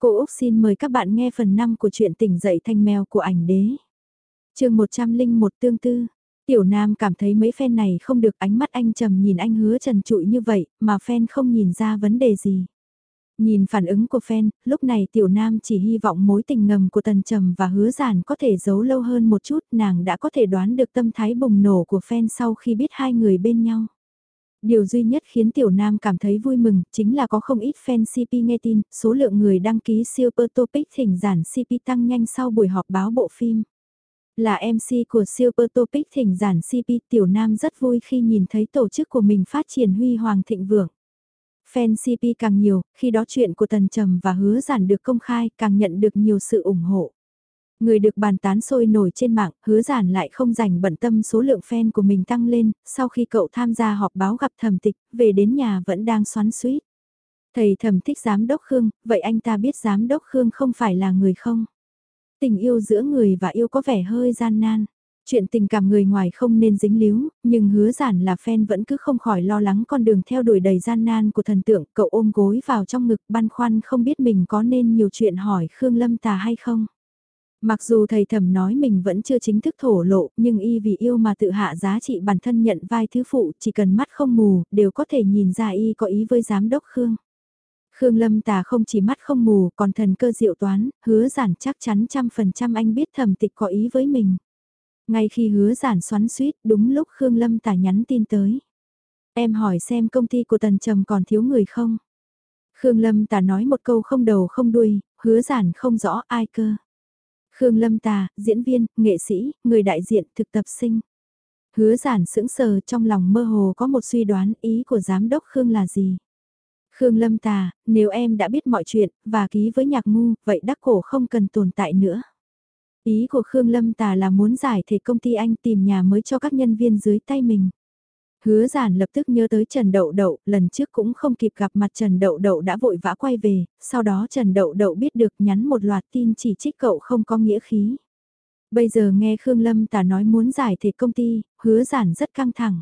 Cô Úc xin mời các bạn nghe phần 5 của truyện tỉnh dậy thanh mèo của ảnh đế. chương 101 tương tư. Tiểu Nam cảm thấy mấy fan này không được ánh mắt anh trầm nhìn anh hứa trần trụi như vậy, mà fan không nhìn ra vấn đề gì. Nhìn phản ứng của fan, lúc này Tiểu Nam chỉ hy vọng mối tình ngầm của Tần Trầm và hứa giản có thể giấu lâu hơn một chút, nàng đã có thể đoán được tâm thái bùng nổ của fan sau khi biết hai người bên nhau. Điều duy nhất khiến Tiểu Nam cảm thấy vui mừng chính là có không ít fan CP nghe tin, số lượng người đăng ký Super Topic thỉnh giản CP tăng nhanh sau buổi họp báo bộ phim. Là MC của Super Topic thỉnh giản CP Tiểu Nam rất vui khi nhìn thấy tổ chức của mình phát triển huy hoàng thịnh vượng. Fan CP càng nhiều, khi đó chuyện của Tần Trầm và hứa giản được công khai càng nhận được nhiều sự ủng hộ. Người được bàn tán sôi nổi trên mạng, hứa giản lại không dành bận tâm số lượng fan của mình tăng lên, sau khi cậu tham gia họp báo gặp thẩm tịch, về đến nhà vẫn đang xoắn suýt. Thầy thẩm thích giám đốc Khương, vậy anh ta biết giám đốc Khương không phải là người không? Tình yêu giữa người và yêu có vẻ hơi gian nan. Chuyện tình cảm người ngoài không nên dính líu, nhưng hứa giản là fan vẫn cứ không khỏi lo lắng con đường theo đuổi đầy gian nan của thần tượng, cậu ôm gối vào trong ngực băn khoăn không biết mình có nên nhiều chuyện hỏi Khương Lâm Tà hay không. Mặc dù thầy thẩm nói mình vẫn chưa chính thức thổ lộ, nhưng y vì yêu mà tự hạ giá trị bản thân nhận vai thứ phụ, chỉ cần mắt không mù, đều có thể nhìn ra y có ý với giám đốc Khương. Khương Lâm Tà không chỉ mắt không mù, còn thần cơ diệu toán, hứa giản chắc chắn trăm phần trăm anh biết thẩm tịch có ý với mình. Ngay khi hứa giản xoắn suýt, đúng lúc Khương Lâm Tà nhắn tin tới. Em hỏi xem công ty của Tần Trầm còn thiếu người không? Khương Lâm Tà nói một câu không đầu không đuôi, hứa giản không rõ ai cơ. Khương Lâm Tà, diễn viên, nghệ sĩ, người đại diện, thực tập sinh. Hứa giản sững sờ trong lòng mơ hồ có một suy đoán ý của giám đốc Khương là gì. Khương Lâm Tà, nếu em đã biết mọi chuyện, và ký với nhạc ngu, vậy đắc cổ không cần tồn tại nữa. Ý của Khương Lâm Tà là muốn giải thể công ty anh tìm nhà mới cho các nhân viên dưới tay mình. Hứa giản lập tức nhớ tới Trần Đậu Đậu, lần trước cũng không kịp gặp mặt Trần Đậu Đậu đã vội vã quay về, sau đó Trần Đậu Đậu biết được nhắn một loạt tin chỉ trích cậu không có nghĩa khí. Bây giờ nghe Khương Lâm Tà nói muốn giải thể công ty, hứa giản rất căng thẳng.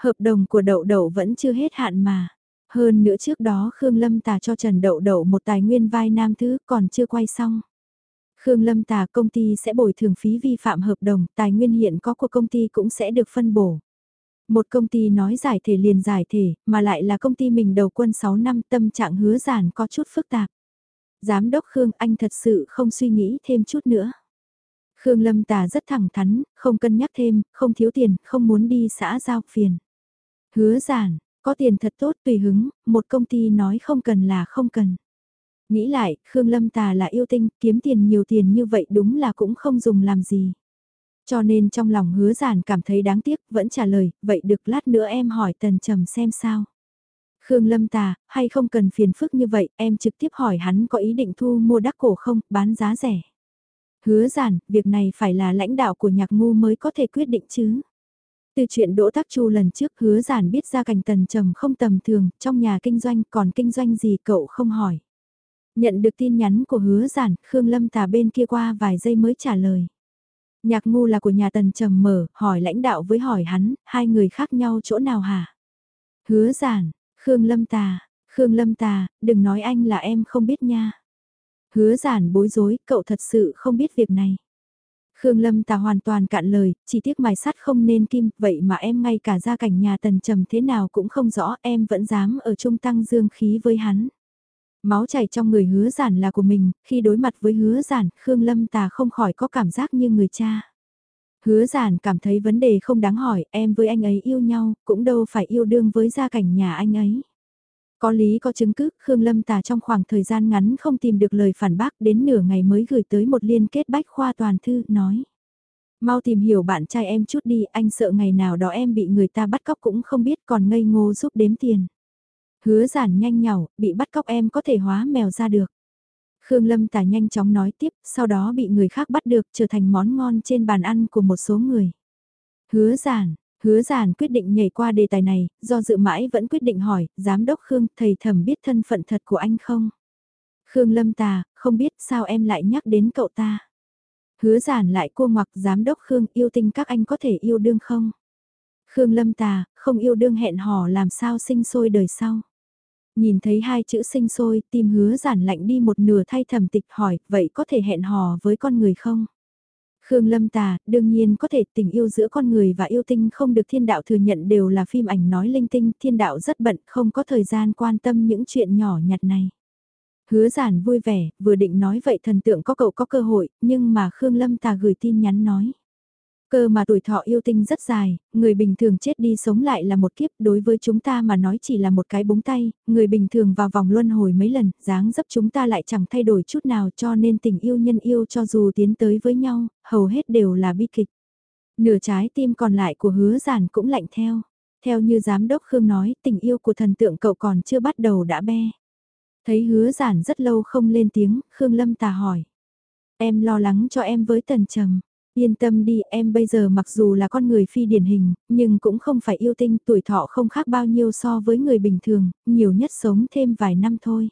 Hợp đồng của Đậu Đậu vẫn chưa hết hạn mà. Hơn nữa trước đó Khương Lâm Tà cho Trần Đậu Đậu một tài nguyên vai nam thứ còn chưa quay xong. Khương Lâm Tà công ty sẽ bồi thường phí vi phạm hợp đồng, tài nguyên hiện có của công ty cũng sẽ được phân bổ. Một công ty nói giải thể liền giải thể, mà lại là công ty mình đầu quân 6 năm tâm trạng hứa giản có chút phức tạp. Giám đốc Khương anh thật sự không suy nghĩ thêm chút nữa. Khương Lâm Tà rất thẳng thắn, không cân nhắc thêm, không thiếu tiền, không muốn đi xã giao phiền. Hứa giản, có tiền thật tốt tùy hứng, một công ty nói không cần là không cần. Nghĩ lại, Khương Lâm Tà là yêu tinh, kiếm tiền nhiều tiền như vậy đúng là cũng không dùng làm gì. Cho nên trong lòng hứa giản cảm thấy đáng tiếc, vẫn trả lời, vậy được lát nữa em hỏi Tần Trầm xem sao. Khương Lâm Tà, hay không cần phiền phức như vậy, em trực tiếp hỏi hắn có ý định thu mua đắc cổ không, bán giá rẻ. Hứa giản, việc này phải là lãnh đạo của nhạc ngu mới có thể quyết định chứ. Từ chuyện Đỗ Tắc Chu lần trước hứa giản biết ra cảnh tần trầm không tầm thường, trong nhà kinh doanh còn kinh doanh gì cậu không hỏi. Nhận được tin nhắn của hứa giản, Khương Lâm Tà bên kia qua vài giây mới trả lời. Nhạc ngu là của nhà tần trầm mở, hỏi lãnh đạo với hỏi hắn, hai người khác nhau chỗ nào hả? Hứa giản, Khương Lâm Tà, Khương Lâm Tà, đừng nói anh là em không biết nha. Hứa giản bối rối, cậu thật sự không biết việc này. Khương Lâm Tà hoàn toàn cạn lời, chỉ tiếc mài sắt không nên kim, vậy mà em ngay cả ra cảnh nhà tần trầm thế nào cũng không rõ, em vẫn dám ở trung tăng dương khí với hắn. Máu chảy trong người hứa giản là của mình, khi đối mặt với hứa giản, Khương Lâm Tà không khỏi có cảm giác như người cha. Hứa giản cảm thấy vấn đề không đáng hỏi, em với anh ấy yêu nhau, cũng đâu phải yêu đương với gia cảnh nhà anh ấy. Có lý có chứng cứ, Khương Lâm Tà trong khoảng thời gian ngắn không tìm được lời phản bác đến nửa ngày mới gửi tới một liên kết bách khoa toàn thư, nói. Mau tìm hiểu bạn trai em chút đi, anh sợ ngày nào đó em bị người ta bắt cóc cũng không biết còn ngây ngô giúp đếm tiền. Hứa giản nhanh nhảu, bị bắt cóc em có thể hóa mèo ra được. Khương Lâm Tà nhanh chóng nói tiếp, sau đó bị người khác bắt được trở thành món ngon trên bàn ăn của một số người. Hứa giản, hứa giản quyết định nhảy qua đề tài này, do dự mãi vẫn quyết định hỏi, giám đốc Khương, thầy thẩm biết thân phận thật của anh không? Khương Lâm Tà, không biết sao em lại nhắc đến cậu ta. Hứa giản lại cua ngoặc giám đốc Khương yêu tinh các anh có thể yêu đương không? Khương Lâm Tà, không yêu đương hẹn hò làm sao sinh sôi đời sau. Nhìn thấy hai chữ sinh sôi, tim hứa giản lạnh đi một nửa thay thầm tịch hỏi, vậy có thể hẹn hò với con người không? Khương Lâm Tà, đương nhiên có thể tình yêu giữa con người và yêu tinh không được thiên đạo thừa nhận đều là phim ảnh nói linh tinh, thiên đạo rất bận, không có thời gian quan tâm những chuyện nhỏ nhặt này. Hứa giản vui vẻ, vừa định nói vậy thần tượng có cậu có cơ hội, nhưng mà Khương Lâm Tà gửi tin nhắn nói. Cơ mà tuổi thọ yêu tinh rất dài, người bình thường chết đi sống lại là một kiếp, đối với chúng ta mà nói chỉ là một cái búng tay, người bình thường vào vòng luân hồi mấy lần, dáng dấp chúng ta lại chẳng thay đổi chút nào cho nên tình yêu nhân yêu cho dù tiến tới với nhau, hầu hết đều là bi kịch. Nửa trái tim còn lại của hứa giản cũng lạnh theo. Theo như giám đốc Khương nói, tình yêu của thần tượng cậu còn chưa bắt đầu đã be. Thấy hứa giản rất lâu không lên tiếng, Khương Lâm tà hỏi. Em lo lắng cho em với tần trầm. Yên tâm đi, em bây giờ mặc dù là con người phi điển hình, nhưng cũng không phải yêu tinh, tuổi thọ không khác bao nhiêu so với người bình thường, nhiều nhất sống thêm vài năm thôi.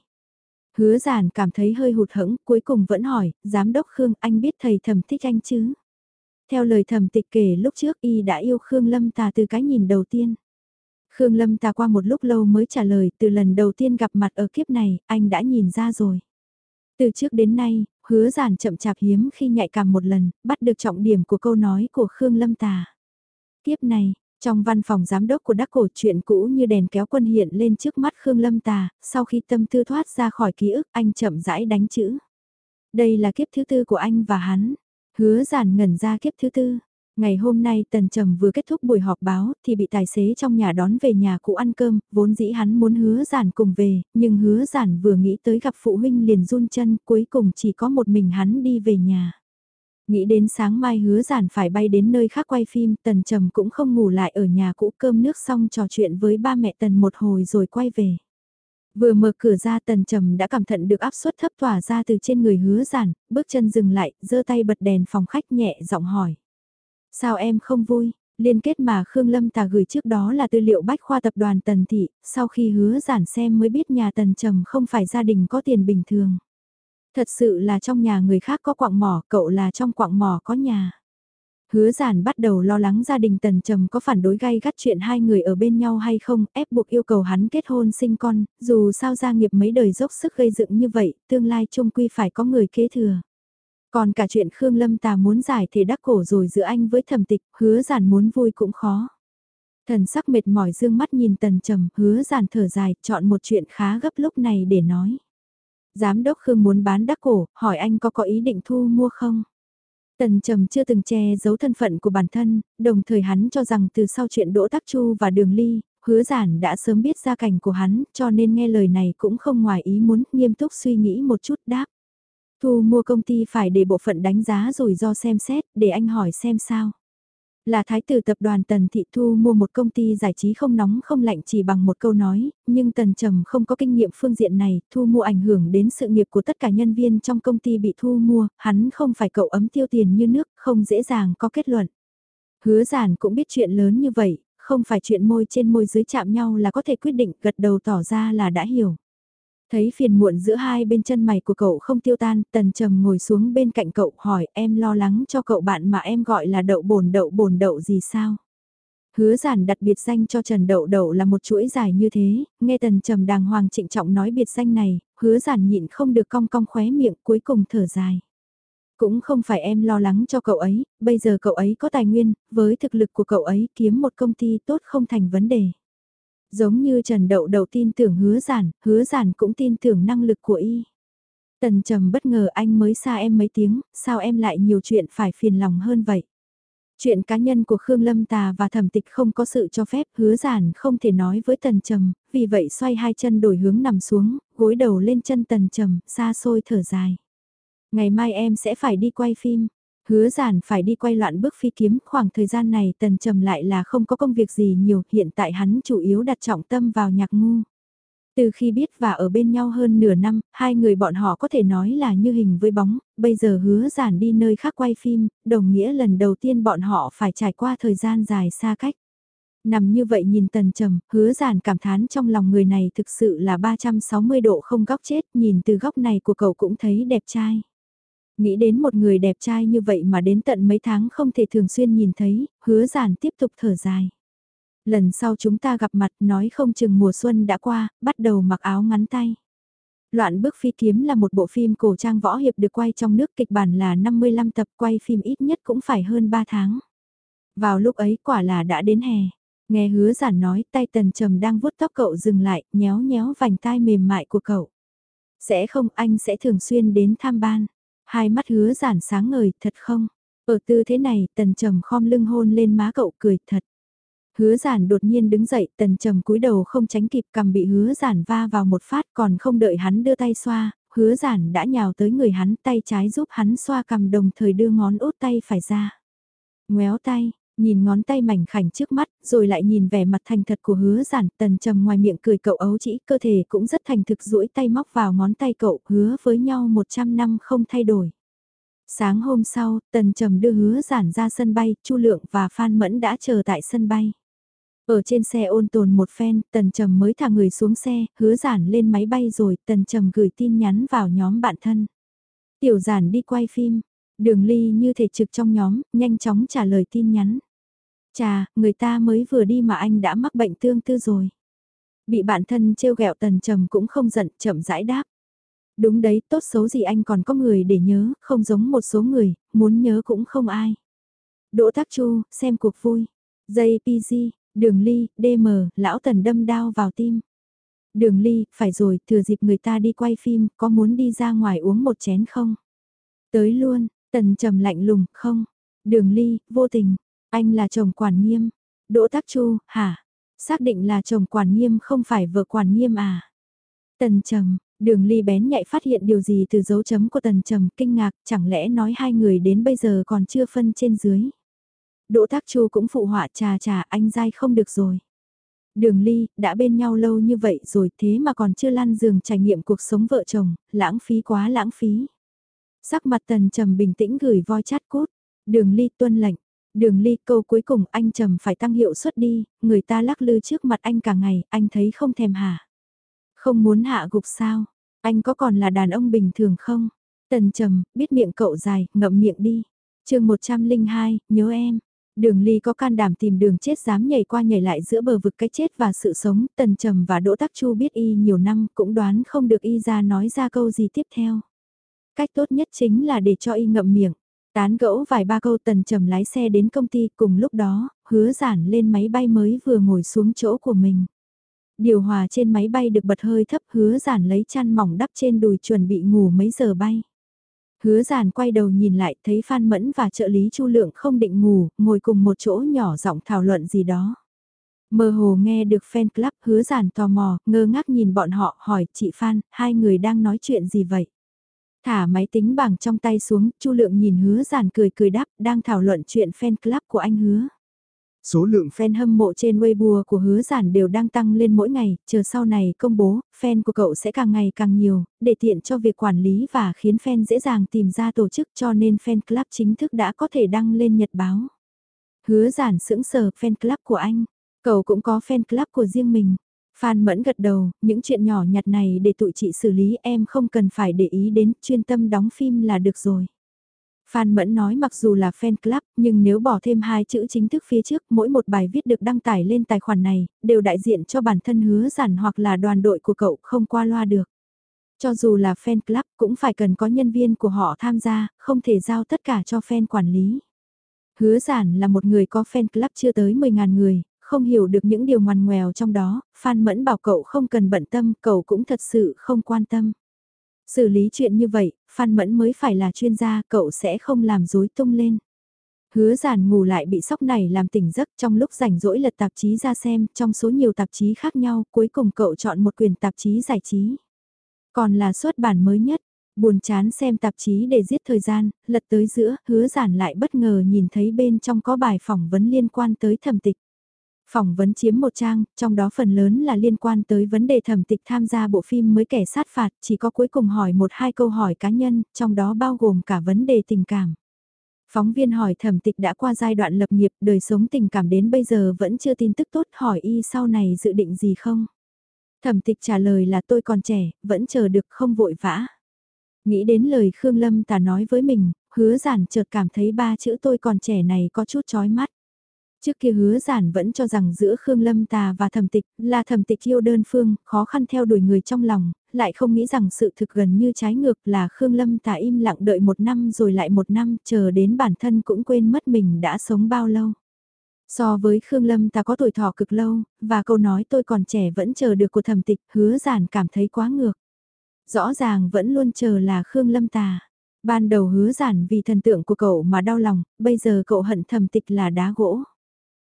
Hứa giản cảm thấy hơi hụt hẫng, cuối cùng vẫn hỏi, giám đốc Khương anh biết thầy thầm thích anh chứ? Theo lời thầm tịch kể lúc trước y đã yêu Khương Lâm Tà từ cái nhìn đầu tiên. Khương Lâm Tà qua một lúc lâu mới trả lời từ lần đầu tiên gặp mặt ở kiếp này, anh đã nhìn ra rồi. Từ trước đến nay, hứa giản chậm chạp hiếm khi nhạy cảm một lần, bắt được trọng điểm của câu nói của Khương Lâm Tà. Kiếp này, trong văn phòng giám đốc của đắc cổ chuyện cũ như đèn kéo quân hiện lên trước mắt Khương Lâm Tà, sau khi tâm tư thoát ra khỏi ký ức anh chậm rãi đánh chữ. Đây là kiếp thứ tư của anh và hắn. Hứa giản ngẩn ra kiếp thứ tư. Ngày hôm nay Tần Trầm vừa kết thúc buổi họp báo thì bị tài xế trong nhà đón về nhà cũ ăn cơm, vốn dĩ hắn muốn hứa giản cùng về, nhưng hứa giản vừa nghĩ tới gặp phụ huynh liền run chân, cuối cùng chỉ có một mình hắn đi về nhà. Nghĩ đến sáng mai hứa giản phải bay đến nơi khác quay phim, Tần Trầm cũng không ngủ lại ở nhà cũ cơm nước xong trò chuyện với ba mẹ Tần một hồi rồi quay về. Vừa mở cửa ra tần trầm đã cảm thận được áp suất thấp tỏa ra từ trên người hứa giản, bước chân dừng lại, giơ tay bật đèn phòng khách nhẹ giọng hỏi. Sao em không vui? Liên kết mà Khương Lâm Tà gửi trước đó là tư liệu bách khoa tập đoàn Tần Thị, sau khi hứa giản xem mới biết nhà Tần Trầm không phải gia đình có tiền bình thường. Thật sự là trong nhà người khác có quạng mỏ, cậu là trong quạng mỏ có nhà. Hứa giản bắt đầu lo lắng gia đình Tần Trầm có phản đối gay gắt chuyện hai người ở bên nhau hay không, ép buộc yêu cầu hắn kết hôn sinh con, dù sao gia nghiệp mấy đời dốc sức gây dựng như vậy, tương lai chung quy phải có người kế thừa. Còn cả chuyện Khương Lâm ta muốn giải thể đắc cổ rồi giữa anh với thẩm tịch, hứa giản muốn vui cũng khó. Thần sắc mệt mỏi dương mắt nhìn tần trầm, hứa giản thở dài, chọn một chuyện khá gấp lúc này để nói. Giám đốc Khương muốn bán đắc cổ, hỏi anh có có ý định thu mua không? Tần Trầm chưa từng che giấu thân phận của bản thân, đồng thời hắn cho rằng từ sau chuyện Đỗ Tắc Chu và Đường Ly, hứa giản đã sớm biết gia cảnh của hắn, cho nên nghe lời này cũng không ngoài ý muốn, nghiêm túc suy nghĩ một chút đáp. Thu mua công ty phải để bộ phận đánh giá rủi ro xem xét, để anh hỏi xem sao. Là thái tử tập đoàn Tần Thị Thu mua một công ty giải trí không nóng không lạnh chỉ bằng một câu nói, nhưng Tần Trầm không có kinh nghiệm phương diện này, thu mua ảnh hưởng đến sự nghiệp của tất cả nhân viên trong công ty bị thu mua, hắn không phải cậu ấm tiêu tiền như nước, không dễ dàng có kết luận. Hứa giản cũng biết chuyện lớn như vậy, không phải chuyện môi trên môi dưới chạm nhau là có thể quyết định gật đầu tỏ ra là đã hiểu. Thấy phiền muộn giữa hai bên chân mày của cậu không tiêu tan, tần trầm ngồi xuống bên cạnh cậu hỏi em lo lắng cho cậu bạn mà em gọi là đậu bồn đậu bồn đậu gì sao? Hứa giản đặt biệt danh cho Trần Đậu Đậu là một chuỗi dài như thế, nghe tần trầm đàng hoàng trịnh trọng nói biệt danh này, hứa giản nhịn không được cong cong khóe miệng cuối cùng thở dài. Cũng không phải em lo lắng cho cậu ấy, bây giờ cậu ấy có tài nguyên, với thực lực của cậu ấy kiếm một công ty tốt không thành vấn đề. Giống như Trần Đậu Đậu tin tưởng hứa giản, hứa giản cũng tin tưởng năng lực của y. Tần trầm bất ngờ anh mới xa em mấy tiếng, sao em lại nhiều chuyện phải phiền lòng hơn vậy? Chuyện cá nhân của Khương Lâm Tà và thẩm tịch không có sự cho phép hứa giản không thể nói với tần trầm, vì vậy xoay hai chân đổi hướng nằm xuống, gối đầu lên chân tần trầm, xa xôi thở dài. Ngày mai em sẽ phải đi quay phim, Hứa giản phải đi quay loạn bước phi kiếm, khoảng thời gian này tần trầm lại là không có công việc gì nhiều, hiện tại hắn chủ yếu đặt trọng tâm vào nhạc ngu. Từ khi biết và ở bên nhau hơn nửa năm, hai người bọn họ có thể nói là như hình với bóng, bây giờ hứa giản đi nơi khác quay phim, đồng nghĩa lần đầu tiên bọn họ phải trải qua thời gian dài xa cách. Nằm như vậy nhìn tần trầm, hứa giản cảm thán trong lòng người này thực sự là 360 độ không góc chết, nhìn từ góc này của cậu cũng thấy đẹp trai. Nghĩ đến một người đẹp trai như vậy mà đến tận mấy tháng không thể thường xuyên nhìn thấy, hứa giản tiếp tục thở dài. Lần sau chúng ta gặp mặt nói không chừng mùa xuân đã qua, bắt đầu mặc áo ngắn tay. Loạn bước phi kiếm là một bộ phim cổ trang võ hiệp được quay trong nước kịch bản là 55 tập quay phim ít nhất cũng phải hơn 3 tháng. Vào lúc ấy quả là đã đến hè. Nghe hứa giản nói tay tần trầm đang vuốt tóc cậu dừng lại, nhéo nhéo vành tai mềm mại của cậu. Sẽ không anh sẽ thường xuyên đến tham ban. Hai mắt hứa giản sáng ngời, thật không? Ở tư thế này, tần trầm khom lưng hôn lên má cậu cười thật. Hứa giản đột nhiên đứng dậy, tần trầm cúi đầu không tránh kịp cầm bị hứa giản va vào một phát còn không đợi hắn đưa tay xoa, hứa giản đã nhào tới người hắn tay trái giúp hắn xoa cầm đồng thời đưa ngón út tay phải ra. Ngoéo tay, nhìn ngón tay mảnh khảnh trước mắt, rồi lại nhìn vẻ mặt thành thật của hứa giản, tần trầm ngoài miệng cười cậu ấu chỉ, cơ thể cũng rất thành thực duỗi tay móc vào ngón tay cậu, hứa với nhau 100 năm không thay đổi. Sáng hôm sau, tần trầm đưa hứa giản ra sân bay, Chu Lượng và Phan Mẫn đã chờ tại sân bay. Ở trên xe ôn tồn một phen, tần trầm mới thả người xuống xe, hứa giản lên máy bay rồi, tần trầm gửi tin nhắn vào nhóm bạn thân. Tiểu giản đi quay phim, đường ly như thể trực trong nhóm, nhanh chóng trả lời tin nhắn. Chà, người ta mới vừa đi mà anh đã mắc bệnh tương tư rồi. Bị bạn thân trêu ghẹo tần trầm cũng không giận, chậm rãi đáp. Đúng đấy, tốt xấu gì anh còn có người để nhớ, không giống một số người, muốn nhớ cũng không ai. Đỗ Tác Chu, xem cuộc vui. JPG, Đường Ly, DM, lão tần đâm đao vào tim. Đường Ly, phải rồi, thừa dịp người ta đi quay phim, có muốn đi ra ngoài uống một chén không? Tới luôn, tần trầm lạnh lùng, không. Đường Ly, vô tình, anh là chồng quản nghiêm. Đỗ Tác Chu, hả? Xác định là chồng quản nghiêm không phải vợ quản nghiêm à? Tần trầm, đường ly bén nhạy phát hiện điều gì từ dấu chấm của tần trầm kinh ngạc, chẳng lẽ nói hai người đến bây giờ còn chưa phân trên dưới. Đỗ Tác Chu cũng phụ họa trà trà anh dai không được rồi. Đường ly, đã bên nhau lâu như vậy rồi thế mà còn chưa lăn giường trải nghiệm cuộc sống vợ chồng, lãng phí quá lãng phí. Sắc mặt tần trầm bình tĩnh gửi voi chát cốt. Đường ly tuân lệnh. Đường ly câu cuối cùng anh trầm phải tăng hiệu suất đi, người ta lắc lư trước mặt anh cả ngày, anh thấy không thèm hả? Không muốn hạ gục sao? Anh có còn là đàn ông bình thường không? Tần trầm, biết miệng cậu dài, ngậm miệng đi. chương 102, nhớ em. Đường Ly có can đảm tìm đường chết dám nhảy qua nhảy lại giữa bờ vực cái chết và sự sống, Tần Trầm và Đỗ Tắc Chu biết y nhiều năm cũng đoán không được y ra nói ra câu gì tiếp theo. Cách tốt nhất chính là để cho y ngậm miệng. Tán gẫu vài ba câu Tần Trầm lái xe đến công ty cùng lúc đó, hứa giản lên máy bay mới vừa ngồi xuống chỗ của mình. Điều hòa trên máy bay được bật hơi thấp hứa giản lấy chăn mỏng đắp trên đùi chuẩn bị ngủ mấy giờ bay. Hứa giản quay đầu nhìn lại thấy Phan Mẫn và trợ lý Chu Lượng không định ngủ, ngồi cùng một chỗ nhỏ giọng thảo luận gì đó. Mơ hồ nghe được fan club hứa giản tò mò, ngơ ngác nhìn bọn họ hỏi chị Phan, hai người đang nói chuyện gì vậy? Thả máy tính bảng trong tay xuống, Chu Lượng nhìn hứa giản cười cười đáp, đang thảo luận chuyện fan club của anh hứa. Số lượng fan hâm mộ trên Weibo của hứa giản đều đang tăng lên mỗi ngày, chờ sau này công bố, fan của cậu sẽ càng ngày càng nhiều, để tiện cho việc quản lý và khiến fan dễ dàng tìm ra tổ chức cho nên fan club chính thức đã có thể đăng lên nhật báo. Hứa giản sững sờ fan club của anh, cậu cũng có fan club của riêng mình. Phan Mẫn gật đầu, những chuyện nhỏ nhặt này để tụi chị xử lý em không cần phải để ý đến, chuyên tâm đóng phim là được rồi. Phan Mẫn nói mặc dù là fan club, nhưng nếu bỏ thêm hai chữ chính thức phía trước, mỗi một bài viết được đăng tải lên tài khoản này, đều đại diện cho bản thân hứa giản hoặc là đoàn đội của cậu không qua loa được. Cho dù là fan club cũng phải cần có nhân viên của họ tham gia, không thể giao tất cả cho fan quản lý. Hứa giản là một người có fan club chưa tới 10.000 người, không hiểu được những điều ngoằn ngoèo trong đó, Phan Mẫn bảo cậu không cần bận tâm, cậu cũng thật sự không quan tâm. Xử lý chuyện như vậy, Phan Mẫn mới phải là chuyên gia, cậu sẽ không làm dối tung lên. Hứa giản ngủ lại bị sóc này làm tỉnh giấc trong lúc rảnh rỗi lật tạp chí ra xem, trong số nhiều tạp chí khác nhau, cuối cùng cậu chọn một quyền tạp chí giải trí. Còn là xuất bản mới nhất, buồn chán xem tạp chí để giết thời gian, lật tới giữa, hứa giản lại bất ngờ nhìn thấy bên trong có bài phỏng vấn liên quan tới thẩm tịch. Phỏng vấn chiếm một trang, trong đó phần lớn là liên quan tới vấn đề thẩm tịch tham gia bộ phim mới kẻ sát phạt, chỉ có cuối cùng hỏi một hai câu hỏi cá nhân, trong đó bao gồm cả vấn đề tình cảm. Phóng viên hỏi thẩm tịch đã qua giai đoạn lập nghiệp, đời sống tình cảm đến bây giờ vẫn chưa tin tức tốt hỏi y sau này dự định gì không? Thẩm tịch trả lời là tôi còn trẻ, vẫn chờ được không vội vã. Nghĩ đến lời Khương Lâm ta nói với mình, hứa giản chợt cảm thấy ba chữ tôi còn trẻ này có chút chói mắt. Trước kia hứa giản vẫn cho rằng giữa Khương Lâm Tà và thẩm tịch là thẩm tịch yêu đơn phương, khó khăn theo đuổi người trong lòng, lại không nghĩ rằng sự thực gần như trái ngược là Khương Lâm Tà im lặng đợi một năm rồi lại một năm, chờ đến bản thân cũng quên mất mình đã sống bao lâu. So với Khương Lâm ta có tuổi thọ cực lâu, và câu nói tôi còn trẻ vẫn chờ được của thẩm tịch, hứa giản cảm thấy quá ngược. Rõ ràng vẫn luôn chờ là Khương Lâm ta. Ban đầu hứa giản vì thần tượng của cậu mà đau lòng, bây giờ cậu hận thẩm tịch là đá gỗ.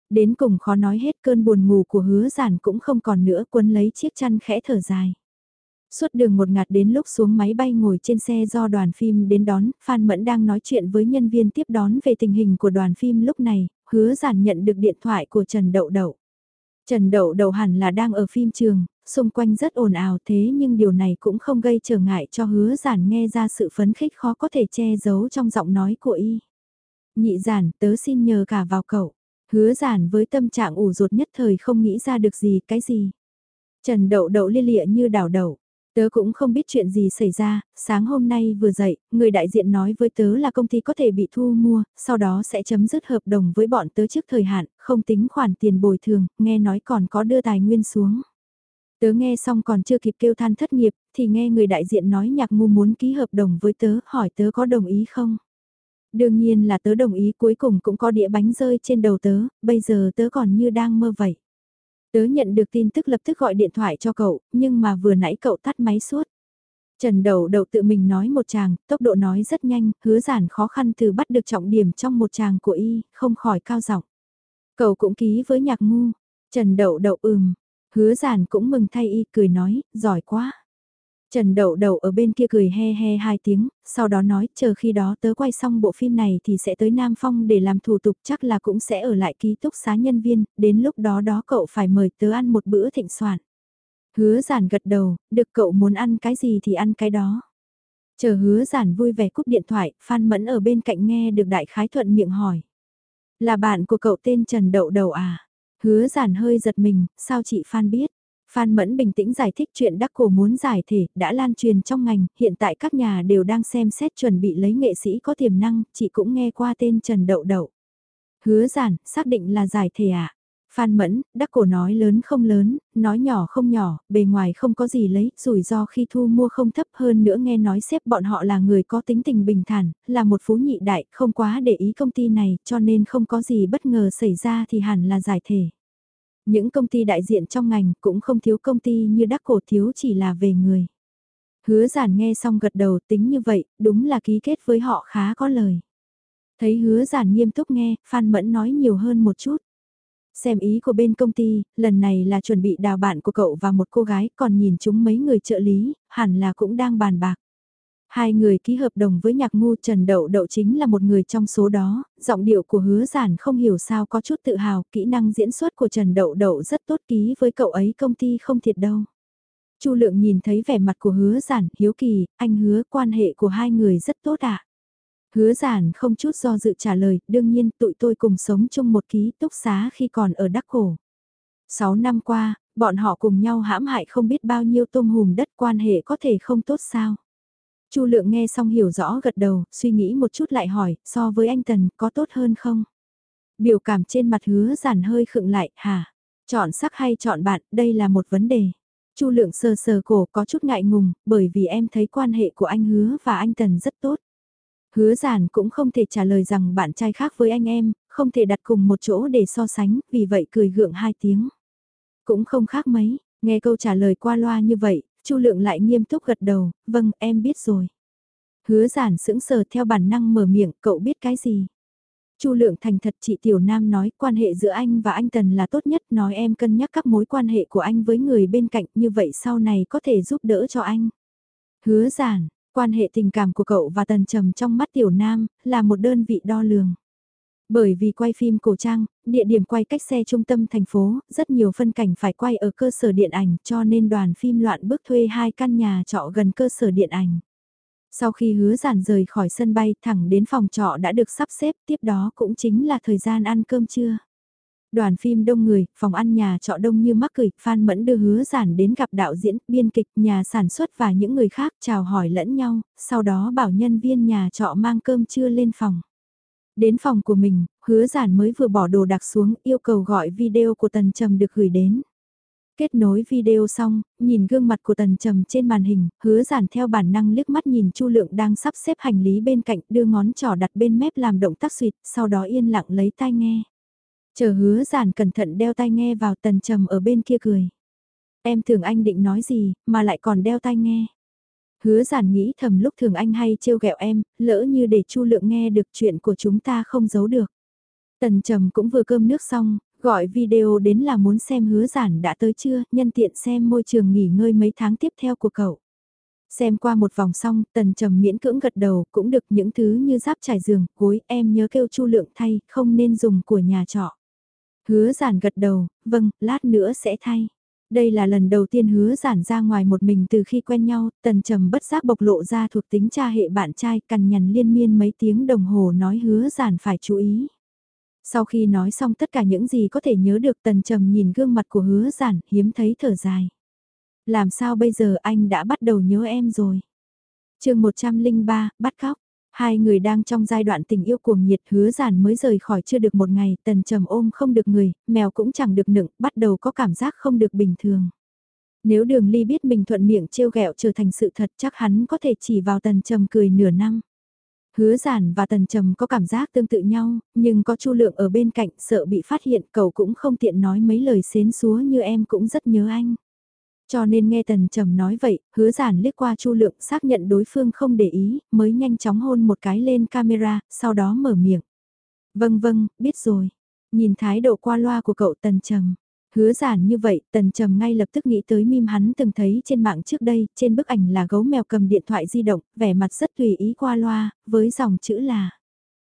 Đến cùng khó nói hết cơn buồn ngủ của hứa giản cũng không còn nữa quân lấy chiếc chăn khẽ thở dài. Suốt đường một ngạt đến lúc xuống máy bay ngồi trên xe do đoàn phim đến đón, Phan Mẫn đang nói chuyện với nhân viên tiếp đón về tình hình của đoàn phim lúc này, hứa giản nhận được điện thoại của Trần Đậu Đậu. Trần Đậu Đậu hẳn là đang ở phim trường, xung quanh rất ồn ào thế nhưng điều này cũng không gây trở ngại cho hứa giản nghe ra sự phấn khích khó có thể che giấu trong giọng nói của y. Nhị giản, tớ xin nhờ cả vào cậu. Hứa giản với tâm trạng ủ rột nhất thời không nghĩ ra được gì, cái gì. Trần Đậu Đậu lia lịa như đảo đậu. Tớ cũng không biết chuyện gì xảy ra, sáng hôm nay vừa dậy, người đại diện nói với tớ là công ty có thể bị thu mua, sau đó sẽ chấm dứt hợp đồng với bọn tớ trước thời hạn, không tính khoản tiền bồi thường, nghe nói còn có đưa tài nguyên xuống. Tớ nghe xong còn chưa kịp kêu than thất nghiệp, thì nghe người đại diện nói nhạc ngu muốn ký hợp đồng với tớ, hỏi tớ có đồng ý không? Đương nhiên là tớ đồng ý cuối cùng cũng có đĩa bánh rơi trên đầu tớ, bây giờ tớ còn như đang mơ vậy. Tớ nhận được tin tức lập tức gọi điện thoại cho cậu, nhưng mà vừa nãy cậu tắt máy suốt. Trần Đầu Đầu tự mình nói một chàng, tốc độ nói rất nhanh, hứa giản khó khăn từ bắt được trọng điểm trong một chàng của y, không khỏi cao giọng. Cậu cũng ký với nhạc ngu. Trần Đậu Đậu ừm, hứa giản cũng mừng thay y cười nói, giỏi quá. Trần Đậu Đậu ở bên kia cười he he hai tiếng, sau đó nói chờ khi đó tớ quay xong bộ phim này thì sẽ tới Nam Phong để làm thủ tục chắc là cũng sẽ ở lại ký túc xá nhân viên, đến lúc đó đó cậu phải mời tớ ăn một bữa thịnh soạn. Hứa giản gật đầu, được cậu muốn ăn cái gì thì ăn cái đó. Chờ hứa giản vui vẻ cúp điện thoại, Phan Mẫn ở bên cạnh nghe được đại khái thuận miệng hỏi. Là bạn của cậu tên Trần Đậu Đầu à? Hứa giản hơi giật mình, sao chị Phan biết? Phan Mẫn bình tĩnh giải thích chuyện đắc cổ muốn giải thể, đã lan truyền trong ngành, hiện tại các nhà đều đang xem xét chuẩn bị lấy nghệ sĩ có tiềm năng, chị cũng nghe qua tên Trần Đậu Đậu. Hứa giản, xác định là giải thể à? Phan Mẫn, đắc cổ nói lớn không lớn, nói nhỏ không nhỏ, bề ngoài không có gì lấy, rủi ro khi thu mua không thấp hơn nữa nghe nói xếp bọn họ là người có tính tình bình thản, là một phú nhị đại, không quá để ý công ty này, cho nên không có gì bất ngờ xảy ra thì hẳn là giải thể. Những công ty đại diện trong ngành cũng không thiếu công ty như đắc cổ thiếu chỉ là về người. Hứa giản nghe xong gật đầu tính như vậy, đúng là ký kết với họ khá có lời. Thấy hứa giản nghiêm túc nghe, Phan Mẫn nói nhiều hơn một chút. Xem ý của bên công ty, lần này là chuẩn bị đào bạn của cậu và một cô gái, còn nhìn chúng mấy người trợ lý, hẳn là cũng đang bàn bạc. Hai người ký hợp đồng với nhạc ngu Trần Đậu Đậu chính là một người trong số đó, giọng điệu của hứa giản không hiểu sao có chút tự hào, kỹ năng diễn xuất của Trần Đậu Đậu rất tốt ký với cậu ấy công ty không thiệt đâu. Chu Lượng nhìn thấy vẻ mặt của hứa giản, hiếu kỳ, anh hứa quan hệ của hai người rất tốt ạ. À? Hứa giản không chút do dự trả lời, đương nhiên tụi tôi cùng sống chung một ký túc xá khi còn ở Đắc Cổ. Sáu năm qua, bọn họ cùng nhau hãm hại không biết bao nhiêu tôm hùm đất quan hệ có thể không tốt sao. Chu Lượng nghe xong hiểu rõ gật đầu, suy nghĩ một chút lại hỏi, so với anh Tần, có tốt hơn không? Biểu cảm trên mặt hứa giản hơi khựng lại, hả? Chọn sắc hay chọn bạn, đây là một vấn đề. Chu Lượng sờ sờ cổ có chút ngại ngùng, bởi vì em thấy quan hệ của anh hứa và anh Tần rất tốt. Hứa giản cũng không thể trả lời rằng bạn trai khác với anh em, không thể đặt cùng một chỗ để so sánh, vì vậy cười gượng hai tiếng. Cũng không khác mấy, nghe câu trả lời qua loa như vậy, Chu Lượng lại nghiêm túc gật đầu, vâng em biết rồi. Hứa giản sững sờ theo bản năng mở miệng, cậu biết cái gì? Chu Lượng thành thật chị Tiểu Nam nói quan hệ giữa anh và anh Tần là tốt nhất, nói em cân nhắc các mối quan hệ của anh với người bên cạnh như vậy sau này có thể giúp đỡ cho anh. Hứa giản, quan hệ tình cảm của cậu và Tần Trầm trong mắt Tiểu Nam là một đơn vị đo lường. Bởi vì quay phim cổ trang, địa điểm quay cách xe trung tâm thành phố, rất nhiều phân cảnh phải quay ở cơ sở điện ảnh cho nên đoàn phim loạn bước thuê hai căn nhà trọ gần cơ sở điện ảnh. Sau khi hứa giản rời khỏi sân bay thẳng đến phòng trọ đã được sắp xếp tiếp đó cũng chính là thời gian ăn cơm trưa. Đoàn phim đông người, phòng ăn nhà trọ đông như mắc cười, Phan Mẫn đưa hứa giản đến gặp đạo diễn, biên kịch, nhà sản xuất và những người khác chào hỏi lẫn nhau, sau đó bảo nhân viên nhà trọ mang cơm trưa lên phòng. Đến phòng của mình, hứa giản mới vừa bỏ đồ đặc xuống yêu cầu gọi video của Tần Trầm được gửi đến. Kết nối video xong, nhìn gương mặt của Tần Trầm trên màn hình, hứa giản theo bản năng liếc mắt nhìn Chu Lượng đang sắp xếp hành lý bên cạnh đưa ngón trỏ đặt bên mép làm động tác suyệt, sau đó yên lặng lấy tai nghe. Chờ hứa giản cẩn thận đeo tai nghe vào Tần Trầm ở bên kia cười. Em tưởng anh định nói gì, mà lại còn đeo tai nghe. Hứa giản nghĩ thầm lúc thường anh hay trêu ghẹo em, lỡ như để Chu Lượng nghe được chuyện của chúng ta không giấu được. Tần Trầm cũng vừa cơm nước xong, gọi video đến là muốn xem hứa giản đã tới chưa, nhân tiện xem môi trường nghỉ ngơi mấy tháng tiếp theo của cậu. Xem qua một vòng xong, Tần Trầm miễn cưỡng gật đầu, cũng được những thứ như giáp trải giường, gối, em nhớ kêu Chu Lượng thay, không nên dùng của nhà trọ. Hứa giản gật đầu, vâng, lát nữa sẽ thay. Đây là lần đầu tiên hứa giản ra ngoài một mình từ khi quen nhau, tần trầm bất giác bộc lộ ra thuộc tính cha hệ bạn trai cằn nhằn liên miên mấy tiếng đồng hồ nói hứa giản phải chú ý. Sau khi nói xong tất cả những gì có thể nhớ được tần trầm nhìn gương mặt của hứa giản hiếm thấy thở dài. Làm sao bây giờ anh đã bắt đầu nhớ em rồi? chương 103, bắt cóc. Hai người đang trong giai đoạn tình yêu cuồng nhiệt hứa giản mới rời khỏi chưa được một ngày, tần trầm ôm không được người, mèo cũng chẳng được nựng, bắt đầu có cảm giác không được bình thường. Nếu đường ly biết mình thuận miệng trêu ghẹo trở thành sự thật chắc hắn có thể chỉ vào tần trầm cười nửa năm. Hứa giản và tần trầm có cảm giác tương tự nhau, nhưng có chu lượng ở bên cạnh sợ bị phát hiện cậu cũng không tiện nói mấy lời xến xúa như em cũng rất nhớ anh. Cho nên nghe Tần Trầm nói vậy, hứa giản liếc qua Chu Lượng xác nhận đối phương không để ý, mới nhanh chóng hôn một cái lên camera, sau đó mở miệng. Vâng vâng, biết rồi. Nhìn thái độ qua loa của cậu Tần Trầm. Hứa giản như vậy, Tần Trầm ngay lập tức nghĩ tới mim hắn từng thấy trên mạng trước đây, trên bức ảnh là gấu mèo cầm điện thoại di động, vẻ mặt rất tùy ý qua loa, với dòng chữ là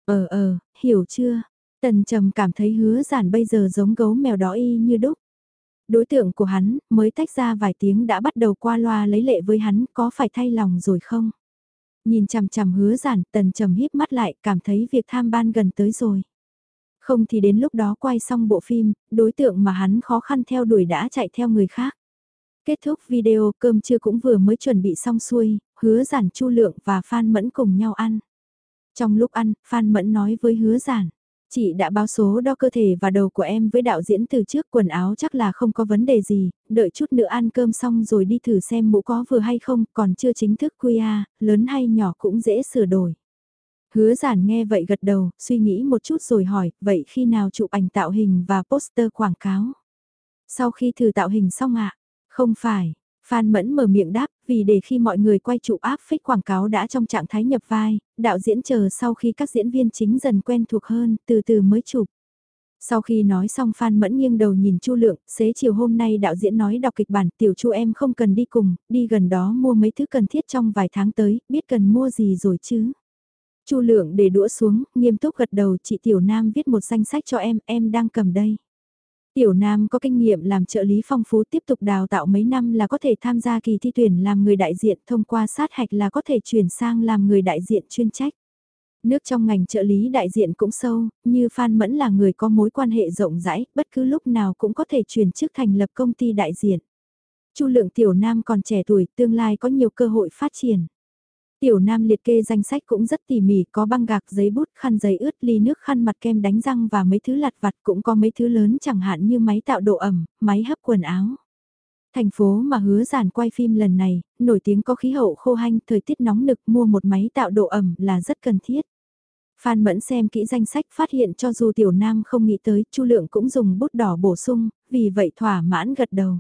Ờ ờ, hiểu chưa? Tần Trầm cảm thấy hứa giản bây giờ giống gấu mèo đó y như đúc. Đối tượng của hắn, mới tách ra vài tiếng đã bắt đầu qua loa lấy lệ với hắn, có phải thay lòng rồi không? Nhìn chằm chằm hứa giản, tần trầm híp mắt lại, cảm thấy việc tham ban gần tới rồi. Không thì đến lúc đó quay xong bộ phim, đối tượng mà hắn khó khăn theo đuổi đã chạy theo người khác. Kết thúc video, cơm trưa cũng vừa mới chuẩn bị xong xuôi, hứa giản chu lượng và Phan Mẫn cùng nhau ăn. Trong lúc ăn, Phan Mẫn nói với hứa giản, Chị đã báo số đo cơ thể và đầu của em với đạo diễn từ trước quần áo chắc là không có vấn đề gì, đợi chút nữa ăn cơm xong rồi đi thử xem mũ có vừa hay không, còn chưa chính thức QA, lớn hay nhỏ cũng dễ sửa đổi. Hứa giản nghe vậy gật đầu, suy nghĩ một chút rồi hỏi, vậy khi nào chụp ảnh tạo hình và poster quảng cáo? Sau khi thử tạo hình xong ạ? Không phải, Phan Mẫn mở miệng đáp, vì để khi mọi người quay chụp áp phích quảng cáo đã trong trạng thái nhập vai, đạo diễn chờ sau khi các diễn viên chính dần quen thuộc hơn, từ từ mới chụp. Sau khi nói xong Phan Mẫn nghiêng đầu nhìn Chu Lượng, xế chiều hôm nay đạo diễn nói đọc kịch bản, tiểu Chu em không cần đi cùng, đi gần đó mua mấy thứ cần thiết trong vài tháng tới, biết cần mua gì rồi chứ. Chu Lượng để đũa xuống, nghiêm túc gật đầu chị Tiểu Nam viết một danh sách cho em, em đang cầm đây. Tiểu Nam có kinh nghiệm làm trợ lý phong phú tiếp tục đào tạo mấy năm là có thể tham gia kỳ thi tuyển làm người đại diện thông qua sát hạch là có thể chuyển sang làm người đại diện chuyên trách. Nước trong ngành trợ lý đại diện cũng sâu, như Phan Mẫn là người có mối quan hệ rộng rãi, bất cứ lúc nào cũng có thể chuyển chức thành lập công ty đại diện. Chu lượng Tiểu Nam còn trẻ tuổi, tương lai có nhiều cơ hội phát triển. Tiểu Nam liệt kê danh sách cũng rất tỉ mỉ, có băng gạc, giấy bút, khăn giấy ướt, ly nước khăn mặt kem đánh răng và mấy thứ lặt vặt cũng có mấy thứ lớn chẳng hạn như máy tạo độ ẩm, máy hấp quần áo. Thành phố mà hứa giản quay phim lần này, nổi tiếng có khí hậu khô hanh, thời tiết nóng nực mua một máy tạo độ ẩm là rất cần thiết. Phan Mẫn xem kỹ danh sách phát hiện cho dù Tiểu Nam không nghĩ tới, Chu Lượng cũng dùng bút đỏ bổ sung, vì vậy thỏa mãn gật đầu.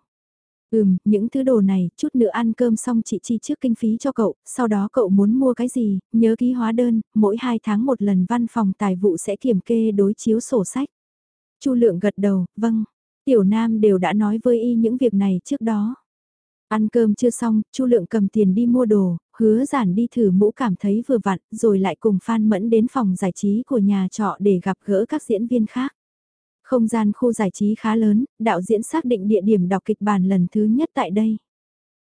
Ừm, những thứ đồ này, chút nữa ăn cơm xong chị chi trước kinh phí cho cậu, sau đó cậu muốn mua cái gì, nhớ ký hóa đơn, mỗi 2 tháng một lần văn phòng tài vụ sẽ kiểm kê đối chiếu sổ sách. Chu Lượng gật đầu, vâng, Tiểu Nam đều đã nói với y những việc này trước đó. Ăn cơm chưa xong, Chu Lượng cầm tiền đi mua đồ, hứa giản đi thử mũ cảm thấy vừa vặn, rồi lại cùng Phan Mẫn đến phòng giải trí của nhà trọ để gặp gỡ các diễn viên khác. Không gian khu giải trí khá lớn, đạo diễn xác định địa điểm đọc kịch bản lần thứ nhất tại đây.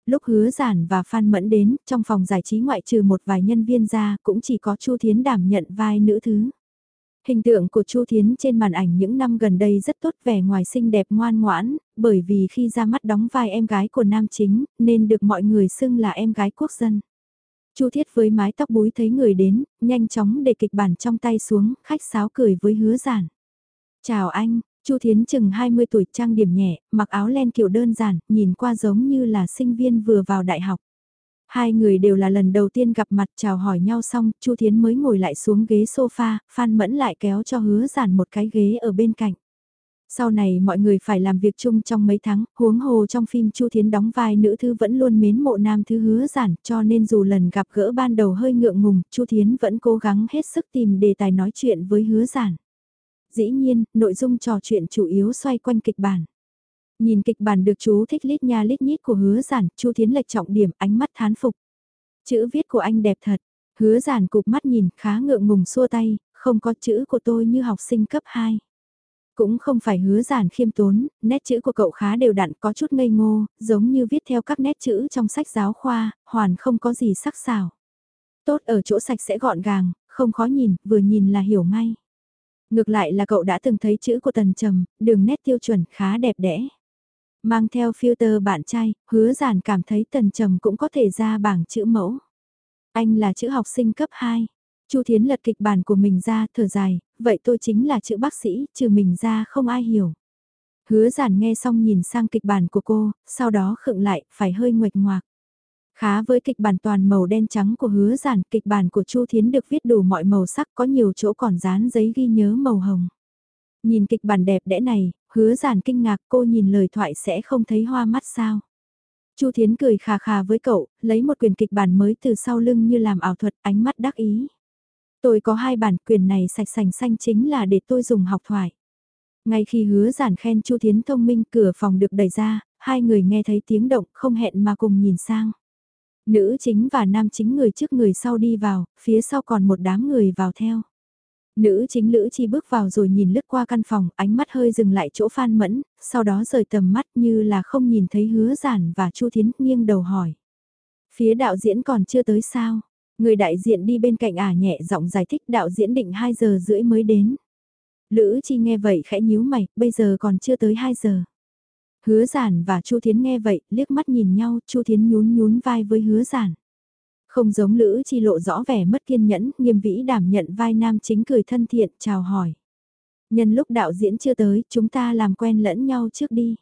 Lúc hứa giản và Phan Mẫn đến, trong phòng giải trí ngoại trừ một vài nhân viên ra, cũng chỉ có Chu Thiến đảm nhận vai nữ thứ. Hình tượng của Chu Thiến trên màn ảnh những năm gần đây rất tốt vẻ ngoài xinh đẹp ngoan ngoãn, bởi vì khi ra mắt đóng vai em gái của nam chính, nên được mọi người xưng là em gái quốc dân. Chu Thiết với mái tóc búi thấy người đến, nhanh chóng để kịch bản trong tay xuống, khách sáo cười với hứa giản. Chào anh, Chu Thiến chừng 20 tuổi trang điểm nhẹ, mặc áo len kiểu đơn giản, nhìn qua giống như là sinh viên vừa vào đại học. Hai người đều là lần đầu tiên gặp mặt chào hỏi nhau xong, Chu Thiến mới ngồi lại xuống ghế sofa, Phan Mẫn lại kéo cho hứa giản một cái ghế ở bên cạnh. Sau này mọi người phải làm việc chung trong mấy tháng, huống hồ trong phim Chu Thiến đóng vai nữ thư vẫn luôn mến mộ nam thư hứa giản, cho nên dù lần gặp gỡ ban đầu hơi ngượng ngùng, Chu Thiến vẫn cố gắng hết sức tìm đề tài nói chuyện với hứa giản. Dĩ nhiên, nội dung trò chuyện chủ yếu xoay quanh kịch bản. Nhìn kịch bản được chú thích lít nha lít nhít của hứa giản, Chu Thiến lệch trọng điểm ánh mắt thán phục. Chữ viết của anh đẹp thật, hứa giản cục mắt nhìn khá ngượng ngùng xua tay, không có chữ của tôi như học sinh cấp 2. Cũng không phải hứa giản khiêm tốn, nét chữ của cậu khá đều đặn có chút ngây ngô, giống như viết theo các nét chữ trong sách giáo khoa, hoàn không có gì sắc sảo. Tốt ở chỗ sạch sẽ gọn gàng, không khó nhìn, vừa nhìn là hiểu ngay. Ngược lại là cậu đã từng thấy chữ của Tần Trầm, đường nét tiêu chuẩn khá đẹp đẽ. Mang theo filter bạn trai, hứa giản cảm thấy Tần Trầm cũng có thể ra bảng chữ mẫu. Anh là chữ học sinh cấp 2. Chu Thiến lật kịch bản của mình ra, thở dài, vậy tôi chính là chữ bác sĩ, trừ mình ra không ai hiểu. Hứa giản nghe xong nhìn sang kịch bản của cô, sau đó khựng lại, phải hơi nguệch ngoạc. Khá với kịch bản toàn màu đen trắng của hứa giản, kịch bản của Chu Thiến được viết đủ mọi màu sắc có nhiều chỗ còn dán giấy ghi nhớ màu hồng. Nhìn kịch bản đẹp đẽ này, hứa giản kinh ngạc cô nhìn lời thoại sẽ không thấy hoa mắt sao. Chu Thiến cười khà khà với cậu, lấy một quyền kịch bản mới từ sau lưng như làm ảo thuật, ánh mắt đắc ý. Tôi có hai bản quyền này sạch sành xanh chính là để tôi dùng học thoại. Ngay khi hứa giản khen Chu Thiến thông minh cửa phòng được đẩy ra, hai người nghe thấy tiếng động không hẹn mà cùng nhìn sang. Nữ chính và nam chính người trước người sau đi vào, phía sau còn một đám người vào theo. Nữ chính Lữ Chi bước vào rồi nhìn lướt qua căn phòng, ánh mắt hơi dừng lại chỗ Phan Mẫn, sau đó rời tầm mắt như là không nhìn thấy hứa giản và Chu Thiến nghiêng đầu hỏi. Phía đạo diễn còn chưa tới sao? Người đại diện đi bên cạnh ả nhẹ giọng giải thích đạo diễn định 2 giờ rưỡi mới đến. Lữ Chi nghe vậy khẽ nhíu mày, bây giờ còn chưa tới 2 giờ. Hứa giản và Chu Thiến nghe vậy, liếc mắt nhìn nhau, Chu Thiến nhún nhún vai với hứa giản. Không giống Lữ Chi lộ rõ vẻ mất kiên nhẫn, nghiêm vĩ đảm nhận vai nam chính cười thân thiện, chào hỏi. Nhân lúc đạo diễn chưa tới, chúng ta làm quen lẫn nhau trước đi.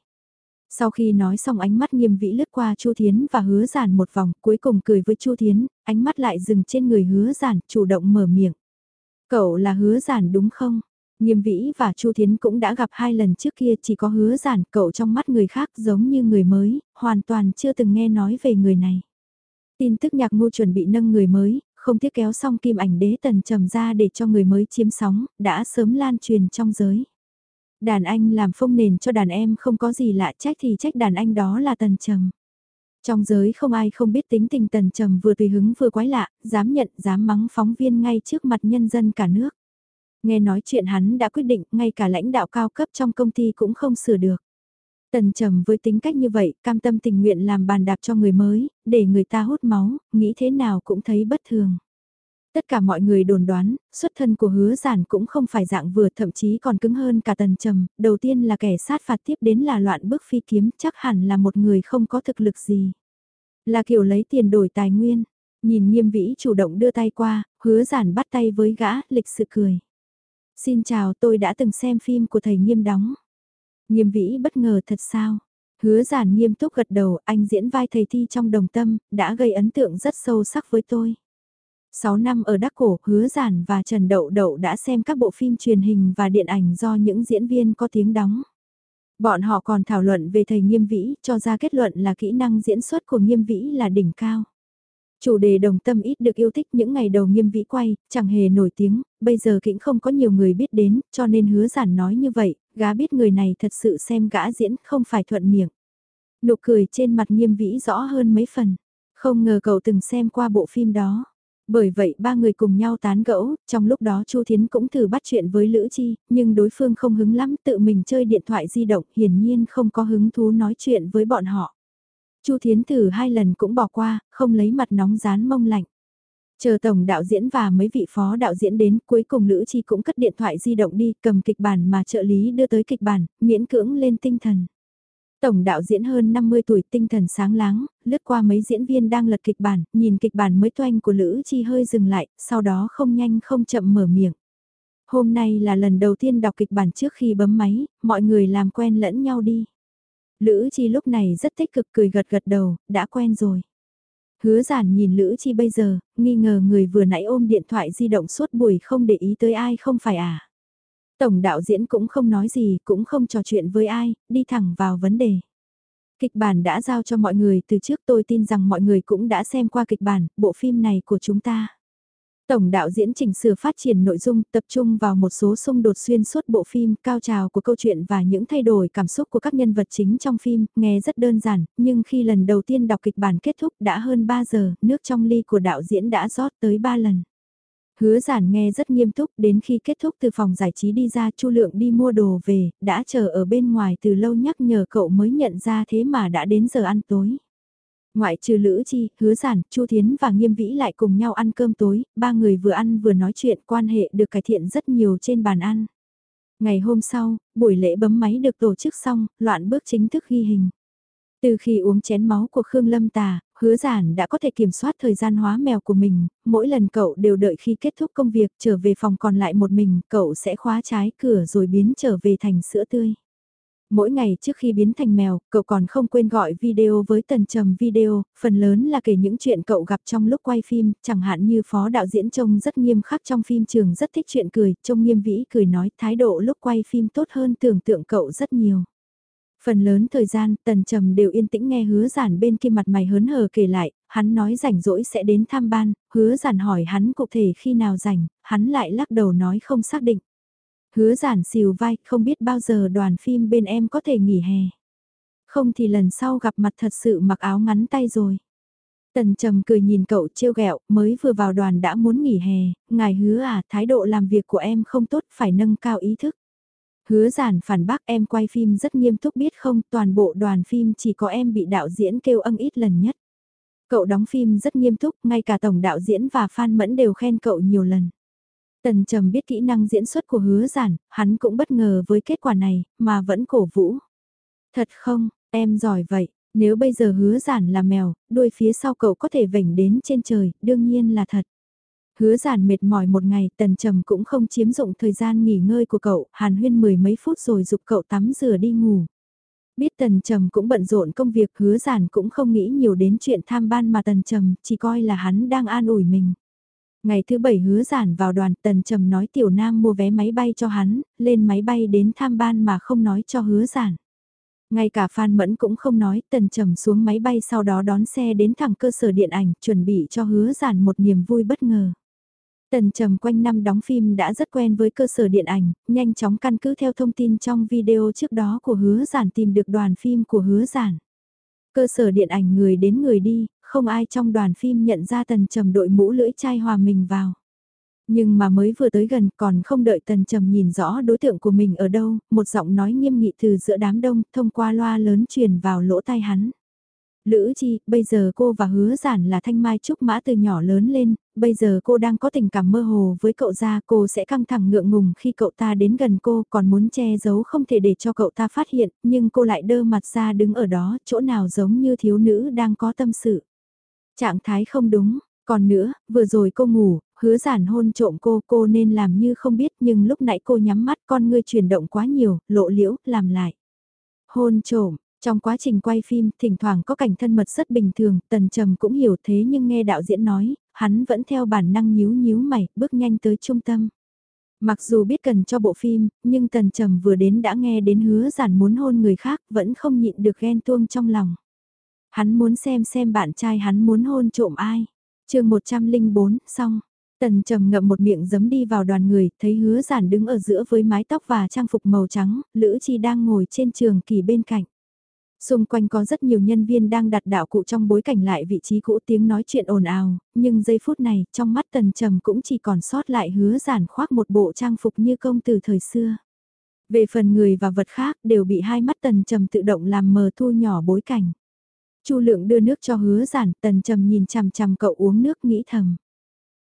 Sau khi nói xong ánh mắt nghiêm vĩ lướt qua Chu Thiến và hứa giản một vòng, cuối cùng cười với Chu Thiến, ánh mắt lại dừng trên người hứa giản, chủ động mở miệng. Cậu là hứa giản đúng không? Nghiêm vĩ và Chu Thiến cũng đã gặp hai lần trước kia chỉ có hứa giản cậu trong mắt người khác giống như người mới, hoàn toàn chưa từng nghe nói về người này. Tin tức nhạc ngu chuẩn bị nâng người mới, không tiếc kéo xong kim ảnh đế tần trầm ra để cho người mới chiếm sóng, đã sớm lan truyền trong giới. Đàn anh làm phông nền cho đàn em không có gì lạ trách thì trách đàn anh đó là tần trầm. Trong giới không ai không biết tính tình tần trầm vừa tùy hứng vừa quái lạ, dám nhận, dám mắng phóng viên ngay trước mặt nhân dân cả nước. Nghe nói chuyện hắn đã quyết định, ngay cả lãnh đạo cao cấp trong công ty cũng không sửa được. Tần trầm với tính cách như vậy, cam tâm tình nguyện làm bàn đạp cho người mới, để người ta hút máu, nghĩ thế nào cũng thấy bất thường. Tất cả mọi người đồn đoán, xuất thân của hứa giản cũng không phải dạng vừa thậm chí còn cứng hơn cả tần trầm, đầu tiên là kẻ sát phạt tiếp đến là loạn bước phi kiếm, chắc hẳn là một người không có thực lực gì. Là kiểu lấy tiền đổi tài nguyên, nhìn nghiêm vĩ chủ động đưa tay qua, hứa giản bắt tay với gã, lịch sự cười. Xin chào tôi đã từng xem phim của thầy nghiêm đóng. Nghiêm vĩ bất ngờ thật sao? Hứa giản nghiêm túc gật đầu, anh diễn vai thầy thi trong đồng tâm, đã gây ấn tượng rất sâu sắc với tôi. 6 năm ở Đắc Cổ, Hứa Giản và Trần Đậu Đậu đã xem các bộ phim truyền hình và điện ảnh do những diễn viên có tiếng đóng. Bọn họ còn thảo luận về thầy Nghiêm Vĩ, cho ra kết luận là kỹ năng diễn xuất của Nghiêm Vĩ là đỉnh cao. Chủ đề đồng tâm ít được yêu thích những ngày đầu Nghiêm Vĩ quay, chẳng hề nổi tiếng, bây giờ kĩnh không có nhiều người biết đến, cho nên hứa giản nói như vậy, gã biết người này thật sự xem gã diễn không phải thuận miệng. Nụ cười trên mặt Nghiêm Vĩ rõ hơn mấy phần, không ngờ cậu từng xem qua bộ phim đó. Bởi vậy ba người cùng nhau tán gẫu, trong lúc đó Chu Thiến cũng thử bắt chuyện với Lữ Chi, nhưng đối phương không hứng lắm tự mình chơi điện thoại di động, hiển nhiên không có hứng thú nói chuyện với bọn họ. Chu Thiến thử hai lần cũng bỏ qua, không lấy mặt nóng rán mông lạnh. Chờ tổng đạo diễn và mấy vị phó đạo diễn đến, cuối cùng Lữ Chi cũng cất điện thoại di động đi, cầm kịch bản mà trợ lý đưa tới kịch bản, miễn cưỡng lên tinh thần. Tổng đạo diễn hơn 50 tuổi tinh thần sáng láng, lướt qua mấy diễn viên đang lật kịch bản, nhìn kịch bản mới toanh của Lữ Chi hơi dừng lại, sau đó không nhanh không chậm mở miệng. Hôm nay là lần đầu tiên đọc kịch bản trước khi bấm máy, mọi người làm quen lẫn nhau đi. Lữ Chi lúc này rất tích cực cười gật gật đầu, đã quen rồi. Hứa giản nhìn Lữ Chi bây giờ, nghi ngờ người vừa nãy ôm điện thoại di động suốt buổi không để ý tới ai không phải à. Tổng đạo diễn cũng không nói gì, cũng không trò chuyện với ai, đi thẳng vào vấn đề. Kịch bản đã giao cho mọi người từ trước tôi tin rằng mọi người cũng đã xem qua kịch bản, bộ phim này của chúng ta. Tổng đạo diễn chỉnh sửa phát triển nội dung tập trung vào một số xung đột xuyên suốt bộ phim, cao trào của câu chuyện và những thay đổi cảm xúc của các nhân vật chính trong phim, nghe rất đơn giản, nhưng khi lần đầu tiên đọc kịch bản kết thúc đã hơn 3 giờ, nước trong ly của đạo diễn đã rót tới 3 lần. Hứa giản nghe rất nghiêm túc, đến khi kết thúc từ phòng giải trí đi ra Chu Lượng đi mua đồ về, đã chờ ở bên ngoài từ lâu nhắc nhở cậu mới nhận ra thế mà đã đến giờ ăn tối. Ngoại trừ Lữ Chi, Hứa Giản, Chu Thiến và Nghiêm Vĩ lại cùng nhau ăn cơm tối, ba người vừa ăn vừa nói chuyện quan hệ được cải thiện rất nhiều trên bàn ăn. Ngày hôm sau, buổi lễ bấm máy được tổ chức xong, loạn bước chính thức ghi hình. Từ khi uống chén máu của Khương Lâm Tà, hứa giản đã có thể kiểm soát thời gian hóa mèo của mình, mỗi lần cậu đều đợi khi kết thúc công việc trở về phòng còn lại một mình, cậu sẽ khóa trái cửa rồi biến trở về thành sữa tươi. Mỗi ngày trước khi biến thành mèo, cậu còn không quên gọi video với tần trầm video, phần lớn là kể những chuyện cậu gặp trong lúc quay phim, chẳng hạn như phó đạo diễn trông rất nghiêm khắc trong phim trường rất thích chuyện cười, trông nghiêm vĩ cười nói thái độ lúc quay phim tốt hơn tưởng tượng cậu rất nhiều. Phần lớn thời gian, tần trầm đều yên tĩnh nghe hứa giản bên kia mặt mày hớn hở kể lại, hắn nói rảnh rỗi sẽ đến thăm ban, hứa giản hỏi hắn cụ thể khi nào rảnh, hắn lại lắc đầu nói không xác định. Hứa giản xìu vai, không biết bao giờ đoàn phim bên em có thể nghỉ hè. Không thì lần sau gặp mặt thật sự mặc áo ngắn tay rồi. Tần trầm cười nhìn cậu trêu ghẹo, mới vừa vào đoàn đã muốn nghỉ hè, ngài hứa à, thái độ làm việc của em không tốt, phải nâng cao ý thức. Hứa giản phản bác em quay phim rất nghiêm túc biết không, toàn bộ đoàn phim chỉ có em bị đạo diễn kêu ân ít lần nhất. Cậu đóng phim rất nghiêm túc, ngay cả tổng đạo diễn và fan mẫn đều khen cậu nhiều lần. Tần trầm biết kỹ năng diễn xuất của hứa giản, hắn cũng bất ngờ với kết quả này, mà vẫn cổ vũ. Thật không, em giỏi vậy, nếu bây giờ hứa giản là mèo, đuôi phía sau cậu có thể vểnh đến trên trời, đương nhiên là thật. Hứa giản mệt mỏi một ngày, tần trầm cũng không chiếm dụng thời gian nghỉ ngơi của cậu, hàn huyên mười mấy phút rồi dục cậu tắm rửa đi ngủ. Biết tần trầm cũng bận rộn công việc, hứa giản cũng không nghĩ nhiều đến chuyện tham ban mà tần trầm, chỉ coi là hắn đang an ủi mình. Ngày thứ bảy hứa giản vào đoàn tần trầm nói tiểu nam mua vé máy bay cho hắn, lên máy bay đến tham ban mà không nói cho hứa giản. Ngay cả Phan Mẫn cũng không nói, tần trầm xuống máy bay sau đó đón xe đến thẳng cơ sở điện ảnh, chuẩn bị cho hứa giản một niềm vui bất ngờ. Tần Trầm quanh năm đóng phim đã rất quen với cơ sở điện ảnh, nhanh chóng căn cứ theo thông tin trong video trước đó của hứa giản tìm được đoàn phim của hứa giản. Cơ sở điện ảnh người đến người đi, không ai trong đoàn phim nhận ra Tần Trầm đội mũ lưỡi chai hòa mình vào. Nhưng mà mới vừa tới gần còn không đợi Tần Trầm nhìn rõ đối tượng của mình ở đâu, một giọng nói nghiêm nghị từ giữa đám đông thông qua loa lớn truyền vào lỗ tai hắn. Lữ Chi, bây giờ cô và hứa giản là thanh mai trúc mã từ nhỏ lớn lên, bây giờ cô đang có tình cảm mơ hồ với cậu ra cô sẽ căng thẳng ngượng ngùng khi cậu ta đến gần cô còn muốn che giấu không thể để cho cậu ta phát hiện, nhưng cô lại đơ mặt ra đứng ở đó, chỗ nào giống như thiếu nữ đang có tâm sự. Trạng thái không đúng, còn nữa, vừa rồi cô ngủ, hứa giản hôn trộm cô, cô nên làm như không biết nhưng lúc nãy cô nhắm mắt con ngươi chuyển động quá nhiều, lộ liễu, làm lại. Hôn trộm, trong quá trình quay phim, thỉnh thoảng có cảnh thân mật rất bình thường, tần trầm cũng hiểu thế nhưng nghe đạo diễn nói, hắn vẫn theo bản năng nhíu nhíu mày, bước nhanh tới trung tâm. Mặc dù biết cần cho bộ phim, nhưng tần trầm vừa đến đã nghe đến hứa giản muốn hôn người khác, vẫn không nhịn được ghen tuông trong lòng. Hắn muốn xem xem bạn trai hắn muốn hôn trộm ai. chương 104, xong. Tần trầm ngậm một miệng giấm đi vào đoàn người, thấy hứa giản đứng ở giữa với mái tóc và trang phục màu trắng, Lữ Chi đang ngồi trên trường kỳ bên cạnh. Xung quanh có rất nhiều nhân viên đang đặt đạo cụ trong bối cảnh lại vị trí cũ tiếng nói chuyện ồn ào, nhưng giây phút này, trong mắt tần trầm cũng chỉ còn sót lại hứa giản khoác một bộ trang phục như công từ thời xưa. Về phần người và vật khác đều bị hai mắt tần trầm tự động làm mờ thu nhỏ bối cảnh. Chu lượng đưa nước cho hứa giản, tần trầm nhìn chằm chằm cậu uống nước nghĩ thầm.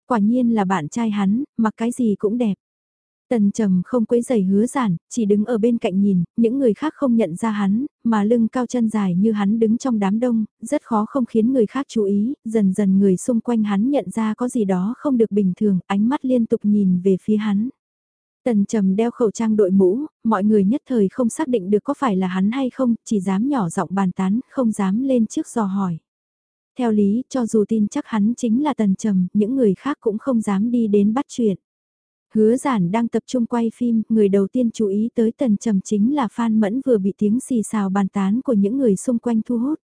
Quả nhiên là bạn trai hắn, mặc cái gì cũng đẹp. Tần trầm không quấy giày hứa giản, chỉ đứng ở bên cạnh nhìn, những người khác không nhận ra hắn, mà lưng cao chân dài như hắn đứng trong đám đông, rất khó không khiến người khác chú ý, dần dần người xung quanh hắn nhận ra có gì đó không được bình thường, ánh mắt liên tục nhìn về phía hắn. Tần trầm đeo khẩu trang đội mũ, mọi người nhất thời không xác định được có phải là hắn hay không, chỉ dám nhỏ giọng bàn tán, không dám lên trước dò hỏi. Theo lý, cho dù tin chắc hắn chính là tần trầm, những người khác cũng không dám đi đến bắt chuyện. Hứa giản đang tập trung quay phim, người đầu tiên chú ý tới tần trầm chính là Phan Mẫn vừa bị tiếng xì xào bàn tán của những người xung quanh thu hút.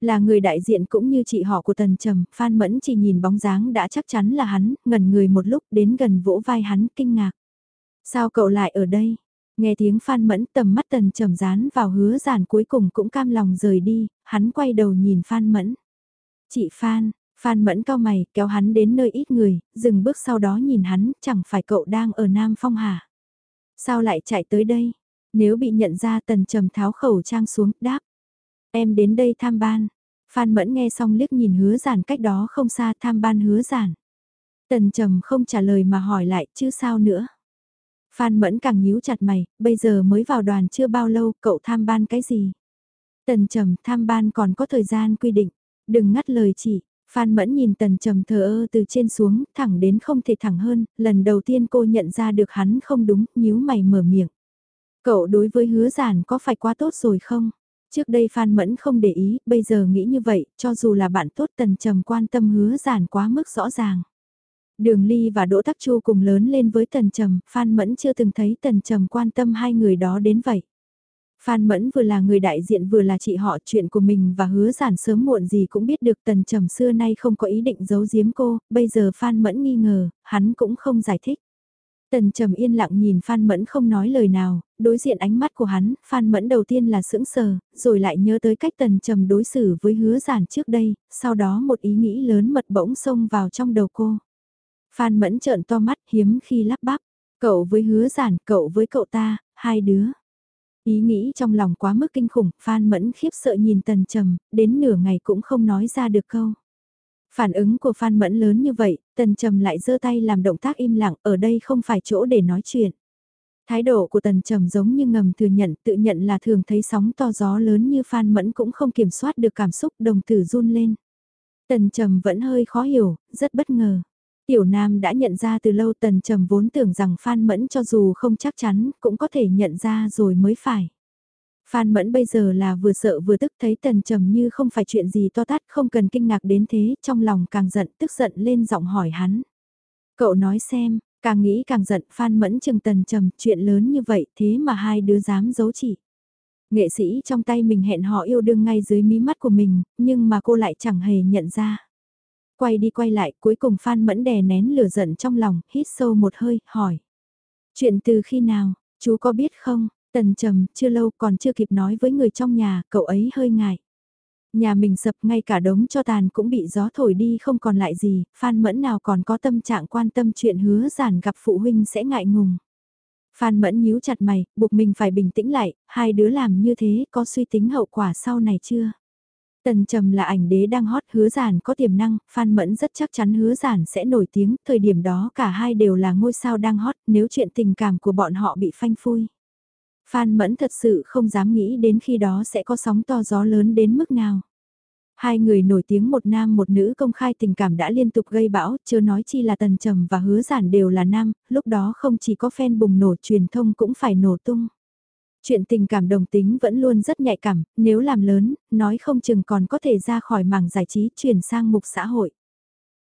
Là người đại diện cũng như chị họ của tần trầm, Phan Mẫn chỉ nhìn bóng dáng đã chắc chắn là hắn, ngẩn người một lúc đến gần vỗ vai hắn kinh ngạc. Sao cậu lại ở đây? Nghe tiếng Phan Mẫn tầm mắt tần trầm dán vào hứa giản cuối cùng cũng cam lòng rời đi, hắn quay đầu nhìn Phan Mẫn. Chị Phan, Phan Mẫn cao mày, kéo hắn đến nơi ít người, dừng bước sau đó nhìn hắn, chẳng phải cậu đang ở Nam Phong hả? Sao lại chạy tới đây? Nếu bị nhận ra tần trầm tháo khẩu trang xuống, đáp. Em đến đây tham ban. Phan Mẫn nghe xong liếc nhìn hứa giản cách đó không xa tham ban hứa giản. Tần trầm không trả lời mà hỏi lại chứ sao nữa. Phan Mẫn càng nhíu chặt mày, bây giờ mới vào đoàn chưa bao lâu, cậu tham ban cái gì? Tần trầm tham ban còn có thời gian quy định, đừng ngắt lời chị, Phan Mẫn nhìn tần trầm thờ ơ từ trên xuống, thẳng đến không thể thẳng hơn, lần đầu tiên cô nhận ra được hắn không đúng, nhíu mày mở miệng. Cậu đối với hứa giản có phải quá tốt rồi không? Trước đây Phan Mẫn không để ý, bây giờ nghĩ như vậy, cho dù là bạn tốt tần trầm quan tâm hứa giản quá mức rõ ràng. Đường Ly và Đỗ Tắc Chu cùng lớn lên với Tần Trầm, Phan Mẫn chưa từng thấy Tần Trầm quan tâm hai người đó đến vậy. Phan Mẫn vừa là người đại diện vừa là chị họ chuyện của mình và hứa giản sớm muộn gì cũng biết được tần trầm xưa nay không có ý định giấu giếm cô, bây giờ Phan Mẫn nghi ngờ, hắn cũng không giải thích. Tần trầm yên lặng nhìn Phan Mẫn không nói lời nào, đối diện ánh mắt của hắn, Phan Mẫn đầu tiên là sững sờ, rồi lại nhớ tới cách tần trầm đối xử với hứa giản trước đây, sau đó một ý nghĩ lớn mật bỗng xông vào trong đầu cô. Phan Mẫn trợn to mắt hiếm khi lắp bắp, cậu với hứa giản, cậu với cậu ta, hai đứa. Ý nghĩ trong lòng quá mức kinh khủng, Phan Mẫn khiếp sợ nhìn Tần Trầm, đến nửa ngày cũng không nói ra được câu. Phản ứng của Phan Mẫn lớn như vậy, Tần Trầm lại giơ tay làm động tác im lặng, ở đây không phải chỗ để nói chuyện. Thái độ của Tần Trầm giống như ngầm thừa nhận, tự nhận là thường thấy sóng to gió lớn như Phan Mẫn cũng không kiểm soát được cảm xúc đồng tử run lên. Tần Trầm vẫn hơi khó hiểu, rất bất ngờ. Tiểu Nam đã nhận ra từ lâu Tần Trầm vốn tưởng rằng Phan Mẫn cho dù không chắc chắn cũng có thể nhận ra rồi mới phải. Phan Mẫn bây giờ là vừa sợ vừa tức thấy Tần Trầm như không phải chuyện gì to tát không cần kinh ngạc đến thế, trong lòng càng giận tức giận lên giọng hỏi hắn. Cậu nói xem, càng nghĩ càng giận Phan Mẫn chừng Tần Trầm chuyện lớn như vậy thế mà hai đứa dám giấu chỉ. Nghệ sĩ trong tay mình hẹn họ yêu đương ngay dưới mí mắt của mình, nhưng mà cô lại chẳng hề nhận ra. Quay đi quay lại, cuối cùng Phan Mẫn đè nén lửa giận trong lòng, hít sâu một hơi, hỏi. Chuyện từ khi nào, chú có biết không? Tần trầm, chưa lâu còn chưa kịp nói với người trong nhà, cậu ấy hơi ngại. Nhà mình sập ngay cả đống cho tàn cũng bị gió thổi đi không còn lại gì, Phan Mẫn nào còn có tâm trạng quan tâm chuyện hứa giản gặp phụ huynh sẽ ngại ngùng. Phan Mẫn nhíu chặt mày, buộc mình phải bình tĩnh lại, hai đứa làm như thế có suy tính hậu quả sau này chưa? Tần Trầm là ảnh đế đang hot hứa giản có tiềm năng, Phan Mẫn rất chắc chắn hứa giản sẽ nổi tiếng, thời điểm đó cả hai đều là ngôi sao đang hot nếu chuyện tình cảm của bọn họ bị phanh phui. Phan Mẫn thật sự không dám nghĩ đến khi đó sẽ có sóng to gió lớn đến mức nào. Hai người nổi tiếng một nam một nữ công khai tình cảm đã liên tục gây bão, chưa nói chi là tần trầm và hứa giản đều là nam, lúc đó không chỉ có fan bùng nổ truyền thông cũng phải nổ tung. Chuyện tình cảm đồng tính vẫn luôn rất nhạy cảm, nếu làm lớn, nói không chừng còn có thể ra khỏi mảng giải trí chuyển sang mục xã hội.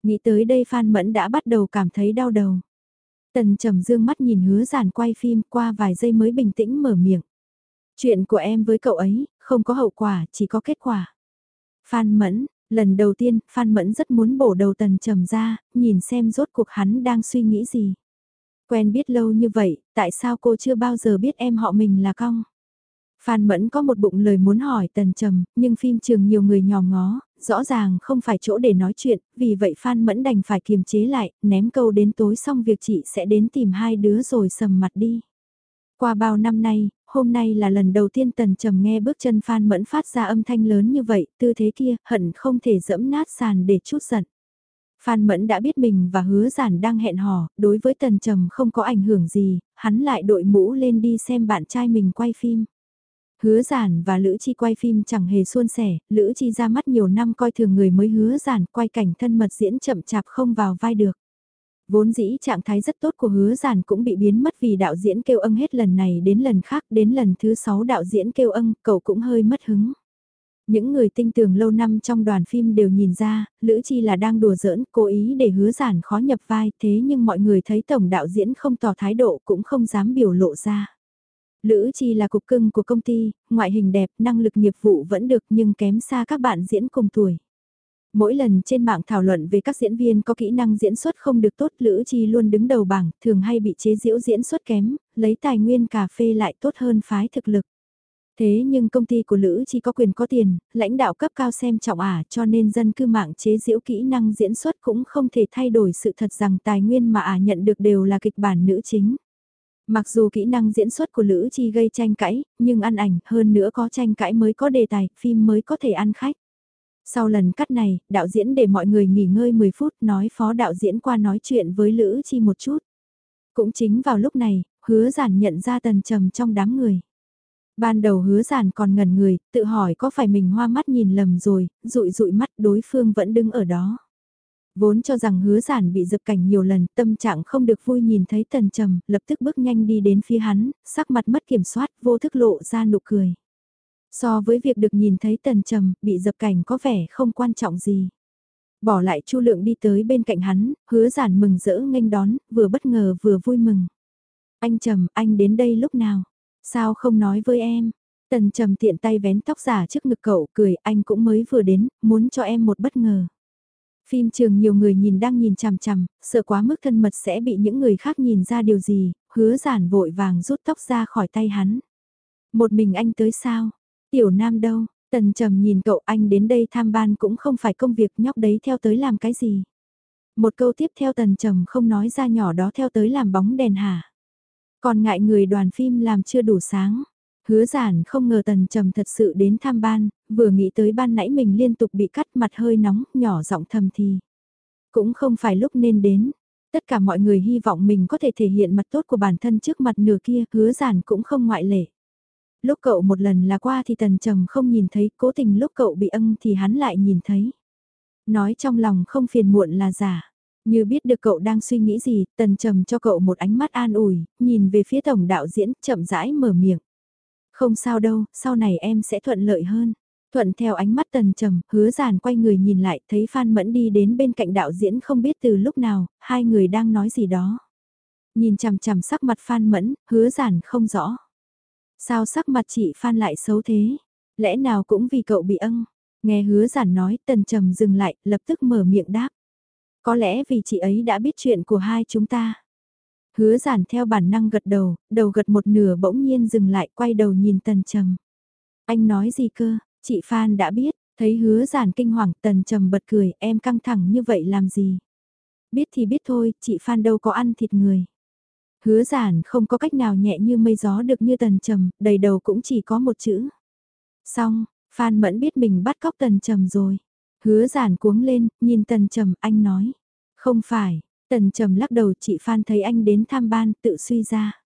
Nghĩ tới đây Phan Mẫn đã bắt đầu cảm thấy đau đầu. Tần trầm dương mắt nhìn hứa giản quay phim qua vài giây mới bình tĩnh mở miệng. Chuyện của em với cậu ấy, không có hậu quả, chỉ có kết quả. Phan Mẫn, lần đầu tiên, Phan Mẫn rất muốn bổ đầu tần trầm ra, nhìn xem rốt cuộc hắn đang suy nghĩ gì. Quen biết lâu như vậy, tại sao cô chưa bao giờ biết em họ mình là cong? Phan Mẫn có một bụng lời muốn hỏi Tần Trầm, nhưng phim trường nhiều người nhòm ngó, rõ ràng không phải chỗ để nói chuyện, vì vậy Phan Mẫn đành phải kiềm chế lại, ném câu đến tối xong việc chị sẽ đến tìm hai đứa rồi sầm mặt đi. Qua bao năm nay, hôm nay là lần đầu tiên Tần Trầm nghe bước chân Phan Mẫn phát ra âm thanh lớn như vậy, tư thế kia, hận không thể dẫm nát sàn để chút giận. Phan Mẫn đã biết mình và hứa giản đang hẹn hò, đối với Tần Trầm không có ảnh hưởng gì, hắn lại đội mũ lên đi xem bạn trai mình quay phim. Hứa giản và Lữ Chi quay phim chẳng hề suôn sẻ, Lữ Chi ra mắt nhiều năm coi thường người mới hứa giản quay cảnh thân mật diễn chậm chạp không vào vai được. Vốn dĩ trạng thái rất tốt của hứa giản cũng bị biến mất vì đạo diễn kêu âng hết lần này đến lần khác đến lần thứ sáu đạo diễn kêu âng cậu cũng hơi mất hứng. Những người tinh tường lâu năm trong đoàn phim đều nhìn ra, Lữ Chi là đang đùa giỡn, cố ý để hứa giản khó nhập vai, thế nhưng mọi người thấy tổng đạo diễn không tỏ thái độ cũng không dám biểu lộ ra. Lữ Chi là cục cưng của công ty, ngoại hình đẹp, năng lực nghiệp vụ vẫn được nhưng kém xa các bạn diễn cùng tuổi. Mỗi lần trên mạng thảo luận về các diễn viên có kỹ năng diễn xuất không được tốt Lữ Chi luôn đứng đầu bảng, thường hay bị chế giễu diễn xuất kém, lấy tài nguyên cà phê lại tốt hơn phái thực lực. Thế nhưng công ty của Lữ Chi có quyền có tiền, lãnh đạo cấp cao xem trọng ả cho nên dân cư mạng chế diễu kỹ năng diễn xuất cũng không thể thay đổi sự thật rằng tài nguyên mà ả nhận được đều là kịch bản nữ chính. Mặc dù kỹ năng diễn xuất của Lữ Chi gây tranh cãi, nhưng ăn ảnh hơn nữa có tranh cãi mới có đề tài, phim mới có thể ăn khách. Sau lần cắt này, đạo diễn để mọi người nghỉ ngơi 10 phút nói phó đạo diễn qua nói chuyện với Lữ Chi một chút. Cũng chính vào lúc này, hứa giản nhận ra tần trầm trong đám người. Ban đầu hứa giản còn ngần người, tự hỏi có phải mình hoa mắt nhìn lầm rồi, rụi rụi mắt đối phương vẫn đứng ở đó. Vốn cho rằng hứa giản bị dập cảnh nhiều lần, tâm trạng không được vui nhìn thấy tần trầm, lập tức bước nhanh đi đến phía hắn, sắc mặt mất kiểm soát, vô thức lộ ra nụ cười. So với việc được nhìn thấy tần trầm, bị dập cảnh có vẻ không quan trọng gì. Bỏ lại chu lượng đi tới bên cạnh hắn, hứa giản mừng rỡ nghênh đón, vừa bất ngờ vừa vui mừng. Anh trầm, anh đến đây lúc nào? Sao không nói với em? Tần trầm tiện tay vén tóc giả trước ngực cậu cười, anh cũng mới vừa đến, muốn cho em một bất ngờ. Phim trường nhiều người nhìn đang nhìn chằm chằm, sợ quá mức thân mật sẽ bị những người khác nhìn ra điều gì, hứa giản vội vàng rút tóc ra khỏi tay hắn. Một mình anh tới sao? Tiểu Nam đâu? Tần trầm nhìn cậu anh đến đây tham ban cũng không phải công việc nhóc đấy theo tới làm cái gì. Một câu tiếp theo tần trầm không nói ra nhỏ đó theo tới làm bóng đèn hả. Còn ngại người đoàn phim làm chưa đủ sáng. Hứa giản không ngờ tần trầm thật sự đến tham ban, vừa nghĩ tới ban nãy mình liên tục bị cắt mặt hơi nóng, nhỏ giọng thầm thì. Cũng không phải lúc nên đến. Tất cả mọi người hy vọng mình có thể thể hiện mặt tốt của bản thân trước mặt nửa kia, hứa giản cũng không ngoại lệ. Lúc cậu một lần là qua thì tần trầm không nhìn thấy, cố tình lúc cậu bị âng thì hắn lại nhìn thấy. Nói trong lòng không phiền muộn là giả. Như biết được cậu đang suy nghĩ gì, tần trầm cho cậu một ánh mắt an ủi, nhìn về phía tổng đạo diễn, chậm rãi mở miệng. Không sao đâu, sau này em sẽ thuận lợi hơn. Thuận theo ánh mắt tần trầm, hứa giản quay người nhìn lại, thấy Phan Mẫn đi đến bên cạnh đạo diễn không biết từ lúc nào, hai người đang nói gì đó. Nhìn chằm chằm sắc mặt Phan Mẫn, hứa giản không rõ. Sao sắc mặt chị Phan lại xấu thế? Lẽ nào cũng vì cậu bị âng? Nghe hứa giản nói, tần trầm dừng lại, lập tức mở miệng đáp. Có lẽ vì chị ấy đã biết chuyện của hai chúng ta. Hứa giản theo bản năng gật đầu, đầu gật một nửa bỗng nhiên dừng lại quay đầu nhìn tần trầm. Anh nói gì cơ, chị Phan đã biết, thấy hứa giản kinh hoàng tần trầm bật cười em căng thẳng như vậy làm gì. Biết thì biết thôi, chị Phan đâu có ăn thịt người. Hứa giản không có cách nào nhẹ như mây gió được như tần trầm, đầy đầu cũng chỉ có một chữ. Xong, Phan Mẫn biết mình bắt cóc tần trầm rồi. Hứa giản cuống lên, nhìn tần trầm, anh nói. Không phải, tần trầm lắc đầu chị Phan thấy anh đến tham ban, tự suy ra.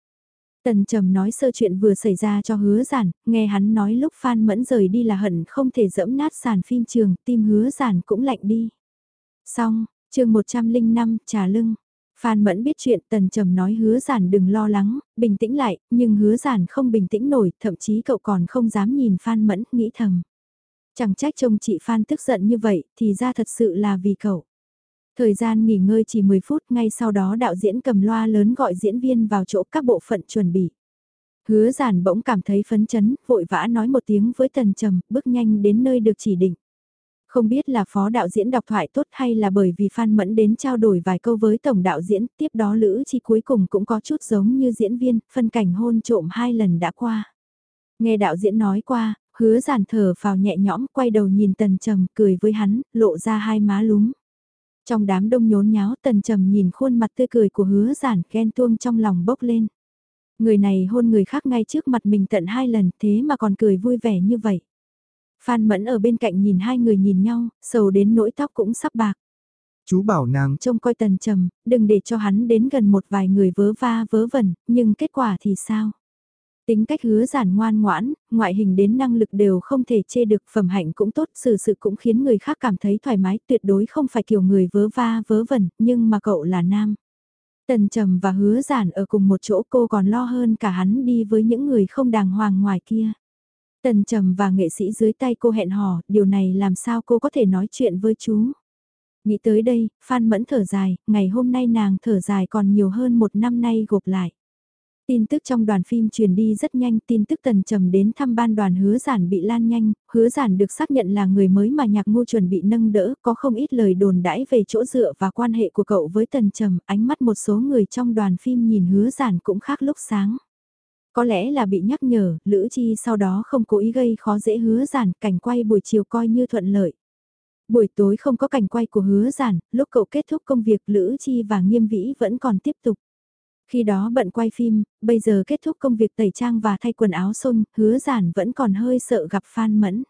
Tần trầm nói sơ chuyện vừa xảy ra cho hứa giản, nghe hắn nói lúc Phan Mẫn rời đi là hận không thể dẫm nát sàn phim trường, tim hứa giản cũng lạnh đi. Xong, chương 105, trà lưng. Phan Mẫn biết chuyện tần trầm nói hứa giản đừng lo lắng, bình tĩnh lại, nhưng hứa giản không bình tĩnh nổi, thậm chí cậu còn không dám nhìn Phan Mẫn, nghĩ thầm. Chẳng trách trông chị Phan tức giận như vậy, thì ra thật sự là vì cậu. Thời gian nghỉ ngơi chỉ 10 phút, ngay sau đó đạo diễn cầm loa lớn gọi diễn viên vào chỗ các bộ phận chuẩn bị. Hứa giản bỗng cảm thấy phấn chấn, vội vã nói một tiếng với tần trầm, bước nhanh đến nơi được chỉ định. Không biết là phó đạo diễn đọc thoại tốt hay là bởi vì Phan Mẫn đến trao đổi vài câu với tổng đạo diễn, tiếp đó Lữ Chi cuối cùng cũng có chút giống như diễn viên, phân cảnh hôn trộm hai lần đã qua. Nghe đạo diễn nói qua, hứa giản thở vào nhẹ nhõm, quay đầu nhìn tần trầm, cười với hắn, lộ ra hai má lúm. Trong đám đông nhốn nháo tần trầm nhìn khuôn mặt tươi cười của hứa giản ghen tuông trong lòng bốc lên. Người này hôn người khác ngay trước mặt mình tận hai lần thế mà còn cười vui vẻ như vậy. Phan Mẫn ở bên cạnh nhìn hai người nhìn nhau, sầu đến nỗi tóc cũng sắp bạc. Chú bảo nàng trông coi tần trầm, đừng để cho hắn đến gần một vài người vớ va vớ vẩn, nhưng kết quả thì sao? Tính cách hứa giản ngoan ngoãn, ngoại hình đến năng lực đều không thể chê được phẩm hạnh cũng tốt, xử sự cũng khiến người khác cảm thấy thoải mái, tuyệt đối không phải kiểu người vớ va vớ vẩn, nhưng mà cậu là nam. Tần trầm và hứa giản ở cùng một chỗ cô còn lo hơn cả hắn đi với những người không đàng hoàng ngoài kia. Tần trầm và nghệ sĩ dưới tay cô hẹn hò, điều này làm sao cô có thể nói chuyện với chú. Nghĩ tới đây, Phan Mẫn thở dài, ngày hôm nay nàng thở dài còn nhiều hơn một năm nay gộp lại. Tin tức trong đoàn phim truyền đi rất nhanh, tin tức tần trầm đến thăm ban đoàn hứa giản bị lan nhanh, hứa giản được xác nhận là người mới mà nhạc ngu chuẩn bị nâng đỡ, có không ít lời đồn đãi về chỗ dựa và quan hệ của cậu với tần trầm, ánh mắt một số người trong đoàn phim nhìn hứa giản cũng khác lúc sáng. Có lẽ là bị nhắc nhở, Lữ Chi sau đó không cố ý gây khó dễ hứa giản, cảnh quay buổi chiều coi như thuận lợi. Buổi tối không có cảnh quay của hứa giản, lúc cậu kết thúc công việc Lữ Chi và Nghiêm Vĩ vẫn còn tiếp tục. Khi đó bận quay phim, bây giờ kết thúc công việc tẩy trang và thay quần áo xôn, hứa giản vẫn còn hơi sợ gặp Phan Mẫn.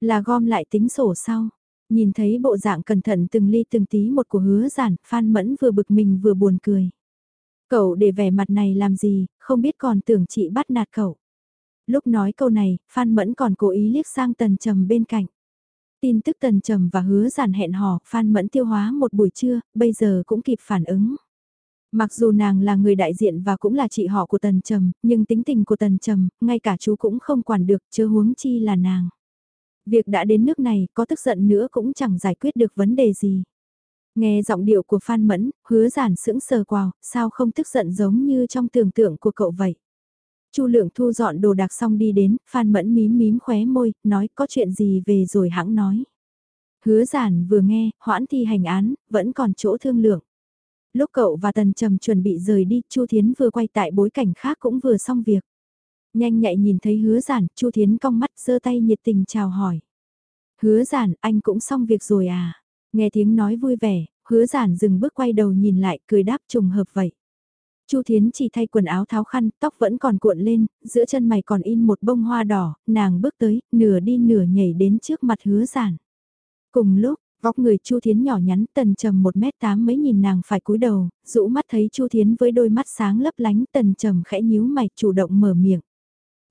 Là gom lại tính sổ sau. Nhìn thấy bộ dạng cẩn thận từng ly từng tí một của hứa giản, Phan Mẫn vừa bực mình vừa buồn cười. Cậu để vẻ mặt này làm gì, không biết còn tưởng chị bắt nạt cậu. Lúc nói câu này, Phan Mẫn còn cố ý liếc sang Tần Trầm bên cạnh. Tin tức Tần Trầm và hứa giản hẹn hò, Phan Mẫn tiêu hóa một buổi trưa, bây giờ cũng kịp phản ứng. Mặc dù nàng là người đại diện và cũng là chị họ của Tần Trầm, nhưng tính tình của Tần Trầm, ngay cả chú cũng không quản được, chớ huống chi là nàng. Việc đã đến nước này, có tức giận nữa cũng chẳng giải quyết được vấn đề gì. Nghe giọng điệu của Phan Mẫn, hứa giản sững sờ quào, sao không tức giận giống như trong tưởng tượng của cậu vậy. Chu lượng thu dọn đồ đạc xong đi đến, Phan Mẫn mím mím khóe môi, nói có chuyện gì về rồi hãng nói. Hứa giản vừa nghe, hoãn thi hành án, vẫn còn chỗ thương lượng. Lúc cậu và Tần Trầm chuẩn bị rời đi, Chu Thiến vừa quay tại bối cảnh khác cũng vừa xong việc. Nhanh nhạy nhìn thấy hứa giản, Chu Thiến cong mắt giơ tay nhiệt tình chào hỏi. Hứa giản, anh cũng xong việc rồi à? Nghe tiếng nói vui vẻ, hứa giản dừng bước quay đầu nhìn lại, cười đáp trùng hợp vậy. Chu Thiến chỉ thay quần áo tháo khăn, tóc vẫn còn cuộn lên, giữa chân mày còn in một bông hoa đỏ, nàng bước tới, nửa đi nửa nhảy đến trước mặt hứa giản. Cùng lúc, vóc người Chu Thiến nhỏ nhắn tần trầm 1 mét 8 mấy nhìn nàng phải cúi đầu, rũ mắt thấy Chu Thiến với đôi mắt sáng lấp lánh tần trầm khẽ nhíu mày chủ động mở miệng.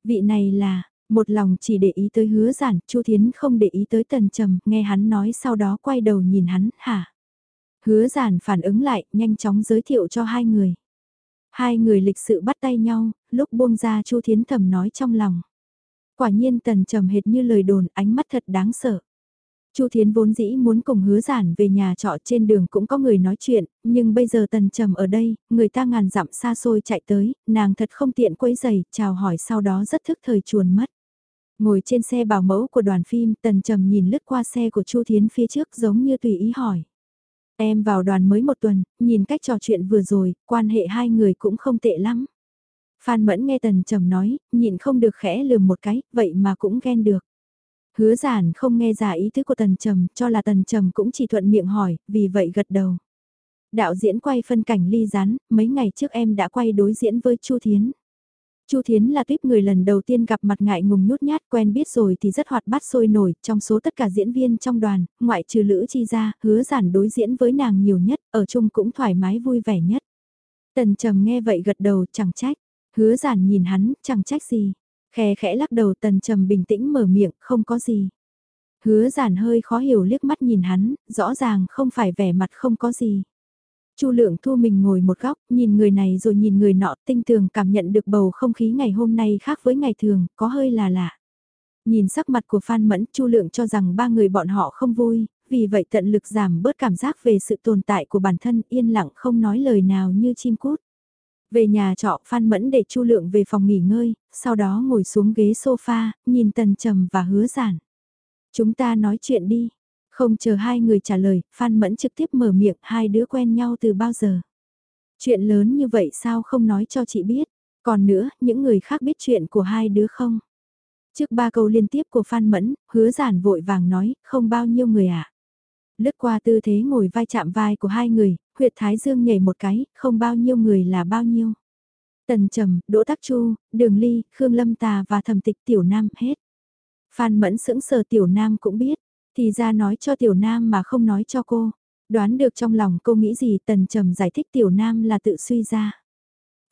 Vị này là, một lòng chỉ để ý tới hứa giản, Chu Thiến không để ý tới tần trầm, nghe hắn nói sau đó quay đầu nhìn hắn, hả? Hứa giản phản ứng lại, nhanh chóng giới thiệu cho hai người. Hai người lịch sự bắt tay nhau, lúc buông ra Chu Thiến thầm nói trong lòng. Quả nhiên tần trầm hệt như lời đồn, ánh mắt thật đáng sợ. Chu Thiến vốn dĩ muốn cùng hứa giản về nhà trọ trên đường cũng có người nói chuyện, nhưng bây giờ tần trầm ở đây, người ta ngàn dặm xa xôi chạy tới, nàng thật không tiện quấy giày, chào hỏi sau đó rất thức thời chuồn mất. Ngồi trên xe bảo mẫu của đoàn phim, tần trầm nhìn lướt qua xe của Chu Thiến phía trước giống như tùy ý hỏi. Em vào đoàn mới một tuần, nhìn cách trò chuyện vừa rồi, quan hệ hai người cũng không tệ lắm. Phan Mẫn nghe Tần Trầm nói, nhịn không được khẽ lườm một cái, vậy mà cũng ghen được. Hứa giản không nghe ra ý tứ của Tần Trầm, cho là Tần Trầm cũng chỉ thuận miệng hỏi, vì vậy gật đầu. Đạo diễn quay phân cảnh ly rán, mấy ngày trước em đã quay đối diễn với Chu Thiến. Chu Thiến là tuyếp người lần đầu tiên gặp mặt ngại ngùng nhút nhát quen biết rồi thì rất hoạt bát sôi nổi, trong số tất cả diễn viên trong đoàn, ngoại trừ Lữ Chi ra, hứa giản đối diễn với nàng nhiều nhất, ở chung cũng thoải mái vui vẻ nhất. Tần trầm nghe vậy gật đầu chẳng trách, hứa giản nhìn hắn, chẳng trách gì. Khe khẽ lắc đầu tần trầm bình tĩnh mở miệng, không có gì. Hứa giản hơi khó hiểu liếc mắt nhìn hắn, rõ ràng không phải vẻ mặt không có gì. Chu Lượng Thu mình ngồi một góc, nhìn người này rồi nhìn người nọ, tinh tường cảm nhận được bầu không khí ngày hôm nay khác với ngày thường, có hơi là lạ. Nhìn sắc mặt của Phan Mẫn, Chu Lượng cho rằng ba người bọn họ không vui, vì vậy tận lực giảm bớt cảm giác về sự tồn tại của bản thân, yên lặng không nói lời nào như chim cút. Về nhà trọ Phan Mẫn để Chu Lượng về phòng nghỉ ngơi, sau đó ngồi xuống ghế sofa, nhìn Tần Trầm và hứa giản. Chúng ta nói chuyện đi, không chờ hai người trả lời, Phan Mẫn trực tiếp mở miệng hai đứa quen nhau từ bao giờ. Chuyện lớn như vậy sao không nói cho chị biết, còn nữa, những người khác biết chuyện của hai đứa không? Trước ba câu liên tiếp của Phan Mẫn, hứa giản vội vàng nói, không bao nhiêu người ạ. À? Lướt qua tư thế ngồi vai chạm vai của hai người, huyệt thái dương nhảy một cái, không bao nhiêu người là bao nhiêu. Tần Trầm, Đỗ Tắc Chu, Đường Ly, Khương Lâm Tà và Thẩm Tịch Tiểu Nam hết. Phan Mẫn sững sờ Tiểu Nam cũng biết, thì ra nói cho tiểu nam mà không nói cho cô. Đoán được trong lòng cô nghĩ gì tần trầm giải thích tiểu nam là tự suy ra.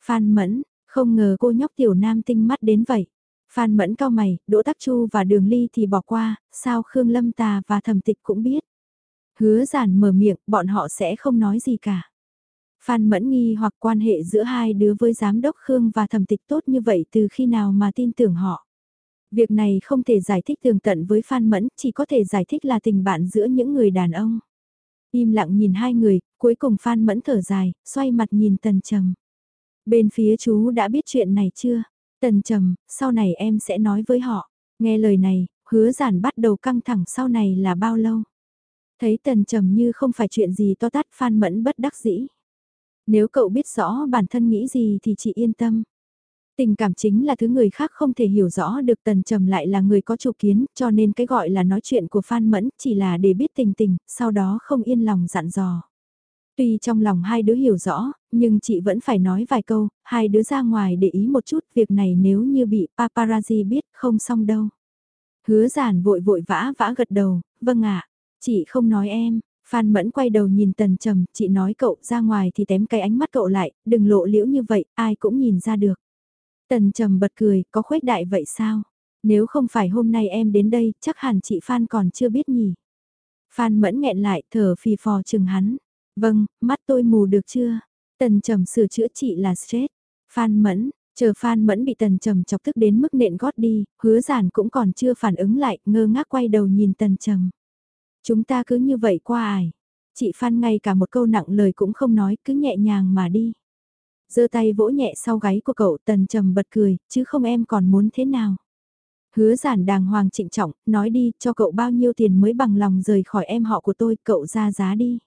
Phan mẫn, không ngờ cô nhóc tiểu nam tinh mắt đến vậy. Phan mẫn cao mày, Đỗ Tắc Chu và Đường Ly thì bỏ qua, sao Khương Lâm Tà và Thẩm Tịch cũng biết. Hứa giản mở miệng, bọn họ sẽ không nói gì cả. Phan Mẫn nghi hoặc quan hệ giữa hai đứa với giám đốc Khương và thẩm tịch tốt như vậy từ khi nào mà tin tưởng họ. Việc này không thể giải thích tường tận với Phan Mẫn, chỉ có thể giải thích là tình bạn giữa những người đàn ông. Im lặng nhìn hai người, cuối cùng Phan Mẫn thở dài, xoay mặt nhìn Tần Trầm. Bên phía chú đã biết chuyện này chưa? Tần Trầm, sau này em sẽ nói với họ. Nghe lời này, hứa giản bắt đầu căng thẳng sau này là bao lâu? Thấy Tần Trầm như không phải chuyện gì to tát Phan Mẫn bất đắc dĩ. Nếu cậu biết rõ bản thân nghĩ gì thì chị yên tâm. Tình cảm chính là thứ người khác không thể hiểu rõ được tần trầm lại là người có chủ kiến, cho nên cái gọi là nói chuyện của Phan Mẫn chỉ là để biết tình tình, sau đó không yên lòng dặn dò. Tuy trong lòng hai đứa hiểu rõ, nhưng chị vẫn phải nói vài câu, hai đứa ra ngoài để ý một chút, việc này nếu như bị paparazzi biết không xong đâu. Hứa giản vội vội vã vã gật đầu, vâng ạ, chị không nói em, Phan Mẫn quay đầu nhìn Tần Trầm, chị nói cậu ra ngoài thì tém cái ánh mắt cậu lại, đừng lộ liễu như vậy, ai cũng nhìn ra được. Tần Trầm bật cười, có khuếch đại vậy sao? Nếu không phải hôm nay em đến đây, chắc hẳn chị Phan còn chưa biết nhỉ. Phan Mẫn nghẹn lại, thở phì phò chừng hắn. Vâng, mắt tôi mù được chưa? Tần Trầm sửa chữa chị là stress. Phan Mẫn, chờ Phan Mẫn bị Tần Trầm chọc tức đến mức nện gót đi, hứa giản cũng còn chưa phản ứng lại, ngơ ngác quay đầu nhìn Tần Trầm. Chúng ta cứ như vậy qua ải. Chị Phan ngay cả một câu nặng lời cũng không nói, cứ nhẹ nhàng mà đi. giơ tay vỗ nhẹ sau gáy của cậu tần trầm bật cười, chứ không em còn muốn thế nào. Hứa giản đàng hoàng trịnh trọng, nói đi, cho cậu bao nhiêu tiền mới bằng lòng rời khỏi em họ của tôi, cậu ra giá đi.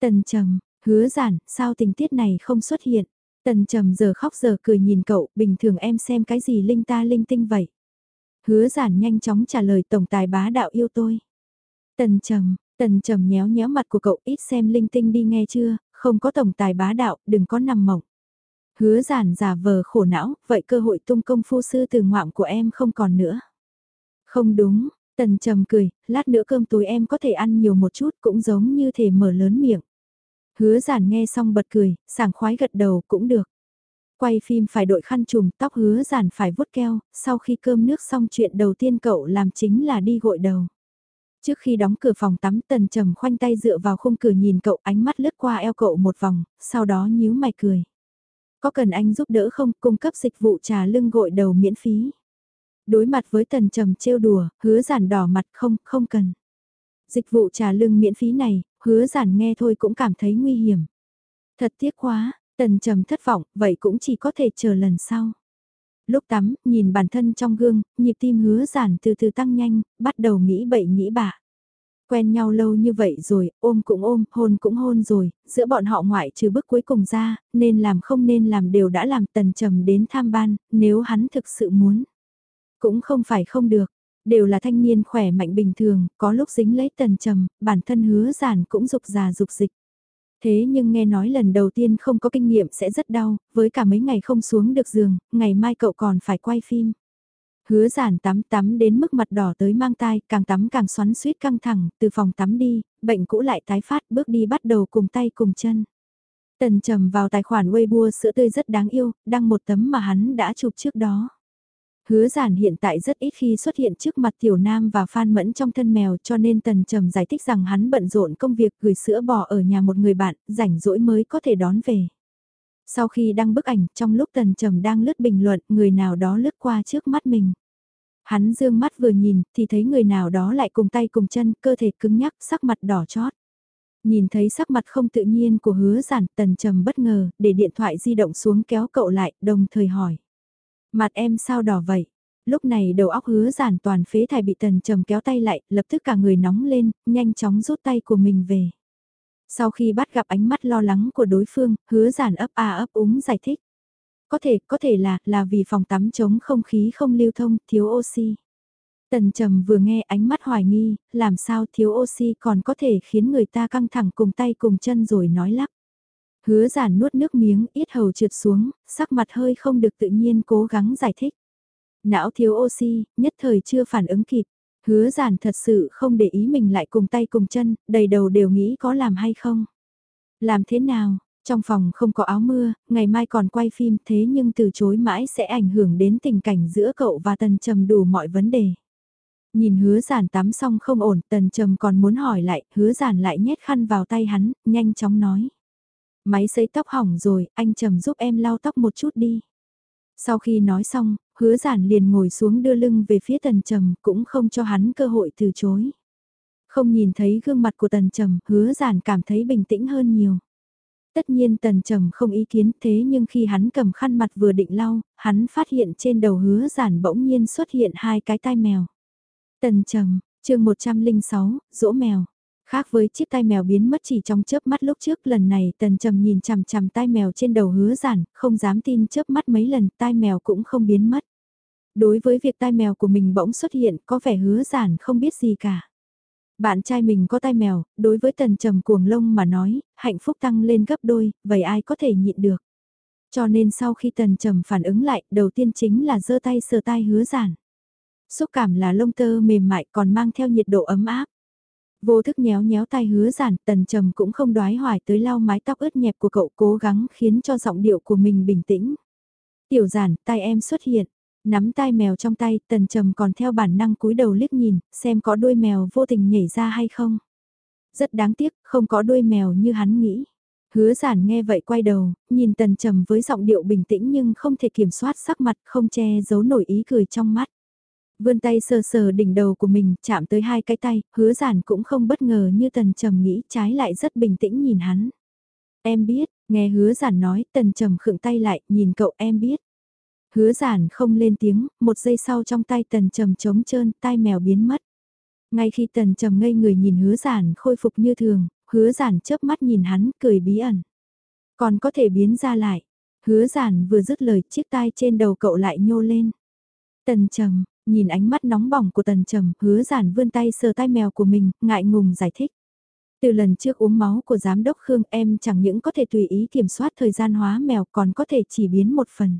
Tần trầm, hứa giản, sao tình tiết này không xuất hiện? Tần trầm giờ khóc giờ cười nhìn cậu, bình thường em xem cái gì linh ta linh tinh vậy? Hứa giản nhanh chóng trả lời tổng tài bá đạo yêu tôi. Tần trầm, tần trầm nhéo nhéo mặt của cậu ít xem linh tinh đi nghe chưa, không có tổng tài bá đạo, đừng có nằm mộng. Hứa giản giả vờ khổ não, vậy cơ hội tung công phu sư từ ngoạm của em không còn nữa. Không đúng, tần trầm cười, lát nữa cơm tối em có thể ăn nhiều một chút cũng giống như thể mở lớn miệng. Hứa giản nghe xong bật cười, sảng khoái gật đầu cũng được. Quay phim phải đội khăn trùm tóc hứa giản phải vuốt keo, sau khi cơm nước xong chuyện đầu tiên cậu làm chính là đi gội đầu. Trước khi đóng cửa phòng tắm tần trầm khoanh tay dựa vào khung cửa nhìn cậu ánh mắt lướt qua eo cậu một vòng, sau đó nhíu mày cười. Có cần anh giúp đỡ không cung cấp dịch vụ trà lưng gội đầu miễn phí? Đối mặt với tần trầm trêu đùa, hứa giản đỏ mặt không, không cần. Dịch vụ trà lưng miễn phí này, hứa giản nghe thôi cũng cảm thấy nguy hiểm. Thật tiếc quá, tần trầm thất vọng, vậy cũng chỉ có thể chờ lần sau lúc tắm, nhìn bản thân trong gương, nhịp tim hứa giản từ từ tăng nhanh, bắt đầu nghĩ bậy nghĩ bạ. Quen nhau lâu như vậy rồi, ôm cũng ôm, hôn cũng hôn rồi, giữa bọn họ ngoại trừ bước cuối cùng ra, nên làm không nên làm đều đã làm tần trầm đến tham ban, nếu hắn thực sự muốn. Cũng không phải không được, đều là thanh niên khỏe mạnh bình thường, có lúc dính lấy tần trầm, bản thân hứa giản cũng dục già dục dịch. Thế nhưng nghe nói lần đầu tiên không có kinh nghiệm sẽ rất đau, với cả mấy ngày không xuống được giường, ngày mai cậu còn phải quay phim. Hứa giản tắm tắm đến mức mặt đỏ tới mang tai, càng tắm càng xoắn suýt căng thẳng, từ phòng tắm đi, bệnh cũ lại tái phát bước đi bắt đầu cùng tay cùng chân. Tần trầm vào tài khoản Weibo sữa tươi rất đáng yêu, đăng một tấm mà hắn đã chụp trước đó. Hứa giản hiện tại rất ít khi xuất hiện trước mặt tiểu nam và Phan Mẫn trong thân mèo cho nên Tần Trầm giải thích rằng hắn bận rộn công việc gửi sữa bò ở nhà một người bạn, rảnh rỗi mới có thể đón về. Sau khi đăng bức ảnh, trong lúc Tần Trầm đang lướt bình luận, người nào đó lướt qua trước mắt mình. Hắn dương mắt vừa nhìn, thì thấy người nào đó lại cùng tay cùng chân, cơ thể cứng nhắc, sắc mặt đỏ chót. Nhìn thấy sắc mặt không tự nhiên của hứa giản, Tần Trầm bất ngờ, để điện thoại di động xuống kéo cậu lại, đồng thời hỏi. Mặt em sao đỏ vậy? Lúc này đầu óc hứa giản toàn phế thải bị tần trầm kéo tay lại, lập tức cả người nóng lên, nhanh chóng rút tay của mình về. Sau khi bắt gặp ánh mắt lo lắng của đối phương, hứa giản ấp a ấp úng giải thích. Có thể, có thể là, là vì phòng tắm chống không khí không lưu thông, thiếu oxy. Tần trầm vừa nghe ánh mắt hoài nghi, làm sao thiếu oxy còn có thể khiến người ta căng thẳng cùng tay cùng chân rồi nói lắp. Hứa giản nuốt nước miếng, ít hầu trượt xuống, sắc mặt hơi không được tự nhiên cố gắng giải thích. Não thiếu oxy, nhất thời chưa phản ứng kịp. Hứa giản thật sự không để ý mình lại cùng tay cùng chân, đầy đầu đều nghĩ có làm hay không. Làm thế nào, trong phòng không có áo mưa, ngày mai còn quay phim thế nhưng từ chối mãi sẽ ảnh hưởng đến tình cảnh giữa cậu và tần trầm đủ mọi vấn đề. Nhìn hứa giản tắm xong không ổn, tần trầm còn muốn hỏi lại, hứa giản lại nhét khăn vào tay hắn, nhanh chóng nói. Máy sấy tóc hỏng rồi, anh trầm giúp em lau tóc một chút đi. Sau khi nói xong, hứa giản liền ngồi xuống đưa lưng về phía tần trầm, cũng không cho hắn cơ hội từ chối. Không nhìn thấy gương mặt của tần trầm, hứa giản cảm thấy bình tĩnh hơn nhiều. Tất nhiên tần trầm không ý kiến thế nhưng khi hắn cầm khăn mặt vừa định lau, hắn phát hiện trên đầu hứa giản bỗng nhiên xuất hiện hai cái tai mèo. Tần trầm, chương 106, dỗ mèo. Khác với chiếc tai mèo biến mất chỉ trong chớp mắt lúc trước lần này tần trầm nhìn chằm chằm tai mèo trên đầu hứa giản, không dám tin chớp mắt mấy lần tai mèo cũng không biến mất. Đối với việc tai mèo của mình bỗng xuất hiện có vẻ hứa giản không biết gì cả. Bạn trai mình có tai mèo, đối với tần trầm cuồng lông mà nói, hạnh phúc tăng lên gấp đôi, vậy ai có thể nhịn được. Cho nên sau khi tần trầm phản ứng lại, đầu tiên chính là giơ tay sờ tai hứa giản. Xúc cảm là lông tơ mềm mại còn mang theo nhiệt độ ấm áp. Vô thức nhéo nhéo tay hứa giản, tần trầm cũng không đoái hoài tới lau mái tóc ướt nhẹp của cậu cố gắng khiến cho giọng điệu của mình bình tĩnh. Tiểu giản, tay em xuất hiện. Nắm tai mèo trong tay, tần trầm còn theo bản năng cúi đầu liếc nhìn, xem có đuôi mèo vô tình nhảy ra hay không. Rất đáng tiếc, không có đuôi mèo như hắn nghĩ. Hứa giản nghe vậy quay đầu, nhìn tần trầm với giọng điệu bình tĩnh nhưng không thể kiểm soát sắc mặt không che giấu nổi ý cười trong mắt. Vươn tay sờ sờ đỉnh đầu của mình, chạm tới hai cái tay, hứa giản cũng không bất ngờ như tần trầm nghĩ trái lại rất bình tĩnh nhìn hắn. Em biết, nghe hứa giản nói, tần trầm khựng tay lại, nhìn cậu em biết. Hứa giản không lên tiếng, một giây sau trong tay tần trầm trống trơn, tai mèo biến mất. Ngay khi tần trầm ngây người nhìn hứa giản khôi phục như thường, hứa giản chớp mắt nhìn hắn, cười bí ẩn. Còn có thể biến ra lại. Hứa giản vừa dứt lời chiếc tai trên đầu cậu lại nhô lên. Tần trầm, nhìn ánh mắt nóng bỏng của tần trầm, hứa giản vươn tay sờ tai mèo của mình, ngại ngùng giải thích. Từ lần trước uống máu của giám đốc Khương em chẳng những có thể tùy ý kiểm soát thời gian hóa mèo còn có thể chỉ biến một phần.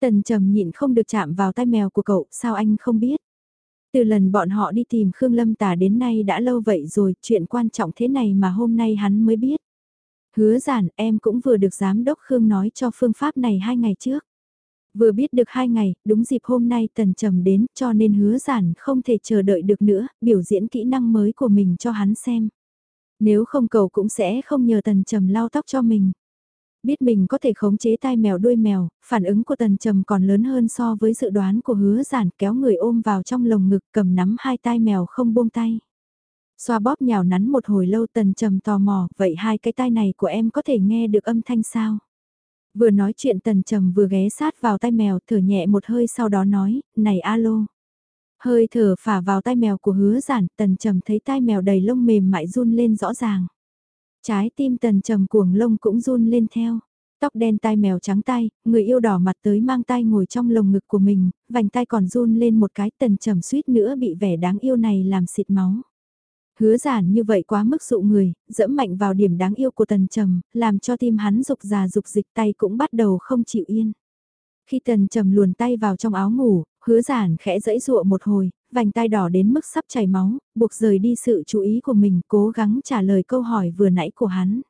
Tần trầm nhịn không được chạm vào tai mèo của cậu, sao anh không biết? Từ lần bọn họ đi tìm Khương Lâm Tả đến nay đã lâu vậy rồi, chuyện quan trọng thế này mà hôm nay hắn mới biết. Hứa giản em cũng vừa được giám đốc Khương nói cho phương pháp này hai ngày trước. Vừa biết được hai ngày, đúng dịp hôm nay tần trầm đến cho nên hứa giản không thể chờ đợi được nữa, biểu diễn kỹ năng mới của mình cho hắn xem. Nếu không cầu cũng sẽ không nhờ tần trầm lau tóc cho mình. Biết mình có thể khống chế tai mèo đuôi mèo, phản ứng của tần trầm còn lớn hơn so với dự đoán của hứa giản kéo người ôm vào trong lồng ngực cầm nắm hai tai mèo không buông tay. Xoa bóp nhào nắn một hồi lâu tần trầm tò mò, vậy hai cái tai này của em có thể nghe được âm thanh sao? Vừa nói chuyện tần trầm vừa ghé sát vào tai mèo thở nhẹ một hơi sau đó nói, này alo. Hơi thở phả vào tai mèo của hứa giản, tần trầm thấy tai mèo đầy lông mềm mại run lên rõ ràng. Trái tim tần trầm cuồng lông cũng run lên theo. Tóc đen tai mèo trắng tay, người yêu đỏ mặt tới mang tay ngồi trong lồng ngực của mình, vành tay còn run lên một cái tần trầm suýt nữa bị vẻ đáng yêu này làm xịt máu. Hứa giản như vậy quá mức dụ người, dẫm mạnh vào điểm đáng yêu của tần trầm, làm cho tim hắn dục già dục dịch tay cũng bắt đầu không chịu yên. Khi tần trầm luồn tay vào trong áo ngủ, hứa giản khẽ dẫy dụa một hồi, vành tai đỏ đến mức sắp chảy máu, buộc rời đi sự chú ý của mình cố gắng trả lời câu hỏi vừa nãy của hắn.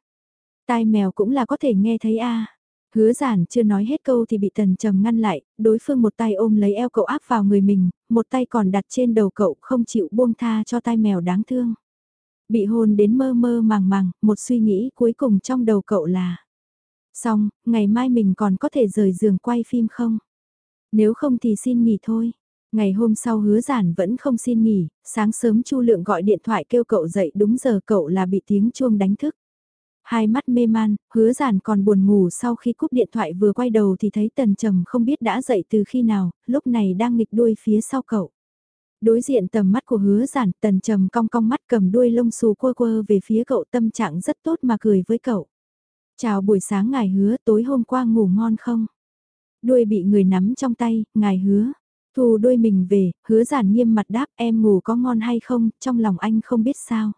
Tai mèo cũng là có thể nghe thấy a Hứa giản chưa nói hết câu thì bị tần trầm ngăn lại, đối phương một tay ôm lấy eo cậu áp vào người mình, một tay còn đặt trên đầu cậu không chịu buông tha cho tai mèo đáng thương. Bị hôn đến mơ mơ màng màng, một suy nghĩ cuối cùng trong đầu cậu là Xong, ngày mai mình còn có thể rời giường quay phim không? Nếu không thì xin nghỉ thôi. Ngày hôm sau hứa giản vẫn không xin nghỉ, sáng sớm Chu Lượng gọi điện thoại kêu cậu dậy đúng giờ cậu là bị tiếng chuông đánh thức. Hai mắt mê man, hứa giản còn buồn ngủ sau khi cúp điện thoại vừa quay đầu thì thấy tần trầm không biết đã dậy từ khi nào, lúc này đang nghịch đuôi phía sau cậu. Đối diện tầm mắt của hứa giản, tần trầm cong cong mắt cầm đuôi lông xù quơ quơ về phía cậu tâm trạng rất tốt mà cười với cậu. Chào buổi sáng ngài hứa tối hôm qua ngủ ngon không? Đuôi bị người nắm trong tay, ngài hứa. Thu đuôi mình về, hứa giản nghiêm mặt đáp em ngủ có ngon hay không, trong lòng anh không biết sao.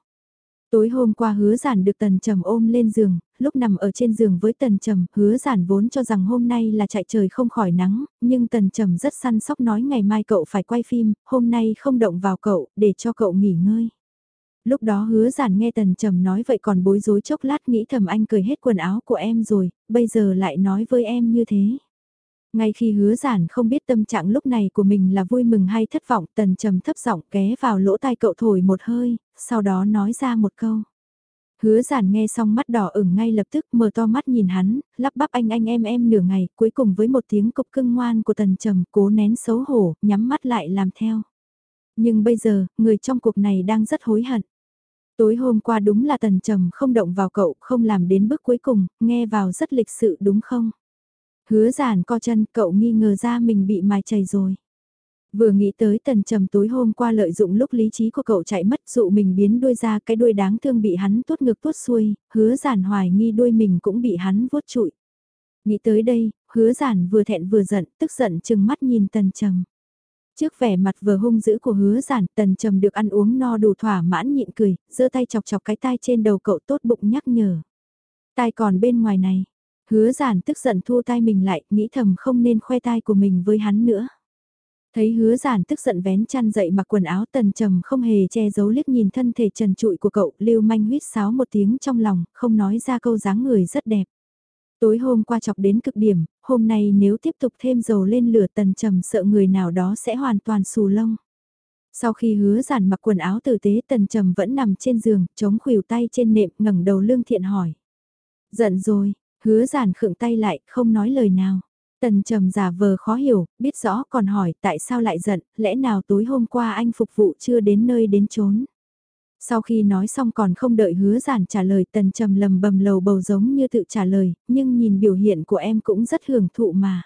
Tối hôm qua hứa giản được tần trầm ôm lên giường, lúc nằm ở trên giường với tần trầm, hứa giản vốn cho rằng hôm nay là chạy trời không khỏi nắng, nhưng tần trầm rất săn sóc nói ngày mai cậu phải quay phim, hôm nay không động vào cậu, để cho cậu nghỉ ngơi. Lúc đó hứa giản nghe tần trầm nói vậy còn bối rối chốc lát nghĩ thầm anh cười hết quần áo của em rồi, bây giờ lại nói với em như thế. Ngay khi hứa giản không biết tâm trạng lúc này của mình là vui mừng hay thất vọng, tần trầm thấp giọng ké vào lỗ tai cậu thổi một hơi, sau đó nói ra một câu. Hứa giản nghe xong mắt đỏ ửng ngay lập tức mở to mắt nhìn hắn, lắp bắp anh anh em em nửa ngày, cuối cùng với một tiếng cục cưng ngoan của tần trầm cố nén xấu hổ, nhắm mắt lại làm theo. Nhưng bây giờ, người trong cuộc này đang rất hối hận. Tối hôm qua đúng là tần trầm không động vào cậu, không làm đến bước cuối cùng, nghe vào rất lịch sự đúng không? Hứa giản co chân, cậu nghi ngờ ra mình bị mài chảy rồi. Vừa nghĩ tới tần trầm tối hôm qua lợi dụng lúc lý trí của cậu chạy mất dụ mình biến đuôi ra cái đuôi đáng thương bị hắn tuốt ngược tuốt xuôi, hứa giản hoài nghi đuôi mình cũng bị hắn vuốt trụi. Nghĩ tới đây, hứa giản vừa thẹn vừa giận, tức giận chừng mắt nhìn tần trầm. Trước vẻ mặt vừa hung dữ của hứa giản, tần trầm được ăn uống no đủ thỏa mãn nhịn cười, giơ tay chọc chọc cái tai trên đầu cậu tốt bụng nhắc nhở. Tai còn bên ngoài này, hứa giản tức giận thu tay mình lại, nghĩ thầm không nên khoe tai của mình với hắn nữa. Thấy hứa giản tức giận vén chăn dậy mặc quần áo tần trầm không hề che giấu liếc nhìn thân thể trần trụi của cậu, lưu manh huyết sáo một tiếng trong lòng, không nói ra câu dáng người rất đẹp. Tối hôm qua chọc đến cực điểm, hôm nay nếu tiếp tục thêm dầu lên lửa tần trầm sợ người nào đó sẽ hoàn toàn xù lông. Sau khi hứa giản mặc quần áo tử tế tần trầm vẫn nằm trên giường, chống khuỷu tay trên nệm ngẩng đầu lương thiện hỏi. Giận rồi, hứa giản khựng tay lại, không nói lời nào. Tần trầm giả vờ khó hiểu, biết rõ còn hỏi tại sao lại giận, lẽ nào tối hôm qua anh phục vụ chưa đến nơi đến chốn. Sau khi nói xong còn không đợi hứa giản trả lời tần trầm lầm bầm lầu bầu giống như tự trả lời, nhưng nhìn biểu hiện của em cũng rất hưởng thụ mà.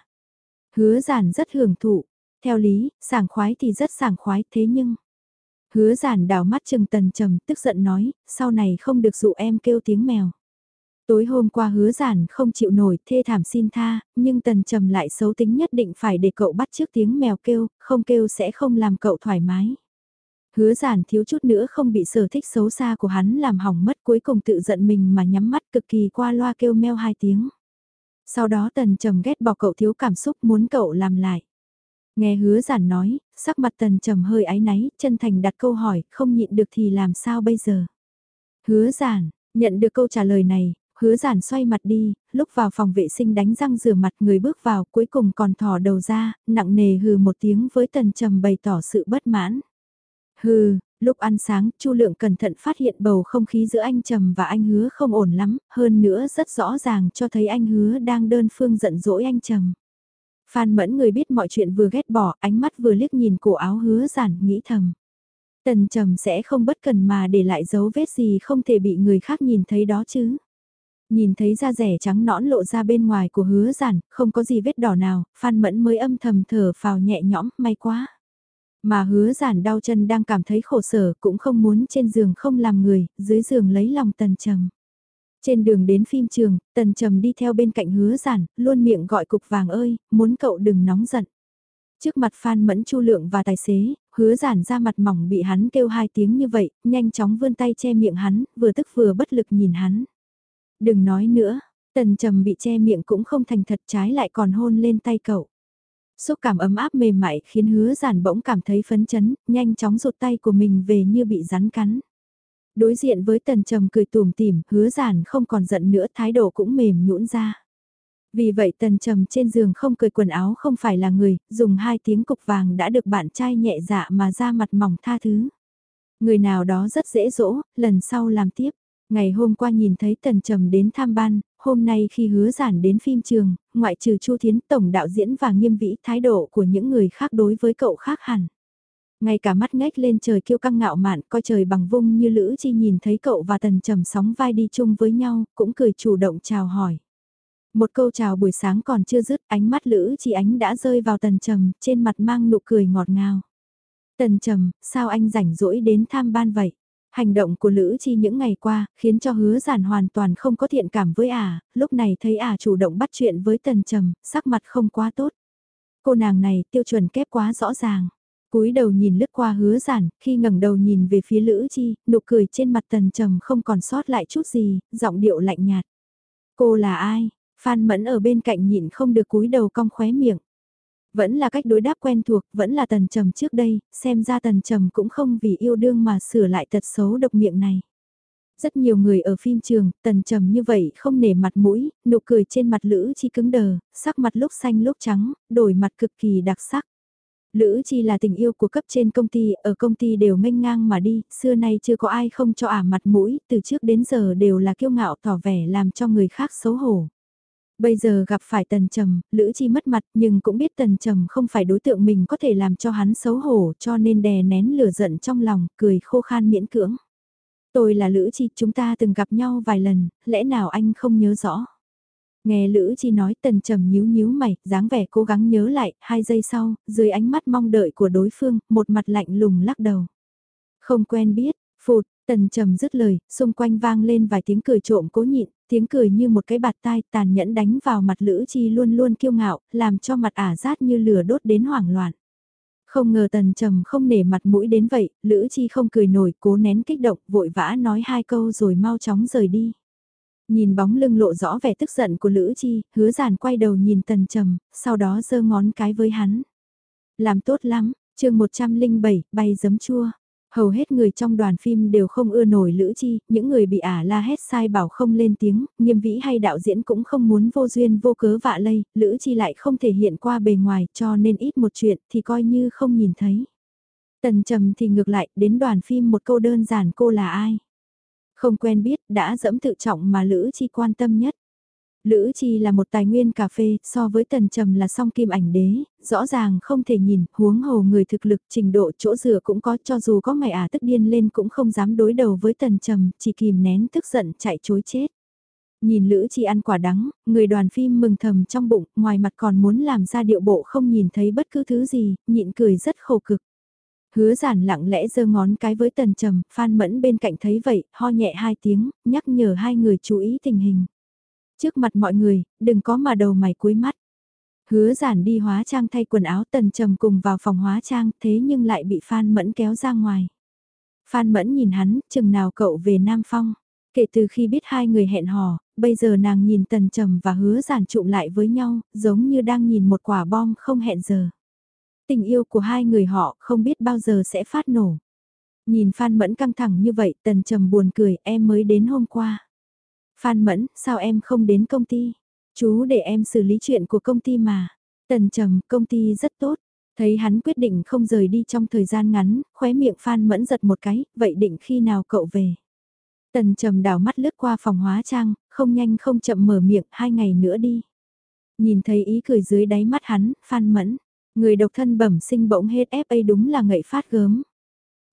Hứa giản rất hưởng thụ, theo lý, sảng khoái thì rất sảng khoái thế nhưng... Hứa giản đào mắt chừng tần trầm tức giận nói, sau này không được dụ em kêu tiếng mèo. Tối hôm qua hứa giản không chịu nổi thê thảm xin tha, nhưng tần trầm lại xấu tính nhất định phải để cậu bắt trước tiếng mèo kêu, không kêu sẽ không làm cậu thoải mái. Hứa giản thiếu chút nữa không bị sở thích xấu xa của hắn làm hỏng mất cuối cùng tự giận mình mà nhắm mắt cực kỳ qua loa kêu meo hai tiếng. Sau đó tần trầm ghét bỏ cậu thiếu cảm xúc muốn cậu làm lại. Nghe hứa giản nói, sắc mặt tần trầm hơi áy náy, chân thành đặt câu hỏi, không nhịn được thì làm sao bây giờ. Hứa giản, nhận được câu trả lời này, hứa giản xoay mặt đi, lúc vào phòng vệ sinh đánh răng rửa mặt người bước vào cuối cùng còn thỏ đầu ra, nặng nề hừ một tiếng với tần trầm bày tỏ sự bất mãn. Hừ, lúc ăn sáng, Chu Lượng cẩn thận phát hiện bầu không khí giữa anh Trầm và anh Hứa không ổn lắm, hơn nữa rất rõ ràng cho thấy anh Hứa đang đơn phương giận dỗi anh Trầm. Phan Mẫn người biết mọi chuyện vừa ghét bỏ, ánh mắt vừa liếc nhìn cổ áo Hứa giản, nghĩ thầm. Tần Trầm sẽ không bất cần mà để lại dấu vết gì không thể bị người khác nhìn thấy đó chứ. Nhìn thấy da rẻ trắng nõn lộ ra bên ngoài của hứa giản, không có gì vết đỏ nào, Phan Mẫn mới âm thầm thở phào nhẹ nhõm, may quá. Mà hứa giản đau chân đang cảm thấy khổ sở cũng không muốn trên giường không làm người, dưới giường lấy lòng tần trầm. Trên đường đến phim trường, tần trầm đi theo bên cạnh hứa giản, luôn miệng gọi cục vàng ơi, muốn cậu đừng nóng giận. Trước mặt Phan Mẫn Chu Lượng và tài xế, hứa giản ra mặt mỏng bị hắn kêu hai tiếng như vậy, nhanh chóng vươn tay che miệng hắn, vừa tức vừa bất lực nhìn hắn. Đừng nói nữa, tần trầm bị che miệng cũng không thành thật trái lại còn hôn lên tay cậu. Xúc cảm ấm áp mềm mại khiến hứa giản bỗng cảm thấy phấn chấn, nhanh chóng rụt tay của mình về như bị rắn cắn. Đối diện với tần trầm cười tùm tìm, hứa giản không còn giận nữa, thái độ cũng mềm nhũn ra. Vì vậy tần trầm trên giường không cười quần áo không phải là người, dùng hai tiếng cục vàng đã được bạn trai nhẹ dạ mà ra mặt mỏng tha thứ. Người nào đó rất dễ dỗ, lần sau làm tiếp. Ngày hôm qua nhìn thấy Tần Trầm đến tham ban, hôm nay khi hứa giản đến phim trường, ngoại trừ Chu Thiến tổng đạo diễn và nghiêm vĩ thái độ của những người khác đối với cậu khác hẳn. Ngay cả mắt ngách lên trời kiêu căng ngạo mạn coi trời bằng vung như Lữ Chi nhìn thấy cậu và Tần Trầm sóng vai đi chung với nhau, cũng cười chủ động chào hỏi. Một câu chào buổi sáng còn chưa dứt, ánh mắt Lữ Chi ánh đã rơi vào Tần Trầm, trên mặt mang nụ cười ngọt ngào. Tần Trầm, sao anh rảnh rỗi đến tham ban vậy? Hành động của Lữ Chi những ngày qua, khiến cho hứa giản hoàn toàn không có thiện cảm với ả, à, lúc này thấy ả à chủ động bắt chuyện với tần trầm, sắc mặt không quá tốt. Cô nàng này tiêu chuẩn kép quá rõ ràng. cúi đầu nhìn lướt qua hứa giản, khi ngẩng đầu nhìn về phía Lữ Chi, nụ cười trên mặt tần trầm không còn sót lại chút gì, giọng điệu lạnh nhạt. Cô là ai? Phan Mẫn ở bên cạnh nhịn không được cúi đầu cong khóe miệng. Vẫn là cách đối đáp quen thuộc, vẫn là tần trầm trước đây, xem ra tần trầm cũng không vì yêu đương mà sửa lại tật xấu độc miệng này. Rất nhiều người ở phim trường, tần trầm như vậy không nể mặt mũi, nụ cười trên mặt Lữ Chi cứng đờ, sắc mặt lúc xanh lúc trắng, đổi mặt cực kỳ đặc sắc. Lữ Chi là tình yêu của cấp trên công ty, ở công ty đều mênh ngang mà đi, xưa nay chưa có ai không cho ả mặt mũi, từ trước đến giờ đều là kiêu ngạo tỏ vẻ làm cho người khác xấu hổ. Bây giờ gặp phải Tần Trầm, Lữ Chi mất mặt nhưng cũng biết Tần Trầm không phải đối tượng mình có thể làm cho hắn xấu hổ cho nên đè nén lửa giận trong lòng, cười khô khan miễn cưỡng. Tôi là Lữ Chi, chúng ta từng gặp nhau vài lần, lẽ nào anh không nhớ rõ? Nghe Lữ Chi nói tần trầm nhíu nhíu mày, dáng vẻ cố gắng nhớ lại, hai giây sau, dưới ánh mắt mong đợi của đối phương, một mặt lạnh lùng lắc đầu. Không quen biết, phụt, tần trầm dứt lời, xung quanh vang lên vài tiếng cười trộm cố nhịn, tiếng cười như một cái bạt tai tàn nhẫn đánh vào mặt Lữ Chi luôn luôn kiêu ngạo, làm cho mặt ả rát như lửa đốt đến hoảng loạn. Không ngờ tần trầm không nể mặt mũi đến vậy, Lữ Chi không cười nổi, cố nén kích động, vội vã nói hai câu rồi mau chóng rời đi. Nhìn bóng lưng lộ rõ vẻ tức giận của Lữ Chi, hứa giản quay đầu nhìn tần trầm, sau đó giơ ngón cái với hắn. Làm tốt lắm, chương 107, bay giấm chua. Hầu hết người trong đoàn phim đều không ưa nổi Lữ Chi, những người bị ả la hét sai bảo không lên tiếng, nghiêm vĩ hay đạo diễn cũng không muốn vô duyên vô cớ vạ lây, Lữ Chi lại không thể hiện qua bề ngoài cho nên ít một chuyện thì coi như không nhìn thấy. Tần trầm thì ngược lại, đến đoàn phim một câu đơn giản cô là ai? Không quen biết, đã dẫm tự trọng mà Lữ Chi quan tâm nhất. Lữ Chi là một tài nguyên cà phê, so với tần trầm là song kim ảnh đế, rõ ràng không thể nhìn, huống hồ người thực lực trình độ chỗ dựa cũng có, cho dù có ngày ả tức điên lên cũng không dám đối đầu với tần trầm, chỉ kìm nén tức giận chạy chối chết. Nhìn Lữ Chi ăn quả đắng, người đoàn phim mừng thầm trong bụng, ngoài mặt còn muốn làm ra điệu bộ không nhìn thấy bất cứ thứ gì, nhịn cười rất khổ cực. Hứa giản lặng lẽ giơ ngón cái với tần trầm, Phan Mẫn bên cạnh thấy vậy, ho nhẹ hai tiếng, nhắc nhở hai người chú ý tình hình. Trước mặt mọi người, đừng có mà đầu mày cuối mắt. Hứa giản đi hóa trang thay quần áo tần trầm cùng vào phòng hóa trang thế nhưng lại bị Phan Mẫn kéo ra ngoài. Phan Mẫn nhìn hắn, chừng nào cậu về Nam Phong. Kể từ khi biết hai người hẹn hò, bây giờ nàng nhìn tần trầm và hứa giản trụm lại với nhau, giống như đang nhìn một quả bom không hẹn giờ tình yêu của hai người họ không biết bao giờ sẽ phát nổ. Nhìn Phan Mẫn căng thẳng như vậy, Tần Trầm buồn cười, em mới đến hôm qua. Phan Mẫn, sao em không đến công ty? Chú để em xử lý chuyện của công ty mà. Tần Trầm, công ty rất tốt. Thấy hắn quyết định không rời đi trong thời gian ngắn, khóe miệng Phan Mẫn giật một cái, vậy định khi nào cậu về? Tần Trầm đảo mắt lướt qua phòng hóa trang, không nhanh không chậm mở miệng, hai ngày nữa đi. Nhìn thấy ý cười dưới đáy mắt hắn, Phan Mẫn, Người độc thân bẩm sinh bỗng hết FA đúng là ngậy phát gớm.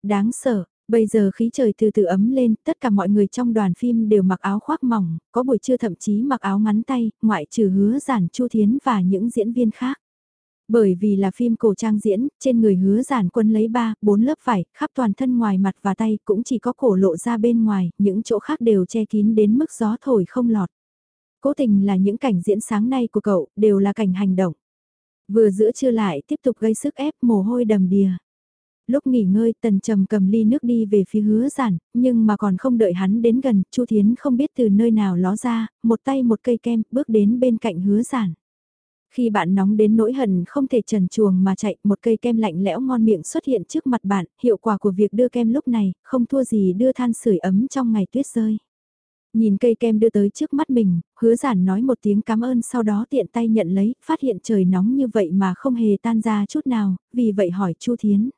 Đáng sợ, bây giờ khí trời từ từ ấm lên, tất cả mọi người trong đoàn phim đều mặc áo khoác mỏng, có buổi trưa thậm chí mặc áo ngắn tay, ngoại trừ hứa giản chu thiến và những diễn viên khác. Bởi vì là phim cổ trang diễn, trên người hứa giản quân lấy 3, 4 lớp vải, khắp toàn thân ngoài mặt và tay cũng chỉ có cổ lộ ra bên ngoài, những chỗ khác đều che kín đến mức gió thổi không lọt. Cố tình là những cảnh diễn sáng nay của cậu, đều là cảnh hành động. Vừa giữa trưa lại tiếp tục gây sức ép mồ hôi đầm đìa. Lúc nghỉ ngơi tần trầm cầm ly nước đi về phía hứa giản, nhưng mà còn không đợi hắn đến gần, chu Thiến không biết từ nơi nào ló ra, một tay một cây kem, bước đến bên cạnh hứa giản. Khi bạn nóng đến nỗi hận không thể trần chuồng mà chạy, một cây kem lạnh lẽo ngon miệng xuất hiện trước mặt bạn, hiệu quả của việc đưa kem lúc này, không thua gì đưa than sưởi ấm trong ngày tuyết rơi. Nhìn cây kem đưa tới trước mắt mình, hứa giản nói một tiếng cảm ơn sau đó tiện tay nhận lấy, phát hiện trời nóng như vậy mà không hề tan ra chút nào, vì vậy hỏi Chu Thiến.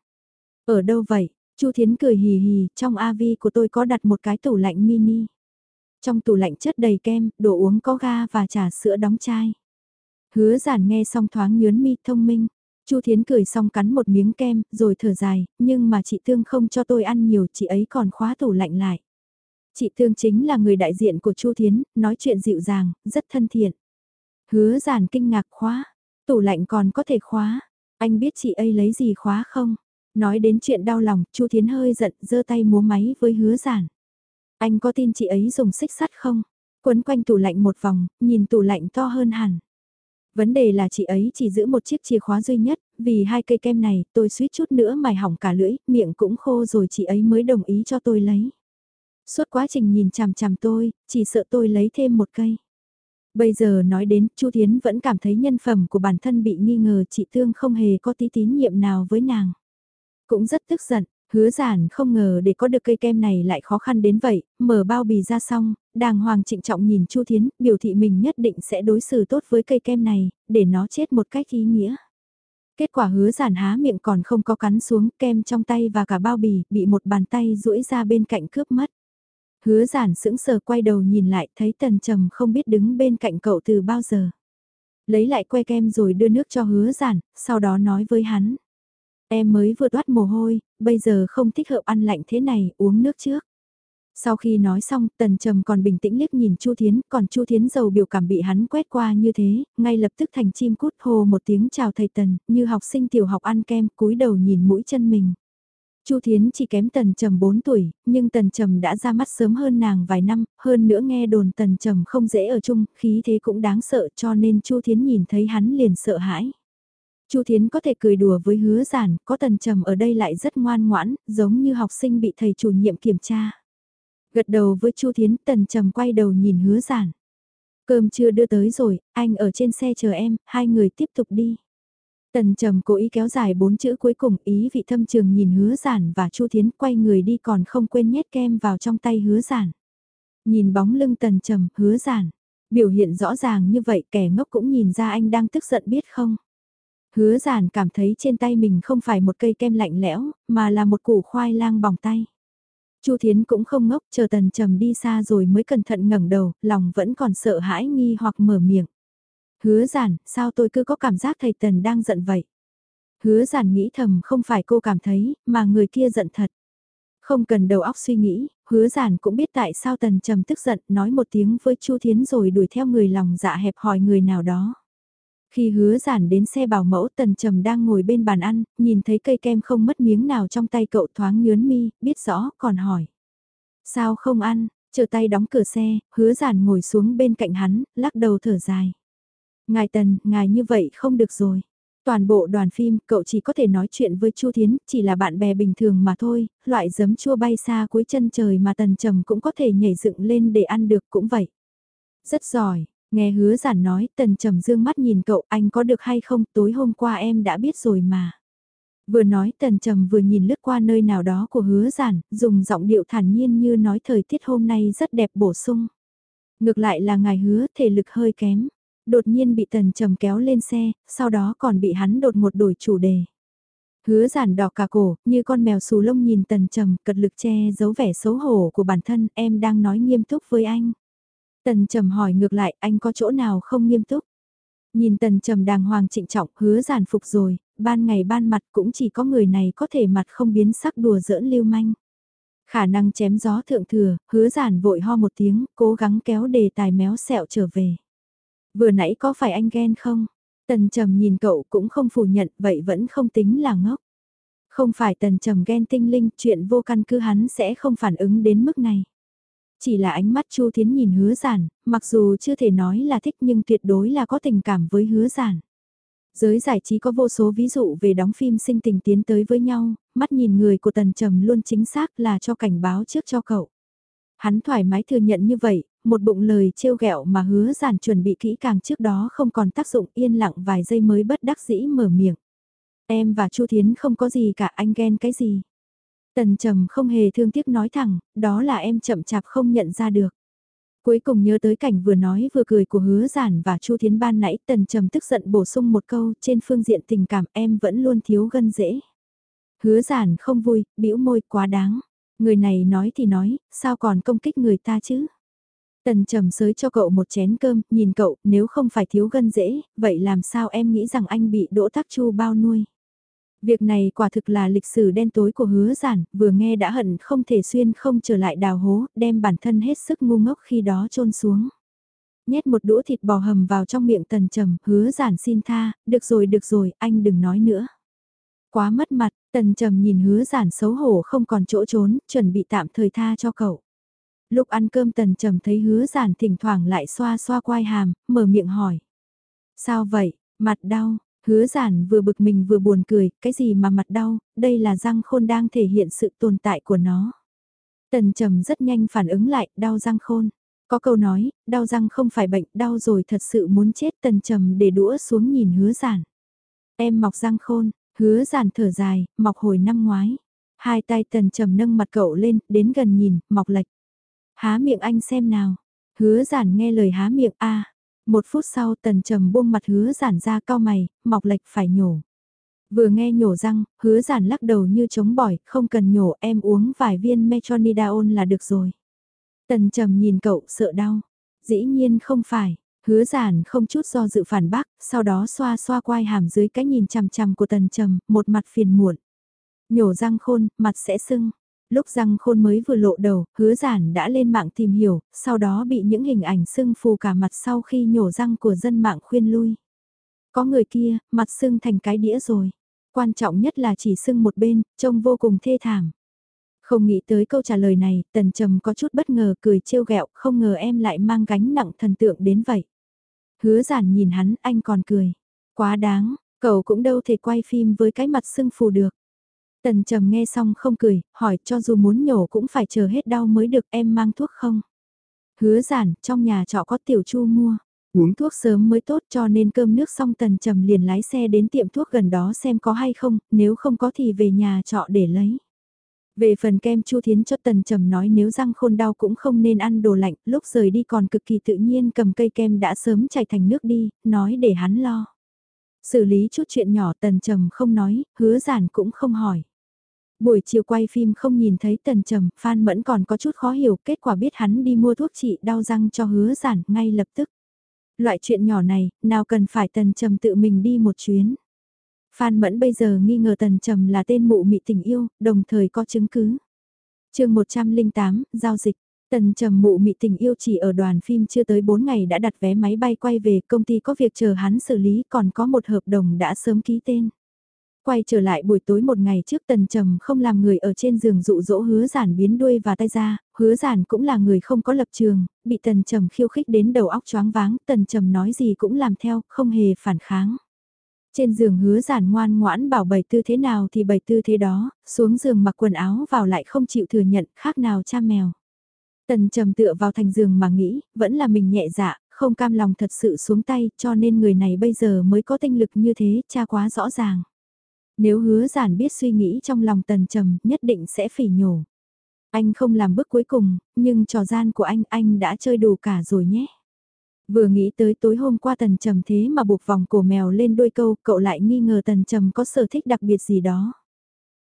Ở đâu vậy? Chu Thiến cười hì hì, trong AV của tôi có đặt một cái tủ lạnh mini. Trong tủ lạnh chất đầy kem, đồ uống có ga và trà sữa đóng chai. Hứa giản nghe xong thoáng nhớn mi thông minh. Chu Thiến cười xong cắn một miếng kem, rồi thở dài, nhưng mà chị thương không cho tôi ăn nhiều, chị ấy còn khóa tủ lạnh lại. Chị Thương chính là người đại diện của Chu Thiến, nói chuyện dịu dàng, rất thân thiện. Hứa giản kinh ngạc khóa, tủ lạnh còn có thể khóa, anh biết chị ấy lấy gì khóa không? Nói đến chuyện đau lòng, Chu Thiến hơi giận, giơ tay múa máy với hứa giản. Anh có tin chị ấy dùng xích sắt không? Quấn quanh tủ lạnh một vòng, nhìn tủ lạnh to hơn hẳn. Vấn đề là chị ấy chỉ giữ một chiếc chìa khóa duy nhất, vì hai cây kem này tôi suýt chút nữa mài hỏng cả lưỡi, miệng cũng khô rồi chị ấy mới đồng ý cho tôi lấy. Suốt quá trình nhìn chằm chằm tôi, chỉ sợ tôi lấy thêm một cây. Bây giờ nói đến, Chu Thiến vẫn cảm thấy nhân phẩm của bản thân bị nghi ngờ chị Tương không hề có tí tín nhiệm nào với nàng. Cũng rất tức giận, hứa giản không ngờ để có được cây kem này lại khó khăn đến vậy, mở bao bì ra xong, đàng hoàng trịnh trọng nhìn Chu Thiến, biểu thị mình nhất định sẽ đối xử tốt với cây kem này, để nó chết một cách ý nghĩa. Kết quả hứa giản há miệng còn không có cắn xuống kem trong tay và cả bao bì, bị một bàn tay duỗi ra bên cạnh cướp mất. Hứa giản sững sờ quay đầu nhìn lại thấy tần trầm không biết đứng bên cạnh cậu từ bao giờ. Lấy lại que kem rồi đưa nước cho hứa giản, sau đó nói với hắn. Em mới vừa toát mồ hôi, bây giờ không thích hợp ăn lạnh thế này, uống nước trước. Sau khi nói xong, Tần Trầm còn bình tĩnh liếc nhìn Chu Thiến, còn Chu Thiến giàu biểu cảm bị hắn quét qua như thế, ngay lập tức thành chim cút hồ một tiếng chào thầy Tần, như học sinh tiểu học ăn kem, cúi đầu nhìn mũi chân mình. Chu Thiến chỉ kém Tần Trầm 4 tuổi, nhưng Tần Trầm đã ra mắt sớm hơn nàng vài năm, hơn nữa nghe đồn Tần Trầm không dễ ở chung, khí thế cũng đáng sợ cho nên Chu Thiến nhìn thấy hắn liền sợ hãi. Chu Thiến có thể cười đùa với hứa giản, có Tần Trầm ở đây lại rất ngoan ngoãn, giống như học sinh bị thầy chủ nhiệm kiểm tra. Gật đầu với Chu Thiến, Tần Trầm quay đầu nhìn hứa giản. Cơm chưa đưa tới rồi, anh ở trên xe chờ em, hai người tiếp tục đi. Tần trầm cố ý kéo dài bốn chữ cuối cùng ý vị thâm trường nhìn hứa giản và Chu Thiến quay người đi còn không quên nhét kem vào trong tay hứa giản. Nhìn bóng lưng tần trầm, hứa giản. Biểu hiện rõ ràng như vậy kẻ ngốc cũng nhìn ra anh đang tức giận biết không. Hứa giản cảm thấy trên tay mình không phải một cây kem lạnh lẽo, mà là một củ khoai lang bỏng tay. Chu Thiến cũng không ngốc, chờ Tần Trầm đi xa rồi mới cẩn thận ngẩng đầu, lòng vẫn còn sợ hãi nghi hoặc mở miệng. Hứa giản, sao tôi cứ có cảm giác thầy Tần đang giận vậy? Hứa giản nghĩ thầm không phải cô cảm thấy, mà người kia giận thật. Không cần đầu óc suy nghĩ, hứa giản cũng biết tại sao Tần Trầm tức giận nói một tiếng với Chu Thiến rồi đuổi theo người lòng dạ hẹp hỏi người nào đó. Khi hứa giản đến xe bảo mẫu Tần Trầm đang ngồi bên bàn ăn, nhìn thấy cây kem không mất miếng nào trong tay cậu thoáng nhớn mi, biết rõ, còn hỏi. Sao không ăn, chờ tay đóng cửa xe, hứa giản ngồi xuống bên cạnh hắn, lắc đầu thở dài. Ngài Tần, ngài như vậy không được rồi. Toàn bộ đoàn phim, cậu chỉ có thể nói chuyện với Chu Thiến, chỉ là bạn bè bình thường mà thôi, loại giấm chua bay xa cuối chân trời mà Tần Trầm cũng có thể nhảy dựng lên để ăn được cũng vậy. Rất giỏi, nghe hứa giản nói, Tần Trầm dương mắt nhìn cậu, anh có được hay không, tối hôm qua em đã biết rồi mà. Vừa nói Tần Trầm vừa nhìn lướt qua nơi nào đó của hứa giản, dùng giọng điệu thản nhiên như nói thời tiết hôm nay rất đẹp bổ sung. Ngược lại là ngài hứa thể lực hơi kém đột nhiên bị tần trầm kéo lên xe, sau đó còn bị hắn đột một đổi chủ đề. Hứa giản đỏ cả cổ, như con mèo xù lông nhìn tần trầm, cật lực che giấu vẻ xấu hổ của bản thân, em đang nói nghiêm túc với anh. Tần trầm hỏi ngược lại, anh có chỗ nào không nghiêm túc? Nhìn tần trầm đàng hoàng trịnh trọng, hứa giản phục rồi, ban ngày ban mặt cũng chỉ có người này có thể mặt không biến sắc đùa giỡn lưu manh. Khả năng chém gió thượng thừa, hứa giản vội ho một tiếng, cố gắng kéo đề tài méo sẹo trở về. Vừa nãy có phải anh ghen không? Tần trầm nhìn cậu cũng không phủ nhận vậy vẫn không tính là ngốc. Không phải tần trầm ghen tinh linh chuyện vô căn cứ hắn sẽ không phản ứng đến mức này. Chỉ là ánh mắt Chu Thiến nhìn hứa giản, mặc dù chưa thể nói là thích nhưng tuyệt đối là có tình cảm với hứa giản. Giới giải trí có vô số ví dụ về đóng phim sinh tình tiến tới với nhau, mắt nhìn người của tần trầm luôn chính xác là cho cảnh báo trước cho cậu. Hắn thoải mái thừa nhận như vậy, một bụng lời trêu ghẹo mà hứa giản chuẩn bị kỹ càng trước đó không còn tác dụng yên lặng vài giây mới bất đắc dĩ mở miệng. Em và Chu Thiến không có gì cả anh ghen cái gì. Tần trầm không hề thương tiếc nói thẳng, đó là em chậm chạp không nhận ra được. Cuối cùng nhớ tới cảnh vừa nói vừa cười của hứa giản và Chu Thiến ban nãy tần trầm tức giận bổ sung một câu trên phương diện tình cảm em vẫn luôn thiếu gân dễ. Hứa giản không vui, bĩu môi quá đáng. Người này nói thì nói, sao còn công kích người ta chứ? Tần trầm sới cho cậu một chén cơm, nhìn cậu, nếu không phải thiếu gân dễ, vậy làm sao em nghĩ rằng anh bị đỗ tắc chu bao nuôi? Việc này quả thực là lịch sử đen tối của hứa giản, vừa nghe đã hận không thể xuyên không trở lại đào hố, đem bản thân hết sức ngu ngốc khi đó trôn xuống. Nhét một đũa thịt bò hầm vào trong miệng tần trầm, hứa giản xin tha, được rồi được rồi, anh đừng nói nữa. Quá mất mặt, tần trầm nhìn hứa giản xấu hổ không còn chỗ trốn, chuẩn bị tạm thời tha cho cậu. Lúc ăn cơm tần trầm thấy hứa giản thỉnh thoảng lại xoa xoa quai hàm, mở miệng hỏi. Sao vậy, mặt đau, Hứa giản vừa bực mình vừa buồn cười, cái gì mà mặt đau, đây là răng khôn đang thể hiện sự tồn tại của nó. Tần trầm rất nhanh phản ứng lại, đau răng khôn. Có câu nói, đau răng không phải bệnh, đau rồi thật sự muốn chết tần trầm để đũa xuống nhìn hứa giản. Em mọc răng khôn, hứa giản thở dài, mọc hồi năm ngoái. Hai tay tần trầm nâng mặt cậu lên, đến gần nhìn, mọc lệch. Há miệng anh xem nào. Hứa giản nghe lời há miệng a một phút sau tần trầm buông mặt hứa giản ra cao mày, mọc lệch phải nhổ. Vừa nghe nhổ răng, hứa giản lắc đầu như chống bỏi, không cần nhổ em uống vài viên metronidazole là được rồi. Tần trầm nhìn cậu sợ đau. Dĩ nhiên không phải, hứa giản không chút do dự phản bác, sau đó xoa xoa quai hàm dưới cái nhìn chằm chằm của tần trầm, một mặt phiền muộn. Nhổ răng khôn, mặt sẽ sưng. Lúc răng khôn mới vừa lộ đầu, hứa giản đã lên mạng tìm hiểu, sau đó bị những hình ảnh sưng phù cả mặt sau khi nhổ răng của dân mạng khuyên lui. Có người kia, mặt sưng thành cái đĩa rồi. Quan trọng nhất là chỉ sưng một bên, trông vô cùng thê thảm. Không nghĩ tới câu trả lời này, tần trầm có chút bất ngờ cười trêu ghẹo, không ngờ em lại mang gánh nặng thần tượng đến vậy. Hứa giản nhìn hắn, anh còn cười. Quá đáng, cậu cũng đâu thể quay phim với cái mặt sưng phù được. Tần trầm nghe xong không cười, hỏi cho dù muốn nhổ cũng phải chờ hết đau mới được em mang thuốc không? Hứa giản, trong nhà trọ có tiểu chu mua. Uống thuốc sớm mới tốt cho nên cơm nước xong tần trầm liền lái xe đến tiệm thuốc gần đó xem có hay không, nếu không có thì về nhà trọ để lấy. Về phần kem Chu Thiến cho Tần Trầm nói nếu răng khôn đau cũng không nên ăn đồ lạnh, lúc rời đi còn cực kỳ tự nhiên cầm cây kem đã sớm chảy thành nước đi, nói để hắn lo. Xử lý chút chuyện nhỏ Tần Trầm không nói, hứa giản cũng không hỏi. Buổi chiều quay phim không nhìn thấy Tần Trầm, Phan Mẫn còn có chút khó hiểu, kết quả biết hắn đi mua thuốc trị đau răng cho hứa giản ngay lập tức. Loại chuyện nhỏ này, nào cần phải Tần Trầm tự mình đi một chuyến. Phan Mẫn bây giờ nghi ngờ Tần Trầm là tên mụ mị tình yêu, đồng thời có chứng cứ. chương 108, Giao dịch. Tần Trầm mụ mị tình yêu chỉ ở đoàn phim chưa tới 4 ngày đã đặt vé máy bay quay về công ty có việc chờ hắn xử lý còn có một hợp đồng đã sớm ký tên. Quay trở lại buổi tối một ngày trước tần trầm không làm người ở trên giường dụ dỗ hứa giản biến đuôi và tay ra, hứa giản cũng là người không có lập trường, bị tần trầm khiêu khích đến đầu óc choáng váng, tần trầm nói gì cũng làm theo, không hề phản kháng. Trên giường hứa giản ngoan ngoãn bảo bày tư thế nào thì bày tư thế đó, xuống giường mặc quần áo vào lại không chịu thừa nhận khác nào cha mèo. Tần trầm tựa vào thành giường mà nghĩ, vẫn là mình nhẹ dạ, không cam lòng thật sự xuống tay cho nên người này bây giờ mới có tinh lực như thế, cha quá rõ ràng. Nếu hứa giản biết suy nghĩ trong lòng tần trầm nhất định sẽ phỉ nhổ. Anh không làm bước cuối cùng, nhưng trò gian của anh anh đã chơi đủ cả rồi nhé. Vừa nghĩ tới tối hôm qua tần trầm thế mà buộc vòng cổ mèo lên đôi câu, cậu lại nghi ngờ tần trầm có sở thích đặc biệt gì đó.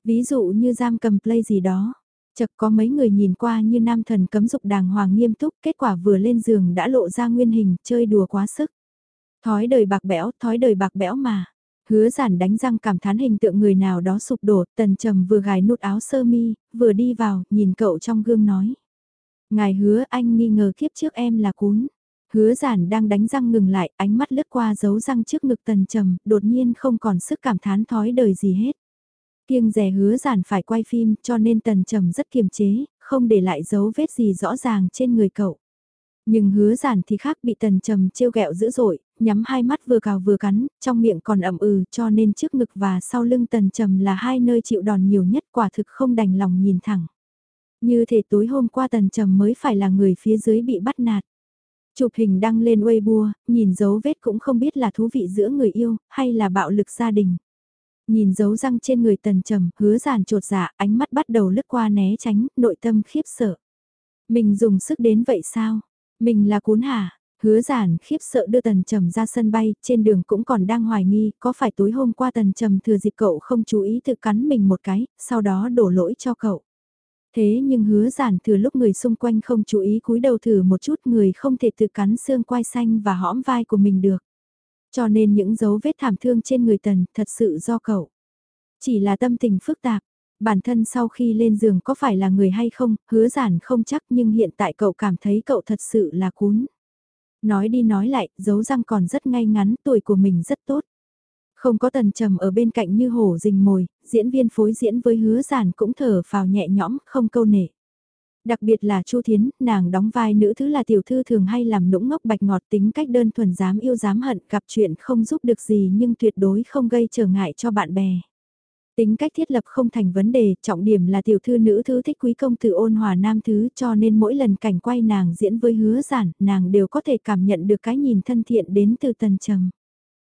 Ví dụ như giam cầm play gì đó. Chật có mấy người nhìn qua như nam thần cấm dục đàng hoàng nghiêm túc, kết quả vừa lên giường đã lộ ra nguyên hình, chơi đùa quá sức. Thói đời bạc bẽo, thói đời bạc bẽo mà. Hứa giản đánh răng cảm thán hình tượng người nào đó sụp đổ, tần trầm vừa gài nút áo sơ mi, vừa đi vào, nhìn cậu trong gương nói. Ngài hứa anh nghi ngờ kiếp trước em là cún. Hứa giản đang đánh răng ngừng lại, ánh mắt lướt qua dấu răng trước ngực tần trầm, đột nhiên không còn sức cảm thán thói đời gì hết. Kiêng rẻ hứa giản phải quay phim cho nên tần trầm rất kiềm chế, không để lại dấu vết gì rõ ràng trên người cậu. Nhưng hứa giản thì khác bị tần trầm trêu ghẹo dữ dội, nhắm hai mắt vừa cào vừa cắn, trong miệng còn ẩm ừ cho nên trước ngực và sau lưng tần trầm là hai nơi chịu đòn nhiều nhất quả thực không đành lòng nhìn thẳng. Như thể tối hôm qua tần trầm mới phải là người phía dưới bị bắt nạt. Chụp hình đăng lên Weibo, nhìn dấu vết cũng không biết là thú vị giữa người yêu, hay là bạo lực gia đình. Nhìn dấu răng trên người tần trầm, hứa giàn trột dạ, ánh mắt bắt đầu lướt qua né tránh, nội tâm khiếp sợ. Mình dùng sức đến vậy sao? Mình là cuốn hả? Hứa giản khiếp sợ đưa tần trầm ra sân bay, trên đường cũng còn đang hoài nghi, có phải tối hôm qua tần trầm thừa dịp cậu không chú ý tự cắn mình một cái, sau đó đổ lỗi cho cậu. Thế nhưng hứa giản thừa lúc người xung quanh không chú ý cúi đầu thử một chút người không thể tự cắn xương quai xanh và hõm vai của mình được. Cho nên những dấu vết thảm thương trên người tần thật sự do cậu. Chỉ là tâm tình phức tạp, bản thân sau khi lên giường có phải là người hay không, hứa giản không chắc nhưng hiện tại cậu cảm thấy cậu thật sự là cún. Nói đi nói lại, dấu răng còn rất ngay ngắn, tuổi của mình rất tốt. Không có tần trầm ở bên cạnh như hổ rình mồi, diễn viên phối diễn với hứa giản cũng thở phào nhẹ nhõm, không câu nể. Đặc biệt là Chu Thiến, nàng đóng vai nữ thứ là tiểu thư thường hay làm nũng ngốc bạch ngọt tính cách đơn thuần dám yêu dám hận gặp chuyện không giúp được gì nhưng tuyệt đối không gây trở ngại cho bạn bè. Tính cách thiết lập không thành vấn đề, trọng điểm là tiểu thư nữ thứ thích quý công tử ôn hòa nam thứ cho nên mỗi lần cảnh quay nàng diễn với hứa giản, nàng đều có thể cảm nhận được cái nhìn thân thiện đến từ tần trầm.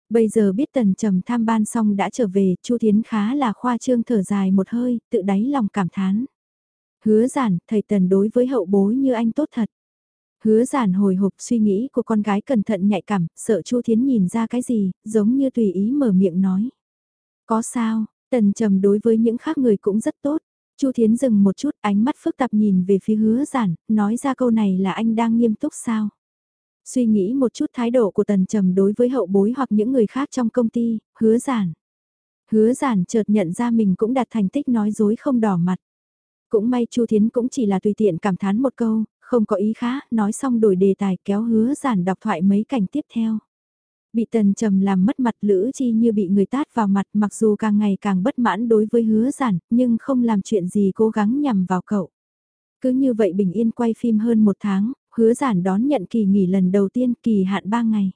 Bây giờ biết tần trầm tham ban xong đã trở về, Chu Thiến khá là khoa trương thở dài một hơi, tự đáy lòng cảm thán. Hứa giản, thầy tần đối với hậu bối như anh tốt thật. Hứa giản hồi hộp suy nghĩ của con gái cẩn thận nhạy cảm, sợ Chu Thiến nhìn ra cái gì, giống như tùy ý mở miệng nói. Có sao, tần trầm đối với những khác người cũng rất tốt. Chu Thiến dừng một chút, ánh mắt phức tạp nhìn về phía hứa giản, nói ra câu này là anh đang nghiêm túc sao. Suy nghĩ một chút thái độ của tần trầm đối với hậu bối hoặc những người khác trong công ty, hứa giản. Hứa giản chợt nhận ra mình cũng đạt thành tích nói dối không đỏ mặt. Cũng may Chu Thiến cũng chỉ là tùy tiện cảm thán một câu, không có ý khác, nói xong đổi đề tài kéo hứa giản đọc thoại mấy cảnh tiếp theo. Bị tần trầm làm mất mặt Lữ Chi như bị người tát vào mặt mặc dù càng ngày càng bất mãn đối với hứa giản, nhưng không làm chuyện gì cố gắng nhằm vào cậu. Cứ như vậy bình yên quay phim hơn một tháng, hứa giản đón nhận kỳ nghỉ lần đầu tiên kỳ hạn 3 ngày.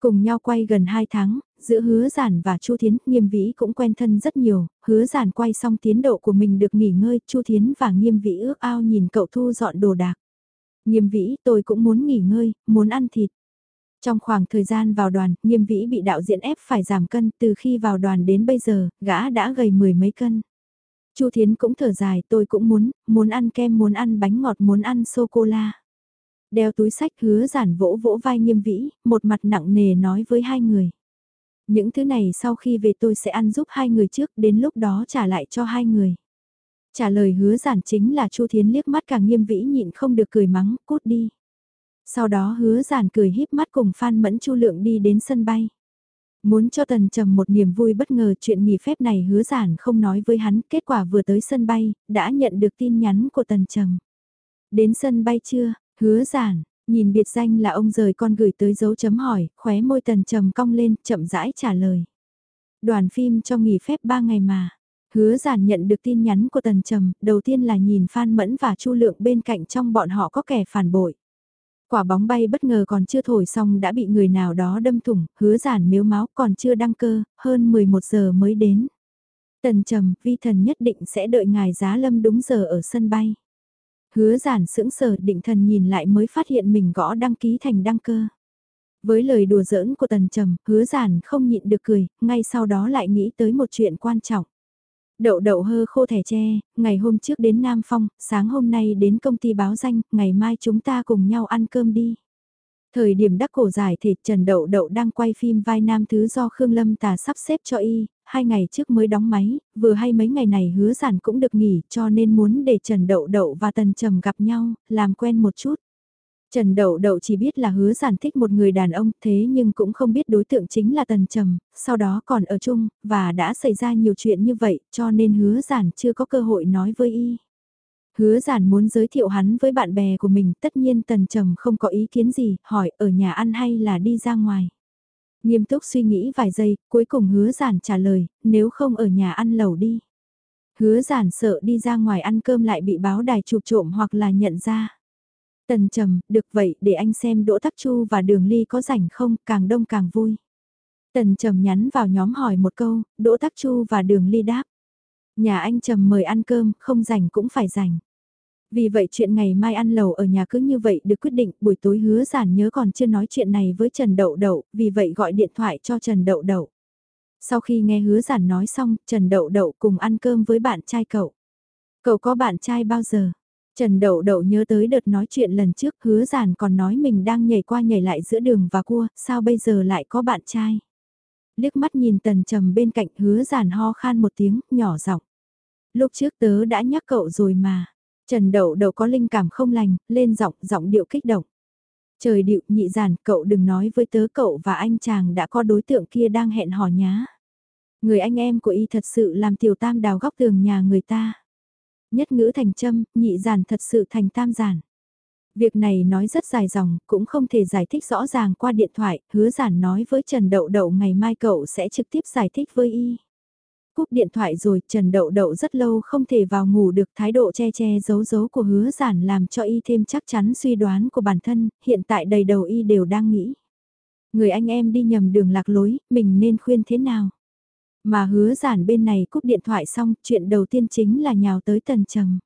Cùng nhau quay gần 2 tháng, giữa hứa giản và Chu Thiến, nghiêm vĩ cũng quen thân rất nhiều, hứa giản quay xong tiến độ của mình được nghỉ ngơi, Chu Thiến và nghiêm vĩ ước ao nhìn cậu thu dọn đồ đạc. Nghiêm vĩ tôi cũng muốn nghỉ ngơi, muốn ăn thịt. Trong khoảng thời gian vào đoàn, nghiêm vĩ bị đạo diễn ép phải giảm cân từ khi vào đoàn đến bây giờ, gã đã gầy mười mấy cân. Chu Thiến cũng thở dài, tôi cũng muốn, muốn ăn kem, muốn ăn bánh ngọt, muốn ăn sô-cô-la. Đeo túi sách hứa giản vỗ vỗ vai nghiêm vĩ, một mặt nặng nề nói với hai người. Những thứ này sau khi về tôi sẽ ăn giúp hai người trước, đến lúc đó trả lại cho hai người. Trả lời hứa giản chính là Chu Thiến liếc mắt càng nghiêm vĩ nhịn không được cười mắng, cút đi. Sau đó hứa giản cười híp mắt cùng Phan Mẫn Chu Lượng đi đến sân bay. Muốn cho Tần Trầm một niềm vui bất ngờ chuyện nghỉ phép này hứa giản không nói với hắn, kết quả vừa tới sân bay, đã nhận được tin nhắn của Tần Trầm. Đến sân bay chưa, hứa giản, nhìn biệt danh là ông rời con gửi tới dấu chấm hỏi, khóe môi Tần Trầm cong lên, chậm rãi trả lời. Đoàn phim cho nghỉ phép 3 ngày mà. Hứa giản nhận được tin nhắn của Tần Trầm, đầu tiên là nhìn Phan Mẫn và Chu Lượng bên cạnh trong bọn họ có kẻ phản bội. Quả bóng bay bất ngờ còn chưa thổi xong đã bị người nào đó đâm thủng, hứa giản miếu máu còn chưa đăng cơ, hơn 11 giờ mới đến. Tần trầm, vi thần nhất định sẽ đợi ngài giá lâm đúng giờ ở sân bay. Hứa giản sững sờ định thần nhìn lại mới phát hiện mình gõ đăng ký thành đăng cơ. Với lời đùa giỡn của tần trầm, hứa giản không nhịn được cười, ngay sau đó lại nghĩ tới một chuyện quan trọng. Đậu đậu hơ khô thẻ tre, ngày hôm trước đến Nam Phong, sáng hôm nay đến công ty báo danh, ngày mai chúng ta cùng nhau ăn cơm đi. Thời điểm đắc cổ giải thể Trần Đậu Đậu đang quay phim vai nam thứ do Khương Lâm Tà sắp xếp cho y, hai ngày trước mới đóng máy, vừa hay mấy ngày này hứa giản cũng được nghỉ cho nên muốn để Trần Đậu Đậu và Tần Trầm gặp nhau, làm quen một chút. Trần Đậu Đậu chỉ biết là hứa giản thích một người đàn ông thế nhưng cũng không biết đối tượng chính là Tần Trầm, sau đó còn ở chung, và đã xảy ra nhiều chuyện như vậy cho nên hứa giản chưa có cơ hội nói với y. Hứa giản muốn giới thiệu hắn với bạn bè của mình tất nhiên Tần Trầm không có ý kiến gì, hỏi ở nhà ăn hay là đi ra ngoài. Nghiêm túc suy nghĩ vài giây, cuối cùng hứa giản trả lời, nếu không ở nhà ăn lẩu đi. Hứa giản sợ đi ra ngoài ăn cơm lại bị báo đài chụp trộm hoặc là nhận ra. Tần trầm, được vậy để anh xem Đỗ Tắc Chu và Đường Ly có rảnh không, càng đông càng vui. Tần trầm nhắn vào nhóm hỏi một câu, Đỗ Tắc Chu và Đường Ly đáp. Nhà anh trầm mời ăn cơm, không rảnh cũng phải rảnh. Vì vậy chuyện ngày mai ăn lẩu ở nhà cứ như vậy được quyết định, buổi tối hứa giản nhớ còn chưa nói chuyện này với Trần Đậu Đậu, vì vậy gọi điện thoại cho Trần Đậu Đậu. Sau khi nghe hứa giản nói xong, Trần Đậu Đậu cùng ăn cơm với bạn trai cậu. Cậu có bạn trai bao giờ? Trần Đậu Đậu nhớ tới đợt nói chuyện lần trước hứa giản còn nói mình đang nhảy qua nhảy lại giữa đường và cua, sao bây giờ lại có bạn trai. Liếc mắt nhìn tần trầm bên cạnh hứa giản ho khan một tiếng, nhỏ giọng. Lúc trước tớ đã nhắc cậu rồi mà. Trần Đậu Đậu có linh cảm không lành, lên giọng, giọng điệu kích động. Trời điệu nhị giản, cậu đừng nói với tớ cậu và anh chàng đã có đối tượng kia đang hẹn hò nhá. Người anh em của y thật sự làm tiểu tam đào góc tường nhà người ta nhất ngữ thành châm, nhị giản thật sự thành tam giản. Việc này nói rất dài dòng, cũng không thể giải thích rõ ràng qua điện thoại, hứa giản nói với Trần Đậu Đậu ngày mai cậu sẽ trực tiếp giải thích với y. Cúp điện thoại rồi, Trần Đậu Đậu rất lâu không thể vào ngủ được thái độ che che giấu giấu của hứa giản làm cho y thêm chắc chắn suy đoán của bản thân, hiện tại đầy đầu y đều đang nghĩ. Người anh em đi nhầm đường lạc lối, mình nên khuyên thế nào? Mà hứa giản bên này cúp điện thoại xong, chuyện đầu tiên chính là nhào tới tần trầm.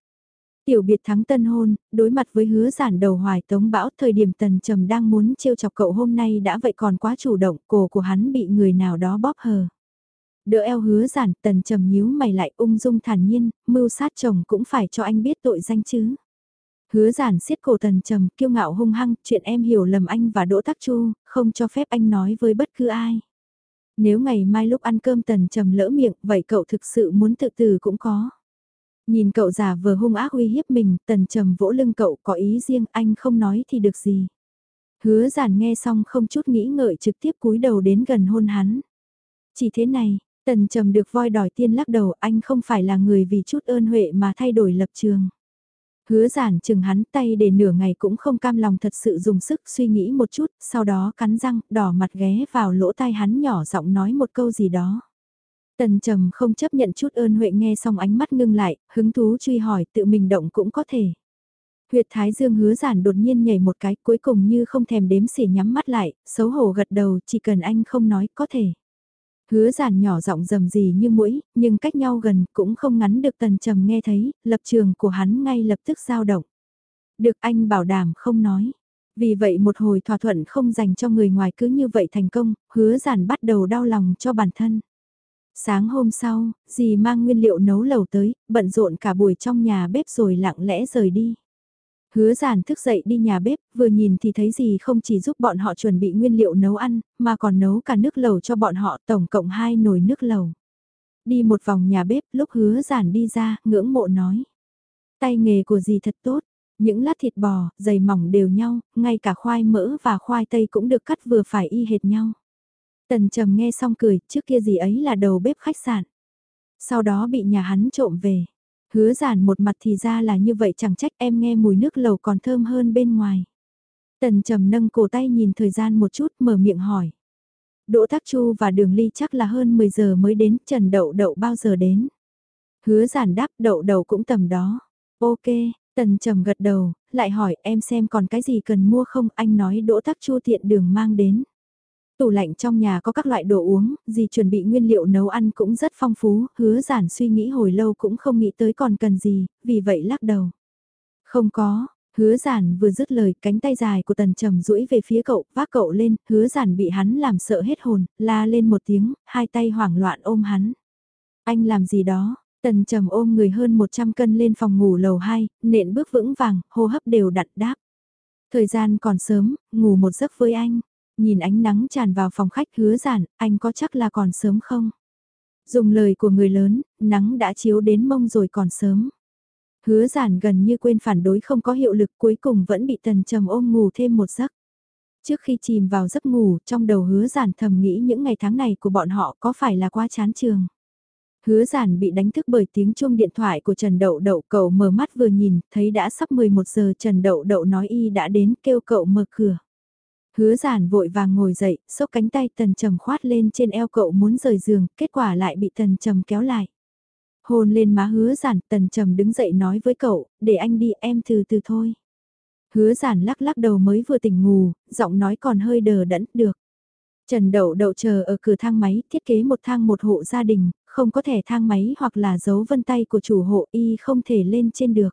Tiểu biệt thắng tân hôn, đối mặt với hứa giản đầu hoài tống bão thời điểm tần trầm đang muốn trêu chọc cậu hôm nay đã vậy còn quá chủ động, cổ của hắn bị người nào đó bóp hờ. Đỡ eo hứa giản, tần trầm nhíu mày lại ung dung thản nhiên, mưu sát chồng cũng phải cho anh biết tội danh chứ. Hứa giản siết cổ tần trầm, kiêu ngạo hung hăng, chuyện em hiểu lầm anh và Đỗ Tắc Chu, không cho phép anh nói với bất cứ ai. Nếu ngày mai lúc ăn cơm tần trầm lỡ miệng, vậy cậu thực sự muốn tự tử cũng có. Nhìn cậu giả vờ hung ác uy hiếp mình, tần trầm vỗ lưng cậu có ý riêng, anh không nói thì được gì. Hứa giản nghe xong không chút nghĩ ngợi trực tiếp cúi đầu đến gần hôn hắn. Chỉ thế này, tần trầm được voi đòi tiên lắc đầu anh không phải là người vì chút ơn huệ mà thay đổi lập trường. Hứa giản chừng hắn tay để nửa ngày cũng không cam lòng thật sự dùng sức suy nghĩ một chút, sau đó cắn răng, đỏ mặt ghé vào lỗ tai hắn nhỏ giọng nói một câu gì đó. Tần trầm không chấp nhận chút ơn huệ nghe xong ánh mắt ngưng lại, hứng thú truy hỏi tự mình động cũng có thể. Huyệt thái dương hứa giản đột nhiên nhảy một cái cuối cùng như không thèm đếm xỉa nhắm mắt lại, xấu hổ gật đầu chỉ cần anh không nói có thể. Hứa giản nhỏ giọng rầm gì như mũi, nhưng cách nhau gần cũng không ngắn được tần trầm nghe thấy, lập trường của hắn ngay lập tức dao động. Được anh bảo đảm không nói. Vì vậy một hồi thỏa thuận không dành cho người ngoài cứ như vậy thành công, hứa giản bắt đầu đau lòng cho bản thân. Sáng hôm sau, dì mang nguyên liệu nấu lẩu tới, bận rộn cả buổi trong nhà bếp rồi lặng lẽ rời đi. Hứa giản thức dậy đi nhà bếp, vừa nhìn thì thấy gì không chỉ giúp bọn họ chuẩn bị nguyên liệu nấu ăn, mà còn nấu cả nước lẩu cho bọn họ tổng cộng hai nồi nước lẩu. Đi một vòng nhà bếp, lúc hứa giản đi ra, ngưỡng mộ nói. Tay nghề của dì thật tốt, những lát thịt bò, dày mỏng đều nhau, ngay cả khoai mỡ và khoai tây cũng được cắt vừa phải y hệt nhau. Tần trầm nghe xong cười, trước kia gì ấy là đầu bếp khách sạn. Sau đó bị nhà hắn trộm về. Hứa giản một mặt thì ra là như vậy chẳng trách em nghe mùi nước lầu còn thơm hơn bên ngoài. Tần trầm nâng cổ tay nhìn thời gian một chút mở miệng hỏi. Đỗ Thác Chu và Đường Ly chắc là hơn 10 giờ mới đến, Trần Đậu Đậu bao giờ đến. Hứa giản đáp Đậu Đậu cũng tầm đó. Ok, Tần trầm gật đầu, lại hỏi em xem còn cái gì cần mua không, anh nói Đỗ Thác Chu tiện đường mang đến. Tủ lạnh trong nhà có các loại đồ uống, gì chuẩn bị nguyên liệu nấu ăn cũng rất phong phú, hứa giản suy nghĩ hồi lâu cũng không nghĩ tới còn cần gì, vì vậy lắc đầu. Không có, hứa giản vừa dứt lời cánh tay dài của tần trầm duỗi về phía cậu, vác cậu lên, hứa giản bị hắn làm sợ hết hồn, la lên một tiếng, hai tay hoảng loạn ôm hắn. Anh làm gì đó, tần trầm ôm người hơn 100 cân lên phòng ngủ lầu 2, nện bước vững vàng, hô hấp đều đặt đáp. Thời gian còn sớm, ngủ một giấc với anh. Nhìn ánh nắng tràn vào phòng khách hứa giản, anh có chắc là còn sớm không? Dùng lời của người lớn, nắng đã chiếu đến mông rồi còn sớm. Hứa giản gần như quên phản đối không có hiệu lực cuối cùng vẫn bị tần trầm ôm ngủ thêm một giấc. Trước khi chìm vào giấc ngủ, trong đầu hứa giản thầm nghĩ những ngày tháng này của bọn họ có phải là quá chán trường. Hứa giản bị đánh thức bởi tiếng chuông điện thoại của Trần Đậu Đậu cậu mở mắt vừa nhìn, thấy đã sắp 11 giờ Trần Đậu Đậu nói y đã đến kêu cậu mở cửa. Hứa giản vội vàng ngồi dậy, xốc cánh tay tần trầm khoát lên trên eo cậu muốn rời giường, kết quả lại bị tần trầm kéo lại. Hôn lên má hứa giản, tần trầm đứng dậy nói với cậu, để anh đi em từ từ thôi. Hứa giản lắc lắc đầu mới vừa tỉnh ngủ, giọng nói còn hơi đờ đẫn, được. Trần Đậu Đậu chờ ở cửa thang máy, thiết kế một thang một hộ gia đình, không có thẻ thang máy hoặc là dấu vân tay của chủ hộ y không thể lên trên được.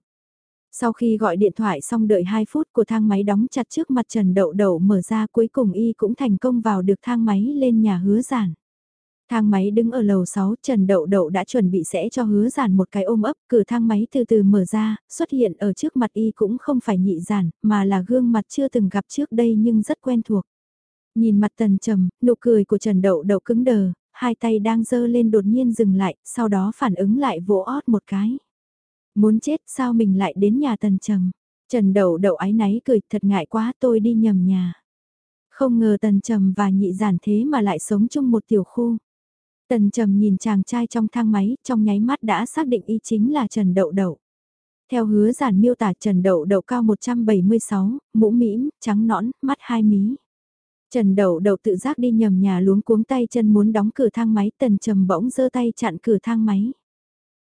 Sau khi gọi điện thoại xong đợi 2 phút của thang máy đóng chặt trước mặt Trần Đậu Đậu mở ra cuối cùng y cũng thành công vào được thang máy lên nhà hứa giản. Thang máy đứng ở lầu 6, Trần Đậu Đậu đã chuẩn bị sẽ cho hứa giản một cái ôm ấp, cửa thang máy từ từ mở ra, xuất hiện ở trước mặt y cũng không phải nhị giản, mà là gương mặt chưa từng gặp trước đây nhưng rất quen thuộc. Nhìn mặt tần trầm, nụ cười của Trần Đậu Đậu cứng đờ, hai tay đang dơ lên đột nhiên dừng lại, sau đó phản ứng lại vỗ ót một cái. Muốn chết sao mình lại đến nhà tần trầm. Trần đậu đậu ái náy cười thật ngại quá tôi đi nhầm nhà. Không ngờ tần trầm và nhị giản thế mà lại sống chung một tiểu khu. Tần trầm nhìn chàng trai trong thang máy, trong nháy mắt đã xác định y chính là Trần Đậu Đậu. Theo hứa giản miêu tả Trần Đậu Đậu cao 176, mũ mĩm, trắng nõn, mắt hai mí. Trần Đậu Đậu tự giác đi nhầm nhà luống cuống tay chân muốn đóng cửa thang máy, Tần Trầm bỗng giơ tay chặn cửa thang máy.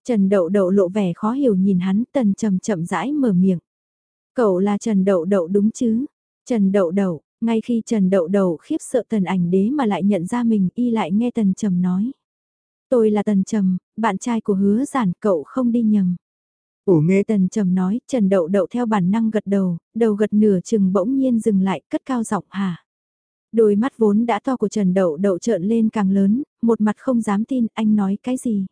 Trần Đậu Đậu lộ vẻ khó hiểu nhìn hắn, Tần Trầm chậm rãi mở miệng. Cậu là Trần Đậu Đậu đúng chứ? Trần Đậu Đậu, ngay khi Trần Đậu Đậu khiếp sợ Tần ảnh đế mà lại nhận ra mình y lại nghe Tần Trầm nói. Tôi là Tần Trầm, bạn trai của hứa giản cậu không đi nhầm. Ủa nghe Tần Trầm nói, Trần Đậu Đậu theo bản năng gật đầu, đầu gật nửa chừng bỗng nhiên dừng lại, cất cao giọng hả. Đôi mắt vốn đã to của Trần Đậu Đậu trợn lên càng lớn, một mặt không dám tin anh nói cái gì.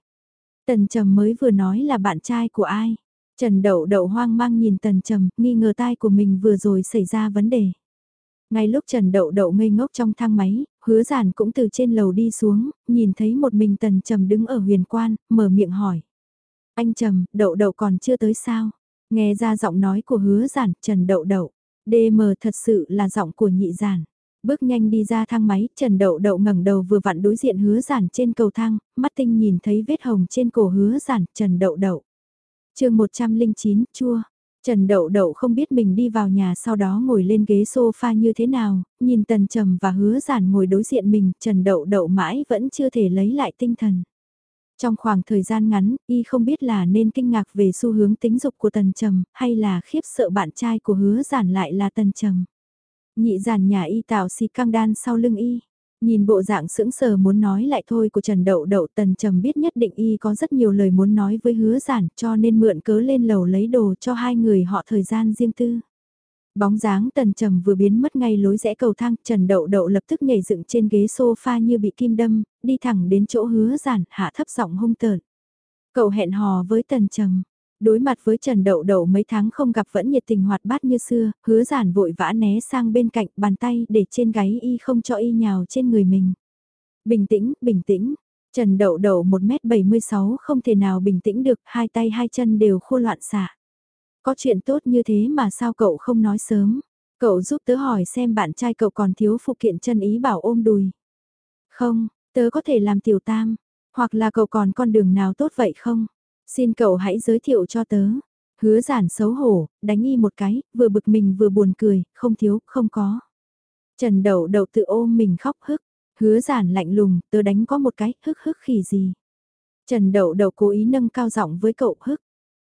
Tần Trầm mới vừa nói là bạn trai của ai. Trần Đậu Đậu hoang mang nhìn Tần Trầm, nghi ngờ tai của mình vừa rồi xảy ra vấn đề. Ngay lúc Trần Đậu Đậu ngây ngốc trong thang máy, hứa giản cũng từ trên lầu đi xuống, nhìn thấy một mình Tần Trầm đứng ở huyền quan, mở miệng hỏi. Anh Trầm, Đậu Đậu còn chưa tới sao? Nghe ra giọng nói của hứa giản, Trần Đậu Đậu. DM thật sự là giọng của nhị giản. Bước nhanh đi ra thang máy, Trần Đậu Đậu ngẩng đầu vừa vặn đối diện hứa giản trên cầu thang, mắt tinh nhìn thấy vết hồng trên cổ hứa giản, Trần Đậu Đậu. chương 109, chua. Trần Đậu Đậu không biết mình đi vào nhà sau đó ngồi lên ghế sofa như thế nào, nhìn Tần Trầm và hứa giản ngồi đối diện mình, Trần Đậu Đậu mãi vẫn chưa thể lấy lại tinh thần. Trong khoảng thời gian ngắn, y không biết là nên kinh ngạc về xu hướng tính dục của Tần Trầm, hay là khiếp sợ bạn trai của hứa giản lại là Tần Trầm. Nhị giản nhà y tạo xì căng đan sau lưng y. Nhìn bộ dạng sững sờ muốn nói lại thôi của Trần Đậu Đậu Tần Trầm biết nhất định y có rất nhiều lời muốn nói với hứa giản cho nên mượn cớ lên lầu lấy đồ cho hai người họ thời gian riêng tư. Bóng dáng Tần Trầm vừa biến mất ngay lối rẽ cầu thang, Trần Đậu Đậu lập tức nhảy dựng trên ghế sofa như bị kim đâm, đi thẳng đến chỗ hứa giản, hạ thấp giọng hung tợn. Cậu hẹn hò với Tần Trầm, Đối mặt với Trần Đậu Đậu mấy tháng không gặp vẫn nhiệt tình hoạt bát như xưa, hứa giản vội vã né sang bên cạnh bàn tay để trên gáy y không cho y nhào trên người mình. Bình tĩnh, bình tĩnh. Trần Đậu Đậu 1m76 không thể nào bình tĩnh được, hai tay hai chân đều khô loạn xạ. Có chuyện tốt như thế mà sao cậu không nói sớm? Cậu giúp tớ hỏi xem bạn trai cậu còn thiếu phụ kiện chân ý bảo ôm đùi. Không, tớ có thể làm tiểu tam, hoặc là cậu còn con đường nào tốt vậy không? Xin cậu hãy giới thiệu cho tớ. Hứa giản xấu hổ, đánh y một cái, vừa bực mình vừa buồn cười, không thiếu, không có. Trần đầu đầu tự ôm mình khóc hức. Hứa giản lạnh lùng, tớ đánh có một cái, hức hức khỉ gì. Trần đậu đậu cố ý nâng cao giọng với cậu hức.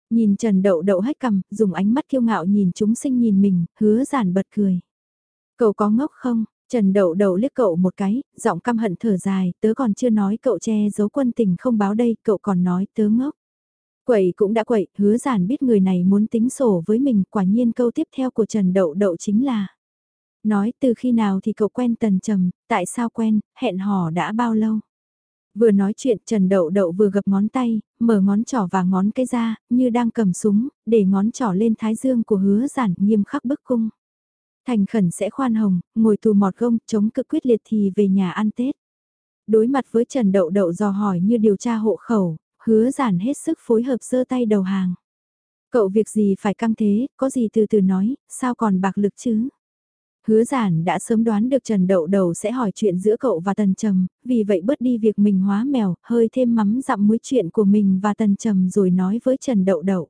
Nhìn Trần đậu đậu hách cầm, dùng ánh mắt kiêu ngạo nhìn chúng sinh nhìn mình, hứa giản bật cười. Cậu có ngốc không? Trần đậu đậu liếc cậu một cái, giọng căm hận thở dài, tớ còn chưa nói cậu che giấu quân tình không báo đây, cậu còn nói tớ ngốc. Quậy cũng đã quậy, hứa giản biết người này muốn tính sổ với mình, quả nhiên câu tiếp theo của Trần Đậu Đậu chính là Nói từ khi nào thì cậu quen Tần Trầm, tại sao quen, hẹn hò đã bao lâu? Vừa nói chuyện Trần Đậu Đậu vừa gập ngón tay, mở ngón trỏ và ngón cái ra, như đang cầm súng, để ngón trỏ lên thái dương của hứa giản nghiêm khắc bức cung. Thành khẩn sẽ khoan hồng, ngồi tù mọt gông, chống cực quyết liệt thì về nhà ăn Tết. Đối mặt với Trần Đậu Đậu dò hỏi như điều tra hộ khẩu, hứa giản hết sức phối hợp giơ tay đầu hàng. Cậu việc gì phải căng thế, có gì từ từ nói, sao còn bạc lực chứ? Hứa giản đã sớm đoán được Trần Đậu Đầu sẽ hỏi chuyện giữa cậu và Tần Trầm, vì vậy bớt đi việc mình hóa mèo, hơi thêm mắm dặm muối chuyện của mình và Tần Trầm rồi nói với Trần Đậu Đậu.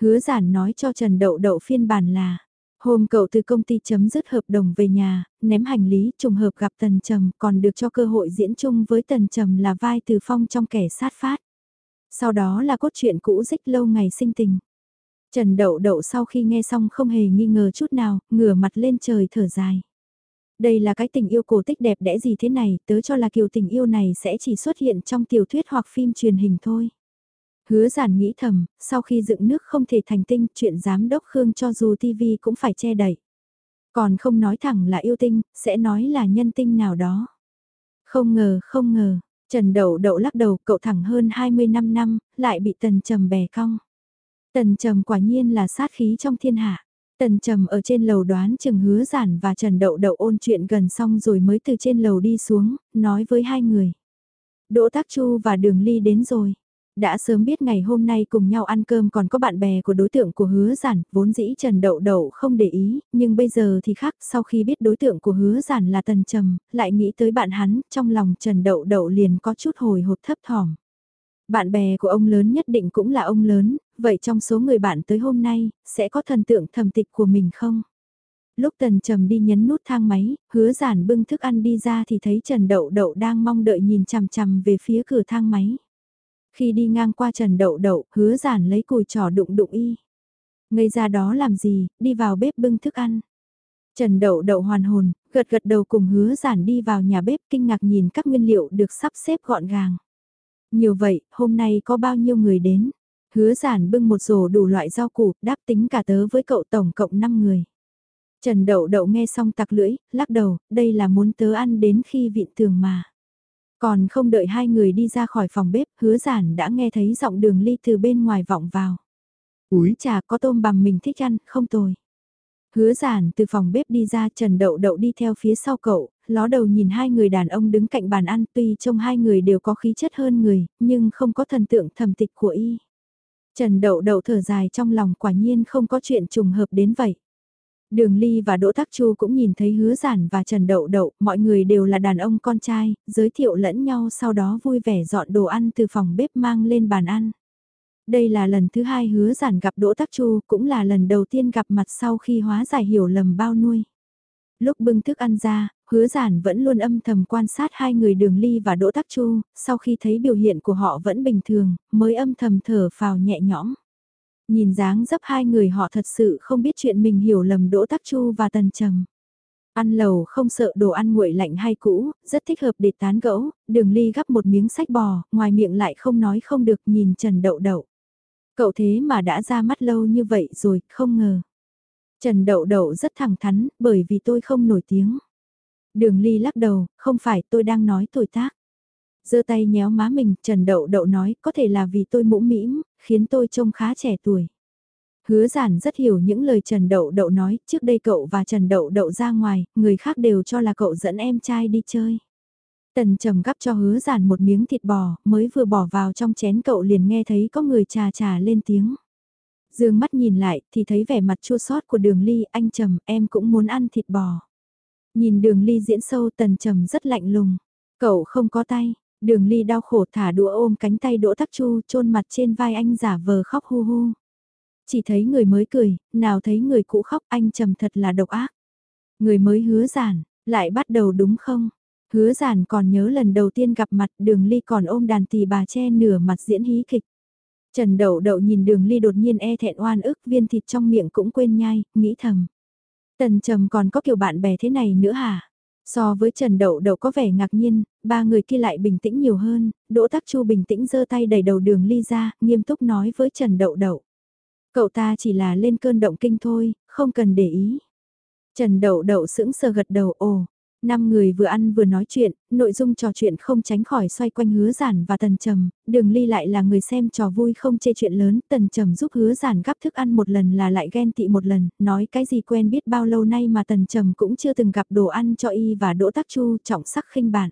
Hứa giản nói cho Trần Đậu Đậu phiên bản là, hôm cậu từ công ty chấm dứt hợp đồng về nhà, ném hành lý trùng hợp gặp Tần Trầm còn được cho cơ hội diễn chung với Tần Trầm là vai từ phong trong kẻ sát phát. Sau đó là cốt truyện cũ dích lâu ngày sinh tình. Trần Đậu Đậu sau khi nghe xong không hề nghi ngờ chút nào, ngửa mặt lên trời thở dài. Đây là cái tình yêu cổ tích đẹp đẽ gì thế này, tớ cho là kiểu tình yêu này sẽ chỉ xuất hiện trong tiểu thuyết hoặc phim truyền hình thôi. Hứa giản nghĩ thầm, sau khi dựng nước không thể thành tinh, chuyện giám đốc Khương cho dù TV cũng phải che đẩy. Còn không nói thẳng là yêu tinh, sẽ nói là nhân tinh nào đó. Không ngờ, không ngờ, Trần Đậu Đậu lắc đầu cậu thẳng hơn 25 năm, lại bị Tần Trầm bè cong. Tần Trầm quả nhiên là sát khí trong thiên hạ. Tần Trầm ở trên lầu đoán chừng hứa giản và Trần Đậu Đậu ôn chuyện gần xong rồi mới từ trên lầu đi xuống, nói với hai người. Đỗ Tác Chu và Đường Ly đến rồi. Đã sớm biết ngày hôm nay cùng nhau ăn cơm còn có bạn bè của đối tượng của hứa giản, vốn dĩ Trần Đậu Đậu không để ý, nhưng bây giờ thì khác, sau khi biết đối tượng của hứa giản là Tần Trầm, lại nghĩ tới bạn hắn, trong lòng Trần Đậu Đậu liền có chút hồi hộp thấp thỏm. Bạn bè của ông lớn nhất định cũng là ông lớn, vậy trong số người bạn tới hôm nay, sẽ có thần tượng thầm tịch của mình không? Lúc Tần Trầm đi nhấn nút thang máy, hứa giản bưng thức ăn đi ra thì thấy Trần Đậu Đậu đang mong đợi nhìn chằm chằm về phía cửa thang máy. Khi đi ngang qua Trần Đậu Đậu, hứa giản lấy cùi trò đụng đụng y. Ngây ra đó làm gì, đi vào bếp bưng thức ăn. Trần Đậu Đậu hoàn hồn, gật gật đầu cùng hứa giản đi vào nhà bếp kinh ngạc nhìn các nguyên liệu được sắp xếp gọn gàng. Nhiều vậy, hôm nay có bao nhiêu người đến? Hứa giản bưng một rổ đủ loại rau củ, đáp tính cả tớ với cậu tổng cộng 5 người. Trần Đậu Đậu nghe xong tặc lưỡi, lắc đầu, đây là muốn tớ ăn đến khi vịn tường mà. Còn không đợi hai người đi ra khỏi phòng bếp, hứa giản đã nghe thấy giọng đường ly từ bên ngoài vọng vào. Úi trà có tôm bằm mình thích ăn, không tồi. Hứa giản từ phòng bếp đi ra Trần Đậu Đậu đi theo phía sau cậu, ló đầu nhìn hai người đàn ông đứng cạnh bàn ăn tuy trông hai người đều có khí chất hơn người, nhưng không có thần tượng thầm tịch của y. Trần Đậu Đậu thở dài trong lòng quả nhiên không có chuyện trùng hợp đến vậy. Đường Ly và Đỗ Tắc Chu cũng nhìn thấy hứa giản và Trần Đậu Đậu, mọi người đều là đàn ông con trai, giới thiệu lẫn nhau sau đó vui vẻ dọn đồ ăn từ phòng bếp mang lên bàn ăn. Đây là lần thứ hai hứa giản gặp Đỗ Tắc Chu, cũng là lần đầu tiên gặp mặt sau khi hóa giải hiểu lầm bao nuôi. Lúc bưng thức ăn ra, hứa giản vẫn luôn âm thầm quan sát hai người đường ly và Đỗ Tắc Chu, sau khi thấy biểu hiện của họ vẫn bình thường, mới âm thầm thở phào nhẹ nhõm. Nhìn dáng dấp hai người họ thật sự không biết chuyện mình hiểu lầm Đỗ Tắc Chu và Tần Trầm. Ăn lầu không sợ đồ ăn nguội lạnh hay cũ, rất thích hợp để tán gẫu, đường ly gắp một miếng sách bò, ngoài miệng lại không nói không được nhìn Trần Đậu Đậu. Cậu thế mà đã ra mắt lâu như vậy rồi, không ngờ. Trần Đậu Đậu rất thẳng thắn, bởi vì tôi không nổi tiếng. Đường Ly lắc đầu, không phải tôi đang nói tuổi tác giơ tay nhéo má mình, Trần Đậu Đậu nói, có thể là vì tôi mũm mĩm, khiến tôi trông khá trẻ tuổi. Hứa giản rất hiểu những lời Trần Đậu Đậu nói, trước đây cậu và Trần Đậu Đậu ra ngoài, người khác đều cho là cậu dẫn em trai đi chơi. Tần trầm gắp cho hứa giản một miếng thịt bò, mới vừa bỏ vào trong chén cậu liền nghe thấy có người trà trà lên tiếng. Dương mắt nhìn lại thì thấy vẻ mặt chua sót của đường ly, anh trầm, em cũng muốn ăn thịt bò. Nhìn đường ly diễn sâu tần trầm rất lạnh lùng. Cậu không có tay, đường ly đau khổ thả đũa ôm cánh tay đỗ tắc chu chôn mặt trên vai anh giả vờ khóc hu hu. Chỉ thấy người mới cười, nào thấy người cũ khóc anh trầm thật là độc ác. Người mới hứa giản, lại bắt đầu đúng không? Hứa giản còn nhớ lần đầu tiên gặp mặt đường ly còn ôm đàn tỳ bà che nửa mặt diễn hí kịch. Trần Đậu Đậu nhìn đường ly đột nhiên e thẹn oan ức viên thịt trong miệng cũng quên nhai, nghĩ thầm. Tần trầm còn có kiểu bạn bè thế này nữa hả? So với Trần Đậu Đậu có vẻ ngạc nhiên, ba người kia lại bình tĩnh nhiều hơn, Đỗ Tắc Chu bình tĩnh giơ tay đẩy đầu đường ly ra, nghiêm túc nói với Trần Đậu Đậu. Cậu ta chỉ là lên cơn động kinh thôi, không cần để ý. Trần Đậu Đậu sững sờ gật đầu ồ, Năm người vừa ăn vừa nói chuyện, nội dung trò chuyện không tránh khỏi xoay quanh hứa giản và tần trầm, đường ly lại là người xem trò vui không chê chuyện lớn, tần trầm giúp hứa giản gắp thức ăn một lần là lại ghen tị một lần, nói cái gì quen biết bao lâu nay mà tần trầm cũng chưa từng gặp đồ ăn cho y và đỗ tắc chu trọng sắc khinh bản.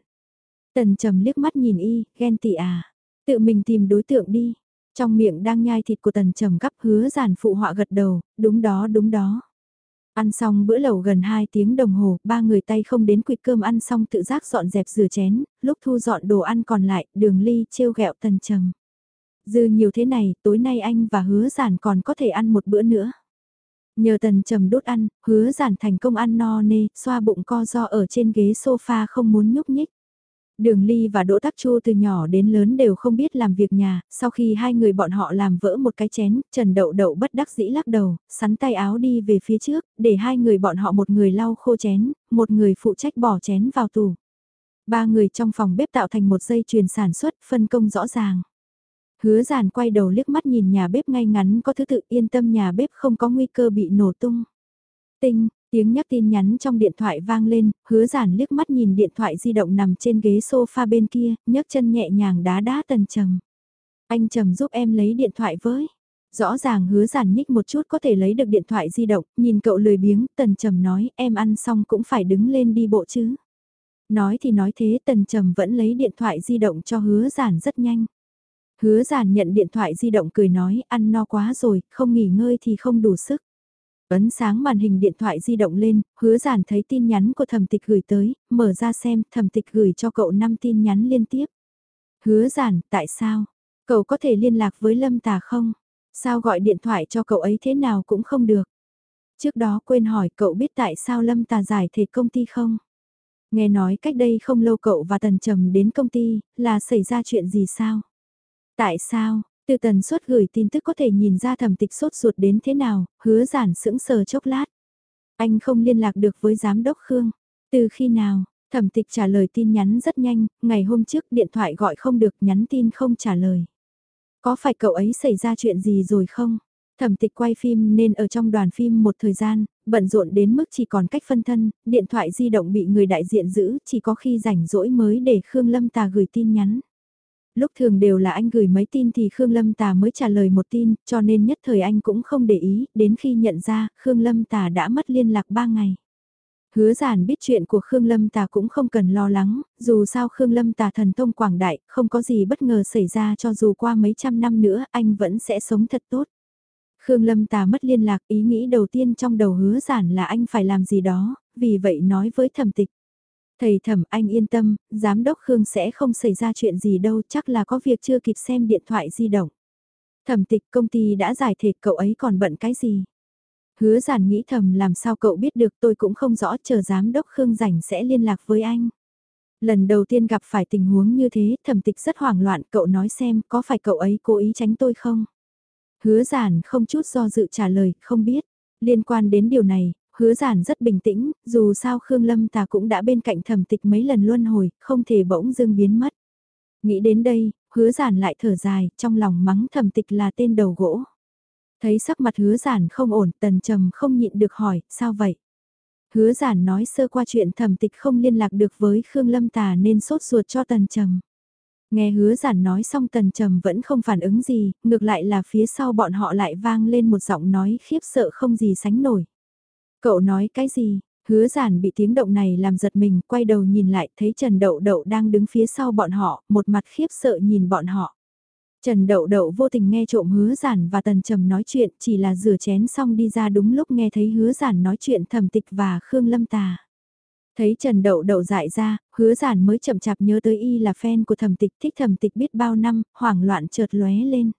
Tần trầm liếc mắt nhìn y, ghen tị à, tự mình tìm đối tượng đi. Trong miệng đang nhai thịt của tần trầm gắp hứa giản phụ họa gật đầu, đúng đó đúng đó. Ăn xong bữa lẩu gần 2 tiếng đồng hồ, ba người tay không đến quỵt cơm ăn xong tự giác dọn dẹp rửa chén, lúc thu dọn đồ ăn còn lại, đường ly trêu ghẹo tần trầm. Dư nhiều thế này, tối nay anh và hứa giản còn có thể ăn một bữa nữa. Nhờ tần trầm đốt ăn, hứa giản thành công ăn no nê, xoa bụng co do ở trên ghế sofa không muốn nhúc nhích. Đường Ly và Đỗ Tắc Chu từ nhỏ đến lớn đều không biết làm việc nhà, sau khi hai người bọn họ làm vỡ một cái chén, Trần Đậu Đậu bất đắc dĩ lắc đầu, sắn tay áo đi về phía trước, để hai người bọn họ một người lau khô chén, một người phụ trách bỏ chén vào tủ. Ba người trong phòng bếp tạo thành một dây chuyền sản xuất, phân công rõ ràng. Hứa giản quay đầu liếc mắt nhìn nhà bếp ngay ngắn có thứ tự yên tâm nhà bếp không có nguy cơ bị nổ tung. Tinh, Tiếng nhắc tin nhắn trong điện thoại vang lên, hứa giản liếc mắt nhìn điện thoại di động nằm trên ghế sofa bên kia, nhấc chân nhẹ nhàng đá đá tần trầm. Anh trầm giúp em lấy điện thoại với. Rõ ràng hứa giản nhích một chút có thể lấy được điện thoại di động, nhìn cậu lười biếng, tần trầm nói em ăn xong cũng phải đứng lên đi bộ chứ. Nói thì nói thế tần trầm vẫn lấy điện thoại di động cho hứa giản rất nhanh. Hứa giản nhận điện thoại di động cười nói ăn no quá rồi, không nghỉ ngơi thì không đủ sức. Ấn sáng màn hình điện thoại di động lên, hứa giản thấy tin nhắn của thẩm tịch gửi tới, mở ra xem, thẩm tịch gửi cho cậu 5 tin nhắn liên tiếp. Hứa giản, tại sao? Cậu có thể liên lạc với Lâm Tà không? Sao gọi điện thoại cho cậu ấy thế nào cũng không được? Trước đó quên hỏi cậu biết tại sao Lâm Tà giải thể công ty không? Nghe nói cách đây không lâu cậu và Tần Trầm đến công ty, là xảy ra chuyện gì sao? Tại sao? Từ tần suất gửi tin tức có thể nhìn ra thẩm tịch sốt ruột đến thế nào, hứa giản sững sờ chốc lát. Anh không liên lạc được với giám đốc Khương. Từ khi nào? Thẩm tịch trả lời tin nhắn rất nhanh, ngày hôm trước điện thoại gọi không được nhắn tin không trả lời. Có phải cậu ấy xảy ra chuyện gì rồi không? Thẩm tịch quay phim nên ở trong đoàn phim một thời gian, bận rộn đến mức chỉ còn cách phân thân, điện thoại di động bị người đại diện giữ, chỉ có khi rảnh rỗi mới để Khương Lâm Tà gửi tin nhắn. Lúc thường đều là anh gửi mấy tin thì Khương Lâm Tà mới trả lời một tin, cho nên nhất thời anh cũng không để ý, đến khi nhận ra, Khương Lâm Tà đã mất liên lạc 3 ngày. Hứa giản biết chuyện của Khương Lâm Tà cũng không cần lo lắng, dù sao Khương Lâm Tà thần thông quảng đại, không có gì bất ngờ xảy ra cho dù qua mấy trăm năm nữa anh vẫn sẽ sống thật tốt. Khương Lâm Tà mất liên lạc ý nghĩ đầu tiên trong đầu hứa giản là anh phải làm gì đó, vì vậy nói với thẩm tịch. Thầy thẩm anh yên tâm, giám đốc Khương sẽ không xảy ra chuyện gì đâu chắc là có việc chưa kịp xem điện thoại di động. Thẩm tịch công ty đã giải thể cậu ấy còn bận cái gì? Hứa giản nghĩ thầm làm sao cậu biết được tôi cũng không rõ chờ giám đốc Khương rảnh sẽ liên lạc với anh. Lần đầu tiên gặp phải tình huống như thế thẩm tịch rất hoảng loạn cậu nói xem có phải cậu ấy cố ý tránh tôi không? Hứa giản không chút do dự trả lời không biết. Liên quan đến điều này, hứa giản rất bình tĩnh, dù sao Khương Lâm ta cũng đã bên cạnh thẩm tịch mấy lần luân hồi, không thể bỗng dưng biến mất. Nghĩ đến đây, hứa giản lại thở dài, trong lòng mắng thẩm tịch là tên đầu gỗ. Thấy sắc mặt hứa giản không ổn, tần trầm không nhịn được hỏi, sao vậy? Hứa giản nói sơ qua chuyện thẩm tịch không liên lạc được với Khương Lâm Tà nên sốt ruột cho tần trầm. Nghe hứa giản nói xong tần trầm vẫn không phản ứng gì, ngược lại là phía sau bọn họ lại vang lên một giọng nói khiếp sợ không gì sánh nổi. Cậu nói cái gì? Hứa giản bị tiếng động này làm giật mình, quay đầu nhìn lại thấy Trần Đậu Đậu đang đứng phía sau bọn họ, một mặt khiếp sợ nhìn bọn họ. Trần Đậu Đậu vô tình nghe trộm hứa giản và tần trầm nói chuyện chỉ là rửa chén xong đi ra đúng lúc nghe thấy hứa giản nói chuyện thẩm tịch và Khương Lâm Tà. Thấy Trần Đậu Đậu dại ra, hứa giản mới chậm chạp nhớ tới y là fan của thẩm tịch thích thẩm tịch biết bao năm, hoảng loạn chợt lóe lên.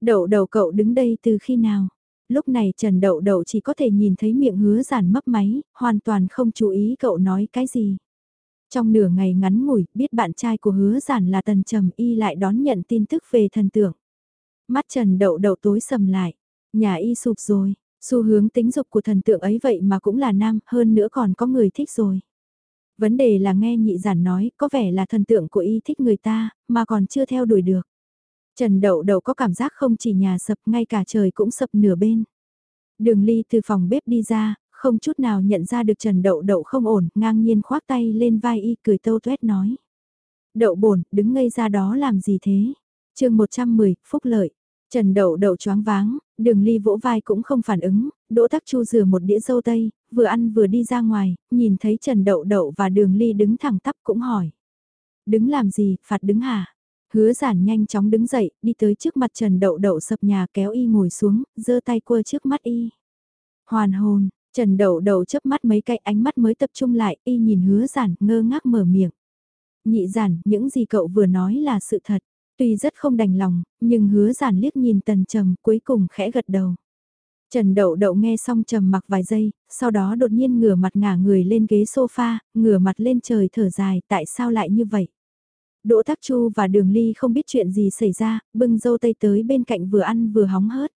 Đậu Đậu cậu đứng đây từ khi nào? Lúc này Trần Đậu Đậu chỉ có thể nhìn thấy miệng hứa giản mấp máy, hoàn toàn không chú ý cậu nói cái gì. Trong nửa ngày ngắn ngủi, biết bạn trai của hứa giản là Tần Trầm y lại đón nhận tin tức về thần tượng. Mắt Trần Đậu Đậu tối sầm lại, nhà y sụp rồi, xu hướng tính dục của thần tượng ấy vậy mà cũng là nam, hơn nữa còn có người thích rồi. Vấn đề là nghe nhị giản nói, có vẻ là thần tượng của y thích người ta, mà còn chưa theo đuổi được. Trần Đậu Đậu có cảm giác không chỉ nhà sập, ngay cả trời cũng sập nửa bên. Đường Ly từ phòng bếp đi ra, không chút nào nhận ra được Trần Đậu Đậu không ổn, ngang nhiên khoác tay lên vai y cười tâu tuét nói. Đậu bổn, đứng ngây ra đó làm gì thế? chương 110, Phúc Lợi. Trần Đậu Đậu choáng váng, đường ly vỗ vai cũng không phản ứng, đỗ tắc chu rửa một đĩa dâu tây, vừa ăn vừa đi ra ngoài, nhìn thấy Trần Đậu Đậu và đường ly đứng thẳng tắp cũng hỏi. Đứng làm gì, phạt đứng hả? Hứa giản nhanh chóng đứng dậy, đi tới trước mặt Trần Đậu Đậu sập nhà kéo y ngồi xuống, giơ tay quơ trước mắt y. Hoàn hồn, Trần Đậu Đậu chớp mắt mấy cái ánh mắt mới tập trung lại, y nhìn hứa giản, ngơ ngác mở miệng. Nhị giản, những gì cậu vừa nói là sự thật. Tuy rất không đành lòng, nhưng hứa giản liếc nhìn tần trầm cuối cùng khẽ gật đầu. Trần Đậu Đậu nghe xong trầm mặc vài giây, sau đó đột nhiên ngửa mặt ngả người lên ghế sofa, ngửa mặt lên trời thở dài, tại sao lại như vậy? Đỗ Thác Chu và Đường Ly không biết chuyện gì xảy ra, bưng dâu tây tới bên cạnh vừa ăn vừa hóng hớt.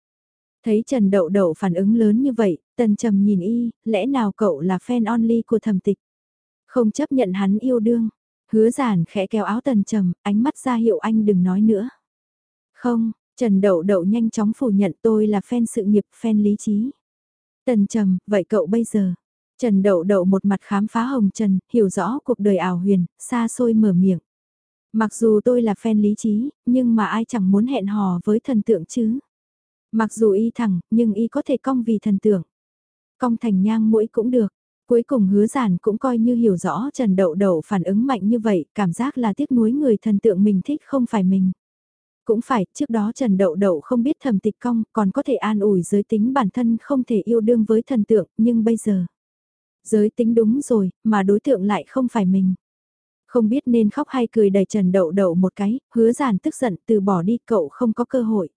Thấy Trần Đậu Đậu phản ứng lớn như vậy, Tần Trầm nhìn y, lẽ nào cậu là fan only của thẩm tịch? Không chấp nhận hắn yêu đương. Hứa giản khẽ kéo áo Tần Trầm, ánh mắt ra hiệu anh đừng nói nữa. Không, Trần Đậu Đậu nhanh chóng phủ nhận tôi là fan sự nghiệp, fan lý trí. Tần Trầm, vậy cậu bây giờ? Trần Đậu Đậu một mặt khám phá hồng trần, hiểu rõ cuộc đời ảo huyền, xa xôi mở miệng. Mặc dù tôi là fan lý trí, nhưng mà ai chẳng muốn hẹn hò với thần tượng chứ. Mặc dù y thẳng, nhưng y có thể cong vì thần tượng. Cong thành nhang mũi cũng được. Cuối cùng hứa giản cũng coi như hiểu rõ Trần Đậu Đậu phản ứng mạnh như vậy, cảm giác là tiếc nuối người thần tượng mình thích không phải mình. Cũng phải, trước đó Trần Đậu Đậu không biết thầm tịch cong, còn có thể an ủi giới tính bản thân không thể yêu đương với thần tượng, nhưng bây giờ... Giới tính đúng rồi, mà đối tượng lại không phải mình. Không biết nên khóc hay cười đầy Trần Đậu Đậu một cái, hứa giản tức giận từ bỏ đi cậu không có cơ hội.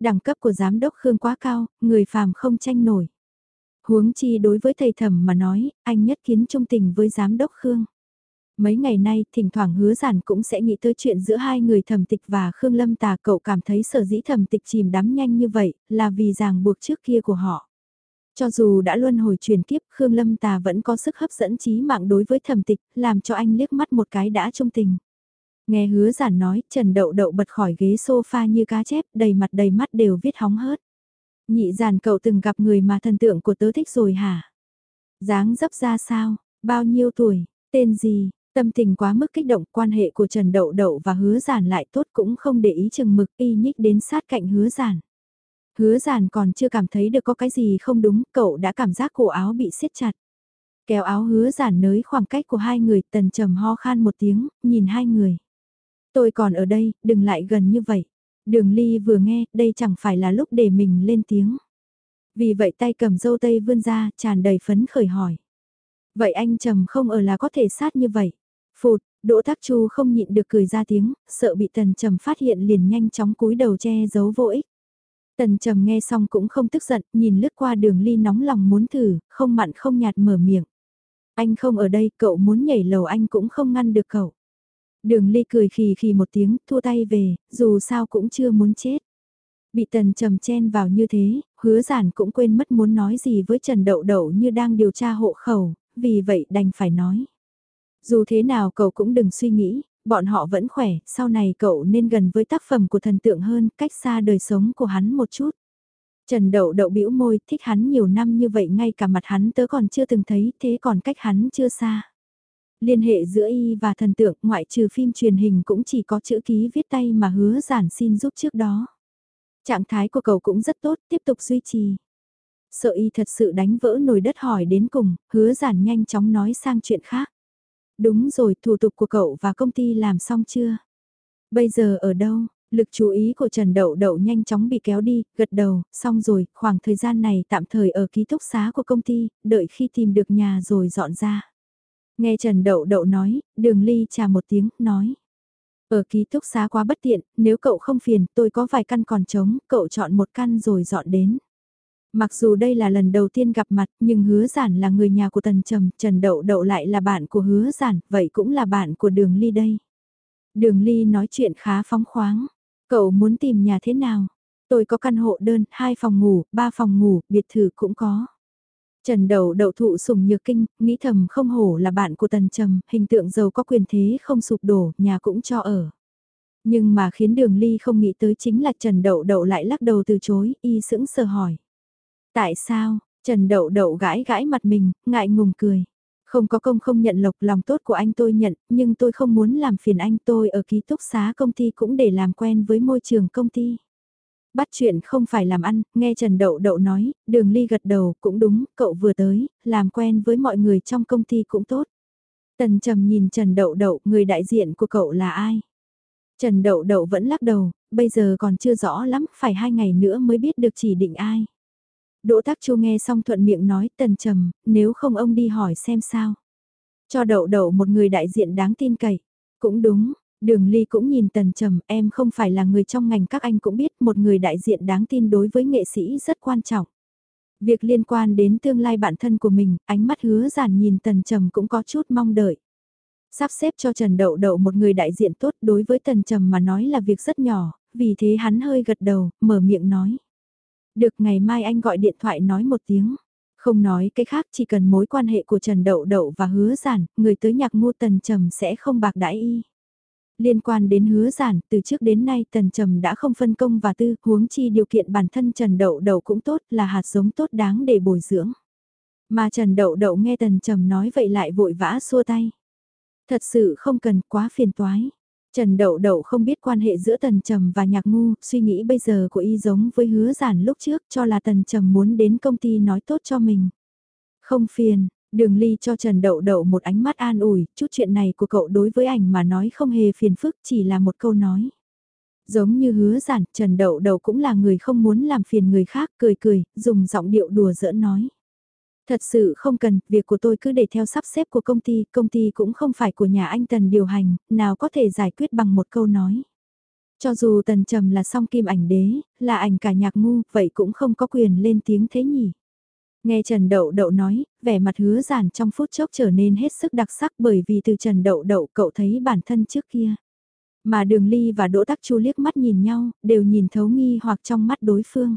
Đẳng cấp của giám đốc Khương quá cao, người phàm không tranh nổi. Huống chi đối với thầy thẩm mà nói, anh nhất kiến trung tình với giám đốc Khương. Mấy ngày nay, thỉnh thoảng hứa giản cũng sẽ nghĩ tới chuyện giữa hai người thẩm tịch và Khương Lâm Tà cậu cảm thấy sở dĩ thẩm tịch chìm đắm nhanh như vậy, là vì ràng buộc trước kia của họ. Cho dù đã luân hồi truyền kiếp, Khương Lâm Tà vẫn có sức hấp dẫn trí mạng đối với thẩm tịch, làm cho anh liếc mắt một cái đã trung tình. Nghe hứa giản nói, Trần Đậu Đậu bật khỏi ghế sofa như cá chép, đầy mặt đầy mắt đều viết hóng hớt. Nhị giản cậu từng gặp người mà thần tượng của tớ thích rồi hả? dáng dấp ra sao? Bao nhiêu tuổi? Tên gì? Tâm tình quá mức kích động quan hệ của Trần Đậu Đậu và hứa giản lại tốt cũng không để ý chừng mực y nhích đến sát cạnh hứa giản. Hứa giản còn chưa cảm thấy được có cái gì không đúng, cậu đã cảm giác cổ áo bị siết chặt. Kéo áo hứa giản nới khoảng cách của hai người tần trầm ho khan một tiếng, nhìn hai người. Tôi còn ở đây, đừng lại gần như vậy. Đường ly vừa nghe, đây chẳng phải là lúc để mình lên tiếng. Vì vậy tay cầm dâu tây vươn ra, tràn đầy phấn khởi hỏi. Vậy anh trầm không ở là có thể sát như vậy. Phụt, Đỗ Thác Chu không nhịn được cười ra tiếng, sợ bị Tần Trầm phát hiện liền nhanh chóng cúi đầu che giấu vô ích. Tần Trầm nghe xong cũng không tức giận, nhìn lướt qua đường ly nóng lòng muốn thử, không mặn không nhạt mở miệng. Anh không ở đây, cậu muốn nhảy lầu anh cũng không ngăn được cậu. Đường ly cười khì khì một tiếng, thua tay về, dù sao cũng chưa muốn chết. Bị tần trầm chen vào như thế, hứa giản cũng quên mất muốn nói gì với Trần Đậu Đậu như đang điều tra hộ khẩu, vì vậy đành phải nói. Dù thế nào cậu cũng đừng suy nghĩ, bọn họ vẫn khỏe, sau này cậu nên gần với tác phẩm của thần tượng hơn, cách xa đời sống của hắn một chút. Trần Đậu Đậu bĩu môi, thích hắn nhiều năm như vậy ngay cả mặt hắn tớ còn chưa từng thấy, thế còn cách hắn chưa xa. Liên hệ giữa y và thần tượng ngoại trừ phim truyền hình cũng chỉ có chữ ký viết tay mà hứa giản xin giúp trước đó. Trạng thái của cậu cũng rất tốt, tiếp tục duy trì. Sợ y thật sự đánh vỡ nồi đất hỏi đến cùng, hứa giản nhanh chóng nói sang chuyện khác. Đúng rồi, thủ tục của cậu và công ty làm xong chưa? Bây giờ ở đâu? Lực chú ý của Trần Đậu Đậu nhanh chóng bị kéo đi, gật đầu, xong rồi, khoảng thời gian này tạm thời ở ký túc xá của công ty, đợi khi tìm được nhà rồi dọn ra. Nghe Trần Đậu Đậu nói, đường ly trà một tiếng, nói. Ở ký túc xá quá bất tiện, nếu cậu không phiền, tôi có vài căn còn trống, cậu chọn một căn rồi dọn đến. Mặc dù đây là lần đầu tiên gặp mặt, nhưng hứa giản là người nhà của Tần Trầm, Trần Đậu Đậu lại là bạn của hứa giản, vậy cũng là bạn của đường ly đây. Đường ly nói chuyện khá phóng khoáng. Cậu muốn tìm nhà thế nào? Tôi có căn hộ đơn, hai phòng ngủ, ba phòng ngủ, biệt thự cũng có. Trần đậu đậu thụ sùng nhược kinh, nghĩ thầm không hổ là bạn của Tần Trầm, hình tượng giàu có quyền thế không sụp đổ, nhà cũng cho ở. Nhưng mà khiến đường ly không nghĩ tới chính là Trần Đậu Đậu lại lắc đầu từ chối, y sững sờ hỏi. Tại sao, Trần Đậu Đậu gãi gãi mặt mình, ngại ngùng cười. Không có công không nhận lộc lòng tốt của anh tôi nhận, nhưng tôi không muốn làm phiền anh tôi ở ký túc xá công ty cũng để làm quen với môi trường công ty. Bắt chuyện không phải làm ăn, nghe Trần Đậu Đậu nói, đường ly gật đầu cũng đúng, cậu vừa tới, làm quen với mọi người trong công ty cũng tốt. Tần Trầm nhìn Trần Đậu Đậu, người đại diện của cậu là ai? Trần Đậu Đậu vẫn lắc đầu, bây giờ còn chưa rõ lắm, phải hai ngày nữa mới biết được chỉ định ai. Đỗ Tác Chu nghe xong thuận miệng nói Tần Trầm, nếu không ông đi hỏi xem sao. Cho Đậu Đậu một người đại diện đáng tin cậy. Cũng đúng, Đường Ly cũng nhìn Tần Trầm, em không phải là người trong ngành các anh cũng biết một người đại diện đáng tin đối với nghệ sĩ rất quan trọng. Việc liên quan đến tương lai bản thân của mình, ánh mắt hứa giản nhìn Tần Trầm cũng có chút mong đợi. Sắp xếp cho Trần Đậu Đậu một người đại diện tốt đối với Tần Trầm mà nói là việc rất nhỏ, vì thế hắn hơi gật đầu, mở miệng nói. Được ngày mai anh gọi điện thoại nói một tiếng. Không nói cái khác chỉ cần mối quan hệ của Trần Đậu Đậu và hứa giản, người tới nhạc mua Tần Trầm sẽ không bạc đãi y. Liên quan đến hứa giản, từ trước đến nay Tần Trầm đã không phân công và tư, huống chi điều kiện bản thân Trần Đậu Đậu cũng tốt là hạt giống tốt đáng để bồi dưỡng. Mà Trần Đậu Đậu nghe Tần Trầm nói vậy lại vội vã xua tay. Thật sự không cần quá phiền toái. Trần Đậu Đậu không biết quan hệ giữa Tần Trầm và Nhạc Ngu, suy nghĩ bây giờ của y giống với hứa giản lúc trước cho là Tần Trầm muốn đến công ty nói tốt cho mình. Không phiền, Đường Ly cho Trần Đậu Đậu một ánh mắt an ủi, chút chuyện này của cậu đối với ảnh mà nói không hề phiền phức chỉ là một câu nói. Giống như hứa giản, Trần Đậu Đậu cũng là người không muốn làm phiền người khác, cười cười, dùng giọng điệu đùa giỡn nói. Thật sự không cần, việc của tôi cứ để theo sắp xếp của công ty, công ty cũng không phải của nhà anh Tần điều hành, nào có thể giải quyết bằng một câu nói. Cho dù Tần Trầm là song kim ảnh đế, là ảnh cả nhạc ngu, vậy cũng không có quyền lên tiếng thế nhỉ. Nghe Trần Đậu Đậu nói, vẻ mặt hứa giản trong phút chốc trở nên hết sức đặc sắc bởi vì từ Trần Đậu Đậu cậu thấy bản thân trước kia. Mà Đường Ly và Đỗ Tắc Chu liếc mắt nhìn nhau, đều nhìn thấu nghi hoặc trong mắt đối phương.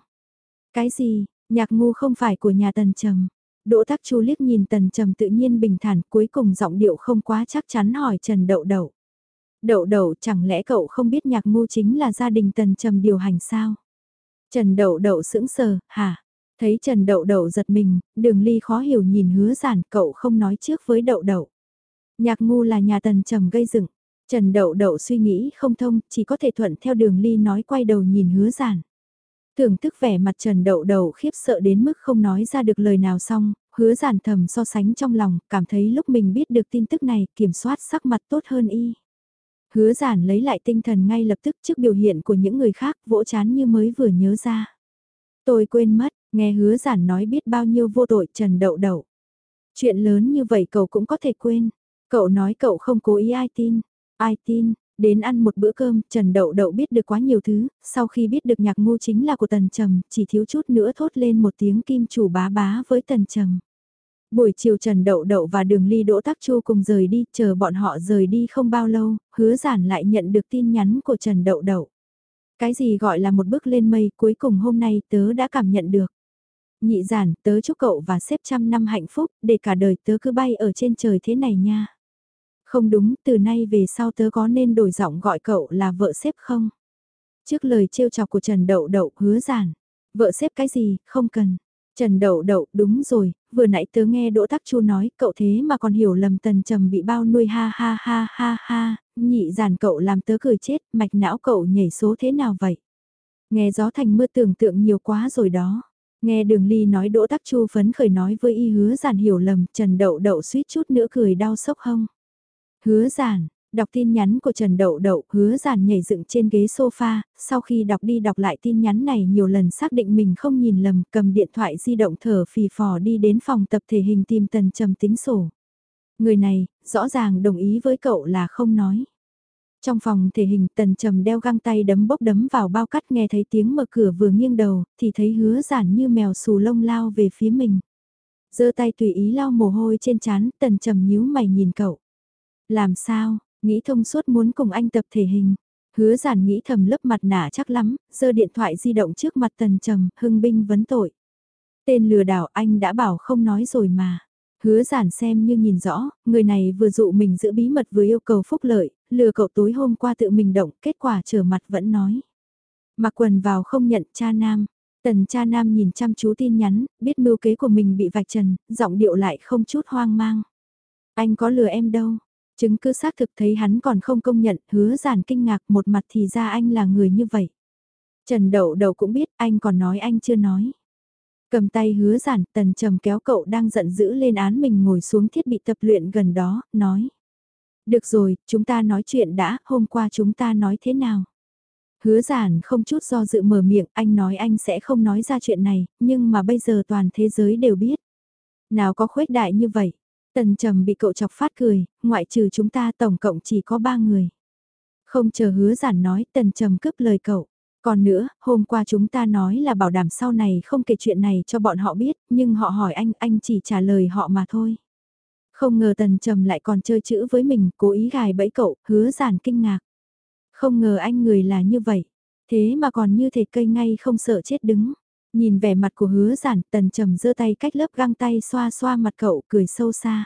Cái gì, nhạc ngu không phải của nhà Tần Trầm. Đỗ Tắc Chu liếc nhìn Tần Trầm tự nhiên bình thản cuối cùng giọng điệu không quá chắc chắn hỏi Trần Đậu Đậu. Đậu Đậu chẳng lẽ cậu không biết nhạc ngu chính là gia đình Tần Trầm điều hành sao? Trần Đậu Đậu sững sờ, hả? Thấy Trần Đậu Đậu giật mình, đường ly khó hiểu nhìn hứa giản cậu không nói trước với Đậu Đậu. Nhạc ngu là nhà Tần Trầm gây dựng. Trần Đậu Đậu suy nghĩ không thông, chỉ có thể thuận theo đường ly nói quay đầu nhìn hứa giản. Thưởng thức vẻ mặt Trần Đậu Đậu khiếp sợ đến mức không nói ra được lời nào xong, hứa giản thầm so sánh trong lòng, cảm thấy lúc mình biết được tin tức này kiểm soát sắc mặt tốt hơn y. Hứa giản lấy lại tinh thần ngay lập tức trước biểu hiện của những người khác vỗ chán như mới vừa nhớ ra. Tôi quên mất, nghe hứa giản nói biết bao nhiêu vô tội Trần Đậu Đậu. Chuyện lớn như vậy cậu cũng có thể quên. Cậu nói cậu không cố ý ai tin. Ai tin, đến ăn một bữa cơm, Trần Đậu Đậu biết được quá nhiều thứ, sau khi biết được nhạc ngu chính là của Tần Trầm, chỉ thiếu chút nữa thốt lên một tiếng kim chủ bá bá với Tần Trầm. Buổi chiều Trần Đậu Đậu và Đường Ly Đỗ Tắc Chu cùng rời đi, chờ bọn họ rời đi không bao lâu, hứa giản lại nhận được tin nhắn của Trần Đậu Đậu. Cái gì gọi là một bước lên mây cuối cùng hôm nay tớ đã cảm nhận được. Nhị giản, tớ chúc cậu và xếp trăm năm hạnh phúc, để cả đời tớ cứ bay ở trên trời thế này nha. Không đúng, từ nay về sau tớ có nên đổi giọng gọi cậu là vợ xếp không? Trước lời trêu chọc của Trần Đậu Đậu hứa giản, vợ xếp cái gì, không cần. Trần Đậu Đậu, đúng rồi, vừa nãy tớ nghe Đỗ Tắc Chu nói, cậu thế mà còn hiểu lầm tần trầm bị bao nuôi ha ha ha ha ha, nhị giản cậu làm tớ cười chết, mạch não cậu nhảy số thế nào vậy? Nghe gió thành mưa tưởng tượng nhiều quá rồi đó. Nghe đường ly nói Đỗ Tắc Chu phấn khởi nói với y hứa giản hiểu lầm, Trần Đậu Đậu suýt chút nữa cười đau sốc hông. Hứa giản, Đọc tin nhắn của Trần Đậu Đậu, hứa giản nhảy dựng trên ghế sofa, sau khi đọc đi đọc lại tin nhắn này nhiều lần xác định mình không nhìn lầm, cầm điện thoại di động thở phì phò đi đến phòng tập thể hình tìm tần trầm tính sổ. Người này, rõ ràng đồng ý với cậu là không nói. Trong phòng thể hình tần trầm đeo găng tay đấm bốc đấm vào bao cắt nghe thấy tiếng mở cửa vừa nghiêng đầu, thì thấy hứa giản như mèo xù lông lao về phía mình. giơ tay tùy ý lau mồ hôi trên trán tần trầm nhíu mày nhìn cậu. Làm sao, Nghĩ thông suốt muốn cùng anh tập thể hình. Hứa giản nghĩ thầm lớp mặt nả chắc lắm, giơ điện thoại di động trước mặt tần trầm, hưng binh vấn tội. Tên lừa đảo anh đã bảo không nói rồi mà. Hứa giản xem như nhìn rõ, người này vừa dụ mình giữ bí mật vừa yêu cầu phúc lợi, lừa cậu tối hôm qua tự mình động, kết quả trở mặt vẫn nói. Mặc quần vào không nhận cha nam. Tần cha nam nhìn chăm chú tin nhắn, biết mưu kế của mình bị vạch trần, giọng điệu lại không chút hoang mang. Anh có lừa em đâu, Chứng cứ xác thực thấy hắn còn không công nhận, hứa giản kinh ngạc một mặt thì ra anh là người như vậy. Trần Đậu Đậu cũng biết anh còn nói anh chưa nói. Cầm tay hứa giản, tần trầm kéo cậu đang giận dữ lên án mình ngồi xuống thiết bị tập luyện gần đó, nói. Được rồi, chúng ta nói chuyện đã, hôm qua chúng ta nói thế nào? Hứa giản không chút do dự mở miệng, anh nói anh sẽ không nói ra chuyện này, nhưng mà bây giờ toàn thế giới đều biết. Nào có khuếch đại như vậy? Tần trầm bị cậu chọc phát cười, ngoại trừ chúng ta tổng cộng chỉ có ba người. Không chờ hứa giản nói, tần trầm cướp lời cậu. Còn nữa, hôm qua chúng ta nói là bảo đảm sau này không kể chuyện này cho bọn họ biết, nhưng họ hỏi anh, anh chỉ trả lời họ mà thôi. Không ngờ tần trầm lại còn chơi chữ với mình, cố ý gài bẫy cậu, hứa giản kinh ngạc. Không ngờ anh người là như vậy, thế mà còn như thể cây ngay không sợ chết đứng. Nhìn vẻ mặt của hứa giản, tần trầm giơ tay cách lớp găng tay xoa xoa mặt cậu cười sâu xa.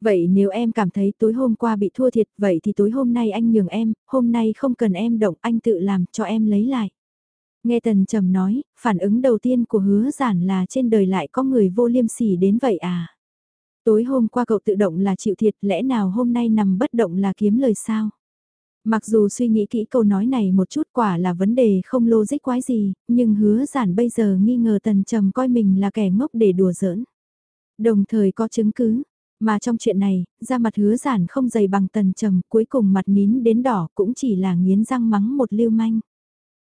Vậy nếu em cảm thấy tối hôm qua bị thua thiệt, vậy thì tối hôm nay anh nhường em, hôm nay không cần em động, anh tự làm cho em lấy lại. Nghe tần trầm nói, phản ứng đầu tiên của hứa giản là trên đời lại có người vô liêm sỉ đến vậy à. Tối hôm qua cậu tự động là chịu thiệt, lẽ nào hôm nay nằm bất động là kiếm lời sao? Mặc dù suy nghĩ kỹ câu nói này một chút quả là vấn đề không logic quái gì, nhưng hứa giản bây giờ nghi ngờ tần trầm coi mình là kẻ ngốc để đùa giỡn. Đồng thời có chứng cứ, mà trong chuyện này, ra mặt hứa giản không dày bằng tần trầm cuối cùng mặt nín đến đỏ cũng chỉ là nghiến răng mắng một lưu manh.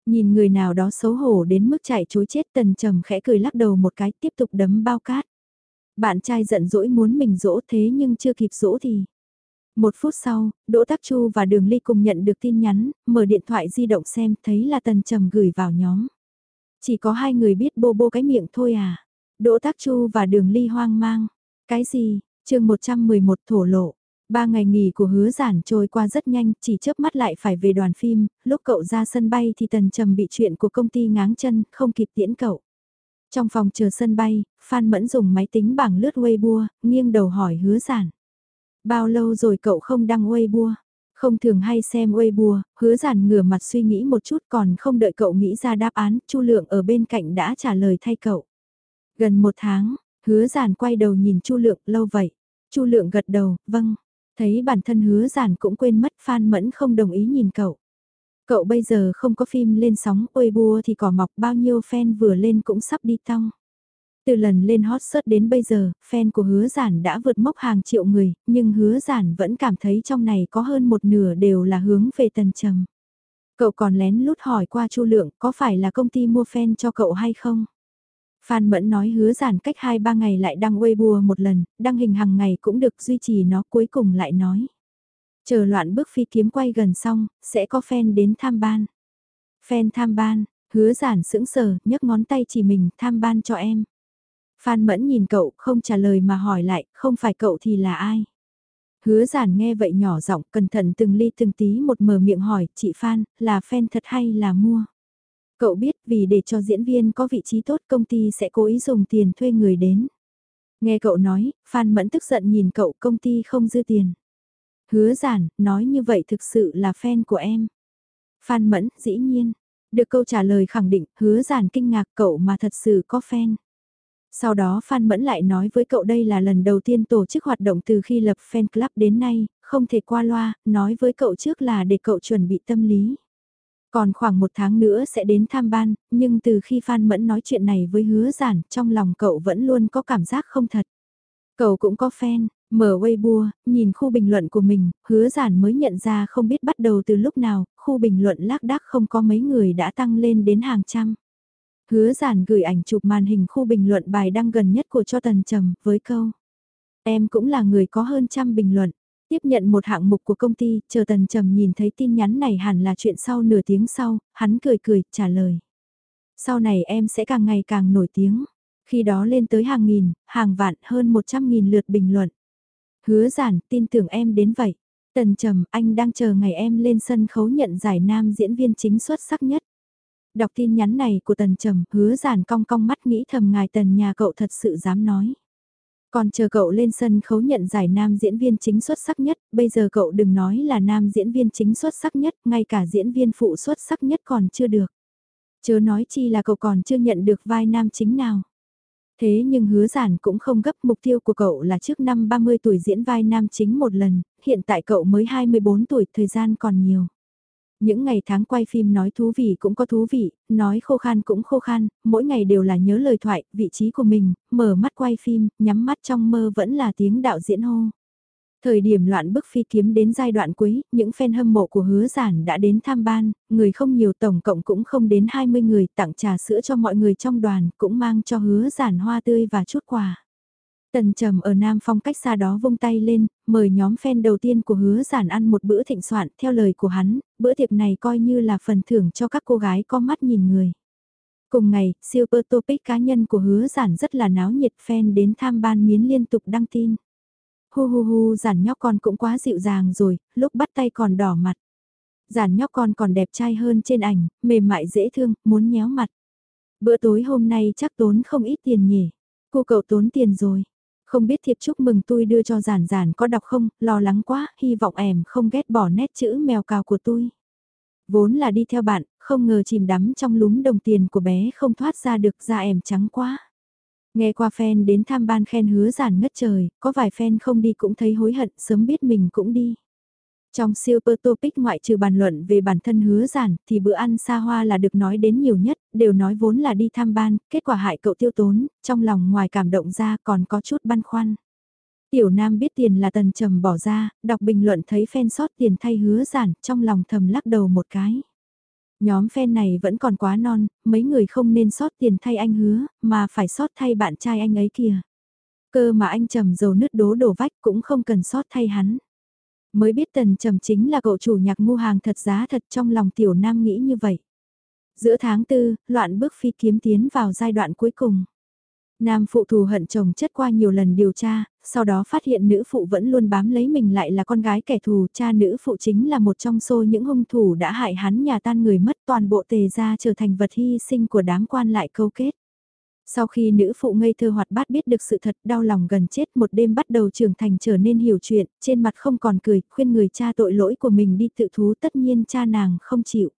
Nhìn người nào đó xấu hổ đến mức chạy chối chết tần trầm khẽ cười lắc đầu một cái tiếp tục đấm bao cát. Bạn trai giận dỗi muốn mình dỗ thế nhưng chưa kịp dỗ thì một phút sau, Đỗ Tắc Chu và Đường Ly cùng nhận được tin nhắn, mở điện thoại di động xem thấy là Tần Trầm gửi vào nhóm. Chỉ có hai người biết bô bô cái miệng thôi à. Đỗ Tắc Chu và Đường Ly hoang mang. Cái gì? chương 111 thổ lộ. Ba ngày nghỉ của hứa giản trôi qua rất nhanh, chỉ chớp mắt lại phải về đoàn phim, lúc cậu ra sân bay thì tần trầm bị chuyện của công ty ngáng chân, không kịp tiễn cậu. Trong phòng chờ sân bay, Phan Mẫn dùng máy tính bảng lướt Weibo, nghiêng đầu hỏi hứa giản. Bao lâu rồi cậu không đăng Weibo? Không thường hay xem Weibo, hứa giản ngửa mặt suy nghĩ một chút còn không đợi cậu nghĩ ra đáp án, Chu Lượng ở bên cạnh đã trả lời thay cậu. Gần một tháng, hứa giản quay đầu nhìn Chu Lượng lâu vậy. Chu Lượng gật đầu, vâng. Thấy bản thân hứa giản cũng quên mất Phan Mẫn không đồng ý nhìn cậu. Cậu bây giờ không có phim lên sóng, Weibo thì cỏ mọc bao nhiêu fan vừa lên cũng sắp đi tong. Từ lần lên hot search đến bây giờ, fan của hứa giản đã vượt mốc hàng triệu người, nhưng hứa giản vẫn cảm thấy trong này có hơn một nửa đều là hướng về tần trầm. Cậu còn lén lút hỏi qua Chu Lượng có phải là công ty mua fan cho cậu hay không? Phan Mẫn nói hứa giản cách 2-3 ngày lại đăng Weibo một lần, đăng hình hàng ngày cũng được duy trì nó cuối cùng lại nói. Chờ loạn bước phi kiếm quay gần xong, sẽ có fan đến tham ban. Fan tham ban, hứa giản sững sờ, nhấc ngón tay chỉ mình tham ban cho em. Phan Mẫn nhìn cậu không trả lời mà hỏi lại, không phải cậu thì là ai? Hứa giản nghe vậy nhỏ giọng cẩn thận từng ly từng tí một mở miệng hỏi, chị Phan, là fan thật hay là mua? Cậu biết vì để cho diễn viên có vị trí tốt công ty sẽ cố ý dùng tiền thuê người đến. Nghe cậu nói, Phan Mẫn tức giận nhìn cậu công ty không dư tiền. Hứa giản, nói như vậy thực sự là fan của em. Phan Mẫn, dĩ nhiên. Được câu trả lời khẳng định, hứa giản kinh ngạc cậu mà thật sự có fan. Sau đó Phan Mẫn lại nói với cậu đây là lần đầu tiên tổ chức hoạt động từ khi lập fan club đến nay, không thể qua loa, nói với cậu trước là để cậu chuẩn bị tâm lý. Còn khoảng một tháng nữa sẽ đến tham ban, nhưng từ khi Phan Mẫn nói chuyện này với hứa giản, trong lòng cậu vẫn luôn có cảm giác không thật. Cậu cũng có fan, mở Weibo, nhìn khu bình luận của mình, hứa giản mới nhận ra không biết bắt đầu từ lúc nào, khu bình luận lác đác không có mấy người đã tăng lên đến hàng trăm. Hứa giản gửi ảnh chụp màn hình khu bình luận bài đăng gần nhất của cho Tần Trầm với câu. Em cũng là người có hơn trăm bình luận. Tiếp nhận một hạng mục của công ty, chờ Tần Trầm nhìn thấy tin nhắn này hẳn là chuyện sau nửa tiếng sau, hắn cười cười, trả lời. Sau này em sẽ càng ngày càng nổi tiếng. Khi đó lên tới hàng nghìn, hàng vạn, hơn một trăm nghìn lượt bình luận. Hứa giản, tin tưởng em đến vậy. Tần Trầm, anh đang chờ ngày em lên sân khấu nhận giải nam diễn viên chính xuất sắc nhất. Đọc tin nhắn này của Tần Trầm, hứa giản cong cong mắt nghĩ thầm ngài Tần nhà cậu thật sự dám nói. Còn chờ cậu lên sân khấu nhận giải nam diễn viên chính xuất sắc nhất, bây giờ cậu đừng nói là nam diễn viên chính xuất sắc nhất, ngay cả diễn viên phụ xuất sắc nhất còn chưa được. Chớ nói chi là cậu còn chưa nhận được vai nam chính nào. Thế nhưng hứa giản cũng không gấp mục tiêu của cậu là trước năm 30 tuổi diễn vai nam chính một lần, hiện tại cậu mới 24 tuổi, thời gian còn nhiều. Những ngày tháng quay phim nói thú vị cũng có thú vị, nói khô khan cũng khô khan, mỗi ngày đều là nhớ lời thoại, vị trí của mình, mở mắt quay phim, nhắm mắt trong mơ vẫn là tiếng đạo diễn hô. Thời điểm loạn bức phi kiếm đến giai đoạn cuối, những fan hâm mộ của hứa giản đã đến tham ban, người không nhiều tổng cộng cũng không đến 20 người, tặng trà sữa cho mọi người trong đoàn, cũng mang cho hứa giản hoa tươi và chút quà. Tần trầm ở Nam Phong cách xa đó vung tay lên, mời nhóm fan đầu tiên của hứa giản ăn một bữa thịnh soạn, theo lời của hắn, bữa tiệc này coi như là phần thưởng cho các cô gái có mắt nhìn người. Cùng ngày, Super Topic cá nhân của hứa giản rất là náo nhiệt fan đến tham ban miến liên tục đăng tin. Hu hu hu giản nhóc con cũng quá dịu dàng rồi, lúc bắt tay còn đỏ mặt. Giản nhóc con còn đẹp trai hơn trên ảnh, mềm mại dễ thương, muốn nhéo mặt. Bữa tối hôm nay chắc tốn không ít tiền nhỉ. Cô cậu tốn tiền rồi. Không biết thiệp chúc mừng tôi đưa cho giản giản có đọc không, lo lắng quá, hy vọng em không ghét bỏ nét chữ mèo cào của tôi. Vốn là đi theo bạn, không ngờ chìm đắm trong lúm đồng tiền của bé không thoát ra được da em trắng quá. Nghe qua fan đến tham ban khen hứa giản ngất trời, có vài fan không đi cũng thấy hối hận, sớm biết mình cũng đi. Trong Super Topic ngoại trừ bàn luận về bản thân hứa giản, thì bữa ăn xa hoa là được nói đến nhiều nhất, đều nói vốn là đi tham ban, kết quả hại cậu tiêu tốn, trong lòng ngoài cảm động ra còn có chút băn khoăn. Tiểu Nam biết tiền là tần trầm bỏ ra, đọc bình luận thấy fan sót tiền thay hứa giản, trong lòng thầm lắc đầu một cái. Nhóm fan này vẫn còn quá non, mấy người không nên sót tiền thay anh hứa, mà phải sót thay bạn trai anh ấy kìa. Cơ mà anh trầm dầu nứt đố đổ vách cũng không cần sót thay hắn. Mới biết tần trầm chính là cậu chủ nhạc ngu hàng thật giá thật trong lòng tiểu nam nghĩ như vậy. Giữa tháng tư, loạn bước phi kiếm tiến vào giai đoạn cuối cùng. Nam phụ thù hận chồng chất qua nhiều lần điều tra, sau đó phát hiện nữ phụ vẫn luôn bám lấy mình lại là con gái kẻ thù, cha nữ phụ chính là một trong số những hung thủ đã hại hắn nhà tan người mất toàn bộ tề ra trở thành vật hy sinh của đám quan lại câu kết. Sau khi nữ phụ ngây thơ hoạt bát biết được sự thật đau lòng gần chết một đêm bắt đầu trưởng thành trở nên hiểu chuyện, trên mặt không còn cười, khuyên người cha tội lỗi của mình đi tự thú tất nhiên cha nàng không chịu.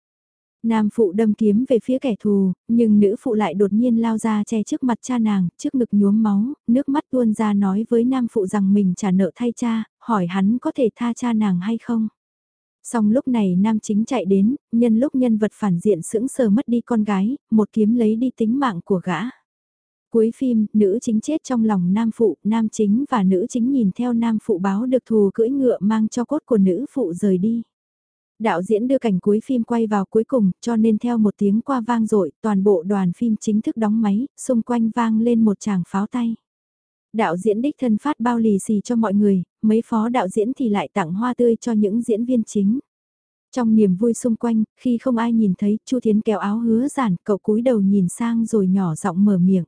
Nam phụ đâm kiếm về phía kẻ thù, nhưng nữ phụ lại đột nhiên lao ra che trước mặt cha nàng, trước ngực nhuốm máu, nước mắt tuôn ra nói với nam phụ rằng mình trả nợ thay cha, hỏi hắn có thể tha cha nàng hay không. Xong lúc này nam chính chạy đến, nhân lúc nhân vật phản diện sững sờ mất đi con gái, một kiếm lấy đi tính mạng của gã. Cuối phim, nữ chính chết trong lòng nam phụ, nam chính và nữ chính nhìn theo nam phụ báo được thù cưỡi ngựa mang cho cốt của nữ phụ rời đi. Đạo diễn đưa cảnh cuối phim quay vào cuối cùng, cho nên theo một tiếng qua vang dội toàn bộ đoàn phim chính thức đóng máy, xung quanh vang lên một tràng pháo tay. Đạo diễn đích thân phát bao lì xì cho mọi người, mấy phó đạo diễn thì lại tặng hoa tươi cho những diễn viên chính. Trong niềm vui xung quanh, khi không ai nhìn thấy, Chu Thiến kéo áo hứa giản, cậu cúi đầu nhìn sang rồi nhỏ giọng mở miệng.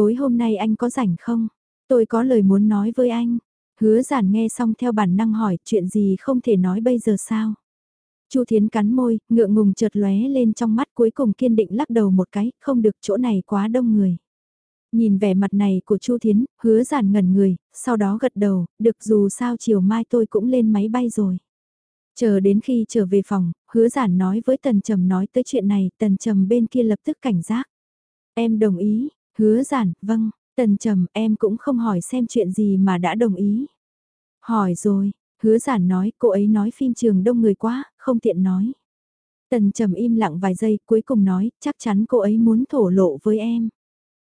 Tối hôm nay anh có rảnh không? Tôi có lời muốn nói với anh. Hứa giản nghe xong theo bản năng hỏi chuyện gì không thể nói bây giờ sao? Chu Thiến cắn môi, ngượng ngùng chợt lóe lên trong mắt cuối cùng kiên định lắc đầu một cái, không được chỗ này quá đông người. Nhìn vẻ mặt này của Chu Thiến, hứa giản ngẩn người, sau đó gật đầu, được dù sao chiều mai tôi cũng lên máy bay rồi. Chờ đến khi trở về phòng, hứa giản nói với Tần Trầm nói tới chuyện này, Tần Trầm bên kia lập tức cảnh giác. Em đồng ý, hứa giản, vâng, Tần Trầm em cũng không hỏi xem chuyện gì mà đã đồng ý. Hỏi rồi, Hứa giản nói, cô ấy nói phim trường đông người quá, không tiện nói. Tần trầm im lặng vài giây, cuối cùng nói, chắc chắn cô ấy muốn thổ lộ với em.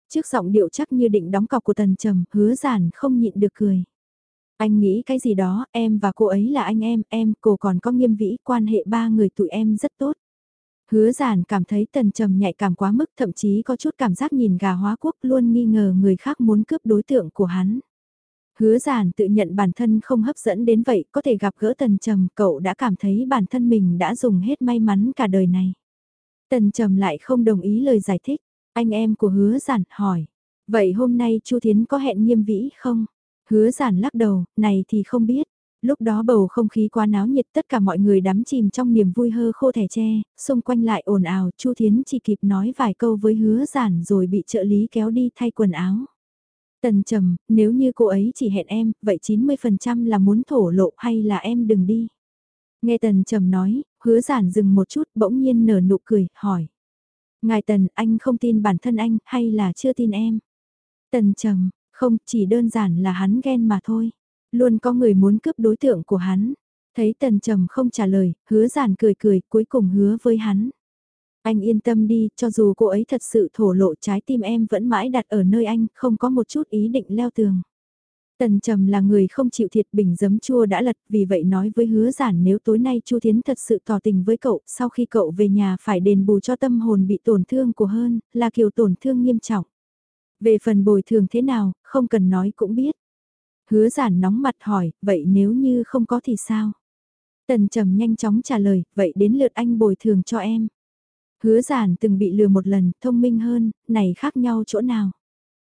Trước giọng điệu chắc như định đóng cọc của tần trầm, hứa giản không nhịn được cười. Anh nghĩ cái gì đó, em và cô ấy là anh em, em, cô còn có nghiêm vĩ, quan hệ ba người tụi em rất tốt. Hứa giản cảm thấy tần trầm nhạy cảm quá mức thậm chí có chút cảm giác nhìn gà hóa quốc luôn nghi ngờ người khác muốn cướp đối tượng của hắn. Hứa giản tự nhận bản thân không hấp dẫn đến vậy, có thể gặp gỡ tần trầm, cậu đã cảm thấy bản thân mình đã dùng hết may mắn cả đời này. Tần trầm lại không đồng ý lời giải thích, anh em của hứa giản hỏi. Vậy hôm nay Chu Thiến có hẹn nghiêm vĩ không? Hứa giản lắc đầu, này thì không biết. Lúc đó bầu không khí quá náo nhiệt tất cả mọi người đắm chìm trong niềm vui hơ khô thẻ tre, xung quanh lại ồn ào, Chu Thiến chỉ kịp nói vài câu với hứa giản rồi bị trợ lý kéo đi thay quần áo. Tần trầm, nếu như cô ấy chỉ hẹn em, vậy 90% là muốn thổ lộ hay là em đừng đi. Nghe tần trầm nói, hứa giản dừng một chút bỗng nhiên nở nụ cười, hỏi. Ngài tần, anh không tin bản thân anh, hay là chưa tin em? Tần trầm, không, chỉ đơn giản là hắn ghen mà thôi. Luôn có người muốn cướp đối tượng của hắn. Thấy tần trầm không trả lời, hứa giản cười cười, cuối cùng hứa với hắn. Anh yên tâm đi, cho dù cô ấy thật sự thổ lộ trái tim em vẫn mãi đặt ở nơi anh, không có một chút ý định leo tường. Tần Trầm là người không chịu thiệt bình giấm chua đã lật vì vậy nói với hứa giản nếu tối nay Chu Thiến thật sự tỏ tình với cậu sau khi cậu về nhà phải đền bù cho tâm hồn bị tổn thương của hơn là kiểu tổn thương nghiêm trọng. Về phần bồi thường thế nào, không cần nói cũng biết. Hứa giản nóng mặt hỏi, vậy nếu như không có thì sao? Tần Trầm nhanh chóng trả lời, vậy đến lượt anh bồi thường cho em. Hứa giản từng bị lừa một lần, thông minh hơn, này khác nhau chỗ nào.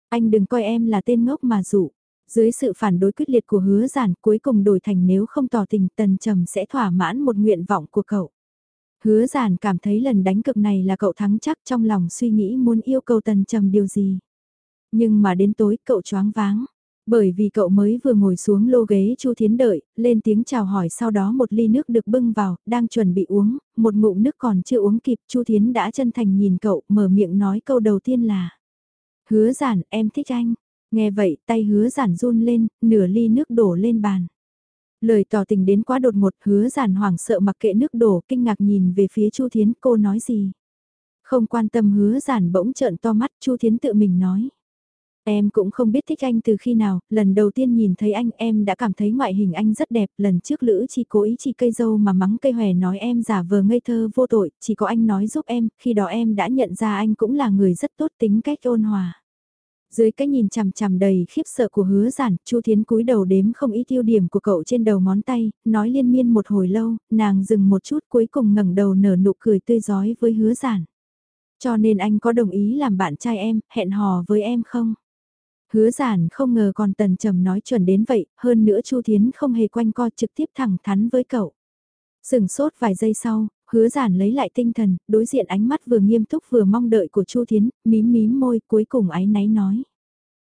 Anh đừng coi em là tên ngốc mà dụ. Dưới sự phản đối quyết liệt của hứa giản cuối cùng đổi thành nếu không tỏ tình tần trầm sẽ thỏa mãn một nguyện vọng của cậu. Hứa giản cảm thấy lần đánh cực này là cậu thắng chắc trong lòng suy nghĩ muốn yêu cầu tần trầm điều gì. Nhưng mà đến tối cậu choáng váng. Bởi vì cậu mới vừa ngồi xuống lô ghế Chu Thiến đợi, lên tiếng chào hỏi sau đó một ly nước được bưng vào, đang chuẩn bị uống, một ngụm nước còn chưa uống kịp Chu Thiến đã chân thành nhìn cậu, mở miệng nói câu đầu tiên là Hứa giản, em thích anh. Nghe vậy, tay hứa giản run lên, nửa ly nước đổ lên bàn. Lời tỏ tình đến quá đột ngột, hứa giản hoảng sợ mặc kệ nước đổ, kinh ngạc nhìn về phía Chu Thiến, cô nói gì? Không quan tâm hứa giản bỗng trợn to mắt, Chu Thiến tự mình nói. Em cũng không biết thích anh từ khi nào, lần đầu tiên nhìn thấy anh em đã cảm thấy ngoại hình anh rất đẹp, lần trước Lữ chỉ cố ý chỉ cây dâu mà mắng cây hòe nói em giả vờ ngây thơ vô tội, chỉ có anh nói giúp em, khi đó em đã nhận ra anh cũng là người rất tốt tính cách ôn hòa. Dưới cái nhìn chằm chằm đầy khiếp sợ của hứa giản, Chu Thiến cúi đầu đếm không ý tiêu điểm của cậu trên đầu ngón tay, nói liên miên một hồi lâu, nàng dừng một chút cuối cùng ngẩng đầu nở nụ cười tươi giói với hứa giản. Cho nên anh có đồng ý làm bạn trai em, hẹn hò với em không? Hứa giản không ngờ còn tần trầm nói chuẩn đến vậy, hơn nữa Chu Thiến không hề quanh co trực tiếp thẳng thắn với cậu. Sừng sốt vài giây sau, hứa giản lấy lại tinh thần, đối diện ánh mắt vừa nghiêm túc vừa mong đợi của Chu Thiến, mím mím môi cuối cùng ái náy nói.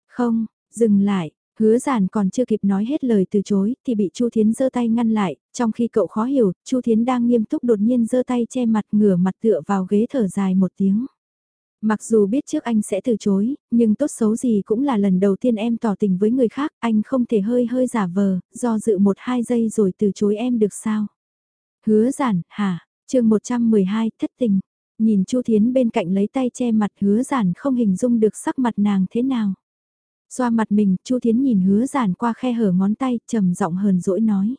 Không, dừng lại, hứa giản còn chưa kịp nói hết lời từ chối thì bị Chu Thiến giơ tay ngăn lại, trong khi cậu khó hiểu, Chu Thiến đang nghiêm túc đột nhiên giơ tay che mặt ngửa mặt tựa vào ghế thở dài một tiếng. Mặc dù biết trước anh sẽ từ chối, nhưng tốt xấu gì cũng là lần đầu tiên em tỏ tình với người khác, anh không thể hơi hơi giả vờ, do dự một hai giây rồi từ chối em được sao. Hứa giản, hả, chương 112, thất tình. Nhìn Chu Thiến bên cạnh lấy tay che mặt hứa giản không hình dung được sắc mặt nàng thế nào. Xoa mặt mình, Chu Thiến nhìn hứa giản qua khe hở ngón tay, trầm giọng hờn dỗi nói.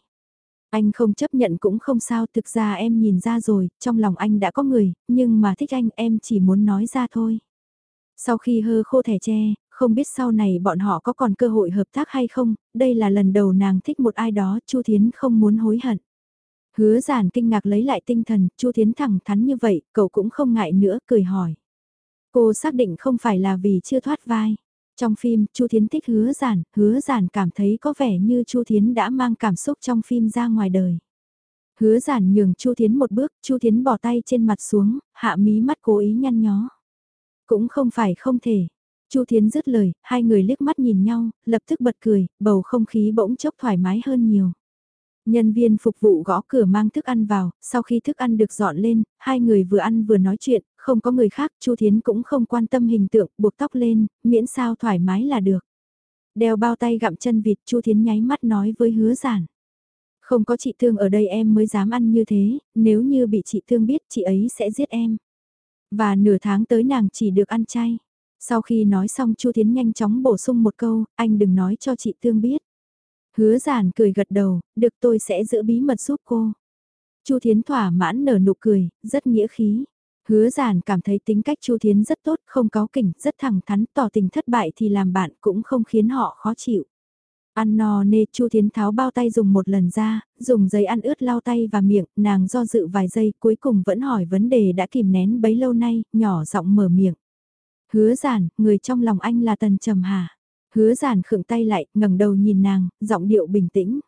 Anh không chấp nhận cũng không sao, thực ra em nhìn ra rồi, trong lòng anh đã có người, nhưng mà thích anh em chỉ muốn nói ra thôi. Sau khi hơ khô thẻ tre, không biết sau này bọn họ có còn cơ hội hợp tác hay không, đây là lần đầu nàng thích một ai đó, Chu Thiến không muốn hối hận. Hứa giản kinh ngạc lấy lại tinh thần, Chu Thiến thẳng thắn như vậy, cậu cũng không ngại nữa, cười hỏi. Cô xác định không phải là vì chưa thoát vai. Trong phim, Chu Thiến thích hứa giản, hứa giản cảm thấy có vẻ như Chu Thiến đã mang cảm xúc trong phim ra ngoài đời. Hứa giản nhường Chu Thiến một bước, Chu Thiến bỏ tay trên mặt xuống, hạ mí mắt cố ý nhăn nhó. Cũng không phải không thể. Chu Thiến dứt lời, hai người liếc mắt nhìn nhau, lập tức bật cười, bầu không khí bỗng chốc thoải mái hơn nhiều. Nhân viên phục vụ gõ cửa mang thức ăn vào, sau khi thức ăn được dọn lên, hai người vừa ăn vừa nói chuyện, không có người khác, Chu Thiến cũng không quan tâm hình tượng, buộc tóc lên, miễn sao thoải mái là được. Đeo bao tay gặm chân vịt, Chu Thiến nháy mắt nói với hứa giản. Không có chị Thương ở đây em mới dám ăn như thế, nếu như bị chị Thương biết chị ấy sẽ giết em. Và nửa tháng tới nàng chỉ được ăn chay. Sau khi nói xong Chu Thiến nhanh chóng bổ sung một câu, anh đừng nói cho chị Thương biết. Hứa giản cười gật đầu, được tôi sẽ giữ bí mật giúp cô. Chu Thiến thỏa mãn nở nụ cười, rất nghĩa khí. Hứa giản cảm thấy tính cách Chu Thiến rất tốt, không cáo kỉnh, rất thẳng thắn, tỏ tình thất bại thì làm bạn cũng không khiến họ khó chịu. Ăn no nê Chu Thiến tháo bao tay dùng một lần ra, dùng giấy ăn ướt lau tay và miệng, nàng do dự vài giây cuối cùng vẫn hỏi vấn đề đã kìm nén bấy lâu nay, nhỏ giọng mở miệng. Hứa giản, người trong lòng anh là Tần Trầm Hà. Hứa giản khựng tay lại, ngẩng đầu nhìn nàng, giọng điệu bình tĩnh.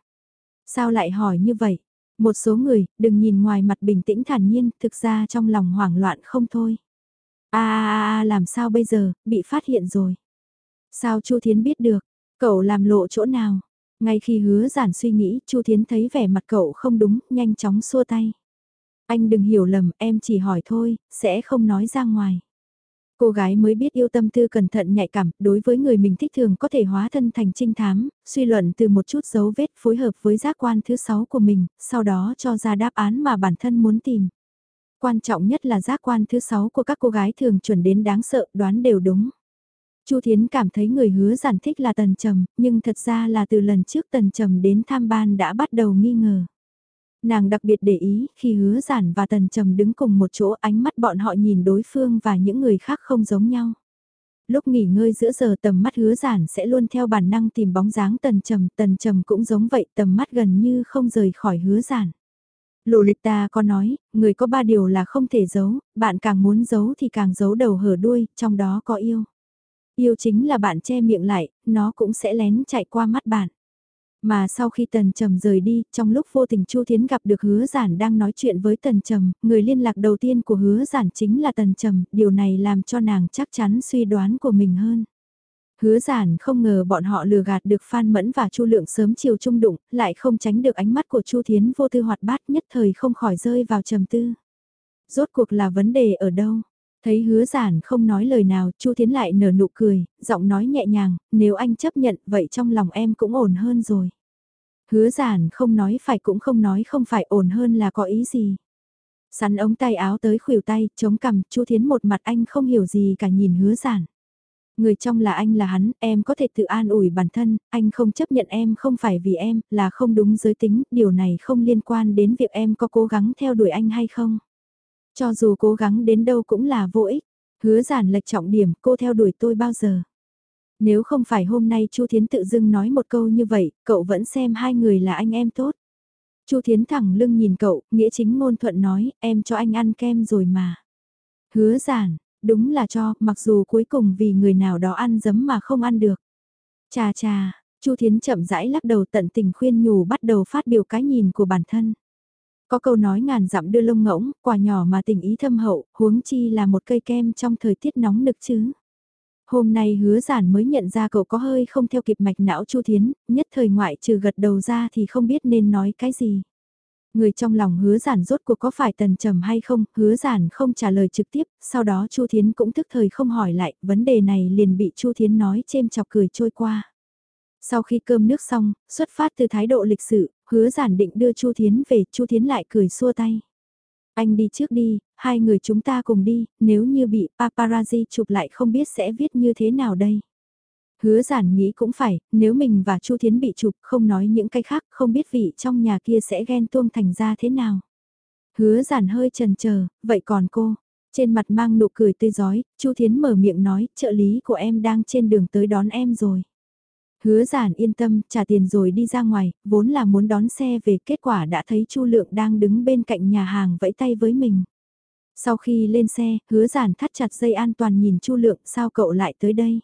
Sao lại hỏi như vậy? Một số người, đừng nhìn ngoài mặt bình tĩnh thản nhiên, thực ra trong lòng hoảng loạn không thôi. a làm sao bây giờ, bị phát hiện rồi. Sao Chu Thiến biết được, cậu làm lộ chỗ nào? Ngay khi hứa giản suy nghĩ, Chu Thiến thấy vẻ mặt cậu không đúng, nhanh chóng xua tay. Anh đừng hiểu lầm, em chỉ hỏi thôi, sẽ không nói ra ngoài. Cô gái mới biết yêu tâm tư cẩn thận nhạy cảm, đối với người mình thích thường có thể hóa thân thành trinh thám, suy luận từ một chút dấu vết phối hợp với giác quan thứ sáu của mình, sau đó cho ra đáp án mà bản thân muốn tìm. Quan trọng nhất là giác quan thứ sáu của các cô gái thường chuẩn đến đáng sợ, đoán đều đúng. Chu Thiến cảm thấy người hứa giản thích là Tần Trầm, nhưng thật ra là từ lần trước Tần Trầm đến tham ban đã bắt đầu nghi ngờ. Nàng đặc biệt để ý khi hứa giản và tần trầm đứng cùng một chỗ ánh mắt bọn họ nhìn đối phương và những người khác không giống nhau. Lúc nghỉ ngơi giữa giờ tầm mắt hứa giản sẽ luôn theo bản năng tìm bóng dáng tần trầm, tần trầm cũng giống vậy tầm mắt gần như không rời khỏi hứa giản. Lù lịch ta có nói, người có ba điều là không thể giấu, bạn càng muốn giấu thì càng giấu đầu hở đuôi, trong đó có yêu. Yêu chính là bạn che miệng lại, nó cũng sẽ lén chạy qua mắt bạn. Mà sau khi Tần Trầm rời đi, trong lúc vô tình Chu Thiến gặp được Hứa Giản đang nói chuyện với Tần Trầm, người liên lạc đầu tiên của Hứa Giản chính là Tần Trầm, điều này làm cho nàng chắc chắn suy đoán của mình hơn. Hứa Giản không ngờ bọn họ lừa gạt được Phan Mẫn và Chu Lượng sớm chiều trung đụng, lại không tránh được ánh mắt của Chu Thiến vô tư hoạt bát nhất thời không khỏi rơi vào trầm tư. Rốt cuộc là vấn đề ở đâu? Thấy hứa giản không nói lời nào, Chu Thiến lại nở nụ cười, giọng nói nhẹ nhàng, nếu anh chấp nhận vậy trong lòng em cũng ổn hơn rồi. Hứa giản không nói phải cũng không nói không phải ổn hơn là có ý gì. Sắn ống tay áo tới khuỷu tay, chống cằm, Chu Thiến một mặt anh không hiểu gì cả nhìn hứa giản. Người trong là anh là hắn, em có thể tự an ủi bản thân, anh không chấp nhận em không phải vì em, là không đúng giới tính, điều này không liên quan đến việc em có cố gắng theo đuổi anh hay không. Cho dù cố gắng đến đâu cũng là vô ích. Hứa giản lệch trọng điểm cô theo đuổi tôi bao giờ. Nếu không phải hôm nay Chu Thiến tự dưng nói một câu như vậy, cậu vẫn xem hai người là anh em tốt. Chu Thiến thẳng lưng nhìn cậu, nghĩa chính ngôn thuận nói, em cho anh ăn kem rồi mà. Hứa giản, Đúng là cho, mặc dù cuối cùng vì người nào đó ăn dấm mà không ăn được. Chà chà, Chu Thiến chậm rãi lắc đầu tận tình khuyên nhủ bắt đầu phát biểu cái nhìn của bản thân. Có câu nói ngàn dặm đưa lông ngỗng, quả nhỏ mà tình ý thâm hậu, huống chi là một cây kem trong thời tiết nóng nực chứ. Hôm nay hứa giản mới nhận ra cậu có hơi không theo kịp mạch não Chu Thiến, nhất thời ngoại trừ gật đầu ra thì không biết nên nói cái gì. Người trong lòng hứa giản rốt cuộc có phải tần trầm hay không, hứa giản không trả lời trực tiếp, sau đó Chu Thiến cũng thức thời không hỏi lại, vấn đề này liền bị Chu Thiến nói chêm chọc cười trôi qua. Sau khi cơm nước xong, xuất phát từ thái độ lịch sự, hứa giản định đưa Chu Thiến về, Chu Thiến lại cười xua tay. Anh đi trước đi, hai người chúng ta cùng đi, nếu như bị paparazzi chụp lại không biết sẽ viết như thế nào đây. Hứa giản nghĩ cũng phải, nếu mình và Chu Thiến bị chụp không nói những cái khác không biết vị trong nhà kia sẽ ghen tuông thành ra thế nào. Hứa giản hơi chần chờ vậy còn cô? Trên mặt mang nụ cười tươi giói, Chu Thiến mở miệng nói, trợ lý của em đang trên đường tới đón em rồi. Hứa giản yên tâm, trả tiền rồi đi ra ngoài, vốn là muốn đón xe về, kết quả đã thấy Chu Lượng đang đứng bên cạnh nhà hàng vẫy tay với mình. Sau khi lên xe, hứa giản thắt chặt dây an toàn nhìn Chu Lượng, sao cậu lại tới đây?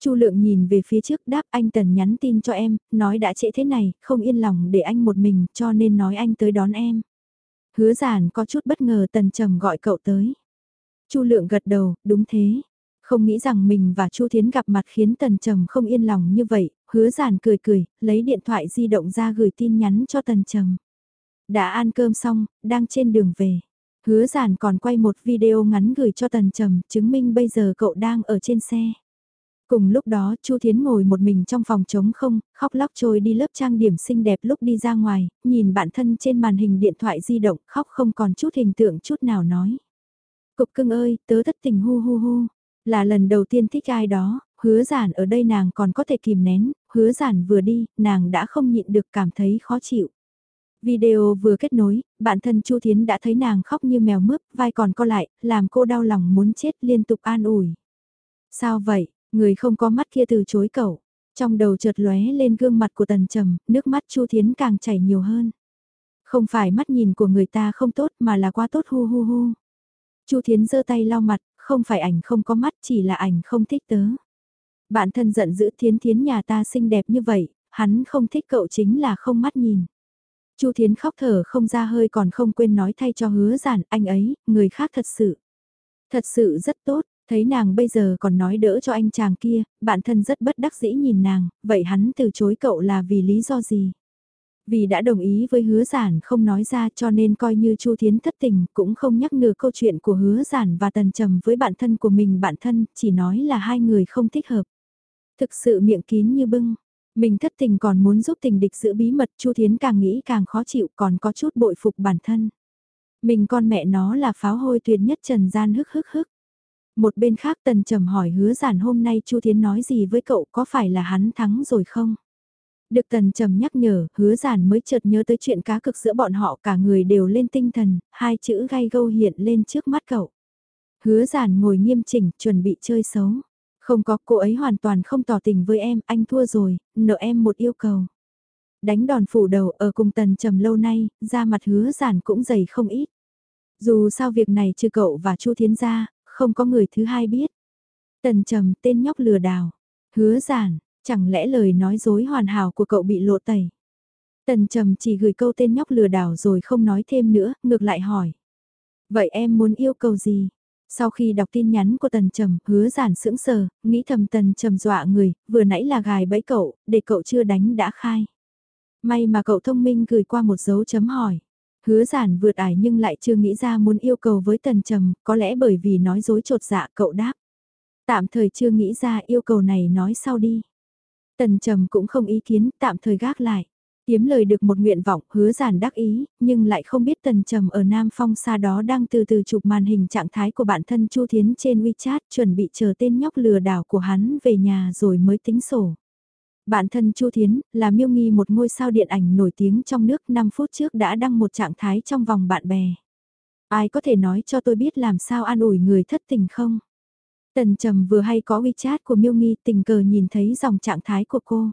Chu Lượng nhìn về phía trước đáp anh Tần nhắn tin cho em, nói đã trễ thế này, không yên lòng để anh một mình, cho nên nói anh tới đón em. Hứa giản có chút bất ngờ Tần Trầm gọi cậu tới. Chu Lượng gật đầu, đúng thế. Không nghĩ rằng mình và Chu Thiến gặp mặt khiến Tần Trầm không yên lòng như vậy, hứa giản cười cười, lấy điện thoại di động ra gửi tin nhắn cho Tần Trầm. Đã ăn cơm xong, đang trên đường về. Hứa giản còn quay một video ngắn gửi cho Tần Trầm, chứng minh bây giờ cậu đang ở trên xe. Cùng lúc đó Chu Thiến ngồi một mình trong phòng trống không, khóc lóc trôi đi lớp trang điểm xinh đẹp lúc đi ra ngoài, nhìn bản thân trên màn hình điện thoại di động khóc không còn chút hình tượng chút nào nói. Cục cưng ơi, tớ thất tình hu hu hu, là lần đầu tiên thích ai đó, hứa giản ở đây nàng còn có thể kìm nén, hứa giản vừa đi, nàng đã không nhịn được cảm thấy khó chịu. Video vừa kết nối, bản thân Chu Thiến đã thấy nàng khóc như mèo mướp, vai còn co lại, làm cô đau lòng muốn chết liên tục an ủi. Sao vậy, người không có mắt kia từ chối cậu. Trong đầu chợt lóe lên gương mặt của tần trầm, nước mắt Chu Thiến càng chảy nhiều hơn. Không phải mắt nhìn của người ta không tốt mà là quá tốt hu hu hu. Chu Thiến giơ tay lau mặt, không phải ảnh không có mắt chỉ là ảnh không thích tớ. Bạn thân giận dữ thiến thiến nhà ta xinh đẹp như vậy, hắn không thích cậu chính là không mắt nhìn. Chu Thiến khóc thở không ra hơi còn không quên nói thay cho hứa giản anh ấy, người khác thật sự. Thật sự rất tốt, thấy nàng bây giờ còn nói đỡ cho anh chàng kia, bạn thân rất bất đắc dĩ nhìn nàng, vậy hắn từ chối cậu là vì lý do gì? Vì đã đồng ý với hứa giản không nói ra cho nên coi như Chu Thiến thất tình cũng không nhắc nửa câu chuyện của hứa giản và tần trầm với bạn thân của mình bạn thân, chỉ nói là hai người không thích hợp. Thực sự miệng kín như bưng, mình thất tình còn muốn giúp tình địch giữ bí mật Chu Thiến càng nghĩ càng khó chịu còn có chút bội phục bản thân. Mình con mẹ nó là pháo hôi tuyệt nhất trần gian hức hức hức. Một bên khác tần trầm hỏi hứa giản hôm nay Chu Thiến nói gì với cậu có phải là hắn thắng rồi không? Được tần trầm nhắc nhở, hứa giản mới chợt nhớ tới chuyện cá cực giữa bọn họ cả người đều lên tinh thần, hai chữ gai gâu hiện lên trước mắt cậu. Hứa giản ngồi nghiêm chỉnh, chuẩn bị chơi xấu. Không có, cô ấy hoàn toàn không tỏ tình với em, anh thua rồi, nợ em một yêu cầu. Đánh đòn phủ đầu ở cùng tần trầm lâu nay, da mặt hứa giản cũng dày không ít. Dù sao việc này trừ cậu và Chu Thiến gia, không có người thứ hai biết. Tần trầm tên nhóc lừa đảo. Hứa giản, Chẳng lẽ lời nói dối hoàn hảo của cậu bị lộ tẩy? Tần trầm chỉ gửi câu tên nhóc lừa đảo rồi không nói thêm nữa, ngược lại hỏi. Vậy em muốn yêu cầu gì? Sau khi đọc tin nhắn của Tần Trầm, hứa giản sững sờ, nghĩ thầm Tần Trầm dọa người, vừa nãy là gài bẫy cậu, để cậu chưa đánh đã khai. May mà cậu thông minh gửi qua một dấu chấm hỏi. Hứa giản vượt ải nhưng lại chưa nghĩ ra muốn yêu cầu với Tần Trầm, có lẽ bởi vì nói dối trột dạ cậu đáp. Tạm thời chưa nghĩ ra yêu cầu này nói sau đi. Tần trầm cũng không ý kiến, tạm thời gác lại. Kiếm lời được một nguyện vọng, hứa giản đắc ý, nhưng lại không biết tần trầm ở Nam Phong xa đó đang từ từ chụp màn hình trạng thái của bản thân Chu Thiến trên WeChat, chuẩn bị chờ tên nhóc lừa đảo của hắn về nhà rồi mới tính sổ. Bản thân Chu Thiến là miêu nghi một ngôi sao điện ảnh nổi tiếng trong nước 5 phút trước đã đăng một trạng thái trong vòng bạn bè. Ai có thể nói cho tôi biết làm sao an ủi người thất tình không? Tần Trầm vừa hay có WeChat của Miêu Nghi tình cờ nhìn thấy dòng trạng thái của cô.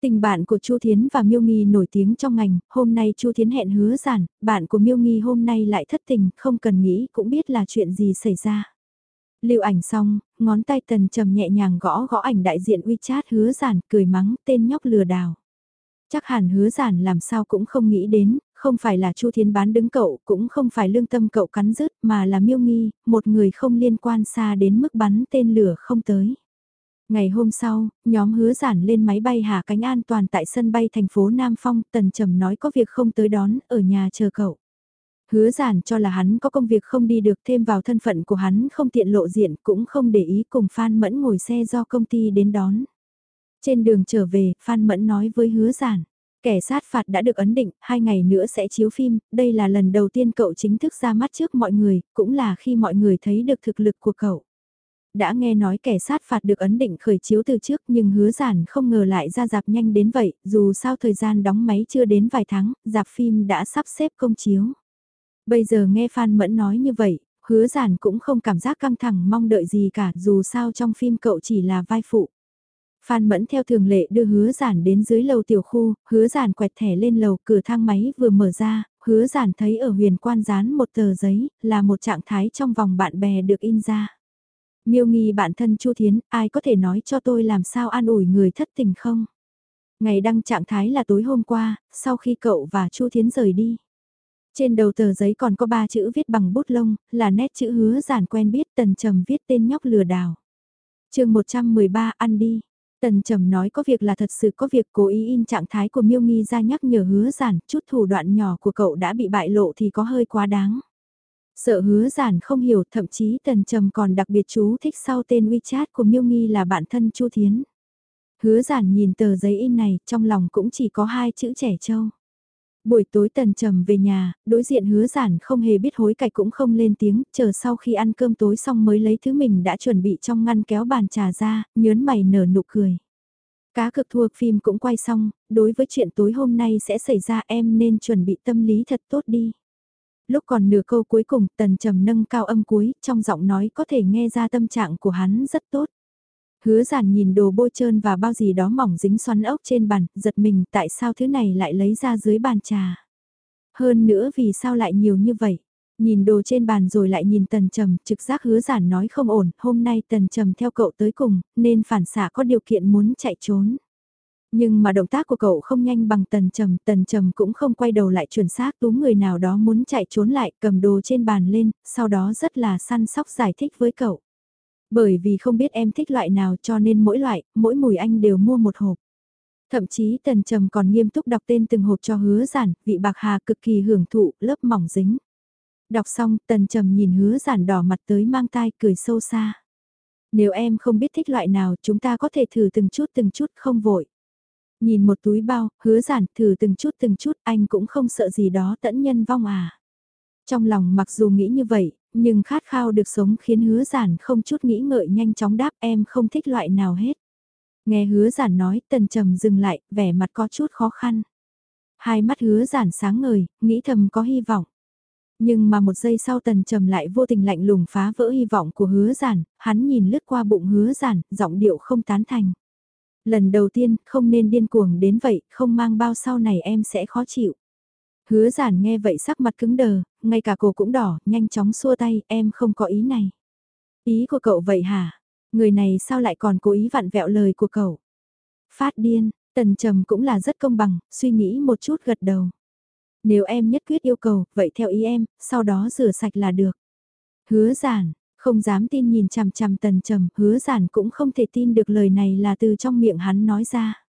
Tình bạn của Chu Thiến và Miêu Nghi nổi tiếng trong ngành, hôm nay Chu Thiến hẹn hứa giản, bạn của Miêu Nghi hôm nay lại thất tình, không cần nghĩ cũng biết là chuyện gì xảy ra. Lưu ảnh xong, ngón tay tần trầm nhẹ nhàng gõ gõ ảnh đại diện WeChat hứa giản cười mắng tên nhóc lừa đảo. Chắc hẳn hứa giản làm sao cũng không nghĩ đến, không phải là Chu thiên bán đứng cậu, cũng không phải lương tâm cậu cắn rứt, mà là miêu nghi, một người không liên quan xa đến mức bắn tên lửa không tới. Ngày hôm sau, nhóm hứa giản lên máy bay hạ cánh an toàn tại sân bay thành phố Nam Phong, Tần Trầm nói có việc không tới đón, ở nhà chờ cậu. Hứa giản cho là hắn có công việc không đi được thêm vào thân phận của hắn không tiện lộ diện cũng không để ý cùng Phan Mẫn ngồi xe do công ty đến đón. Trên đường trở về, Phan Mẫn nói với hứa giản. Kẻ sát phạt đã được ấn định, hai ngày nữa sẽ chiếu phim, đây là lần đầu tiên cậu chính thức ra mắt trước mọi người, cũng là khi mọi người thấy được thực lực của cậu. Đã nghe nói kẻ sát phạt được ấn định khởi chiếu từ trước nhưng hứa giản không ngờ lại ra dạp nhanh đến vậy, dù sao thời gian đóng máy chưa đến vài tháng, dạp phim đã sắp xếp công chiếu. Bây giờ nghe Phan Mẫn nói như vậy, hứa giản cũng không cảm giác căng thẳng mong đợi gì cả dù sao trong phim cậu chỉ là vai phụ. Phan Mẫn theo thường lệ đưa hứa giản đến dưới lầu tiểu khu, hứa giản quẹt thẻ lên lầu cửa thang máy vừa mở ra, hứa giản thấy ở huyền quan dán một tờ giấy, là một trạng thái trong vòng bạn bè được in ra. Miêu nghi bạn thân Chu Thiến, ai có thể nói cho tôi làm sao an ủi người thất tình không? Ngày đăng trạng thái là tối hôm qua, sau khi cậu và Chu Thiến rời đi. Trên đầu tờ giấy còn có ba chữ viết bằng bút lông, là nét chữ hứa giản quen biết tần trầm viết tên nhóc lừa đảo. chương 113 ăn đi. Tần Trầm nói có việc là thật sự có việc cố ý in trạng thái của Miêu Nghi ra nhắc nhở hứa giản, chút thủ đoạn nhỏ của cậu đã bị bại lộ thì có hơi quá đáng. Sợ hứa giản không hiểu thậm chí Tần Trầm còn đặc biệt chú thích sau tên WeChat của Miêu Nghi là bạn thân Chu Thiến. Hứa giản nhìn tờ giấy in này trong lòng cũng chỉ có hai chữ trẻ trâu. Buổi tối tần trầm về nhà, đối diện hứa giản không hề biết hối cải cũng không lên tiếng, chờ sau khi ăn cơm tối xong mới lấy thứ mình đã chuẩn bị trong ngăn kéo bàn trà ra, nhớn mày nở nụ cười. Cá cực thua phim cũng quay xong, đối với chuyện tối hôm nay sẽ xảy ra em nên chuẩn bị tâm lý thật tốt đi. Lúc còn nửa câu cuối cùng, tần trầm nâng cao âm cuối, trong giọng nói có thể nghe ra tâm trạng của hắn rất tốt. Hứa giản nhìn đồ bôi trơn và bao gì đó mỏng dính xoắn ốc trên bàn, giật mình tại sao thứ này lại lấy ra dưới bàn trà. Hơn nữa vì sao lại nhiều như vậy. Nhìn đồ trên bàn rồi lại nhìn tần trầm, trực giác hứa giản nói không ổn, hôm nay tần trầm theo cậu tới cùng, nên phản xạ có điều kiện muốn chạy trốn. Nhưng mà động tác của cậu không nhanh bằng tần trầm, tần trầm cũng không quay đầu lại chuẩn xác tú người nào đó muốn chạy trốn lại cầm đồ trên bàn lên, sau đó rất là săn sóc giải thích với cậu. Bởi vì không biết em thích loại nào cho nên mỗi loại, mỗi mùi anh đều mua một hộp. Thậm chí tần trầm còn nghiêm túc đọc tên từng hộp cho hứa giản, vị bạc hà cực kỳ hưởng thụ, lớp mỏng dính. Đọc xong, tần trầm nhìn hứa giản đỏ mặt tới mang tai cười sâu xa. Nếu em không biết thích loại nào chúng ta có thể thử từng chút từng chút không vội. Nhìn một túi bao, hứa giản thử từng chút từng chút anh cũng không sợ gì đó tẫn nhân vong à. Trong lòng mặc dù nghĩ như vậy, nhưng khát khao được sống khiến hứa giản không chút nghĩ ngợi nhanh chóng đáp em không thích loại nào hết. Nghe hứa giản nói tần trầm dừng lại, vẻ mặt có chút khó khăn. Hai mắt hứa giản sáng ngời, nghĩ thầm có hy vọng. Nhưng mà một giây sau tần trầm lại vô tình lạnh lùng phá vỡ hy vọng của hứa giản, hắn nhìn lướt qua bụng hứa giản, giọng điệu không tán thành. Lần đầu tiên, không nên điên cuồng đến vậy, không mang bao sau này em sẽ khó chịu. Hứa giản nghe vậy sắc mặt cứng đờ, ngay cả cô cũng đỏ, nhanh chóng xua tay, em không có ý này. Ý của cậu vậy hả? Người này sao lại còn cố ý vặn vẹo lời của cậu? Phát điên, tần trầm cũng là rất công bằng, suy nghĩ một chút gật đầu. Nếu em nhất quyết yêu cầu, vậy theo ý em, sau đó rửa sạch là được. Hứa giản, không dám tin nhìn chằm chằm tần trầm, hứa giản cũng không thể tin được lời này là từ trong miệng hắn nói ra.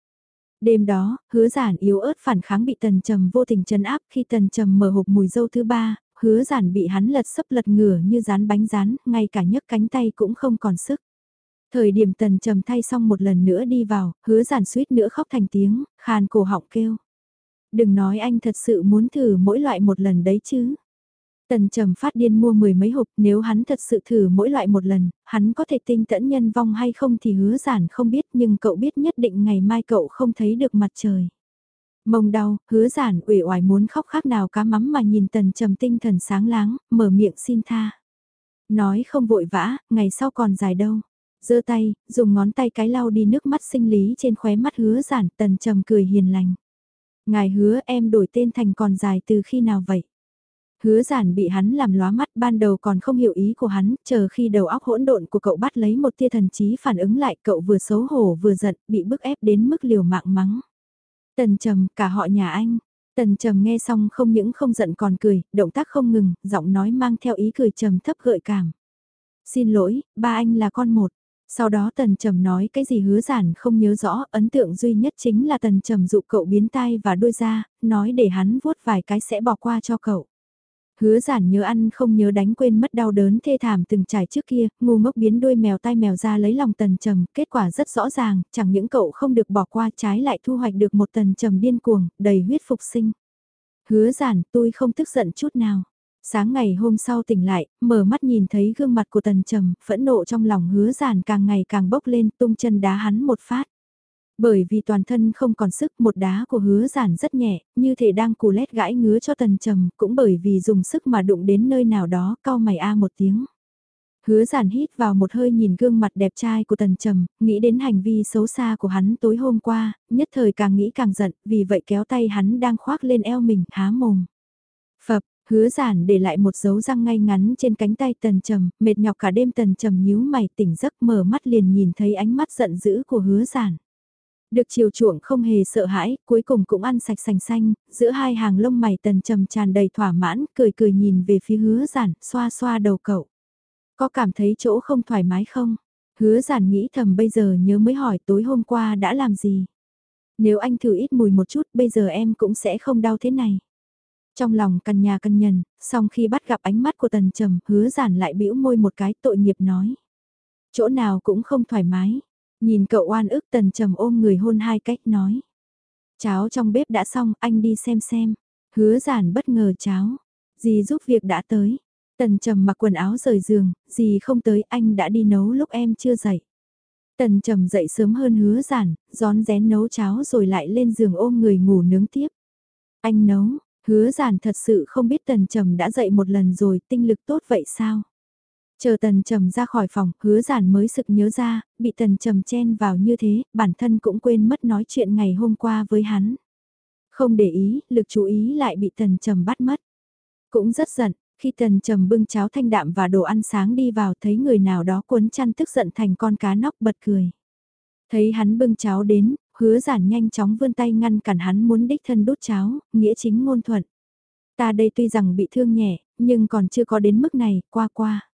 Đêm đó, hứa giản yếu ớt phản kháng bị tần trầm vô tình chấn áp khi tần trầm mở hộp mùi dâu thứ ba, hứa giản bị hắn lật sấp lật ngửa như rán bánh rán, ngay cả nhấc cánh tay cũng không còn sức. Thời điểm tần trầm thay xong một lần nữa đi vào, hứa giản suýt nữa khóc thành tiếng, khàn cổ họng kêu. Đừng nói anh thật sự muốn thử mỗi loại một lần đấy chứ. Tần trầm phát điên mua mười mấy hộp nếu hắn thật sự thử mỗi loại một lần, hắn có thể tinh tẫn nhân vong hay không thì hứa giản không biết nhưng cậu biết nhất định ngày mai cậu không thấy được mặt trời. Mông đau, hứa giản ủy oải muốn khóc khác nào cá mắm mà nhìn tần trầm tinh thần sáng láng, mở miệng xin tha. Nói không vội vã, ngày sau còn dài đâu. giơ tay, dùng ngón tay cái lau đi nước mắt sinh lý trên khóe mắt hứa giản, tần trầm cười hiền lành. Ngài hứa em đổi tên thành còn dài từ khi nào vậy? Hứa giản bị hắn làm lóa mắt ban đầu còn không hiểu ý của hắn, chờ khi đầu óc hỗn độn của cậu bắt lấy một tia thần trí phản ứng lại cậu vừa xấu hổ vừa giận, bị bức ép đến mức liều mạng mắng. Tần trầm, cả họ nhà anh. Tần trầm nghe xong không những không giận còn cười, động tác không ngừng, giọng nói mang theo ý cười trầm thấp gợi cảm. Xin lỗi, ba anh là con một. Sau đó tần trầm nói cái gì hứa giản không nhớ rõ, ấn tượng duy nhất chính là tần trầm dụ cậu biến tai và đuôi ra, nói để hắn vuốt vài cái sẽ bỏ qua cho cậu. Hứa giản nhớ ăn không nhớ đánh quên mất đau đớn thê thảm từng trải trước kia, ngu ngốc biến đuôi mèo tai mèo ra lấy lòng tần trầm, kết quả rất rõ ràng, chẳng những cậu không được bỏ qua trái lại thu hoạch được một tần trầm điên cuồng, đầy huyết phục sinh. Hứa giản tôi không tức giận chút nào. Sáng ngày hôm sau tỉnh lại, mở mắt nhìn thấy gương mặt của tần trầm, phẫn nộ trong lòng hứa giản càng ngày càng bốc lên tung chân đá hắn một phát. Bởi vì toàn thân không còn sức một đá của hứa giản rất nhẹ, như thể đang cù lét gãi ngứa cho tần trầm, cũng bởi vì dùng sức mà đụng đến nơi nào đó, cao mày a một tiếng. Hứa giản hít vào một hơi nhìn gương mặt đẹp trai của tần trầm, nghĩ đến hành vi xấu xa của hắn tối hôm qua, nhất thời càng nghĩ càng giận, vì vậy kéo tay hắn đang khoác lên eo mình, há mồm. Phập, hứa giản để lại một dấu răng ngay ngắn trên cánh tay tần trầm, mệt nhọc cả đêm tần trầm nhíu mày tỉnh giấc mở mắt liền nhìn thấy ánh mắt giận dữ của hứa giản. Được chiều chuộng không hề sợ hãi, cuối cùng cũng ăn sạch sành xanh, giữa hai hàng lông mày tần trầm tràn đầy thỏa mãn, cười cười nhìn về phía hứa giản, xoa xoa đầu cậu. Có cảm thấy chỗ không thoải mái không? Hứa giản nghĩ thầm bây giờ nhớ mới hỏi tối hôm qua đã làm gì? Nếu anh thử ít mùi một chút bây giờ em cũng sẽ không đau thế này. Trong lòng căn nhà căn nhân, song khi bắt gặp ánh mắt của tần trầm hứa giản lại bĩu môi một cái tội nghiệp nói. Chỗ nào cũng không thoải mái, Nhìn cậu oan ức tần trầm ôm người hôn hai cách nói. Cháo trong bếp đã xong, anh đi xem xem. Hứa giản bất ngờ cháo. Dì giúp việc đã tới. Tần trầm mặc quần áo rời giường, dì không tới anh đã đi nấu lúc em chưa dậy. Tần trầm dậy sớm hơn hứa giản, gión rén nấu cháo rồi lại lên giường ôm người ngủ nướng tiếp. Anh nấu, hứa giản thật sự không biết tần trầm đã dậy một lần rồi tinh lực tốt vậy sao? Chờ tần trầm ra khỏi phòng, hứa giản mới sực nhớ ra, bị tần trầm chen vào như thế, bản thân cũng quên mất nói chuyện ngày hôm qua với hắn. Không để ý, lực chú ý lại bị tần trầm bắt mất. Cũng rất giận, khi tần trầm bưng cháo thanh đạm và đồ ăn sáng đi vào thấy người nào đó cuốn chăn tức giận thành con cá nóc bật cười. Thấy hắn bưng cháo đến, hứa giản nhanh chóng vươn tay ngăn cản hắn muốn đích thân đút cháo, nghĩa chính ngôn thuận. Ta đây tuy rằng bị thương nhẹ, nhưng còn chưa có đến mức này, qua qua.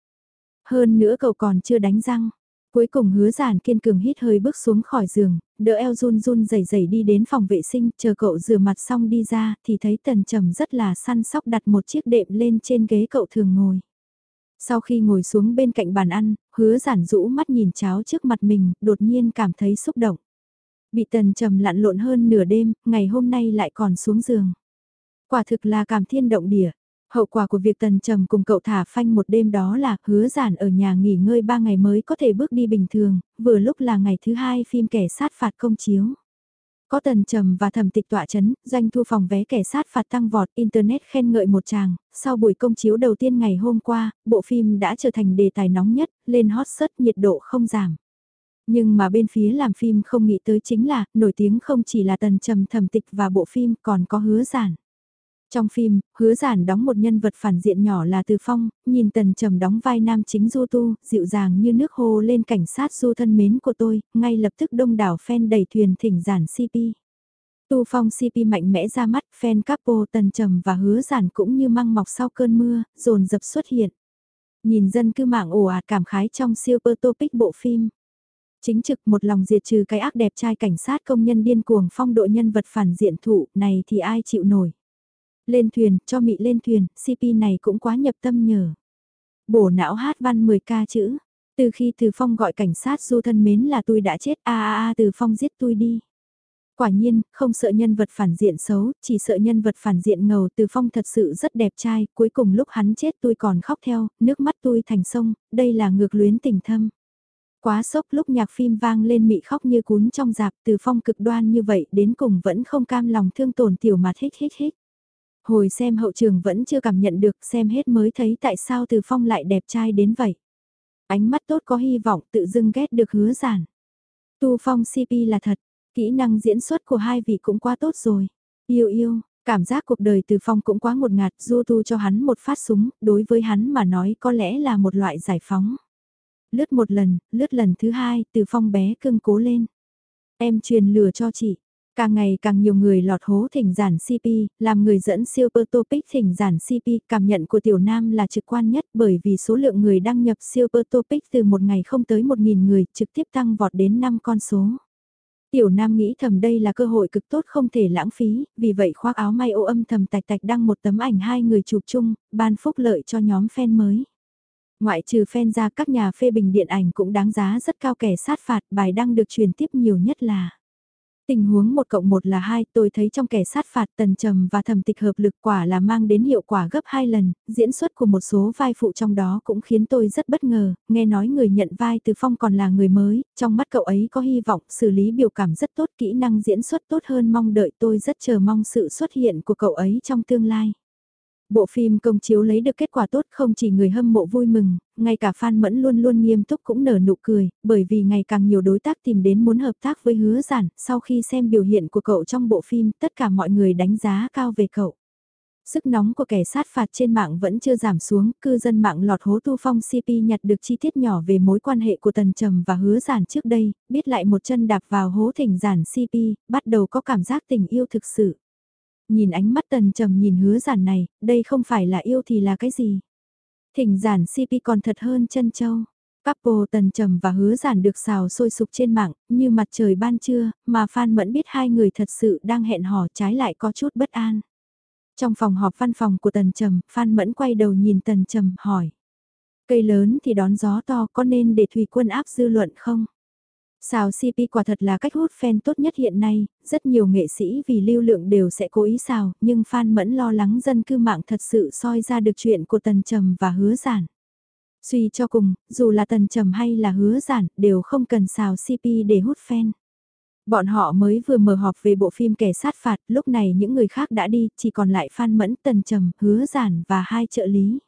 Hơn nữa cậu còn chưa đánh răng. Cuối cùng hứa giản kiên cường hít hơi bước xuống khỏi giường, đỡ eo run run rẩy rẩy đi đến phòng vệ sinh, chờ cậu rửa mặt xong đi ra, thì thấy tần trầm rất là săn sóc đặt một chiếc đệm lên trên ghế cậu thường ngồi. Sau khi ngồi xuống bên cạnh bàn ăn, hứa giản rũ mắt nhìn cháo trước mặt mình, đột nhiên cảm thấy xúc động. Bị tần trầm lặn lộn hơn nửa đêm, ngày hôm nay lại còn xuống giường. Quả thực là cảm thiên động địa. Hậu quả của việc tần trầm cùng cậu thả phanh một đêm đó là hứa giản ở nhà nghỉ ngơi ba ngày mới có thể bước đi bình thường, vừa lúc là ngày thứ hai phim kẻ sát phạt công chiếu. Có tần trầm và thẩm tịch tọa chấn, doanh thu phòng vé kẻ sát phạt tăng vọt, Internet khen ngợi một chàng, sau buổi công chiếu đầu tiên ngày hôm qua, bộ phim đã trở thành đề tài nóng nhất, lên hot search nhiệt độ không giảm. Nhưng mà bên phía làm phim không nghĩ tới chính là, nổi tiếng không chỉ là tần trầm thẩm tịch và bộ phim còn có hứa giản. Trong phim, hứa giản đóng một nhân vật phản diện nhỏ là Từ Phong, nhìn tần trầm đóng vai nam chính Du Tu, dịu dàng như nước hồ lên cảnh sát Du thân mến của tôi, ngay lập tức đông đảo fan đẩy thuyền thỉnh giản CP. Tu Phong CP mạnh mẽ ra mắt, fan couple tần trầm và hứa giản cũng như măng mọc sau cơn mưa, dồn dập xuất hiện. Nhìn dân cư mạng ồ ạt cảm khái trong siêu topic bộ phim. Chính trực một lòng diệt trừ cái ác đẹp trai cảnh sát công nhân điên cuồng phong độ nhân vật phản diện thụ này thì ai chịu nổi. Lên thuyền, cho mị lên thuyền, CP này cũng quá nhập tâm nhờ. Bổ não hát văn 10 ca chữ. Từ khi Từ Phong gọi cảnh sát du thân mến là tôi đã chết, a a a Từ Phong giết tôi đi. Quả nhiên, không sợ nhân vật phản diện xấu, chỉ sợ nhân vật phản diện ngầu Từ Phong thật sự rất đẹp trai, cuối cùng lúc hắn chết tôi còn khóc theo, nước mắt tôi thành sông, đây là ngược luyến tình thâm. Quá sốc lúc nhạc phim vang lên mị khóc như cún trong dạp Từ Phong cực đoan như vậy đến cùng vẫn không cam lòng thương tổn tiểu mặt hích hích hích. Hồi xem hậu trường vẫn chưa cảm nhận được xem hết mới thấy tại sao Từ Phong lại đẹp trai đến vậy. Ánh mắt tốt có hy vọng tự dưng ghét được hứa giản. Tu Phong CP là thật, kỹ năng diễn xuất của hai vị cũng quá tốt rồi. Yêu yêu, Cảm giác cuộc đời từ phong cũng quá ngột ngạt, du tu cho hắn một phát súng, đối với hắn mà nói có lẽ là một loại giải phóng. Lướt một lần, lướt lần thứ hai, từ phong bé cưng cố lên. Em truyền lừa cho chị. Càng ngày càng nhiều người lọt hố thỉnh giản CP, làm người dẫn siêu topic thỉnh giản CP, cảm nhận của tiểu nam là trực quan nhất bởi vì số lượng người đăng nhập siêu topic từ một ngày không tới 1.000 người trực tiếp tăng vọt đến 5 con số. Tiểu Nam nghĩ thầm đây là cơ hội cực tốt không thể lãng phí, vì vậy khoác áo may ô âm thầm tạch tạch đăng một tấm ảnh hai người chụp chung, ban phúc lợi cho nhóm fan mới. Ngoại trừ fan ra các nhà phê bình điện ảnh cũng đáng giá rất cao kẻ sát phạt bài đăng được truyền tiếp nhiều nhất là Tình huống một cộng một là hai, tôi thấy trong kẻ sát phạt tần trầm và thầm tịch hợp lực quả là mang đến hiệu quả gấp hai lần, diễn xuất của một số vai phụ trong đó cũng khiến tôi rất bất ngờ, nghe nói người nhận vai từ phong còn là người mới, trong mắt cậu ấy có hy vọng, xử lý biểu cảm rất tốt, kỹ năng diễn xuất tốt hơn mong đợi tôi rất chờ mong sự xuất hiện của cậu ấy trong tương lai. Bộ phim công chiếu lấy được kết quả tốt không chỉ người hâm mộ vui mừng, ngay cả fan mẫn luôn luôn nghiêm túc cũng nở nụ cười, bởi vì ngày càng nhiều đối tác tìm đến muốn hợp tác với hứa giản, sau khi xem biểu hiện của cậu trong bộ phim tất cả mọi người đánh giá cao về cậu. Sức nóng của kẻ sát phạt trên mạng vẫn chưa giảm xuống, cư dân mạng lọt hố tu phong CP nhặt được chi tiết nhỏ về mối quan hệ của Tần Trầm và hứa giản trước đây, biết lại một chân đạp vào hố thỉnh giản CP, bắt đầu có cảm giác tình yêu thực sự nhìn ánh mắt tần trầm nhìn hứa giản này, đây không phải là yêu thì là cái gì. Thỉnh giản CP còn thật hơn chân châu. Couple tần trầm và hứa giản được xào sôi sục trên mạng, như mặt trời ban trưa, mà Phan Mẫn biết hai người thật sự đang hẹn hò trái lại có chút bất an. Trong phòng họp văn phòng của tần trầm, Phan Mẫn quay đầu nhìn tần trầm, hỏi. Cây lớn thì đón gió to có nên để thủy quân áp dư luận không? Xào CP quả thật là cách hút fan tốt nhất hiện nay, rất nhiều nghệ sĩ vì lưu lượng đều sẽ cố ý xào, nhưng fan mẫn lo lắng dân cư mạng thật sự soi ra được chuyện của Tần Trầm và Hứa Giản. Suy cho cùng, dù là Tần Trầm hay là Hứa Giản, đều không cần xào CP để hút fan. Bọn họ mới vừa mở họp về bộ phim kẻ sát phạt, lúc này những người khác đã đi, chỉ còn lại Phan Mẫn, Tần Trầm, Hứa Giản và hai trợ lý.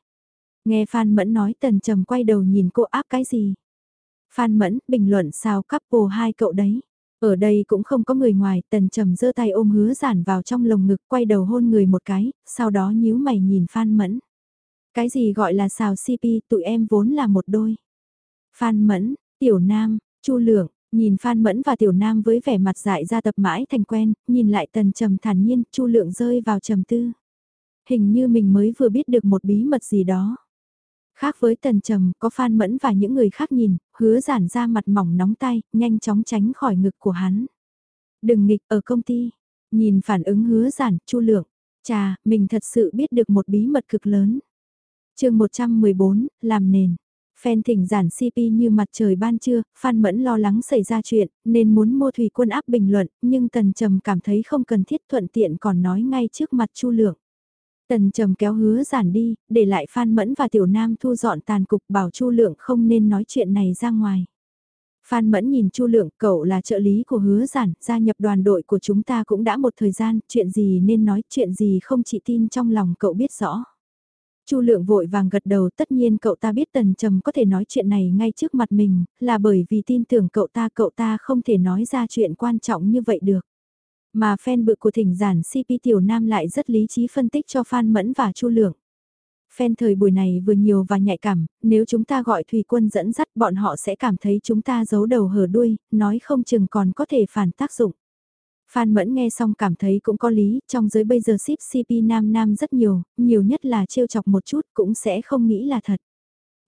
Nghe Phan Mẫn nói Tần Trầm quay đầu nhìn cô áp cái gì? Phan Mẫn, bình luận sao couple hai cậu đấy. Ở đây cũng không có người ngoài, tần trầm giơ tay ôm hứa giản vào trong lồng ngực quay đầu hôn người một cái, sau đó nhíu mày nhìn Phan Mẫn. Cái gì gọi là xào CP, tụi em vốn là một đôi. Phan Mẫn, Tiểu Nam, Chu Lượng, nhìn Phan Mẫn và Tiểu Nam với vẻ mặt dại ra tập mãi thành quen, nhìn lại tần trầm thản nhiên, Chu Lượng rơi vào trầm tư. Hình như mình mới vừa biết được một bí mật gì đó. Khác với tần trầm, có Phan Mẫn và những người khác nhìn, hứa giản ra mặt mỏng nóng tay, nhanh chóng tránh khỏi ngực của hắn. Đừng nghịch ở công ty. Nhìn phản ứng hứa giản, chu lượng. Chà, mình thật sự biết được một bí mật cực lớn. chương 114, làm nền. Phen thỉnh giản CP như mặt trời ban trưa, Phan Mẫn lo lắng xảy ra chuyện, nên muốn mua thủy quân áp bình luận, nhưng Tần Trầm cảm thấy không cần thiết thuận tiện còn nói ngay trước mặt Chu Lượng. Tần trầm kéo hứa giản đi, để lại Phan Mẫn và Tiểu Nam thu dọn tàn cục bảo Chu Lượng không nên nói chuyện này ra ngoài. Phan Mẫn nhìn Chu Lượng, cậu là trợ lý của hứa giản, gia nhập đoàn đội của chúng ta cũng đã một thời gian, chuyện gì nên nói, chuyện gì không chỉ tin trong lòng cậu biết rõ. Chu Lượng vội vàng gật đầu tất nhiên cậu ta biết Tần Trầm có thể nói chuyện này ngay trước mặt mình, là bởi vì tin tưởng cậu ta cậu ta không thể nói ra chuyện quan trọng như vậy được. Mà fan bự của thỉnh giản CP Tiểu Nam lại rất lý trí phân tích cho Phan Mẫn và Chu Lượng. Fan thời buổi này vừa nhiều và nhạy cảm, nếu chúng ta gọi Thủy Quân dẫn dắt bọn họ sẽ cảm thấy chúng ta giấu đầu hở đuôi, nói không chừng còn có thể phản tác dụng. Phan Mẫn nghe xong cảm thấy cũng có lý, trong giới bây giờ ship CP nam nam rất nhiều, nhiều nhất là trêu chọc một chút cũng sẽ không nghĩ là thật.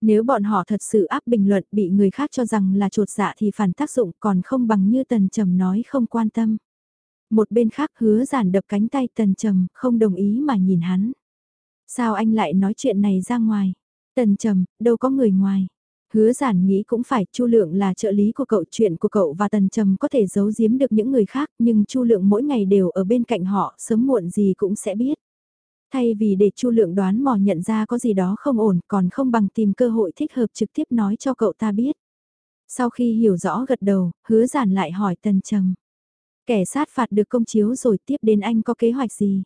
Nếu bọn họ thật sự áp bình luận bị người khác cho rằng là trột dạ thì phản tác dụng còn không bằng như tần trầm nói không quan tâm. Một bên khác hứa giản đập cánh tay tần trầm, không đồng ý mà nhìn hắn. Sao anh lại nói chuyện này ra ngoài? Tần trầm, đâu có người ngoài. Hứa giản nghĩ cũng phải, Chu Lượng là trợ lý của cậu, chuyện của cậu và Tần Trầm có thể giấu giếm được những người khác, nhưng Chu Lượng mỗi ngày đều ở bên cạnh họ, sớm muộn gì cũng sẽ biết. Thay vì để Chu Lượng đoán mò nhận ra có gì đó không ổn, còn không bằng tìm cơ hội thích hợp trực tiếp nói cho cậu ta biết. Sau khi hiểu rõ gật đầu, hứa giản lại hỏi Tần Trầm. Kẻ sát phạt được công chiếu rồi tiếp đến anh có kế hoạch gì?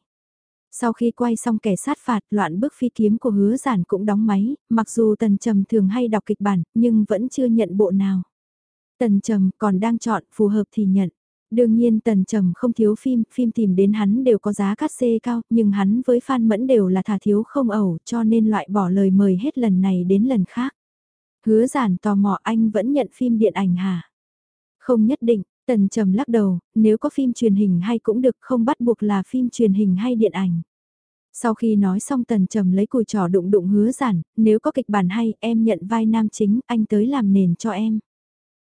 Sau khi quay xong kẻ sát phạt loạn bước phi kiếm của hứa giản cũng đóng máy, mặc dù Tần Trầm thường hay đọc kịch bản nhưng vẫn chưa nhận bộ nào. Tần Trầm còn đang chọn phù hợp thì nhận. Đương nhiên Tần Trầm không thiếu phim, phim tìm đến hắn đều có giá cát xê cao, nhưng hắn với Phan Mẫn đều là thà thiếu không ẩu, cho nên loại bỏ lời mời hết lần này đến lần khác. Hứa giản tò mò anh vẫn nhận phim điện ảnh hả? Không nhất định, Tần Trầm lắc đầu, nếu có phim truyền hình hay cũng được không bắt buộc là phim truyền hình hay điện ảnh. Sau khi nói xong Tần Trầm lấy cùi trò đụng đụng hứa giản, nếu có kịch bản hay em nhận vai nam chính, anh tới làm nền cho em.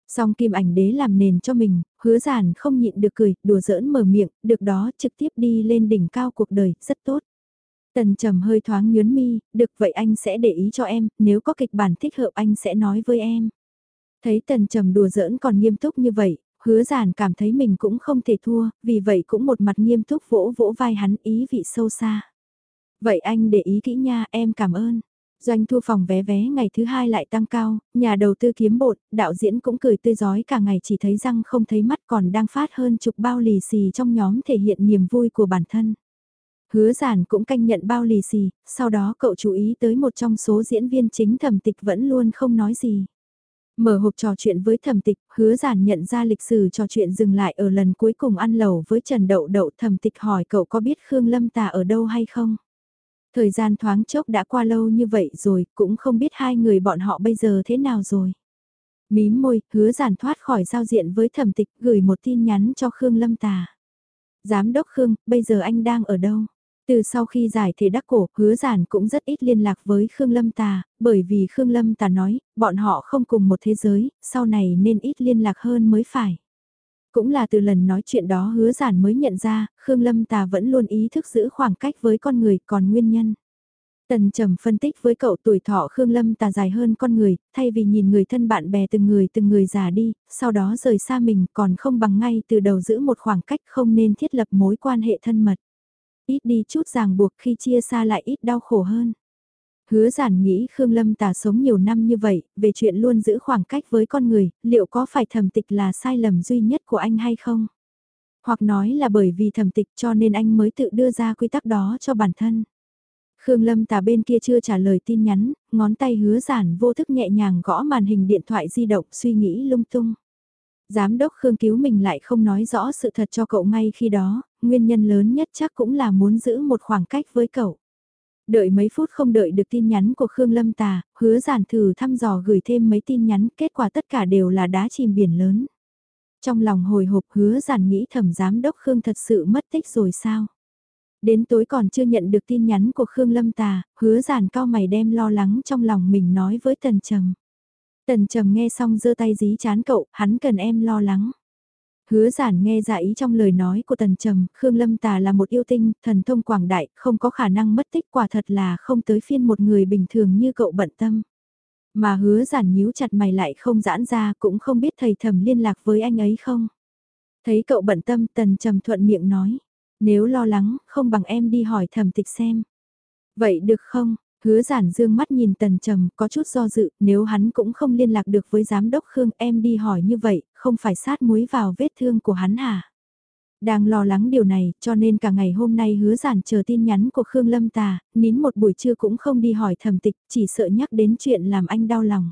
Song kim ảnh đế làm nền cho mình, hứa giản không nhịn được cười, đùa giỡn mở miệng, được đó trực tiếp đi lên đỉnh cao cuộc đời, rất tốt. Tần trầm hơi thoáng nhớn mi, được vậy anh sẽ để ý cho em, nếu có kịch bản thích hợp anh sẽ nói với em. Thấy tần trầm đùa giỡn còn nghiêm túc như vậy, hứa giản cảm thấy mình cũng không thể thua, vì vậy cũng một mặt nghiêm túc vỗ vỗ vai hắn ý vị sâu xa. Vậy anh để ý kỹ nha, em cảm ơn. Doanh thu phòng vé vé ngày thứ hai lại tăng cao, nhà đầu tư kiếm bột, đạo diễn cũng cười tươi giói cả ngày chỉ thấy răng không thấy mắt còn đang phát hơn chục bao lì xì trong nhóm thể hiện niềm vui của bản thân. Hứa giản cũng canh nhận bao lì xì, sau đó cậu chú ý tới một trong số diễn viên chính thẩm tịch vẫn luôn không nói gì. Mở hộp trò chuyện với thẩm tịch, hứa giản nhận ra lịch sử trò chuyện dừng lại ở lần cuối cùng ăn lẩu với Trần Đậu Đậu thẩm tịch hỏi cậu có biết Khương Lâm Tà ở đâu hay không? Thời gian thoáng chốc đã qua lâu như vậy rồi, cũng không biết hai người bọn họ bây giờ thế nào rồi. Mím môi, hứa giản thoát khỏi giao diện với thẩm tịch, gửi một tin nhắn cho Khương Lâm Tà. Giám đốc Khương, bây giờ anh đang ở đâu? Từ sau khi giải thể đắc cổ, hứa giản cũng rất ít liên lạc với Khương Lâm Tà, bởi vì Khương Lâm Tà nói, bọn họ không cùng một thế giới, sau này nên ít liên lạc hơn mới phải. Cũng là từ lần nói chuyện đó hứa giản mới nhận ra, Khương Lâm Tà vẫn luôn ý thức giữ khoảng cách với con người còn nguyên nhân. Tần Trầm phân tích với cậu tuổi thọ Khương Lâm Tà dài hơn con người, thay vì nhìn người thân bạn bè từng người từng người già đi, sau đó rời xa mình còn không bằng ngay từ đầu giữ một khoảng cách không nên thiết lập mối quan hệ thân mật. Ít đi chút ràng buộc khi chia xa lại ít đau khổ hơn. Hứa giản nghĩ Khương Lâm tà sống nhiều năm như vậy, về chuyện luôn giữ khoảng cách với con người, liệu có phải thẩm tịch là sai lầm duy nhất của anh hay không? Hoặc nói là bởi vì thẩm tịch cho nên anh mới tự đưa ra quy tắc đó cho bản thân. Khương Lâm tà bên kia chưa trả lời tin nhắn, ngón tay hứa giản vô thức nhẹ nhàng gõ màn hình điện thoại di động suy nghĩ lung tung. Giám đốc Khương cứu mình lại không nói rõ sự thật cho cậu ngay khi đó, nguyên nhân lớn nhất chắc cũng là muốn giữ một khoảng cách với cậu. Đợi mấy phút không đợi được tin nhắn của Khương Lâm Tà, hứa giản thử thăm dò gửi thêm mấy tin nhắn, kết quả tất cả đều là đá chìm biển lớn. Trong lòng hồi hộp hứa giản nghĩ thẩm giám đốc Khương thật sự mất tích rồi sao? Đến tối còn chưa nhận được tin nhắn của Khương Lâm Tà, hứa giản cao mày đem lo lắng trong lòng mình nói với Tần Trầm. Tần Trầm nghe xong giơ tay dí chán cậu, hắn cần em lo lắng. Hứa giản nghe ra ý trong lời nói của Tần Trầm, Khương Lâm Tà là một yêu tinh, thần thông quảng đại, không có khả năng mất tích quả thật là không tới phiên một người bình thường như cậu bận tâm. Mà hứa giản nhíu chặt mày lại không giãn ra cũng không biết thầy thầm liên lạc với anh ấy không. Thấy cậu bận tâm Tần Trầm thuận miệng nói, nếu lo lắng không bằng em đi hỏi thầm tịch xem. Vậy được không, Hứa giản dương mắt nhìn tần trầm có chút do dự, nếu hắn cũng không liên lạc được với giám đốc Khương em đi hỏi như vậy, không phải sát muối vào vết thương của hắn hả? Đang lo lắng điều này, cho nên cả ngày hôm nay hứa giản chờ tin nhắn của Khương Lâm Tà, nín một buổi trưa cũng không đi hỏi thẩm tịch, chỉ sợ nhắc đến chuyện làm anh đau lòng.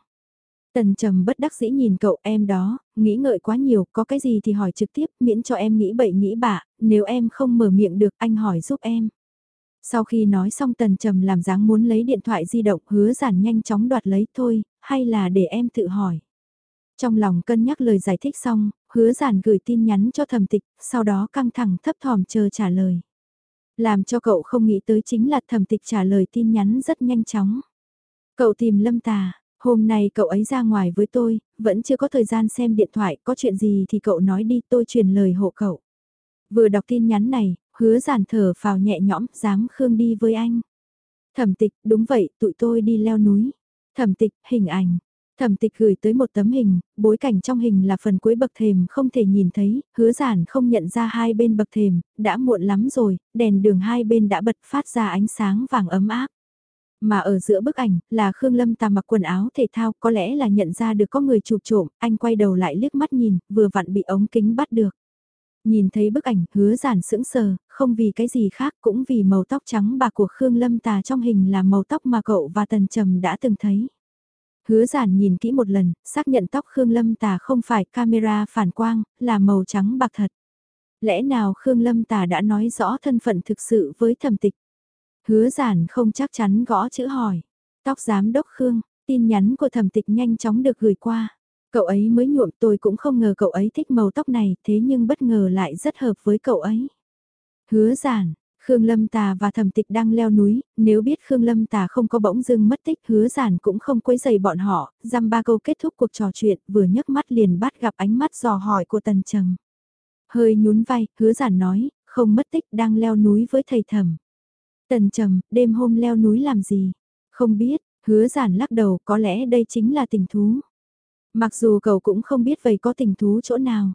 Tần trầm bất đắc dĩ nhìn cậu em đó, nghĩ ngợi quá nhiều, có cái gì thì hỏi trực tiếp, miễn cho em nghĩ bậy nghĩ bạ, nếu em không mở miệng được anh hỏi giúp em. Sau khi nói xong tần trầm làm dáng muốn lấy điện thoại di động hứa giản nhanh chóng đoạt lấy thôi, hay là để em tự hỏi. Trong lòng cân nhắc lời giải thích xong, hứa giản gửi tin nhắn cho thẩm tịch, sau đó căng thẳng thấp thỏm chờ trả lời. Làm cho cậu không nghĩ tới chính là thẩm tịch trả lời tin nhắn rất nhanh chóng. Cậu tìm lâm tà, hôm nay cậu ấy ra ngoài với tôi, vẫn chưa có thời gian xem điện thoại, có chuyện gì thì cậu nói đi tôi truyền lời hộ cậu. Vừa đọc tin nhắn này, Hứa giản thở phào nhẹ nhõm, dám Khương đi với anh. Thẩm tịch, đúng vậy, tụi tôi đi leo núi. Thẩm tịch, hình ảnh. Thẩm tịch gửi tới một tấm hình, bối cảnh trong hình là phần cuối bậc thềm không thể nhìn thấy, hứa giản không nhận ra hai bên bậc thềm, đã muộn lắm rồi, đèn đường hai bên đã bật phát ra ánh sáng vàng ấm áp. Mà ở giữa bức ảnh là Khương Lâm tà mặc quần áo thể thao có lẽ là nhận ra được có người chụp trộm, anh quay đầu lại liếc mắt nhìn, vừa vặn bị ống kính bắt được. Nhìn thấy bức ảnh hứa giản sững sờ, không vì cái gì khác cũng vì màu tóc trắng bạc của Khương Lâm Tà trong hình là màu tóc mà cậu và Tần Trầm đã từng thấy. Hứa giản nhìn kỹ một lần, xác nhận tóc Khương Lâm Tà không phải camera phản quang, là màu trắng bạc thật. Lẽ nào Khương Lâm Tà đã nói rõ thân phận thực sự với thẩm tịch? Hứa giản không chắc chắn gõ chữ hỏi. Tóc giám đốc Khương, tin nhắn của thẩm tịch nhanh chóng được gửi qua. Cậu ấy mới nhuộm tôi cũng không ngờ cậu ấy thích màu tóc này thế nhưng bất ngờ lại rất hợp với cậu ấy. Hứa giản, Khương Lâm Tà và thẩm tịch đang leo núi, nếu biết Khương Lâm Tà không có bỗng dưng mất tích hứa giản cũng không quấy dày bọn họ, dăm ba câu kết thúc cuộc trò chuyện vừa nhấc mắt liền bắt gặp ánh mắt dò hỏi của Tần Trầm. Hơi nhún vai, hứa giản nói, không mất tích đang leo núi với thầy thẩm. Tần Trầm, đêm hôm leo núi làm gì? Không biết, hứa giản lắc đầu có lẽ đây chính là tình thú. Mặc dù cậu cũng không biết vậy có tình thú chỗ nào.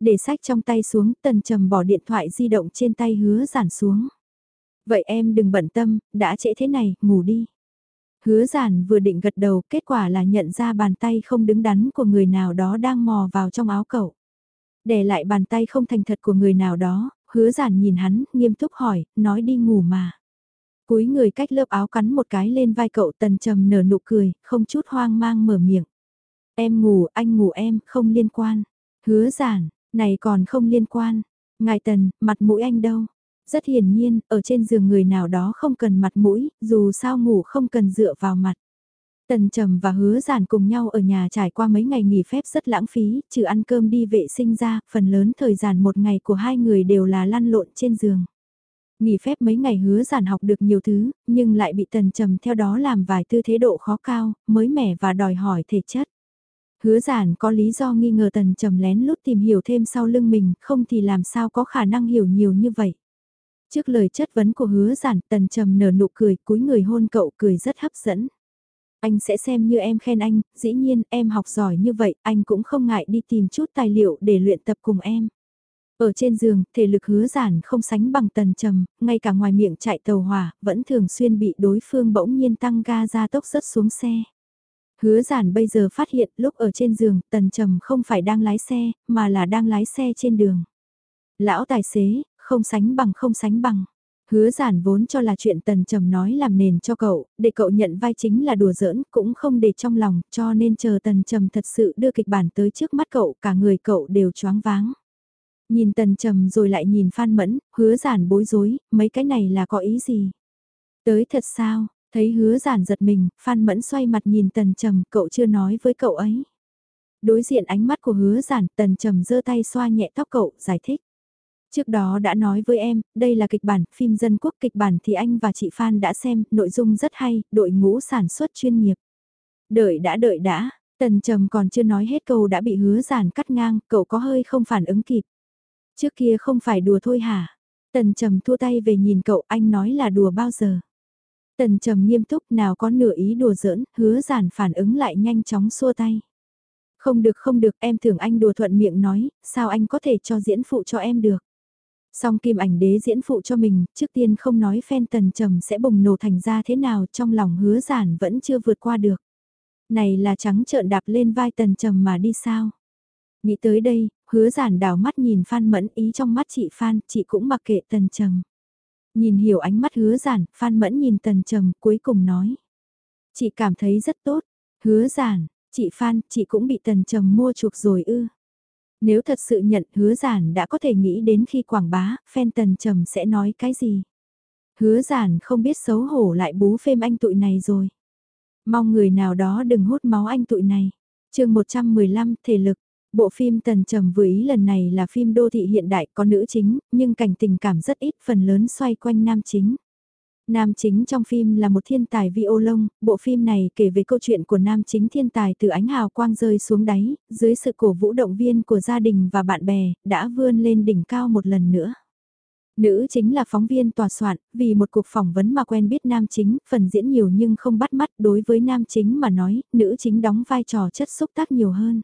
Để sách trong tay xuống, tần trầm bỏ điện thoại di động trên tay hứa giản xuống. Vậy em đừng bận tâm, đã trễ thế này, ngủ đi. Hứa giản vừa định gật đầu, kết quả là nhận ra bàn tay không đứng đắn của người nào đó đang mò vào trong áo cậu. Để lại bàn tay không thành thật của người nào đó, hứa giản nhìn hắn, nghiêm túc hỏi, nói đi ngủ mà. Cúi người cách lớp áo cắn một cái lên vai cậu tần trầm nở nụ cười, không chút hoang mang mở miệng. Em ngủ, anh ngủ em, không liên quan. Hứa giản, này còn không liên quan. Ngài Tần, mặt mũi anh đâu? Rất hiển nhiên, ở trên giường người nào đó không cần mặt mũi, dù sao ngủ không cần dựa vào mặt. Tần Trầm và Hứa Giản cùng nhau ở nhà trải qua mấy ngày nghỉ phép rất lãng phí, trừ ăn cơm đi vệ sinh ra, phần lớn thời gian một ngày của hai người đều là lăn lộn trên giường. Nghỉ phép mấy ngày Hứa Giản học được nhiều thứ, nhưng lại bị Tần Trầm theo đó làm vài tư thế độ khó cao, mới mẻ và đòi hỏi thể chất. Hứa giản có lý do nghi ngờ tần trầm lén lút tìm hiểu thêm sau lưng mình, không thì làm sao có khả năng hiểu nhiều như vậy. Trước lời chất vấn của hứa giản, tần trầm nở nụ cười, cúi người hôn cậu cười rất hấp dẫn. Anh sẽ xem như em khen anh, dĩ nhiên em học giỏi như vậy, anh cũng không ngại đi tìm chút tài liệu để luyện tập cùng em. Ở trên giường, thể lực hứa giản không sánh bằng tần trầm, ngay cả ngoài miệng chạy tàu hỏa, vẫn thường xuyên bị đối phương bỗng nhiên tăng ga ra tốc rất xuống xe. Hứa giản bây giờ phát hiện lúc ở trên giường, tần trầm không phải đang lái xe, mà là đang lái xe trên đường. Lão tài xế, không sánh bằng không sánh bằng. Hứa giản vốn cho là chuyện tần trầm nói làm nền cho cậu, để cậu nhận vai chính là đùa giỡn, cũng không để trong lòng, cho nên chờ tần trầm thật sự đưa kịch bản tới trước mắt cậu, cả người cậu đều choáng váng. Nhìn tần trầm rồi lại nhìn Phan Mẫn, hứa giản bối rối, mấy cái này là có ý gì? Tới thật sao, Thấy hứa giản giật mình, Phan Mẫn xoay mặt nhìn Tần Trầm, cậu chưa nói với cậu ấy. Đối diện ánh mắt của hứa giản, Tần Trầm giơ tay xoa nhẹ tóc cậu, giải thích. Trước đó đã nói với em, đây là kịch bản, phim dân quốc kịch bản thì anh và chị Phan đã xem, nội dung rất hay, đội ngũ sản xuất chuyên nghiệp. Đợi đã đợi đã, Tần Trầm còn chưa nói hết câu đã bị hứa giản cắt ngang, cậu có hơi không phản ứng kịp. Trước kia không phải đùa thôi hả? Tần Trầm thua tay về nhìn cậu, anh nói là đùa bao giờ? Tần trầm nghiêm túc nào có nửa ý đùa giỡn, hứa giản phản ứng lại nhanh chóng xua tay. Không được không được em tưởng anh đùa thuận miệng nói, sao anh có thể cho diễn phụ cho em được. Song kim ảnh đế diễn phụ cho mình, trước tiên không nói phen tần trầm sẽ bùng nổ thành ra thế nào trong lòng hứa giản vẫn chưa vượt qua được. Này là trắng trợn đạp lên vai tần trầm mà đi sao. Nghĩ tới đây, hứa giản đảo mắt nhìn Phan Mẫn ý trong mắt chị Phan, chị cũng mặc kệ tần trầm. Nhìn hiểu ánh mắt hứa giản, Phan Mẫn nhìn Tần Trầm cuối cùng nói. Chị cảm thấy rất tốt, hứa giản, chị Phan, chị cũng bị Tần Trầm mua chuộc rồi ư. Nếu thật sự nhận hứa giản đã có thể nghĩ đến khi quảng bá, fan Tần Trầm sẽ nói cái gì. Hứa giản không biết xấu hổ lại bú phêm anh tụi này rồi. Mong người nào đó đừng hút máu anh tụi này. chương 115 thể lực. Bộ phim Tần Trầm vừa ý lần này là phim đô thị hiện đại có nữ chính, nhưng cảnh tình cảm rất ít phần lớn xoay quanh nam chính. Nam chính trong phim là một thiên tài vi ô lông, bộ phim này kể về câu chuyện của nam chính thiên tài từ ánh hào quang rơi xuống đáy, dưới sự cổ vũ động viên của gia đình và bạn bè, đã vươn lên đỉnh cao một lần nữa. Nữ chính là phóng viên tòa soạn, vì một cuộc phỏng vấn mà quen biết nam chính, phần diễn nhiều nhưng không bắt mắt đối với nam chính mà nói, nữ chính đóng vai trò chất xúc tác nhiều hơn.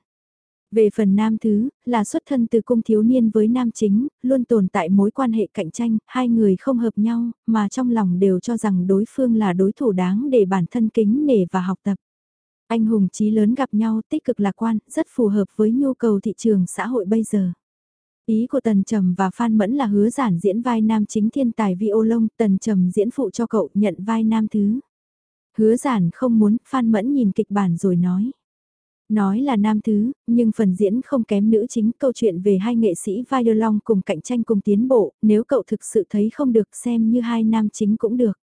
Về phần nam thứ, là xuất thân từ cung thiếu niên với nam chính, luôn tồn tại mối quan hệ cạnh tranh, hai người không hợp nhau, mà trong lòng đều cho rằng đối phương là đối thủ đáng để bản thân kính nể và học tập. Anh hùng chí lớn gặp nhau tích cực lạc quan, rất phù hợp với nhu cầu thị trường xã hội bây giờ. Ý của Tần Trầm và Phan Mẫn là hứa giản diễn vai nam chính thiên tài vi ô lông, Tần Trầm diễn phụ cho cậu nhận vai nam thứ. Hứa giản không muốn, Phan Mẫn nhìn kịch bản rồi nói. Nói là nam thứ, nhưng phần diễn không kém nữ chính câu chuyện về hai nghệ sĩ vai long cùng cạnh tranh cùng tiến bộ, nếu cậu thực sự thấy không được xem như hai nam chính cũng được.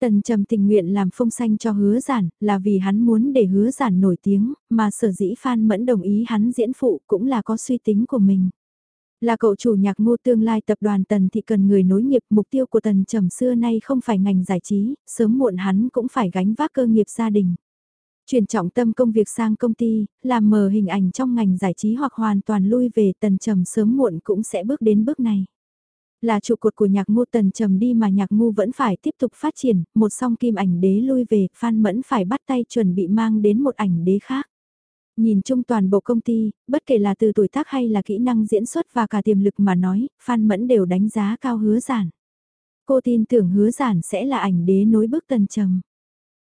Tần Trầm tình nguyện làm phong xanh cho hứa giản, là vì hắn muốn để hứa giản nổi tiếng, mà sở dĩ Phan Mẫn đồng ý hắn diễn phụ cũng là có suy tính của mình. Là cậu chủ nhạc ngô tương lai tập đoàn Tần thì cần người nối nghiệp mục tiêu của Tần Trầm xưa nay không phải ngành giải trí, sớm muộn hắn cũng phải gánh vác cơ nghiệp gia đình. Chuyển trọng tâm công việc sang công ty, làm mờ hình ảnh trong ngành giải trí hoặc hoàn toàn lui về Tần Trầm sớm muộn cũng sẽ bước đến bước này. Là trụ cột của nhạc ngu tần trầm đi mà nhạc ngu vẫn phải tiếp tục phát triển, một song kim ảnh đế lui về, Phan Mẫn phải bắt tay chuẩn bị mang đến một ảnh đế khác. Nhìn chung toàn bộ công ty, bất kể là từ tuổi tác hay là kỹ năng diễn xuất và cả tiềm lực mà nói, Phan Mẫn đều đánh giá cao hứa giản. Cô tin tưởng hứa giản sẽ là ảnh đế nối bước tần trầm.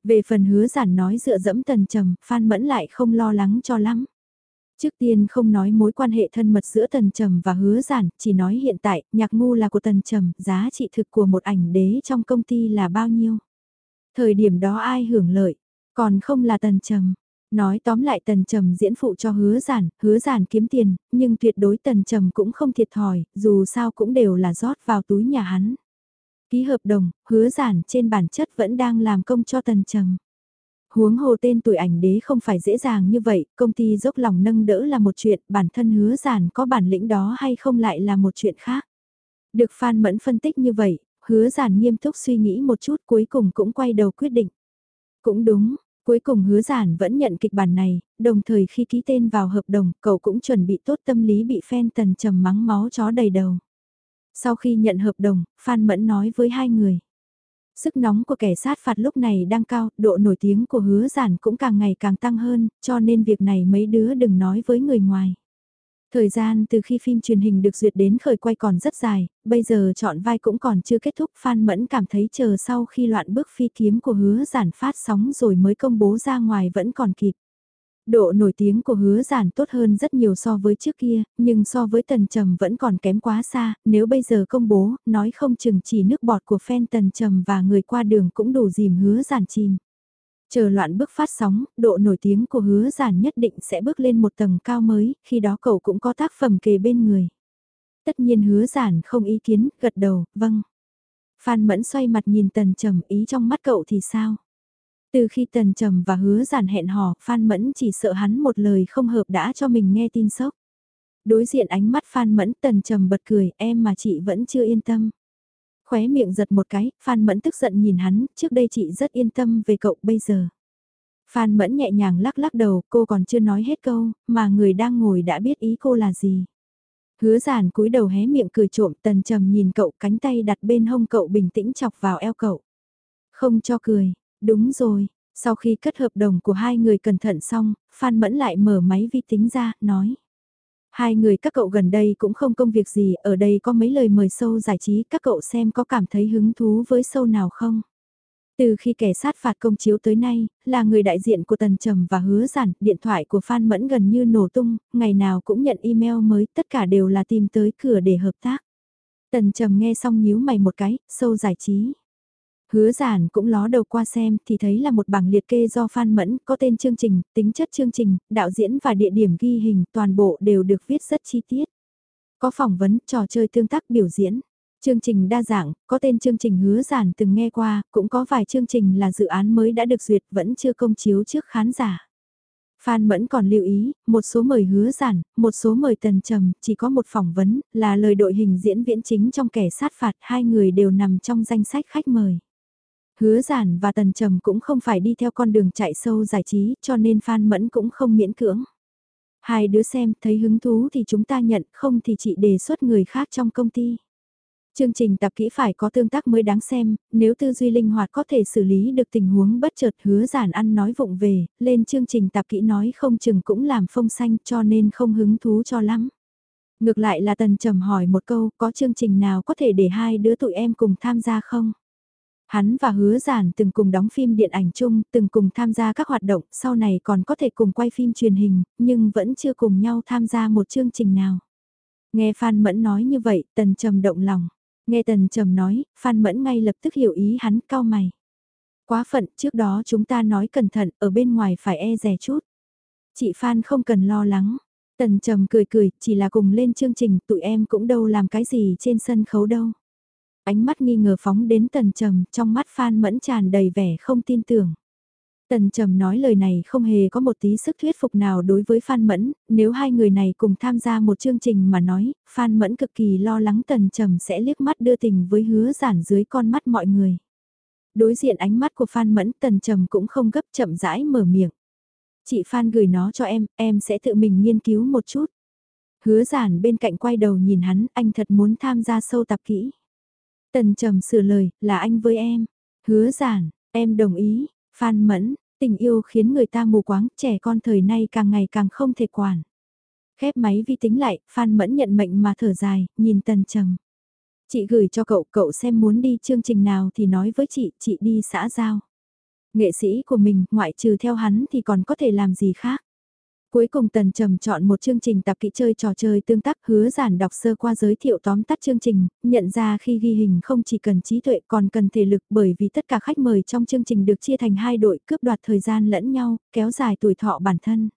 Về phần hứa giản nói dựa dẫm tần trầm, Phan Mẫn lại không lo lắng cho lắm. Trước tiên không nói mối quan hệ thân mật giữa Tần Trầm và Hứa Giản, chỉ nói hiện tại, nhạc ngu là của Tần Trầm, giá trị thực của một ảnh đế trong công ty là bao nhiêu. Thời điểm đó ai hưởng lợi, còn không là Tần Trầm. Nói tóm lại Tần Trầm diễn phụ cho Hứa Giản, Hứa Giản kiếm tiền, nhưng tuyệt đối Tần Trầm cũng không thiệt thòi, dù sao cũng đều là rót vào túi nhà hắn. Ký hợp đồng, Hứa Giản trên bản chất vẫn đang làm công cho Tần Trầm. Huống hồ tên tuổi ảnh đế không phải dễ dàng như vậy, công ty dốc lòng nâng đỡ là một chuyện, bản thân hứa giản có bản lĩnh đó hay không lại là một chuyện khác. Được Phan Mẫn phân tích như vậy, hứa giản nghiêm túc suy nghĩ một chút cuối cùng cũng quay đầu quyết định. Cũng đúng, cuối cùng hứa giản vẫn nhận kịch bản này, đồng thời khi ký tên vào hợp đồng, cậu cũng chuẩn bị tốt tâm lý bị phen tần trầm mắng máu chó đầy đầu. Sau khi nhận hợp đồng, Phan Mẫn nói với hai người. Sức nóng của kẻ sát phạt lúc này đang cao, độ nổi tiếng của hứa giản cũng càng ngày càng tăng hơn, cho nên việc này mấy đứa đừng nói với người ngoài. Thời gian từ khi phim truyền hình được duyệt đến khởi quay còn rất dài, bây giờ chọn vai cũng còn chưa kết thúc Phan Mẫn cảm thấy chờ sau khi loạn bước phi kiếm của hứa giản phát sóng rồi mới công bố ra ngoài vẫn còn kịp. Độ nổi tiếng của hứa giản tốt hơn rất nhiều so với trước kia, nhưng so với tần trầm vẫn còn kém quá xa, nếu bây giờ công bố, nói không chừng chỉ nước bọt của fan tần trầm và người qua đường cũng đủ dìm hứa giản chìm. Chờ loạn bước phát sóng, độ nổi tiếng của hứa giản nhất định sẽ bước lên một tầng cao mới, khi đó cậu cũng có tác phẩm kề bên người. Tất nhiên hứa giản không ý kiến, gật đầu, vâng. Phan Mẫn xoay mặt nhìn tần trầm ý trong mắt cậu thì sao? Từ khi Tần Trầm và hứa giản hẹn hò, Phan Mẫn chỉ sợ hắn một lời không hợp đã cho mình nghe tin sốc. Đối diện ánh mắt Phan Mẫn Tần Trầm bật cười, em mà chị vẫn chưa yên tâm. Khóe miệng giật một cái, Phan Mẫn tức giận nhìn hắn, trước đây chị rất yên tâm về cậu bây giờ. Phan Mẫn nhẹ nhàng lắc lắc đầu, cô còn chưa nói hết câu, mà người đang ngồi đã biết ý cô là gì. Hứa giản cúi đầu hé miệng cười trộm tần trầm nhìn cậu cánh tay đặt bên hông cậu bình tĩnh chọc vào eo cậu. Không cho cười, Đúng rồi, sau khi cất hợp đồng của hai người cẩn thận xong, Phan Mẫn lại mở máy vi tính ra, nói. Hai người các cậu gần đây cũng không công việc gì, ở đây có mấy lời mời sâu giải trí, các cậu xem có cảm thấy hứng thú với sâu nào không? Từ khi kẻ sát phạt công chiếu tới nay, là người đại diện của Tần Trầm và hứa giản, điện thoại của Phan Mẫn gần như nổ tung, ngày nào cũng nhận email mới, tất cả đều là tìm tới cửa để hợp tác. Tần Trầm nghe xong nhíu mày một cái, sâu giải trí. Hứa giản cũng ló đầu qua xem thì thấy là một bảng liệt kê do Phan Mẫn có tên chương trình, tính chất chương trình, đạo diễn và địa điểm ghi hình toàn bộ đều được viết rất chi tiết. Có phỏng vấn, trò chơi tương tác biểu diễn. Chương trình đa dạng, có tên chương trình hứa giản từng nghe qua, cũng có vài chương trình là dự án mới đã được duyệt vẫn chưa công chiếu trước khán giả. Phan Mẫn còn lưu ý, một số mời hứa giản, một số mời tần trầm, chỉ có một phỏng vấn, là lời đội hình diễn viễn chính trong kẻ sát phạt, hai người đều nằm trong danh sách khách mời. Hứa giản và tần trầm cũng không phải đi theo con đường chạy sâu giải trí cho nên Phan Mẫn cũng không miễn cưỡng. Hai đứa xem thấy hứng thú thì chúng ta nhận không thì chị đề xuất người khác trong công ty. Chương trình tập kỹ phải có tương tác mới đáng xem, nếu tư duy linh hoạt có thể xử lý được tình huống bất chợt hứa giản ăn nói vụng về, lên chương trình tập kỹ nói không chừng cũng làm phong xanh cho nên không hứng thú cho lắm. Ngược lại là tần trầm hỏi một câu có chương trình nào có thể để hai đứa tụi em cùng tham gia không? Hắn và hứa giản từng cùng đóng phim điện ảnh chung, từng cùng tham gia các hoạt động, sau này còn có thể cùng quay phim truyền hình, nhưng vẫn chưa cùng nhau tham gia một chương trình nào. Nghe Phan Mẫn nói như vậy, Tần Trầm động lòng. Nghe Tần Trầm nói, Phan Mẫn ngay lập tức hiểu ý hắn, cao mày. Quá phận, trước đó chúng ta nói cẩn thận, ở bên ngoài phải e rè chút. Chị Phan không cần lo lắng. Tần Trầm cười cười, chỉ là cùng lên chương trình, tụi em cũng đâu làm cái gì trên sân khấu đâu. Ánh mắt nghi ngờ phóng đến Tần Trầm, trong mắt Phan Mẫn tràn đầy vẻ không tin tưởng. Tần Trầm nói lời này không hề có một tí sức thuyết phục nào đối với Phan Mẫn, nếu hai người này cùng tham gia một chương trình mà nói, Phan Mẫn cực kỳ lo lắng Tần Trầm sẽ liếc mắt đưa tình với hứa giản dưới con mắt mọi người. Đối diện ánh mắt của Phan Mẫn Tần Trầm cũng không gấp chậm rãi mở miệng. Chị Phan gửi nó cho em, em sẽ tự mình nghiên cứu một chút. Hứa giản bên cạnh quay đầu nhìn hắn, anh thật muốn tham gia sâu tập kỹ. Tần Trầm sửa lời, là anh với em. Hứa giản, em đồng ý, Phan Mẫn, tình yêu khiến người ta mù quáng, trẻ con thời nay càng ngày càng không thể quản. Khép máy vi tính lại, Phan Mẫn nhận mệnh mà thở dài, nhìn Tần Trầm. Chị gửi cho cậu, cậu xem muốn đi chương trình nào thì nói với chị, chị đi xã giao. Nghệ sĩ của mình, ngoại trừ theo hắn thì còn có thể làm gì khác. Cuối cùng Tần Trầm chọn một chương trình tập kỹ chơi trò chơi tương tác hứa giản đọc sơ qua giới thiệu tóm tắt chương trình, nhận ra khi ghi hình không chỉ cần trí tuệ còn cần thể lực bởi vì tất cả khách mời trong chương trình được chia thành hai đội cướp đoạt thời gian lẫn nhau, kéo dài tuổi thọ bản thân.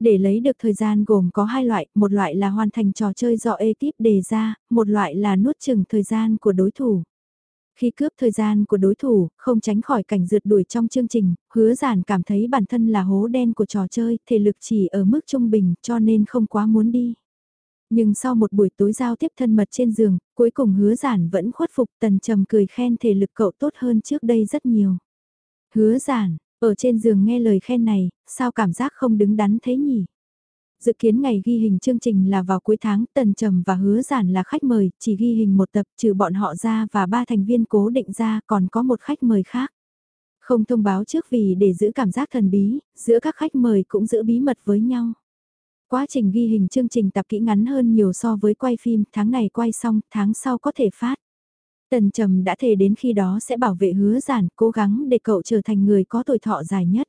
Để lấy được thời gian gồm có hai loại, một loại là hoàn thành trò chơi do ekip đề ra, một loại là nuốt chừng thời gian của đối thủ. Khi cướp thời gian của đối thủ, không tránh khỏi cảnh rượt đuổi trong chương trình, hứa giản cảm thấy bản thân là hố đen của trò chơi, thể lực chỉ ở mức trung bình cho nên không quá muốn đi. Nhưng sau một buổi tối giao tiếp thân mật trên giường, cuối cùng hứa giản vẫn khuất phục tần trầm cười khen thể lực cậu tốt hơn trước đây rất nhiều. Hứa giản, ở trên giường nghe lời khen này, sao cảm giác không đứng đắn thế nhỉ? Dự kiến ngày ghi hình chương trình là vào cuối tháng, Tần Trầm và Hứa Giản là khách mời, chỉ ghi hình một tập trừ bọn họ ra và ba thành viên cố định ra còn có một khách mời khác. Không thông báo trước vì để giữ cảm giác thần bí, giữa các khách mời cũng giữ bí mật với nhau. Quá trình ghi hình chương trình tập kỹ ngắn hơn nhiều so với quay phim, tháng này quay xong, tháng sau có thể phát. Tần Trầm đã thề đến khi đó sẽ bảo vệ hứa giản, cố gắng để cậu trở thành người có tuổi thọ dài nhất.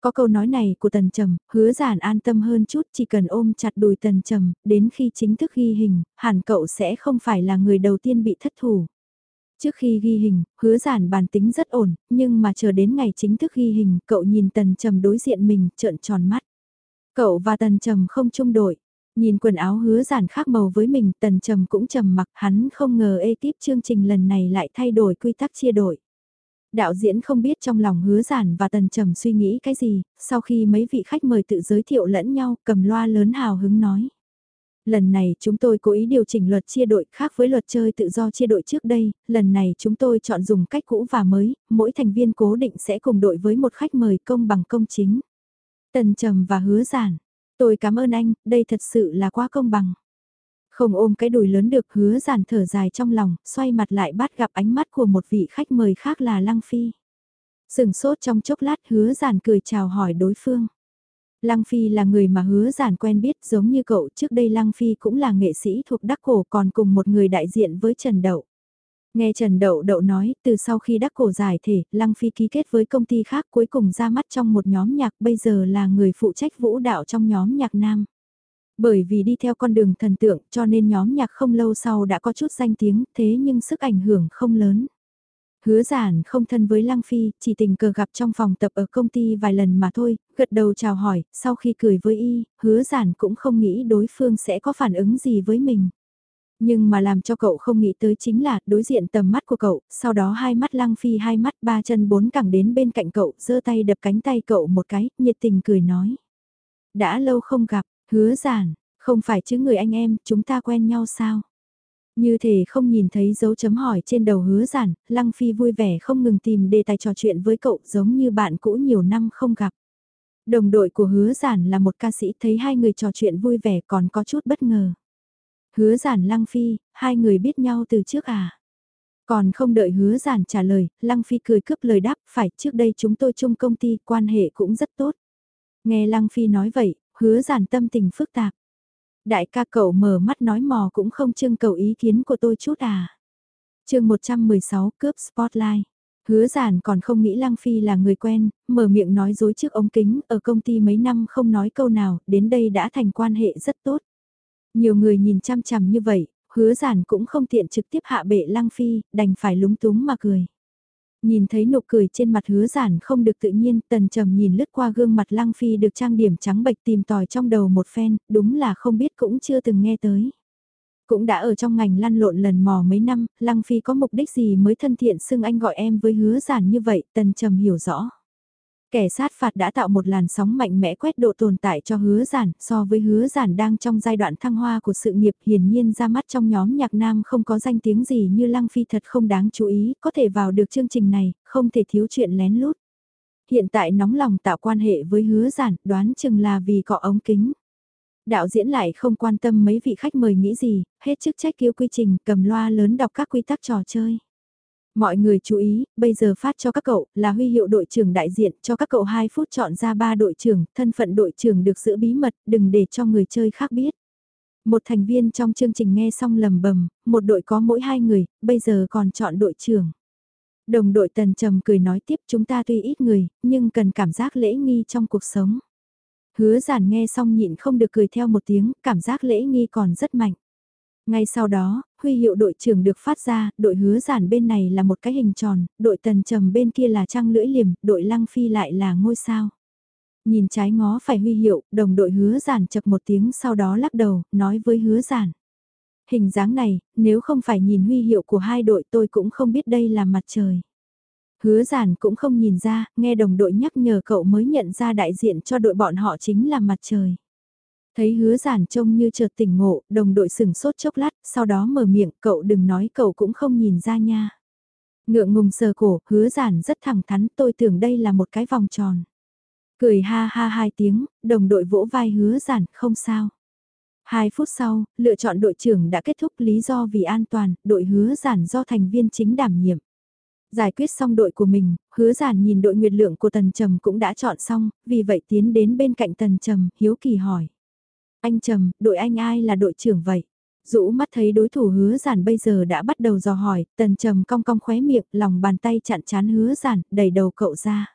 Có câu nói này của Tần Trầm, hứa giản an tâm hơn chút chỉ cần ôm chặt đùi Tần Trầm, đến khi chính thức ghi hình, hẳn cậu sẽ không phải là người đầu tiên bị thất thủ. Trước khi ghi hình, hứa giản bản tính rất ổn, nhưng mà chờ đến ngày chính thức ghi hình, cậu nhìn Tần Trầm đối diện mình, trợn tròn mắt. Cậu và Tần Trầm không chung đội. Nhìn quần áo hứa giản khác màu với mình, Tần Trầm cũng trầm mặc hắn không ngờ ekip chương trình lần này lại thay đổi quy tắc chia đội. Đạo diễn không biết trong lòng hứa giản và tần trầm suy nghĩ cái gì, sau khi mấy vị khách mời tự giới thiệu lẫn nhau cầm loa lớn hào hứng nói. Lần này chúng tôi cố ý điều chỉnh luật chia đội khác với luật chơi tự do chia đội trước đây, lần này chúng tôi chọn dùng cách cũ và mới, mỗi thành viên cố định sẽ cùng đội với một khách mời công bằng công chính. Tần trầm và hứa giản, tôi cảm ơn anh, đây thật sự là quá công bằng. Không ôm cái đùi lớn được hứa giản thở dài trong lòng, xoay mặt lại bắt gặp ánh mắt của một vị khách mời khác là Lăng Phi. Sừng sốt trong chốc lát hứa giản cười chào hỏi đối phương. Lăng Phi là người mà hứa giản quen biết giống như cậu trước đây Lăng Phi cũng là nghệ sĩ thuộc đắc cổ còn cùng một người đại diện với Trần Đậu. Nghe Trần Đậu Đậu nói, từ sau khi đắc cổ giải thể, Lăng Phi ký kết với công ty khác cuối cùng ra mắt trong một nhóm nhạc bây giờ là người phụ trách vũ đạo trong nhóm nhạc nam. Bởi vì đi theo con đường thần tượng cho nên nhóm nhạc không lâu sau đã có chút danh tiếng thế nhưng sức ảnh hưởng không lớn. Hứa giản không thân với Lăng Phi, chỉ tình cờ gặp trong phòng tập ở công ty vài lần mà thôi, gật đầu chào hỏi, sau khi cười với y, hứa giản cũng không nghĩ đối phương sẽ có phản ứng gì với mình. Nhưng mà làm cho cậu không nghĩ tới chính là đối diện tầm mắt của cậu, sau đó hai mắt Lăng Phi hai mắt ba chân bốn cẳng đến bên cạnh cậu, giơ tay đập cánh tay cậu một cái, nhiệt tình cười nói. Đã lâu không gặp, Hứa giản, không phải chứ người anh em, chúng ta quen nhau sao? Như thể không nhìn thấy dấu chấm hỏi trên đầu hứa giản, Lăng Phi vui vẻ không ngừng tìm đề tài trò chuyện với cậu giống như bạn cũ nhiều năm không gặp. Đồng đội của hứa giản là một ca sĩ thấy hai người trò chuyện vui vẻ còn có chút bất ngờ. Hứa giản Lăng Phi, hai người biết nhau từ trước à? Còn không đợi hứa giản trả lời, Lăng Phi cười cướp lời đáp, phải trước đây chúng tôi chung công ty, quan hệ cũng rất tốt. Nghe Lăng Phi nói vậy, hứa giản tâm tình phức tạp. Đại ca cậu mở mắt nói mò cũng không trưng cầu ý kiến của tôi chút à. chương 116 cướp spotlight. Hứa giản còn không nghĩ Lăng Phi là người quen, mở miệng nói dối trước ống kính, ở công ty mấy năm không nói câu nào, đến đây đã thành quan hệ rất tốt. Nhiều người nhìn chăm chằm như vậy, hứa giản cũng không tiện trực tiếp hạ bệ Lăng Phi, đành phải lúng túng mà cười. Nhìn thấy nụ cười trên mặt hứa giản không được tự nhiên, tần trầm nhìn lướt qua gương mặt lăng phi được trang điểm trắng bệch tìm tòi trong đầu một phen, đúng là không biết cũng chưa từng nghe tới. Cũng đã ở trong ngành lăn lộn lần mò mấy năm, lăng phi có mục đích gì mới thân thiện xưng anh gọi em với hứa giản như vậy, tần trầm hiểu rõ. Kẻ sát phạt đã tạo một làn sóng mạnh mẽ quét độ tồn tại cho hứa giản, so với hứa giản đang trong giai đoạn thăng hoa của sự nghiệp hiển nhiên ra mắt trong nhóm nhạc nam không có danh tiếng gì như Lăng Phi thật không đáng chú ý, có thể vào được chương trình này, không thể thiếu chuyện lén lút. Hiện tại nóng lòng tạo quan hệ với hứa giản, đoán chừng là vì có ống kính. Đạo diễn lại không quan tâm mấy vị khách mời nghĩ gì, hết chức trách cứu quy trình, cầm loa lớn đọc các quy tắc trò chơi. Mọi người chú ý, bây giờ phát cho các cậu là huy hiệu đội trưởng đại diện cho các cậu 2 phút chọn ra 3 đội trưởng, thân phận đội trưởng được giữ bí mật, đừng để cho người chơi khác biết. Một thành viên trong chương trình nghe xong lầm bầm, một đội có mỗi hai người, bây giờ còn chọn đội trưởng. Đồng đội tần trầm cười nói tiếp chúng ta tuy ít người, nhưng cần cảm giác lễ nghi trong cuộc sống. Hứa giản nghe xong nhịn không được cười theo một tiếng, cảm giác lễ nghi còn rất mạnh. Ngay sau đó, huy hiệu đội trưởng được phát ra, đội hứa giản bên này là một cái hình tròn, đội tần trầm bên kia là trăng lưỡi liềm, đội lăng phi lại là ngôi sao. Nhìn trái ngó phải huy hiệu, đồng đội hứa giản chập một tiếng sau đó lắc đầu, nói với hứa giản. Hình dáng này, nếu không phải nhìn huy hiệu của hai đội tôi cũng không biết đây là mặt trời. Hứa giản cũng không nhìn ra, nghe đồng đội nhắc nhở cậu mới nhận ra đại diện cho đội bọn họ chính là mặt trời. Thấy hứa giản trông như chợt tỉnh ngộ, đồng đội sừng sốt chốc lát, sau đó mở miệng, cậu đừng nói cậu cũng không nhìn ra nha. Ngượng ngùng sờ cổ, hứa giản rất thẳng thắn, tôi tưởng đây là một cái vòng tròn. Cười ha ha hai tiếng, đồng đội vỗ vai hứa giản, không sao. Hai phút sau, lựa chọn đội trưởng đã kết thúc lý do vì an toàn, đội hứa giản do thành viên chính đảm nhiệm. Giải quyết xong đội của mình, hứa giản nhìn đội nguyệt lượng của Tần Trầm cũng đã chọn xong, vì vậy tiến đến bên cạnh Tần Trầm, hiếu kỳ hỏi. Anh Trầm, đội anh ai là đội trưởng vậy? Dũ mắt thấy đối thủ hứa giản bây giờ đã bắt đầu dò hỏi, tần trầm cong cong khóe miệng, lòng bàn tay chặn chán hứa giản, đẩy đầu cậu ra.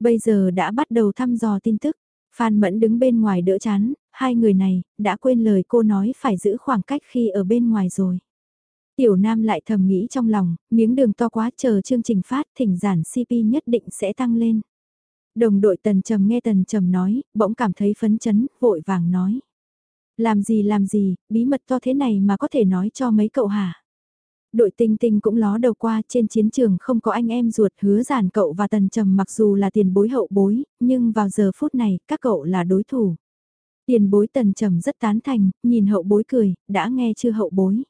Bây giờ đã bắt đầu thăm dò tin tức, Phan Mẫn đứng bên ngoài đỡ chán, hai người này, đã quên lời cô nói phải giữ khoảng cách khi ở bên ngoài rồi. Tiểu Nam lại thầm nghĩ trong lòng, miếng đường to quá chờ chương trình phát thỉnh giản CP nhất định sẽ tăng lên. Đồng đội Tần Trầm nghe Tần Trầm nói, bỗng cảm thấy phấn chấn, vội vàng nói. Làm gì làm gì, bí mật to thế này mà có thể nói cho mấy cậu hả? Đội tinh tinh cũng ló đầu qua trên chiến trường không có anh em ruột hứa giản cậu và Tần Trầm mặc dù là tiền bối hậu bối, nhưng vào giờ phút này các cậu là đối thủ. Tiền bối Tần Trầm rất tán thành, nhìn hậu bối cười, đã nghe chưa hậu bối.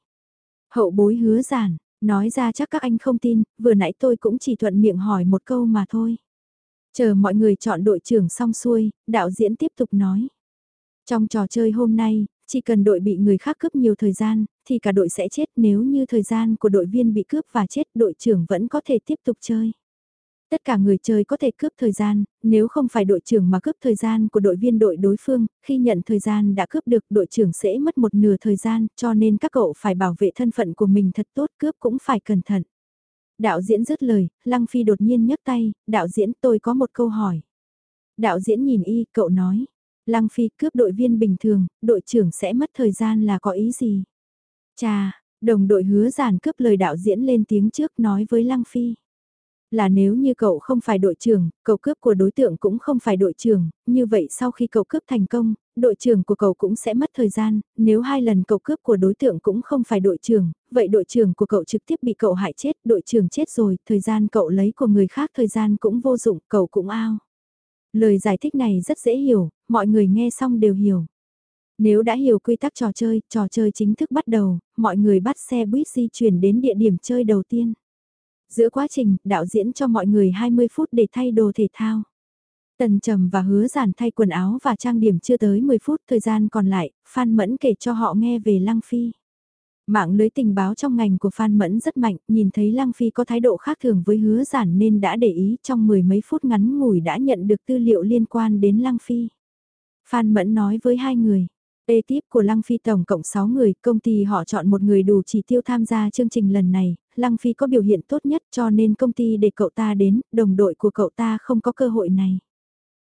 Hậu bối hứa giản, nói ra chắc các anh không tin, vừa nãy tôi cũng chỉ thuận miệng hỏi một câu mà thôi. Chờ mọi người chọn đội trưởng xong xuôi, đạo diễn tiếp tục nói. Trong trò chơi hôm nay, chỉ cần đội bị người khác cướp nhiều thời gian, thì cả đội sẽ chết nếu như thời gian của đội viên bị cướp và chết đội trưởng vẫn có thể tiếp tục chơi. Tất cả người chơi có thể cướp thời gian, nếu không phải đội trưởng mà cướp thời gian của đội viên đội đối phương, khi nhận thời gian đã cướp được đội trưởng sẽ mất một nửa thời gian cho nên các cậu phải bảo vệ thân phận của mình thật tốt cướp cũng phải cẩn thận. Đạo diễn dứt lời, Lăng Phi đột nhiên nhấc tay, đạo diễn tôi có một câu hỏi. Đạo diễn nhìn y, cậu nói, Lăng Phi cướp đội viên bình thường, đội trưởng sẽ mất thời gian là có ý gì? Chà, đồng đội hứa giản cướp lời đạo diễn lên tiếng trước nói với Lăng Phi. Là nếu như cậu không phải đội trưởng, cậu cướp của đối tượng cũng không phải đội trưởng, như vậy sau khi cậu cướp thành công, đội trưởng của cậu cũng sẽ mất thời gian, nếu hai lần cậu cướp của đối tượng cũng không phải đội trưởng, vậy đội trưởng của cậu trực tiếp bị cậu hại chết, đội trưởng chết rồi, thời gian cậu lấy của người khác thời gian cũng vô dụng, cậu cũng ao. Lời giải thích này rất dễ hiểu, mọi người nghe xong đều hiểu. Nếu đã hiểu quy tắc trò chơi, trò chơi chính thức bắt đầu, mọi người bắt xe buýt di chuyển đến địa điểm chơi đầu tiên. Giữa quá trình, đạo diễn cho mọi người 20 phút để thay đồ thể thao. Tần Trầm và hứa giản thay quần áo và trang điểm chưa tới 10 phút thời gian còn lại, Phan Mẫn kể cho họ nghe về Lăng Phi. Mạng lưới tình báo trong ngành của Phan Mẫn rất mạnh, nhìn thấy Lăng Phi có thái độ khác thường với hứa giản nên đã để ý trong mười mấy phút ngắn ngủi đã nhận được tư liệu liên quan đến Lăng Phi. Phan Mẫn nói với hai người, Ekip của Lăng Phi tổng cộng 6 người, công ty họ chọn một người đủ chỉ tiêu tham gia chương trình lần này, Lăng Phi có biểu hiện tốt nhất cho nên công ty để cậu ta đến, đồng đội của cậu ta không có cơ hội này.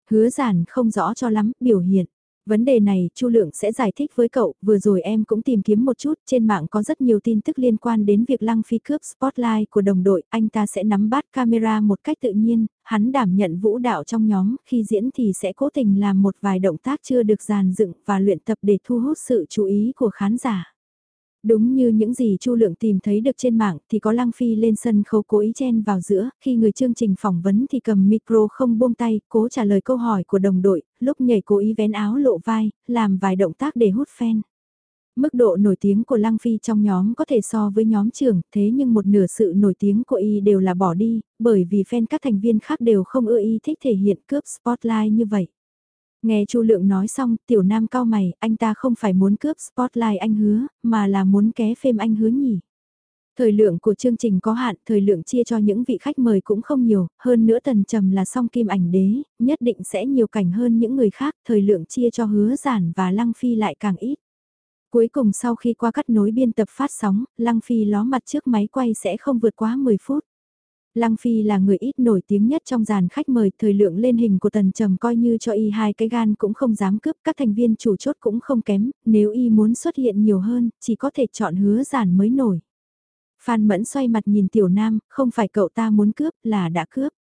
Hứa giản không rõ cho lắm, biểu hiện. Vấn đề này, Chu Lượng sẽ giải thích với cậu, vừa rồi em cũng tìm kiếm một chút, trên mạng có rất nhiều tin tức liên quan đến việc Lăng Phi cướp spotlight của đồng đội, anh ta sẽ nắm bắt camera một cách tự nhiên, hắn đảm nhận vũ đạo trong nhóm, khi diễn thì sẽ cố tình làm một vài động tác chưa được dàn dựng và luyện tập để thu hút sự chú ý của khán giả. Đúng như những gì Chu Lượng tìm thấy được trên mạng thì có Lăng Phi lên sân khấu cố ý chen vào giữa, khi người chương trình phỏng vấn thì cầm micro không buông tay, cố trả lời câu hỏi của đồng đội, lúc nhảy cố ý vén áo lộ vai, làm vài động tác để hút fan. Mức độ nổi tiếng của Lăng Phi trong nhóm có thể so với nhóm trưởng, thế nhưng một nửa sự nổi tiếng của y đều là bỏ đi, bởi vì fan các thành viên khác đều không ưa y thích thể hiện cướp spotlight như vậy. Nghe Chu Lượng nói xong, tiểu nam cao mày, anh ta không phải muốn cướp spotlight anh hứa, mà là muốn ké phim anh hứa nhỉ. Thời lượng của chương trình có hạn, thời lượng chia cho những vị khách mời cũng không nhiều, hơn nữa tần trầm là song kim ảnh đế, nhất định sẽ nhiều cảnh hơn những người khác, thời lượng chia cho hứa giản và lăng phi lại càng ít. Cuối cùng sau khi qua cắt nối biên tập phát sóng, lăng phi ló mặt trước máy quay sẽ không vượt quá 10 phút. Lăng Phi là người ít nổi tiếng nhất trong dàn khách mời, thời lượng lên hình của Tần Trầm coi như cho y hai cái gan cũng không dám cướp, các thành viên chủ chốt cũng không kém, nếu y muốn xuất hiện nhiều hơn, chỉ có thể chọn hứa giản mới nổi. Phan Mẫn xoay mặt nhìn Tiểu Nam, không phải cậu ta muốn cướp, là đã cướp.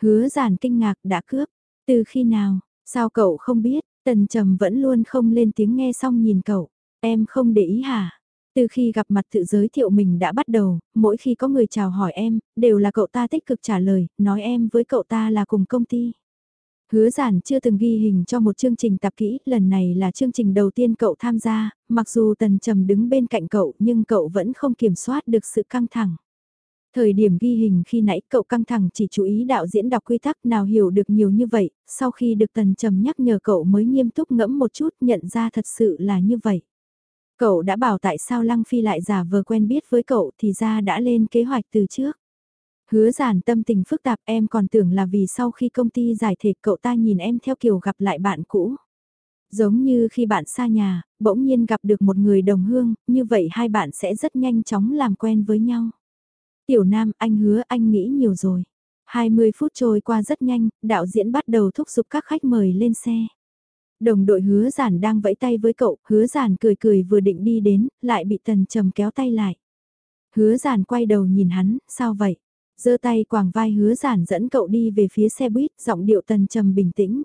Hứa giản kinh ngạc, đã cướp. Từ khi nào, sao cậu không biết, Tần Trầm vẫn luôn không lên tiếng nghe xong nhìn cậu. Em không để ý hả? Từ khi gặp mặt tự giới thiệu mình đã bắt đầu, mỗi khi có người chào hỏi em, đều là cậu ta tích cực trả lời, nói em với cậu ta là cùng công ty. Hứa giản chưa từng ghi hình cho một chương trình tạp kỹ, lần này là chương trình đầu tiên cậu tham gia, mặc dù tần trầm đứng bên cạnh cậu nhưng cậu vẫn không kiểm soát được sự căng thẳng. Thời điểm ghi hình khi nãy cậu căng thẳng chỉ chú ý đạo diễn đọc quy tắc nào hiểu được nhiều như vậy, sau khi được tần trầm nhắc nhở cậu mới nghiêm túc ngẫm một chút nhận ra thật sự là như vậy. Cậu đã bảo tại sao Lăng Phi lại giả vờ quen biết với cậu thì ra đã lên kế hoạch từ trước. Hứa giản tâm tình phức tạp em còn tưởng là vì sau khi công ty giải thể cậu ta nhìn em theo kiểu gặp lại bạn cũ. Giống như khi bạn xa nhà, bỗng nhiên gặp được một người đồng hương, như vậy hai bạn sẽ rất nhanh chóng làm quen với nhau. Tiểu Nam, anh hứa anh nghĩ nhiều rồi. 20 phút trôi qua rất nhanh, đạo diễn bắt đầu thúc giục các khách mời lên xe. Đồng đội hứa giản đang vẫy tay với cậu, hứa giản cười cười vừa định đi đến, lại bị tần trầm kéo tay lại. Hứa giản quay đầu nhìn hắn, sao vậy? giơ tay quàng vai hứa giản dẫn cậu đi về phía xe buýt, giọng điệu tần trầm bình tĩnh.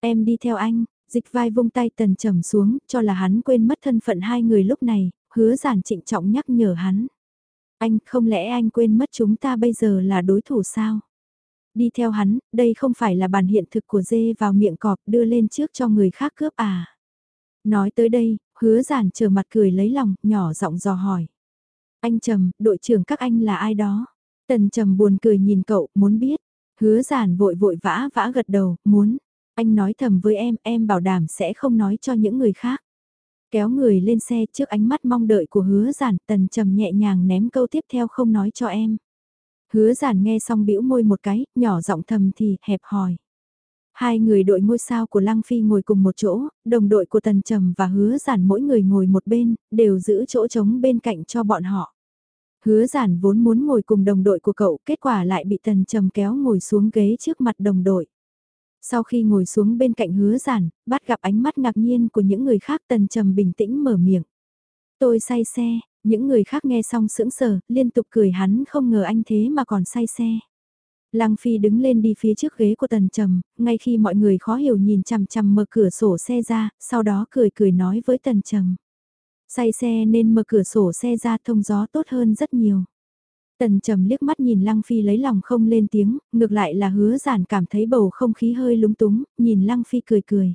Em đi theo anh, dịch vai vung tay tần trầm xuống, cho là hắn quên mất thân phận hai người lúc này, hứa giản trịnh trọng nhắc nhở hắn. Anh, không lẽ anh quên mất chúng ta bây giờ là đối thủ sao? Đi theo hắn, đây không phải là bản hiện thực của dê vào miệng cọp đưa lên trước cho người khác cướp à. Nói tới đây, hứa giản chờ mặt cười lấy lòng, nhỏ giọng dò hỏi. Anh Trầm, đội trưởng các anh là ai đó? Tần Trầm buồn cười nhìn cậu, muốn biết. Hứa giản vội vội vã vã gật đầu, muốn. Anh nói thầm với em, em bảo đảm sẽ không nói cho những người khác. Kéo người lên xe trước ánh mắt mong đợi của hứa giản, tần trầm nhẹ nhàng ném câu tiếp theo không nói cho em. Hứa giản nghe xong bĩu môi một cái, nhỏ giọng thầm thì, hẹp hòi. Hai người đội ngôi sao của Lăng Phi ngồi cùng một chỗ, đồng đội của Tần Trầm và hứa giản mỗi người ngồi một bên, đều giữ chỗ trống bên cạnh cho bọn họ. Hứa giản vốn muốn ngồi cùng đồng đội của cậu, kết quả lại bị Tần Trầm kéo ngồi xuống ghế trước mặt đồng đội. Sau khi ngồi xuống bên cạnh hứa giản, bắt gặp ánh mắt ngạc nhiên của những người khác Tần Trầm bình tĩnh mở miệng. Tôi say xe, những người khác nghe xong sững sờ, liên tục cười hắn không ngờ anh thế mà còn say xe. Lăng Phi đứng lên đi phía trước ghế của Tần Trầm, ngay khi mọi người khó hiểu nhìn chằm chằm mở cửa sổ xe ra, sau đó cười cười nói với Tần Trầm. Say xe nên mở cửa sổ xe ra thông gió tốt hơn rất nhiều. Tần Trầm liếc mắt nhìn Lăng Phi lấy lòng không lên tiếng, ngược lại là hứa giản cảm thấy bầu không khí hơi lúng túng, nhìn Lăng Phi cười cười.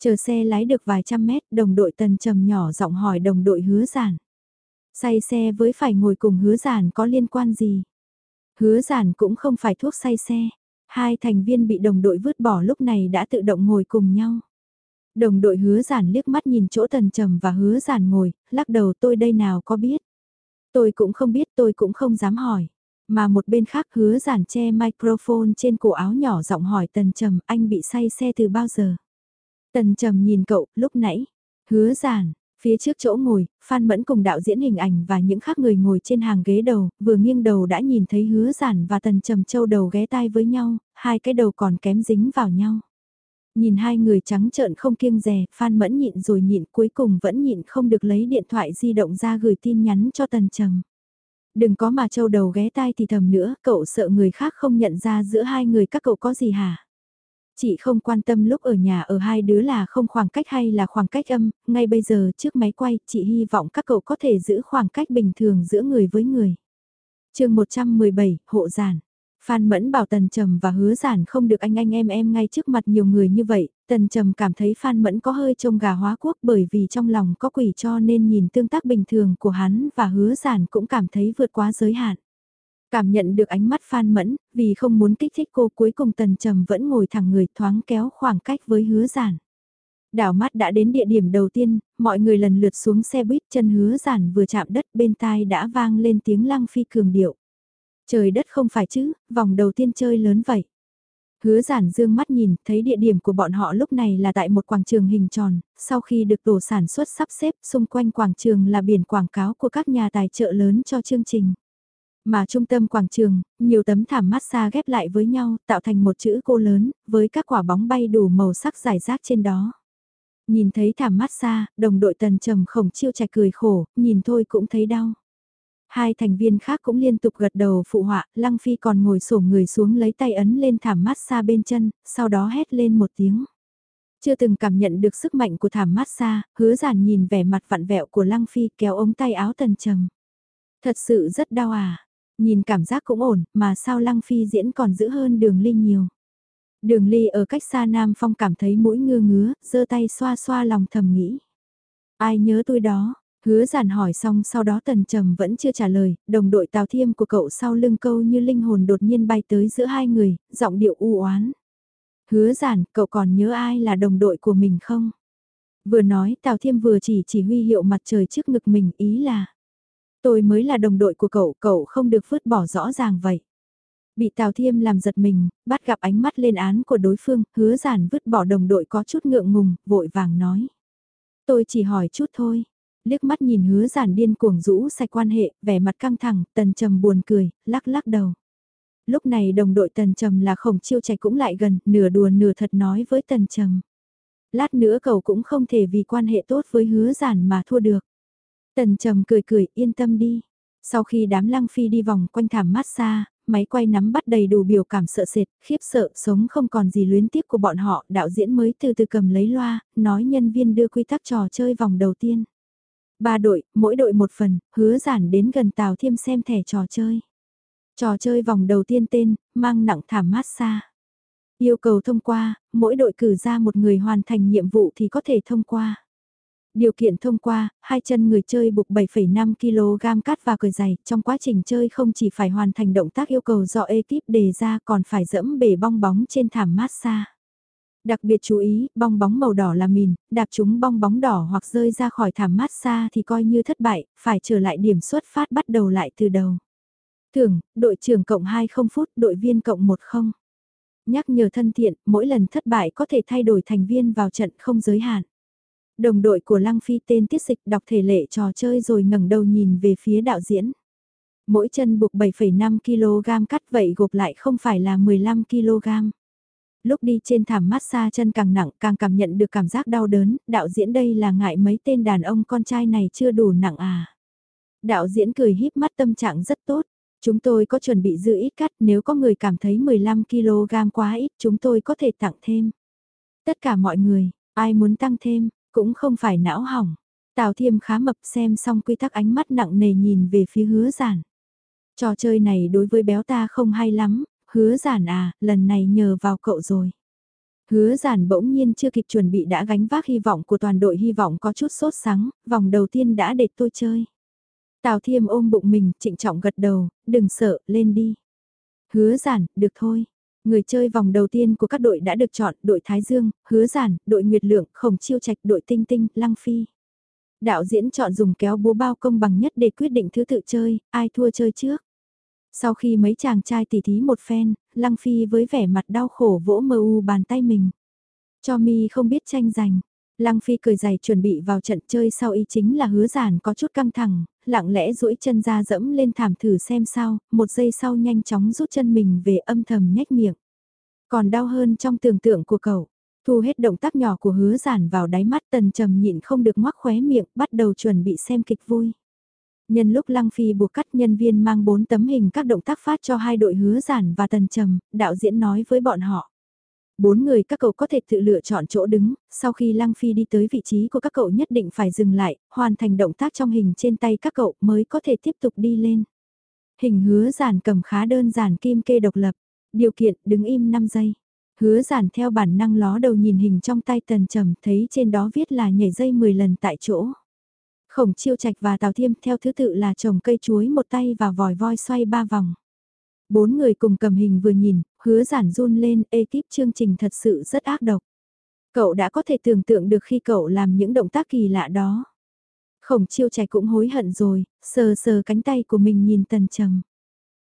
Chờ xe lái được vài trăm mét, đồng đội Tần Trầm nhỏ giọng hỏi đồng đội hứa giản. Say xe với phải ngồi cùng hứa giản có liên quan gì? Hứa giản cũng không phải thuốc say xe. Hai thành viên bị đồng đội vứt bỏ lúc này đã tự động ngồi cùng nhau. Đồng đội hứa giản liếc mắt nhìn chỗ tần trầm và hứa giản ngồi, lắc đầu tôi đây nào có biết. Tôi cũng không biết tôi cũng không dám hỏi. Mà một bên khác hứa giản che microphone trên cổ áo nhỏ giọng hỏi tần trầm anh bị say xe từ bao giờ. Tần trầm nhìn cậu lúc nãy. Hứa giản, Phía trước chỗ ngồi, Phan Mẫn cùng đạo diễn hình ảnh và những khác người ngồi trên hàng ghế đầu, vừa nghiêng đầu đã nhìn thấy hứa giản và tần trầm châu đầu ghé tai với nhau, hai cái đầu còn kém dính vào nhau. Nhìn hai người trắng trợn không kiêng rè, Phan Mẫn nhịn rồi nhịn cuối cùng vẫn nhịn không được lấy điện thoại di động ra gửi tin nhắn cho Tần Trầm. Đừng có mà châu đầu ghé tai thì thầm nữa, cậu sợ người khác không nhận ra giữa hai người các cậu có gì hả? Chị không quan tâm lúc ở nhà ở hai đứa là không khoảng cách hay là khoảng cách âm, ngay bây giờ trước máy quay, chị hy vọng các cậu có thể giữ khoảng cách bình thường giữa người với người. chương 117, hộ giản. Phan Mẫn bảo Tần Trầm và hứa giản không được anh anh em em ngay trước mặt nhiều người như vậy, Tần Trầm cảm thấy Phan Mẫn có hơi trông gà hóa quốc bởi vì trong lòng có quỷ cho nên nhìn tương tác bình thường của hắn và hứa giản cũng cảm thấy vượt quá giới hạn. Cảm nhận được ánh mắt Phan Mẫn, vì không muốn kích thích cô cuối cùng Tần Trầm vẫn ngồi thẳng người thoáng kéo khoảng cách với hứa giản. Đảo mắt đã đến địa điểm đầu tiên, mọi người lần lượt xuống xe buýt chân hứa giản vừa chạm đất bên tai đã vang lên tiếng lăng phi cường điệu. Trời đất không phải chứ, vòng đầu tiên chơi lớn vậy. Hứa giản dương mắt nhìn, thấy địa điểm của bọn họ lúc này là tại một quảng trường hình tròn, sau khi được tổ sản xuất sắp xếp, xung quanh quảng trường là biển quảng cáo của các nhà tài trợ lớn cho chương trình. Mà trung tâm quảng trường, nhiều tấm thảm massage ghép lại với nhau, tạo thành một chữ cô lớn, với các quả bóng bay đủ màu sắc giải rác trên đó. Nhìn thấy thảm massage, đồng đội tần trầm khổng chiêu chạy cười khổ, nhìn thôi cũng thấy đau. Hai thành viên khác cũng liên tục gật đầu phụ họa, Lăng Phi còn ngồi sổ người xuống lấy tay ấn lên thảm massage bên chân, sau đó hét lên một tiếng. Chưa từng cảm nhận được sức mạnh của thảm massage, hứa giản nhìn vẻ mặt vặn vẹo của Lăng Phi kéo ống tay áo tần trầm. Thật sự rất đau à, nhìn cảm giác cũng ổn, mà sao Lăng Phi diễn còn giữ hơn đường ly nhiều. Đường ly ở cách xa Nam Phong cảm thấy mũi ngưa ngứa, giơ tay xoa xoa lòng thầm nghĩ. Ai nhớ tôi đó, Hứa giản hỏi xong sau đó tần trầm vẫn chưa trả lời, đồng đội tào thiêm của cậu sau lưng câu như linh hồn đột nhiên bay tới giữa hai người, giọng điệu u oán. Hứa giản, cậu còn nhớ ai là đồng đội của mình không? Vừa nói tào thiêm vừa chỉ chỉ huy hiệu mặt trời trước ngực mình ý là. Tôi mới là đồng đội của cậu, cậu không được vứt bỏ rõ ràng vậy. Bị Tào Thiêm làm giật mình, bắt gặp ánh mắt lên án của đối phương, hứa giản vứt bỏ đồng đội có chút ngượng ngùng, vội vàng nói. Tôi chỉ hỏi chút thôi, liếc mắt nhìn hứa giản điên cuồng rũ sạch quan hệ, vẻ mặt căng thẳng, tần trầm buồn cười, lắc lắc đầu. Lúc này đồng đội tần trầm là khổng chiêu chạy cũng lại gần, nửa đùa nửa thật nói với tần trầm. Lát nữa cậu cũng không thể vì quan hệ tốt với hứa giản mà thua được. Tần trầm cười cười, yên tâm đi. Sau khi đám lăng phi đi vòng quanh thảm massage, máy quay nắm bắt đầy đủ biểu cảm sợ sệt, khiếp sợ, sống không còn gì luyến tiếc của bọn họ, đạo diễn mới từ từ cầm lấy loa, nói nhân viên đưa quy tắc trò chơi vòng đầu tiên. Ba đội, mỗi đội một phần, hứa giản đến gần Tào Thiêm xem thẻ trò chơi. Trò chơi vòng đầu tiên tên, mang nặng thảm mát xa. Yêu cầu thông qua, mỗi đội cử ra một người hoàn thành nhiệm vụ thì có thể thông qua. Điều kiện thông qua, hai chân người chơi buộc 7,5 kg cát và cởi giày, trong quá trình chơi không chỉ phải hoàn thành động tác yêu cầu do ekip đề ra còn phải dẫm bể bong bóng trên thảm mát xa. Đặc biệt chú ý, bong bóng màu đỏ là mìn, đạp chúng bong bóng đỏ hoặc rơi ra khỏi thảm mát xa thì coi như thất bại, phải trở lại điểm xuất phát bắt đầu lại từ đầu. Thưởng, đội trưởng cộng 20 phút, đội viên cộng 10. Nhắc nhở thân thiện, mỗi lần thất bại có thể thay đổi thành viên vào trận không giới hạn. Đồng đội của Lăng Phi tên tiết dịch đọc thể lệ trò chơi rồi ngẩng đầu nhìn về phía đạo diễn. Mỗi chân buộc 7,5 kg cắt vậy gộp lại không phải là 15 kg. Lúc đi trên thảm massage chân càng nặng càng cảm nhận được cảm giác đau đớn, đạo diễn đây là ngại mấy tên đàn ông con trai này chưa đủ nặng à. Đạo diễn cười híp mắt tâm trạng rất tốt. Chúng tôi có chuẩn bị giữ ít cắt nếu có người cảm thấy 15kg quá ít chúng tôi có thể tặng thêm. Tất cả mọi người, ai muốn tăng thêm, cũng không phải não hỏng. Tào Thiêm khá mập xem xong quy tắc ánh mắt nặng nề nhìn về phía hứa giản. Trò chơi này đối với béo ta không hay lắm, hứa giản à, lần này nhờ vào cậu rồi. Hứa giản bỗng nhiên chưa kịp chuẩn bị đã gánh vác hy vọng của toàn đội hy vọng có chút sốt sắng, vòng đầu tiên đã để tôi chơi. Tào thiêm ôm bụng mình, trịnh trọng gật đầu, đừng sợ, lên đi. Hứa giản, được thôi. Người chơi vòng đầu tiên của các đội đã được chọn, đội Thái Dương, Hứa Giản, đội Nguyệt Lượng, Khổng Chiêu Trạch, đội Tinh Tinh, Lăng Phi. Đạo diễn chọn dùng kéo búa bao công bằng nhất để quyết định thứ tự chơi, ai thua chơi trước. Sau khi mấy chàng trai tỉ thí một phen, Lăng Phi với vẻ mặt đau khổ vỗ mơ u bàn tay mình. Cho mi không biết tranh giành. Lăng Phi cười dày chuẩn bị vào trận chơi sau ý chính là hứa giản có chút căng thẳng, lặng lẽ duỗi chân ra dẫm lên thảm thử xem sao, một giây sau nhanh chóng rút chân mình về âm thầm nhếch miệng. Còn đau hơn trong tưởng tượng của cậu, Thu hết động tác nhỏ của hứa giản vào đáy mắt tần trầm nhịn không được ngoác khóe miệng, bắt đầu chuẩn bị xem kịch vui. Nhân lúc Lăng Phi buộc cắt nhân viên mang bốn tấm hình các động tác phát cho hai đội hứa giản và tần trầm, đạo diễn nói với bọn họ. Bốn người các cậu có thể tự lựa chọn chỗ đứng, sau khi Lăng Phi đi tới vị trí của các cậu nhất định phải dừng lại, hoàn thành động tác trong hình trên tay các cậu mới có thể tiếp tục đi lên. Hình hứa giản cầm khá đơn giản kim kê độc lập, điều kiện đứng im 5 giây. Hứa giản theo bản năng ló đầu nhìn hình trong tay tần trầm thấy trên đó viết là nhảy dây 10 lần tại chỗ. Khổng chiêu trạch và tào thiêm theo thứ tự là trồng cây chuối một tay và vòi voi xoay ba vòng. Bốn người cùng cầm hình vừa nhìn, hứa giản run lên, ekip chương trình thật sự rất ác độc. Cậu đã có thể tưởng tượng được khi cậu làm những động tác kỳ lạ đó. Khổng chiêu trạch cũng hối hận rồi, sờ sờ cánh tay của mình nhìn tần trầm.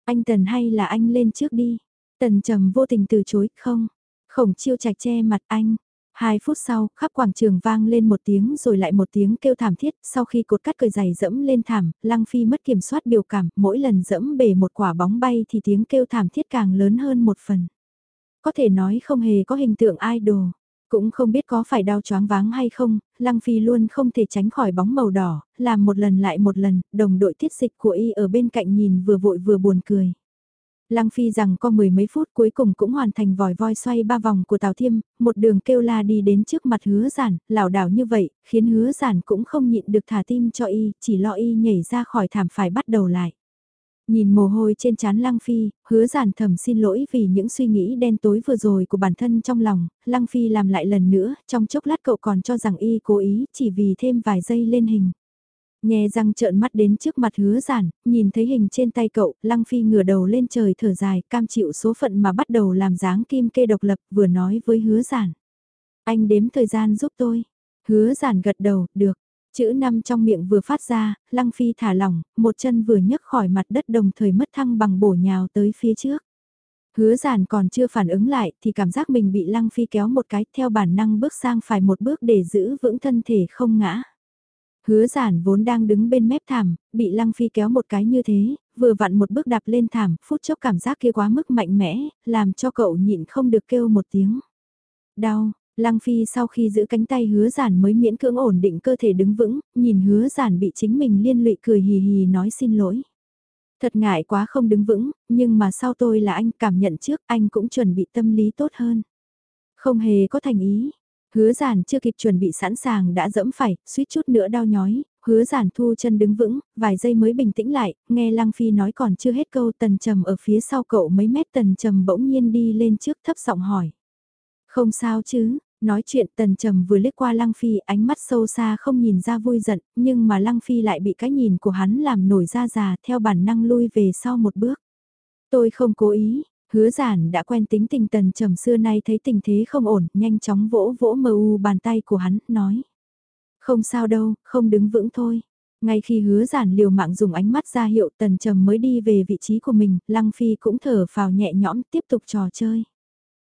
Anh tần hay là anh lên trước đi. Tần trầm vô tình từ chối, không. Khổng chiêu trạch che mặt anh. Hai phút sau, khắp quảng trường vang lên một tiếng rồi lại một tiếng kêu thảm thiết, sau khi cột cắt cười giày dẫm lên thảm, Lăng Phi mất kiểm soát biểu cảm, mỗi lần dẫm bể một quả bóng bay thì tiếng kêu thảm thiết càng lớn hơn một phần. Có thể nói không hề có hình tượng idol, cũng không biết có phải đau choáng váng hay không, Lăng Phi luôn không thể tránh khỏi bóng màu đỏ, làm một lần lại một lần, đồng đội tiết dịch của y ở bên cạnh nhìn vừa vội vừa buồn cười. Lăng Phi rằng có mười mấy phút cuối cùng cũng hoàn thành vòi voi xoay ba vòng của Tào Thiêm, một đường kêu la đi đến trước mặt hứa giản, lảo đảo như vậy, khiến hứa giản cũng không nhịn được thả tim cho y, chỉ lo y nhảy ra khỏi thảm phải bắt đầu lại. Nhìn mồ hôi trên trán Lăng Phi, hứa giản thầm xin lỗi vì những suy nghĩ đen tối vừa rồi của bản thân trong lòng, Lăng Phi làm lại lần nữa, trong chốc lát cậu còn cho rằng y cố ý chỉ vì thêm vài giây lên hình. Nghe răng trợn mắt đến trước mặt hứa giản, nhìn thấy hình trên tay cậu, Lăng Phi ngửa đầu lên trời thở dài, cam chịu số phận mà bắt đầu làm dáng kim kê độc lập, vừa nói với hứa giản. Anh đếm thời gian giúp tôi. Hứa giản gật đầu, được. Chữ năm trong miệng vừa phát ra, Lăng Phi thả lỏng, một chân vừa nhấc khỏi mặt đất đồng thời mất thăng bằng bổ nhào tới phía trước. Hứa giản còn chưa phản ứng lại thì cảm giác mình bị Lăng Phi kéo một cái theo bản năng bước sang phải một bước để giữ vững thân thể không ngã. Hứa giản vốn đang đứng bên mép thảm, bị Lăng Phi kéo một cái như thế, vừa vặn một bước đạp lên thảm, phút chốc cảm giác kia quá mức mạnh mẽ, làm cho cậu nhịn không được kêu một tiếng. Đau, Lăng Phi sau khi giữ cánh tay hứa giản mới miễn cưỡng ổn định cơ thể đứng vững, nhìn hứa giản bị chính mình liên lụy cười hì hì nói xin lỗi. Thật ngại quá không đứng vững, nhưng mà sau tôi là anh cảm nhận trước anh cũng chuẩn bị tâm lý tốt hơn. Không hề có thành ý, Hứa giản chưa kịp chuẩn bị sẵn sàng đã dẫm phải, suýt chút nữa đau nhói, hứa giản thu chân đứng vững, vài giây mới bình tĩnh lại, nghe Lăng Phi nói còn chưa hết câu tần trầm ở phía sau cậu mấy mét tần trầm bỗng nhiên đi lên trước thấp giọng hỏi. Không sao chứ, nói chuyện tần trầm vừa liếc qua Lăng Phi ánh mắt sâu xa không nhìn ra vui giận, nhưng mà Lăng Phi lại bị cái nhìn của hắn làm nổi da già theo bản năng lui về sau một bước. Tôi không cố ý, Hứa giản đã quen tính tình tần trầm xưa nay thấy tình thế không ổn, nhanh chóng vỗ vỗ mờ u bàn tay của hắn, nói. Không sao đâu, không đứng vững thôi. Ngay khi hứa giản liều mạng dùng ánh mắt ra hiệu tần trầm mới đi về vị trí của mình, Lăng Phi cũng thở phào nhẹ nhõm tiếp tục trò chơi.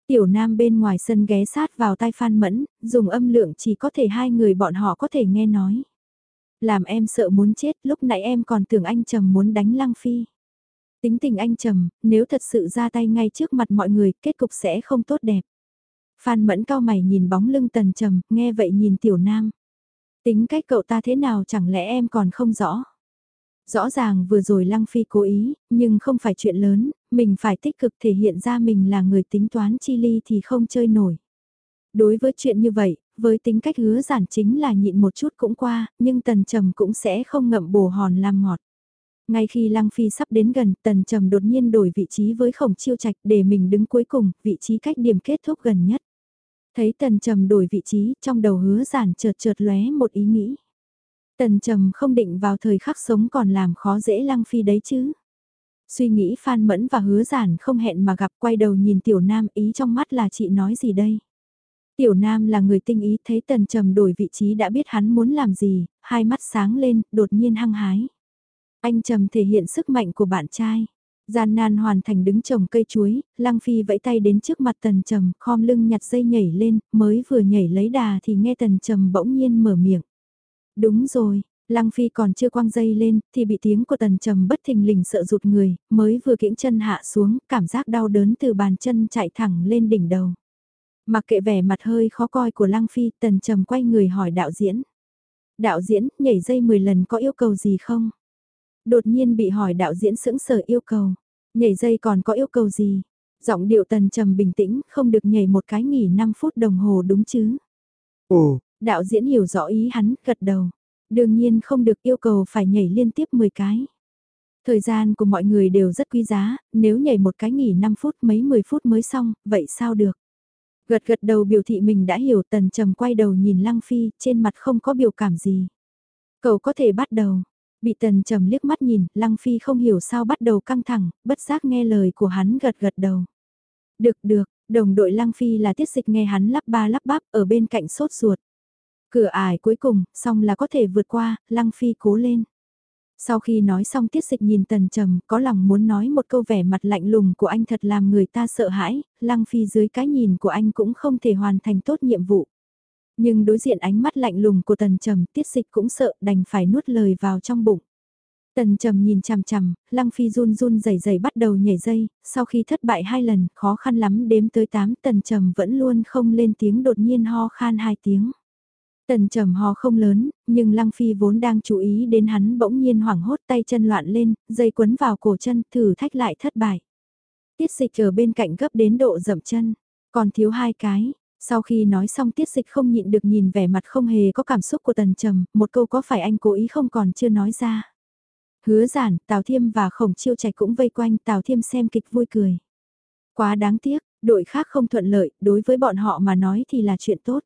Tiểu Nam bên ngoài sân ghé sát vào tai Phan Mẫn, dùng âm lượng chỉ có thể hai người bọn họ có thể nghe nói. Làm em sợ muốn chết, lúc nãy em còn tưởng anh Trầm muốn đánh Lăng Phi. Tính tình anh trầm, nếu thật sự ra tay ngay trước mặt mọi người, kết cục sẽ không tốt đẹp. Phan mẫn cao mày nhìn bóng lưng tần trầm, nghe vậy nhìn tiểu nam. Tính cách cậu ta thế nào chẳng lẽ em còn không rõ. Rõ ràng vừa rồi Lăng Phi cố ý, nhưng không phải chuyện lớn, mình phải tích cực thể hiện ra mình là người tính toán chi ly thì không chơi nổi. Đối với chuyện như vậy, với tính cách hứa giản chính là nhịn một chút cũng qua, nhưng tần trầm cũng sẽ không ngậm bồ hòn làm ngọt. Ngay khi Lăng Phi sắp đến gần, Tần Trầm đột nhiên đổi vị trí với khổng chiêu trạch để mình đứng cuối cùng, vị trí cách điểm kết thúc gần nhất. Thấy Tần Trầm đổi vị trí, trong đầu hứa giản chợt chợt lóe một ý nghĩ. Tần Trầm không định vào thời khắc sống còn làm khó dễ Lăng Phi đấy chứ. Suy nghĩ Phan Mẫn và hứa giản không hẹn mà gặp quay đầu nhìn Tiểu Nam ý trong mắt là chị nói gì đây. Tiểu Nam là người tinh ý thấy Tần Trầm đổi vị trí đã biết hắn muốn làm gì, hai mắt sáng lên, đột nhiên hăng hái. Anh trầm thể hiện sức mạnh của bạn trai. Gian nan hoàn thành đứng trồng cây chuối, Lăng Phi vẫy tay đến trước mặt Tần Trầm, khom lưng nhặt dây nhảy lên, mới vừa nhảy lấy đà thì nghe Tần Trầm bỗng nhiên mở miệng. Đúng rồi, Lăng Phi còn chưa quăng dây lên, thì bị tiếng của Tần Trầm bất thình lình sợ rụt người, mới vừa kiễng chân hạ xuống, cảm giác đau đớn từ bàn chân chạy thẳng lên đỉnh đầu. Mặc kệ vẻ mặt hơi khó coi của Lăng Phi, Tần Trầm quay người hỏi đạo diễn. Đạo diễn, nhảy dây 10 lần có yêu cầu gì không? Đột nhiên bị hỏi đạo diễn sững sờ yêu cầu. Nhảy dây còn có yêu cầu gì? Giọng điệu Tần Trầm bình tĩnh, không được nhảy một cái nghỉ 5 phút đồng hồ đúng chứ? Ồ, đạo diễn hiểu rõ ý hắn, gật đầu. Đương nhiên không được yêu cầu phải nhảy liên tiếp 10 cái. Thời gian của mọi người đều rất quý giá, nếu nhảy một cái nghỉ 5 phút mấy 10 phút mới xong, vậy sao được? Gật gật đầu biểu thị mình đã hiểu tần trầm quay đầu nhìn Lăng Phi, trên mặt không có biểu cảm gì. Cậu có thể bắt đầu. Bị tần trầm liếc mắt nhìn, Lăng Phi không hiểu sao bắt đầu căng thẳng, bất giác nghe lời của hắn gật gật đầu. Được được, đồng đội Lăng Phi là tiết dịch nghe hắn lắp ba lắp bắp ở bên cạnh sốt ruột. Cửa ải cuối cùng, xong là có thể vượt qua, Lăng Phi cố lên. Sau khi nói xong tiết dịch nhìn tần trầm có lòng muốn nói một câu vẻ mặt lạnh lùng của anh thật làm người ta sợ hãi, lăng phi dưới cái nhìn của anh cũng không thể hoàn thành tốt nhiệm vụ. Nhưng đối diện ánh mắt lạnh lùng của tần trầm tiết dịch cũng sợ đành phải nuốt lời vào trong bụng. Tần trầm nhìn chằm chằm, lăng phi run run rẩy rẩy bắt đầu nhảy dây, sau khi thất bại hai lần, khó khăn lắm đếm tới tám tần trầm vẫn luôn không lên tiếng đột nhiên ho khan hai tiếng. Tần trầm ho không lớn, nhưng Lăng Phi vốn đang chú ý đến hắn bỗng nhiên hoảng hốt tay chân loạn lên, dây quấn vào cổ chân, thử thách lại thất bại. Tiết dịch ở bên cạnh gấp đến độ dậm chân, còn thiếu hai cái. Sau khi nói xong tiết dịch không nhịn được nhìn vẻ mặt không hề có cảm xúc của tần trầm, một câu có phải anh cố ý không còn chưa nói ra. Hứa giản, Tào Thiêm và Khổng Chiêu Trạch cũng vây quanh Tào Thiêm xem kịch vui cười. Quá đáng tiếc, đội khác không thuận lợi, đối với bọn họ mà nói thì là chuyện tốt.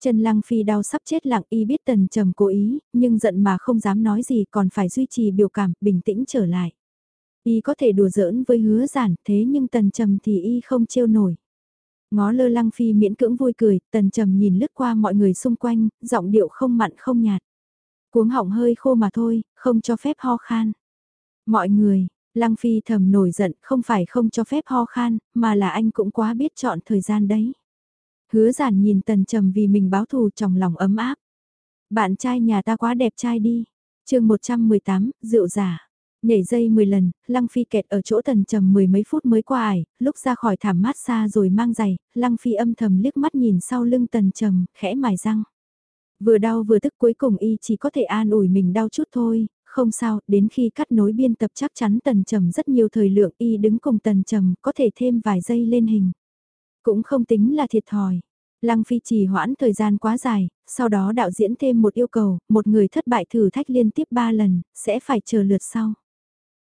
Trần Lăng Phi đau sắp chết lặng y biết tần trầm cố ý, nhưng giận mà không dám nói gì còn phải duy trì biểu cảm, bình tĩnh trở lại. Y có thể đùa giỡn với hứa giản, thế nhưng tần trầm thì y không trêu nổi. Ngó lơ Lăng Phi miễn cưỡng vui cười, tần trầm nhìn lướt qua mọi người xung quanh, giọng điệu không mặn không nhạt. Cuống họng hơi khô mà thôi, không cho phép ho khan. Mọi người, Lăng Phi thầm nổi giận, không phải không cho phép ho khan, mà là anh cũng quá biết chọn thời gian đấy. Hứa giản nhìn tần trầm vì mình báo thù trong lòng ấm áp. Bạn trai nhà ta quá đẹp trai đi. chương 118, rượu giả. Nhảy dây 10 lần, Lăng Phi kẹt ở chỗ tần trầm mười mấy phút mới qua ải, lúc ra khỏi thảm mát xa rồi mang giày, Lăng Phi âm thầm liếc mắt nhìn sau lưng tần trầm, khẽ mài răng. Vừa đau vừa tức cuối cùng y chỉ có thể an ủi mình đau chút thôi, không sao, đến khi cắt nối biên tập chắc chắn tần trầm rất nhiều thời lượng y đứng cùng tần trầm có thể thêm vài giây lên hình. Cũng không tính là thiệt thòi. Lăng Phi trì hoãn thời gian quá dài, sau đó đạo diễn thêm một yêu cầu, một người thất bại thử thách liên tiếp 3 lần, sẽ phải chờ lượt sau.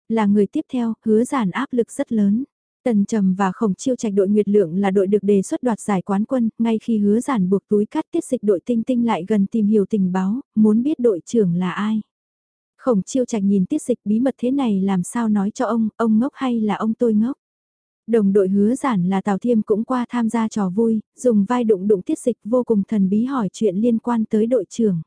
Là người tiếp theo, hứa giản áp lực rất lớn. Tần Trầm và Khổng Chiêu Trạch đội Nguyệt Lượng là đội được đề xuất đoạt giải quán quân, ngay khi hứa giản buộc túi cắt tiết dịch đội Tinh Tinh lại gần tìm hiểu tình báo, muốn biết đội trưởng là ai. Khổng Chiêu Trạch nhìn tiết dịch bí mật thế này làm sao nói cho ông, ông ngốc hay là ông tôi ngốc. Đồng đội hứa giản là Tào Thiêm cũng qua tham gia trò vui, dùng vai đụng đụng tiết dịch vô cùng thần bí hỏi chuyện liên quan tới đội trưởng.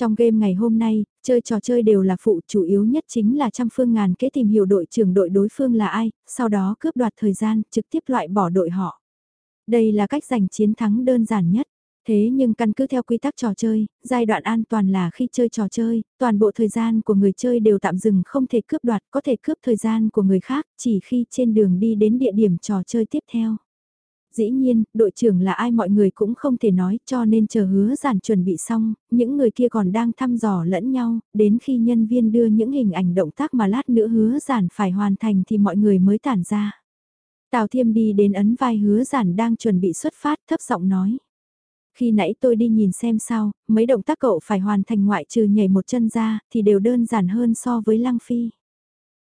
Trong game ngày hôm nay, chơi trò chơi đều là phụ chủ yếu nhất chính là trăm phương ngàn kế tìm hiểu đội trưởng đội đối phương là ai, sau đó cướp đoạt thời gian, trực tiếp loại bỏ đội họ. Đây là cách giành chiến thắng đơn giản nhất. Thế nhưng căn cứ theo quy tắc trò chơi, giai đoạn an toàn là khi chơi trò chơi, toàn bộ thời gian của người chơi đều tạm dừng không thể cướp đoạt, có thể cướp thời gian của người khác chỉ khi trên đường đi đến địa điểm trò chơi tiếp theo. Dĩ nhiên, đội trưởng là ai mọi người cũng không thể nói cho nên chờ hứa giản chuẩn bị xong, những người kia còn đang thăm dò lẫn nhau, đến khi nhân viên đưa những hình ảnh động tác mà lát nữa hứa giản phải hoàn thành thì mọi người mới tản ra. Tào Thiêm đi đến ấn vai hứa giản đang chuẩn bị xuất phát thấp giọng nói. Khi nãy tôi đi nhìn xem sao, mấy động tác cậu phải hoàn thành ngoại trừ nhảy một chân ra, thì đều đơn giản hơn so với Lăng Phi.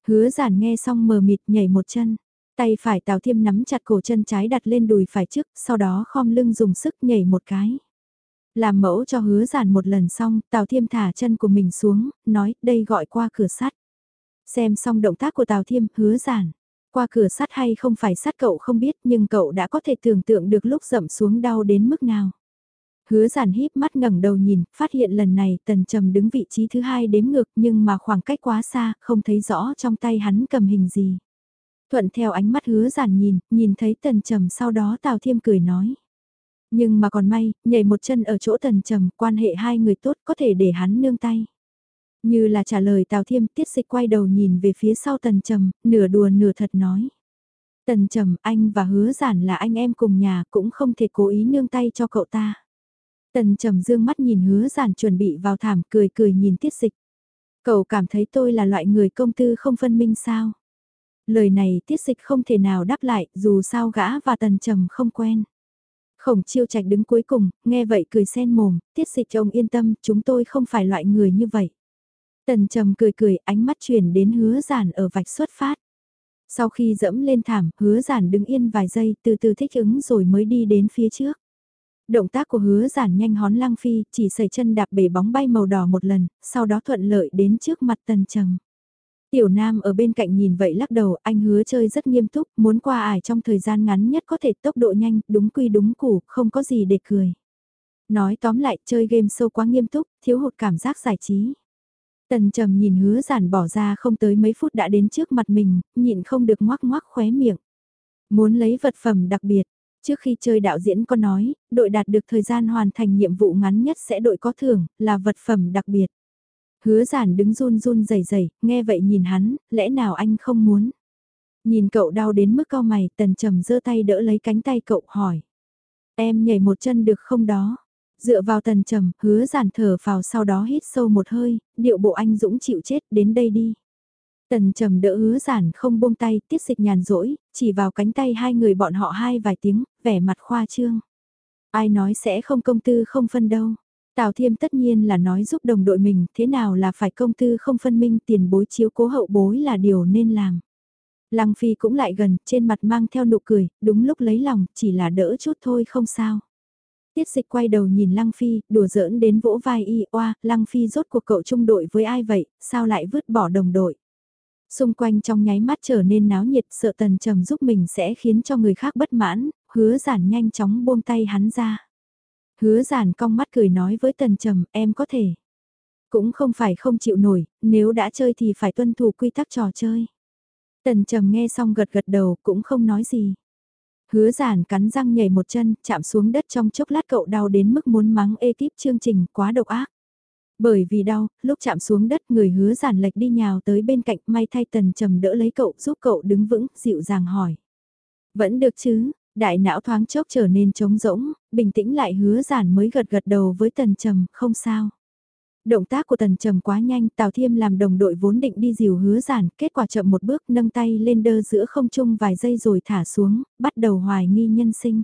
Hứa giản nghe xong mờ mịt nhảy một chân. Tay phải Tào Thiêm nắm chặt cổ chân trái đặt lên đùi phải trước, sau đó khom lưng dùng sức nhảy một cái. Làm mẫu cho hứa giản một lần xong, Tào Thiêm thả chân của mình xuống, nói đây gọi qua cửa sắt. Xem xong động tác của Tào Thiêm, hứa giản. Qua cửa sắt hay không phải sắt cậu không biết nhưng cậu đã có thể tưởng tượng được lúc rậm xuống đau đến mức nào. Hứa giản híp mắt ngẩng đầu nhìn, phát hiện lần này tần trầm đứng vị trí thứ hai đếm ngược nhưng mà khoảng cách quá xa, không thấy rõ trong tay hắn cầm hình gì. Thuận theo ánh mắt hứa giản nhìn, nhìn thấy tần trầm sau đó Tào Thiêm cười nói. Nhưng mà còn may, nhảy một chân ở chỗ tần trầm, quan hệ hai người tốt có thể để hắn nương tay. Như là trả lời Tào Thiêm tiết dịch quay đầu nhìn về phía sau tần trầm, nửa đùa nửa thật nói. Tần trầm anh và hứa giản là anh em cùng nhà cũng không thể cố ý nương tay cho cậu ta. Tần trầm dương mắt nhìn hứa giản chuẩn bị vào thảm cười cười nhìn tiết dịch. Cậu cảm thấy tôi là loại người công tư không phân minh sao? Lời này tiết dịch không thể nào đáp lại dù sao gã và tần trầm không quen. Khổng chiêu trạch đứng cuối cùng, nghe vậy cười sen mồm, tiết dịch ông yên tâm, chúng tôi không phải loại người như vậy. Tần trầm cười cười, ánh mắt chuyển đến hứa giản ở vạch xuất phát. Sau khi dẫm lên thảm, hứa giản đứng yên vài giây, từ từ thích ứng rồi mới đi đến phía trước. Động tác của hứa giản nhanh hón lăng phi, chỉ xảy chân đạp bể bóng bay màu đỏ một lần, sau đó thuận lợi đến trước mặt tần trầm. Tiểu Nam ở bên cạnh nhìn vậy lắc đầu, anh hứa chơi rất nghiêm túc, muốn qua ải trong thời gian ngắn nhất có thể tốc độ nhanh, đúng quy đúng củ, không có gì để cười. Nói tóm lại, chơi game sâu quá nghiêm túc, thiếu hụt cảm giác giải trí. Tần trầm nhìn hứa giản bỏ ra không tới mấy phút đã đến trước mặt mình, nhịn không được ngoác ngoác khóe miệng. Muốn lấy vật phẩm đặc biệt, trước khi chơi đạo diễn có nói, đội đạt được thời gian hoàn thành nhiệm vụ ngắn nhất sẽ đội có thưởng, là vật phẩm đặc biệt. Hứa giản đứng run run rẩy rẩy, nghe vậy nhìn hắn, lẽ nào anh không muốn? Nhìn cậu đau đến mức cao mày, tần trầm giơ tay đỡ lấy cánh tay cậu hỏi. Em nhảy một chân được không đó? Dựa vào tần trầm, hứa giản thở vào sau đó hít sâu một hơi, điệu bộ anh dũng chịu chết, đến đây đi. Tần trầm đỡ hứa giản không buông tay, tiết dịch nhàn rỗi, chỉ vào cánh tay hai người bọn họ hai vài tiếng, vẻ mặt khoa trương. Ai nói sẽ không công tư không phân đâu. Tào Thiêm tất nhiên là nói giúp đồng đội mình, thế nào là phải công tư không phân minh tiền bối chiếu cố hậu bối là điều nên làm. Lăng Phi cũng lại gần, trên mặt mang theo nụ cười, đúng lúc lấy lòng, chỉ là đỡ chút thôi không sao. Tiết dịch quay đầu nhìn Lăng Phi, đùa giỡn đến vỗ vai y oa, Lăng Phi rốt cuộc cậu chung đội với ai vậy, sao lại vứt bỏ đồng đội. Xung quanh trong nháy mắt trở nên náo nhiệt sợ tần trầm giúp mình sẽ khiến cho người khác bất mãn, hứa giản nhanh chóng buông tay hắn ra. Hứa giản cong mắt cười nói với tần trầm em có thể. Cũng không phải không chịu nổi, nếu đã chơi thì phải tuân thủ quy tắc trò chơi. Tần trầm nghe xong gật gật đầu cũng không nói gì. Hứa giản cắn răng nhảy một chân, chạm xuống đất trong chốc lát cậu đau đến mức muốn mắng ekip chương trình quá độc ác. Bởi vì đau, lúc chạm xuống đất người hứa giản lệch đi nhào tới bên cạnh may thay tần trầm đỡ lấy cậu giúp cậu đứng vững, dịu dàng hỏi. Vẫn được chứ, đại não thoáng chốc trở nên trống rỗng, bình tĩnh lại hứa giản mới gật gật đầu với tần trầm, không sao. Động tác của tần trầm quá nhanh, Tào Thiêm làm đồng đội vốn định đi dìu hứa giản, kết quả chậm một bước nâng tay lên đơ giữa không trung vài giây rồi thả xuống, bắt đầu hoài nghi nhân sinh.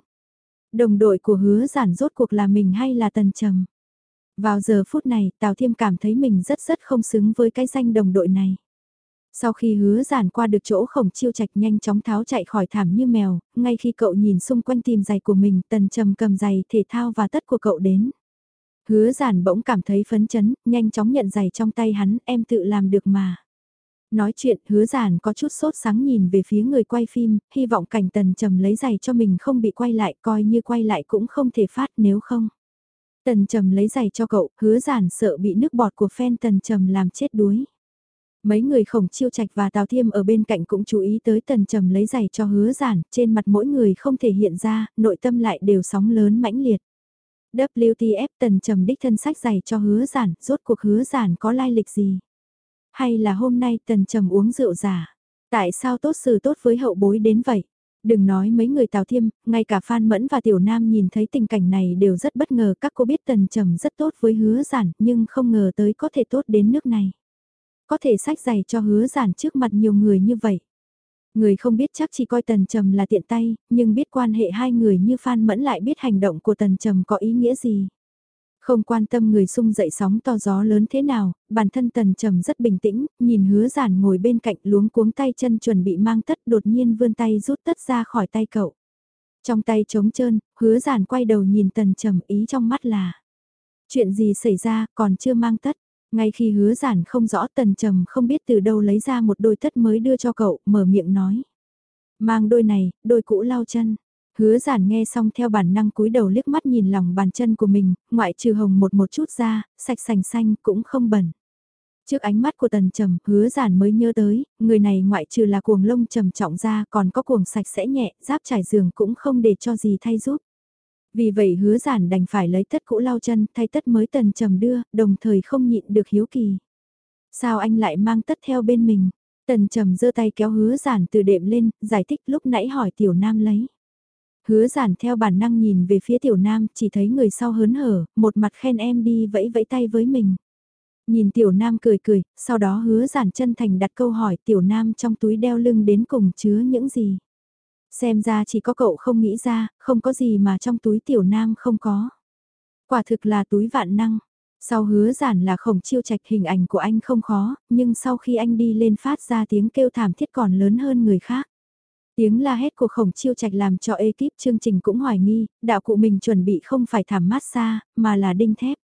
Đồng đội của hứa giản rốt cuộc là mình hay là tần trầm? Vào giờ phút này, Tào Thiêm cảm thấy mình rất rất không xứng với cái danh đồng đội này. Sau khi hứa giản qua được chỗ khổng chiêu trạch nhanh chóng tháo chạy khỏi thảm như mèo, ngay khi cậu nhìn xung quanh tìm giày của mình, tần trầm cầm giày thể thao và tất của cậu đến. Hứa giản bỗng cảm thấy phấn chấn, nhanh chóng nhận giày trong tay hắn, em tự làm được mà. Nói chuyện, hứa giản có chút sốt sáng nhìn về phía người quay phim, hy vọng cảnh tần trầm lấy giày cho mình không bị quay lại, coi như quay lại cũng không thể phát nếu không. Tần trầm lấy giày cho cậu, hứa giản sợ bị nước bọt của fan tần trầm làm chết đuối. Mấy người khổng chiêu trạch và Tào Thiêm ở bên cạnh cũng chú ý tới tần trầm lấy giày cho hứa giản, trên mặt mỗi người không thể hiện ra, nội tâm lại đều sóng lớn mãnh liệt. WTF tần trầm đích thân sách giày cho hứa giản, rốt cuộc hứa giản có lai lịch gì? Hay là hôm nay tần trầm uống rượu giả? Tại sao tốt sự tốt với hậu bối đến vậy? Đừng nói mấy người Tào Thiêm, ngay cả Phan Mẫn và Tiểu Nam nhìn thấy tình cảnh này đều rất bất ngờ các cô biết tần trầm rất tốt với hứa giản nhưng không ngờ tới có thể tốt đến nước này. Có thể sách giày cho hứa giản trước mặt nhiều người như vậy. Người không biết chắc chỉ coi Tần Trầm là tiện tay, nhưng biết quan hệ hai người như Phan Mẫn lại biết hành động của Tần Trầm có ý nghĩa gì. Không quan tâm người sung dậy sóng to gió lớn thế nào, bản thân Tần Trầm rất bình tĩnh, nhìn hứa giản ngồi bên cạnh luống cuống tay chân chuẩn bị mang tất đột nhiên vươn tay rút tất ra khỏi tay cậu. Trong tay trống trơn, hứa giản quay đầu nhìn Tần Trầm ý trong mắt là Chuyện gì xảy ra còn chưa mang tất, ngay khi hứa giản không rõ tần trầm không biết từ đâu lấy ra một đôi tất mới đưa cho cậu, mở miệng nói. Mang đôi này, đôi cũ lau chân. Hứa giản nghe xong theo bản năng cúi đầu liếc mắt nhìn lòng bàn chân của mình, ngoại trừ hồng một một chút ra, sạch sành xanh cũng không bẩn. Trước ánh mắt của tần trầm, hứa giản mới nhớ tới, người này ngoại trừ là cuồng lông trầm trọng ra còn có cuồng sạch sẽ nhẹ, giáp trải giường cũng không để cho gì thay giúp. Vì vậy hứa giản đành phải lấy tất cũ lau chân thay tất mới tần trầm đưa, đồng thời không nhịn được hiếu kỳ. Sao anh lại mang tất theo bên mình? Tần trầm giơ tay kéo hứa giản từ đệm lên, giải thích lúc nãy hỏi tiểu nam lấy. Hứa giản theo bản năng nhìn về phía tiểu nam, chỉ thấy người sau hớn hở, một mặt khen em đi vẫy vẫy tay với mình. Nhìn tiểu nam cười cười, sau đó hứa giản chân thành đặt câu hỏi tiểu nam trong túi đeo lưng đến cùng chứa những gì. Xem ra chỉ có cậu không nghĩ ra, không có gì mà trong túi tiểu nam không có. Quả thực là túi vạn năng. Sau hứa giản là khổng chiêu trạch hình ảnh của anh không khó, nhưng sau khi anh đi lên phát ra tiếng kêu thảm thiết còn lớn hơn người khác. Tiếng la hét của khổng chiêu trạch làm cho ekip chương trình cũng hoài nghi, đạo cụ mình chuẩn bị không phải thảm mát xa, mà là đinh thép.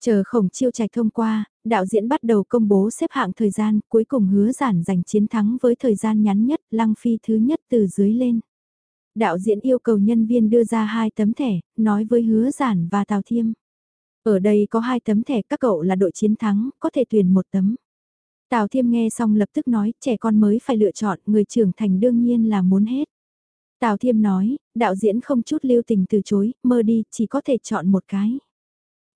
Chờ khổng chiêu trạch thông qua, đạo diễn bắt đầu công bố xếp hạng thời gian, cuối cùng hứa giản giành chiến thắng với thời gian ngắn nhất, lăng phi thứ nhất từ dưới lên. Đạo diễn yêu cầu nhân viên đưa ra hai tấm thẻ, nói với hứa giản và Tào Thiêm. Ở đây có hai tấm thẻ, các cậu là đội chiến thắng, có thể tuyển một tấm. Tào Thiêm nghe xong lập tức nói, trẻ con mới phải lựa chọn, người trưởng thành đương nhiên là muốn hết. Tào Thiêm nói, đạo diễn không chút lưu tình từ chối, mơ đi, chỉ có thể chọn một cái.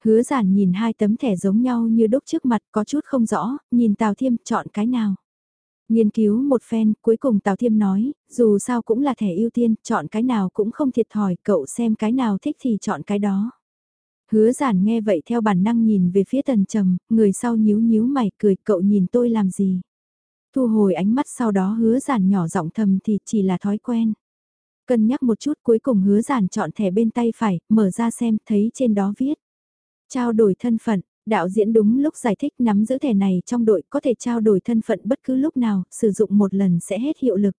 Hứa giản nhìn hai tấm thẻ giống nhau như đúc trước mặt có chút không rõ, nhìn Tào Thiêm chọn cái nào. Nghiên cứu một phen, cuối cùng Tào Thiêm nói, dù sao cũng là thẻ ưu tiên, chọn cái nào cũng không thiệt thòi, cậu xem cái nào thích thì chọn cái đó. Hứa giản nghe vậy theo bản năng nhìn về phía tần trầm, người sau nhíu nhíu mày cười cậu nhìn tôi làm gì. Thu hồi ánh mắt sau đó hứa giản nhỏ giọng thầm thì chỉ là thói quen. Cân nhắc một chút cuối cùng hứa giản chọn thẻ bên tay phải, mở ra xem thấy trên đó viết. Trao đổi thân phận, đạo diễn đúng lúc giải thích nắm giữ thẻ này trong đội có thể trao đổi thân phận bất cứ lúc nào, sử dụng một lần sẽ hết hiệu lực.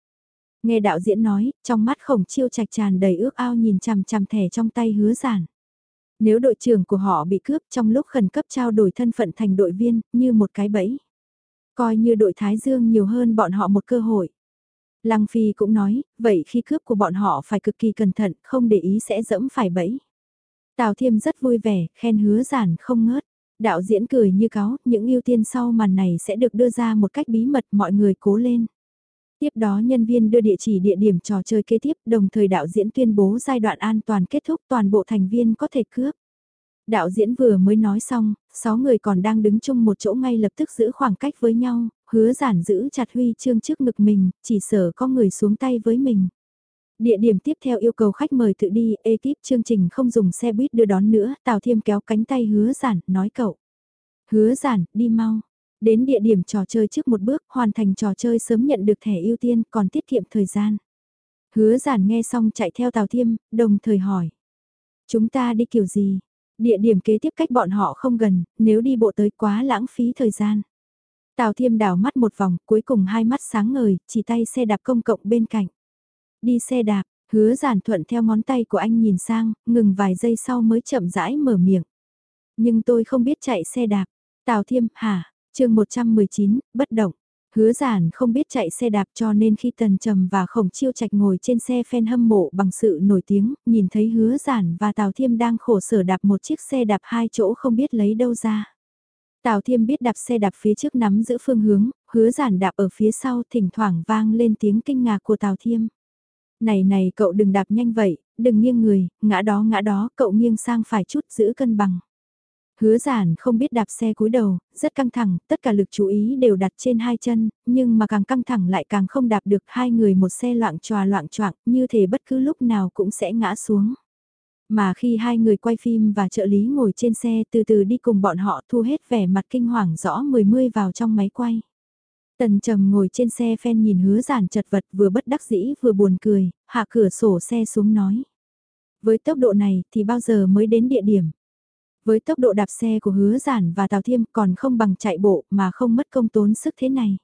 Nghe đạo diễn nói, trong mắt khổng chiêu trạch tràn đầy ước ao nhìn chằm chằm thẻ trong tay hứa giản. Nếu đội trưởng của họ bị cướp trong lúc khẩn cấp trao đổi thân phận thành đội viên, như một cái bẫy. Coi như đội Thái Dương nhiều hơn bọn họ một cơ hội. Lăng Phi cũng nói, vậy khi cướp của bọn họ phải cực kỳ cẩn thận, không để ý sẽ dẫm phải bẫy. Tào Thiêm rất vui vẻ, khen hứa giản không ngớt. Đạo diễn cười như cáo, những ưu tiên sau màn này sẽ được đưa ra một cách bí mật mọi người cố lên. Tiếp đó nhân viên đưa địa chỉ địa điểm trò chơi kế tiếp, đồng thời đạo diễn tuyên bố giai đoạn an toàn kết thúc toàn bộ thành viên có thể cướp. Đạo diễn vừa mới nói xong, 6 người còn đang đứng chung một chỗ ngay lập tức giữ khoảng cách với nhau, hứa giản giữ chặt huy chương trước ngực mình, chỉ sợ có người xuống tay với mình. Địa điểm tiếp theo yêu cầu khách mời tự đi, ekip chương trình không dùng xe buýt đưa đón nữa, Tào Thiêm kéo cánh tay hứa giản, nói cậu. Hứa giản, đi mau. Đến địa điểm trò chơi trước một bước, hoàn thành trò chơi sớm nhận được thẻ ưu tiên, còn tiết kiệm thời gian. Hứa giản nghe xong chạy theo Tào Thiêm, đồng thời hỏi. Chúng ta đi kiểu gì? Địa điểm kế tiếp cách bọn họ không gần, nếu đi bộ tới quá lãng phí thời gian. Tào Thiêm đảo mắt một vòng, cuối cùng hai mắt sáng ngời, chỉ tay xe đạp công cộng bên cạnh. Đi xe đạp, hứa giản thuận theo ngón tay của anh nhìn sang, ngừng vài giây sau mới chậm rãi mở miệng. Nhưng tôi không biết chạy xe đạp. Tào Thiêm, hả? chương 119, bất động. Hứa giản không biết chạy xe đạp cho nên khi Tần Trầm và Khổng Chiêu Trạch ngồi trên xe fan hâm mộ bằng sự nổi tiếng, nhìn thấy hứa giản và Tào Thiêm đang khổ sở đạp một chiếc xe đạp hai chỗ không biết lấy đâu ra. Tào Thiêm biết đạp xe đạp phía trước nắm giữ phương hướng, hứa giản đạp ở phía sau thỉnh thoảng vang lên tiếng kinh ngạc của Tào Thiêm. Này này cậu đừng đạp nhanh vậy, đừng nghiêng người, ngã đó ngã đó, cậu nghiêng sang phải chút giữ cân bằng. Hứa giản không biết đạp xe cúi đầu, rất căng thẳng, tất cả lực chú ý đều đặt trên hai chân, nhưng mà càng căng thẳng lại càng không đạp được hai người một xe loạn tròa loạn choạng như thể bất cứ lúc nào cũng sẽ ngã xuống. Mà khi hai người quay phim và trợ lý ngồi trên xe từ từ đi cùng bọn họ thu hết vẻ mặt kinh hoàng rõ mười mươi vào trong máy quay. Tần trầm ngồi trên xe phen nhìn hứa giản chật vật vừa bất đắc dĩ vừa buồn cười, hạ cửa sổ xe xuống nói. Với tốc độ này thì bao giờ mới đến địa điểm? Với tốc độ đạp xe của hứa giản và Tào Thiêm còn không bằng chạy bộ mà không mất công tốn sức thế này.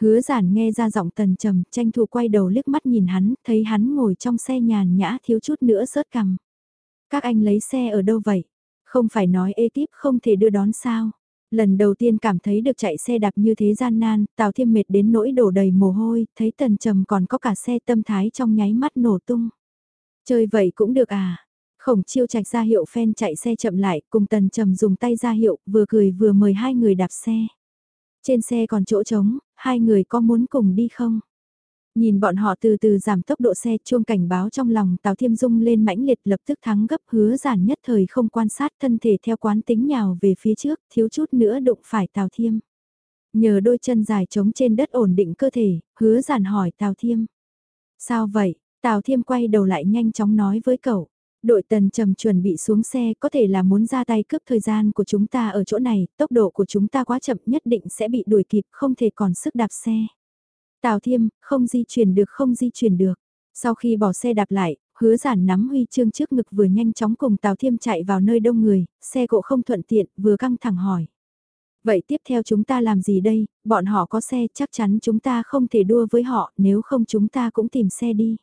Hứa giản nghe ra giọng tần trầm, tranh thủ quay đầu liếc mắt nhìn hắn, thấy hắn ngồi trong xe nhàn nhã thiếu chút nữa sớt cằm. Các anh lấy xe ở đâu vậy? Không phải nói ekip không thể đưa đón sao? Lần đầu tiên cảm thấy được chạy xe đạp như thế gian nan, Tào Thiêm mệt đến nỗi đổ đầy mồ hôi, thấy tần trầm còn có cả xe tâm thái trong nháy mắt nổ tung. Chơi vậy cũng được à? Khổng chiêu trạch ra hiệu phen chạy xe chậm lại, cùng tần trầm dùng tay ra hiệu, vừa cười vừa mời hai người đạp xe. Trên xe còn chỗ trống, hai người có muốn cùng đi không? Nhìn bọn họ từ từ giảm tốc độ xe chuông cảnh báo trong lòng Tào Thiêm Dung lên mãnh liệt lập tức thắng gấp hứa giản nhất thời không quan sát thân thể theo quán tính nhào về phía trước thiếu chút nữa đụng phải Tào Thiêm. Nhờ đôi chân dài trống trên đất ổn định cơ thể, hứa giản hỏi Tào Thiêm. Sao vậy? Tào Thiêm quay đầu lại nhanh chóng nói với cậu. Đội tần trầm chuẩn bị xuống xe có thể là muốn ra tay cướp thời gian của chúng ta ở chỗ này, tốc độ của chúng ta quá chậm nhất định sẽ bị đuổi kịp không thể còn sức đạp xe. Tào Thiêm, không di chuyển được không di chuyển được. Sau khi bỏ xe đạp lại, hứa giản nắm huy chương trước ngực vừa nhanh chóng cùng Tào Thiêm chạy vào nơi đông người, xe cộ không thuận tiện, vừa căng thẳng hỏi. Vậy tiếp theo chúng ta làm gì đây, bọn họ có xe chắc chắn chúng ta không thể đua với họ, nếu không chúng ta cũng tìm xe đi.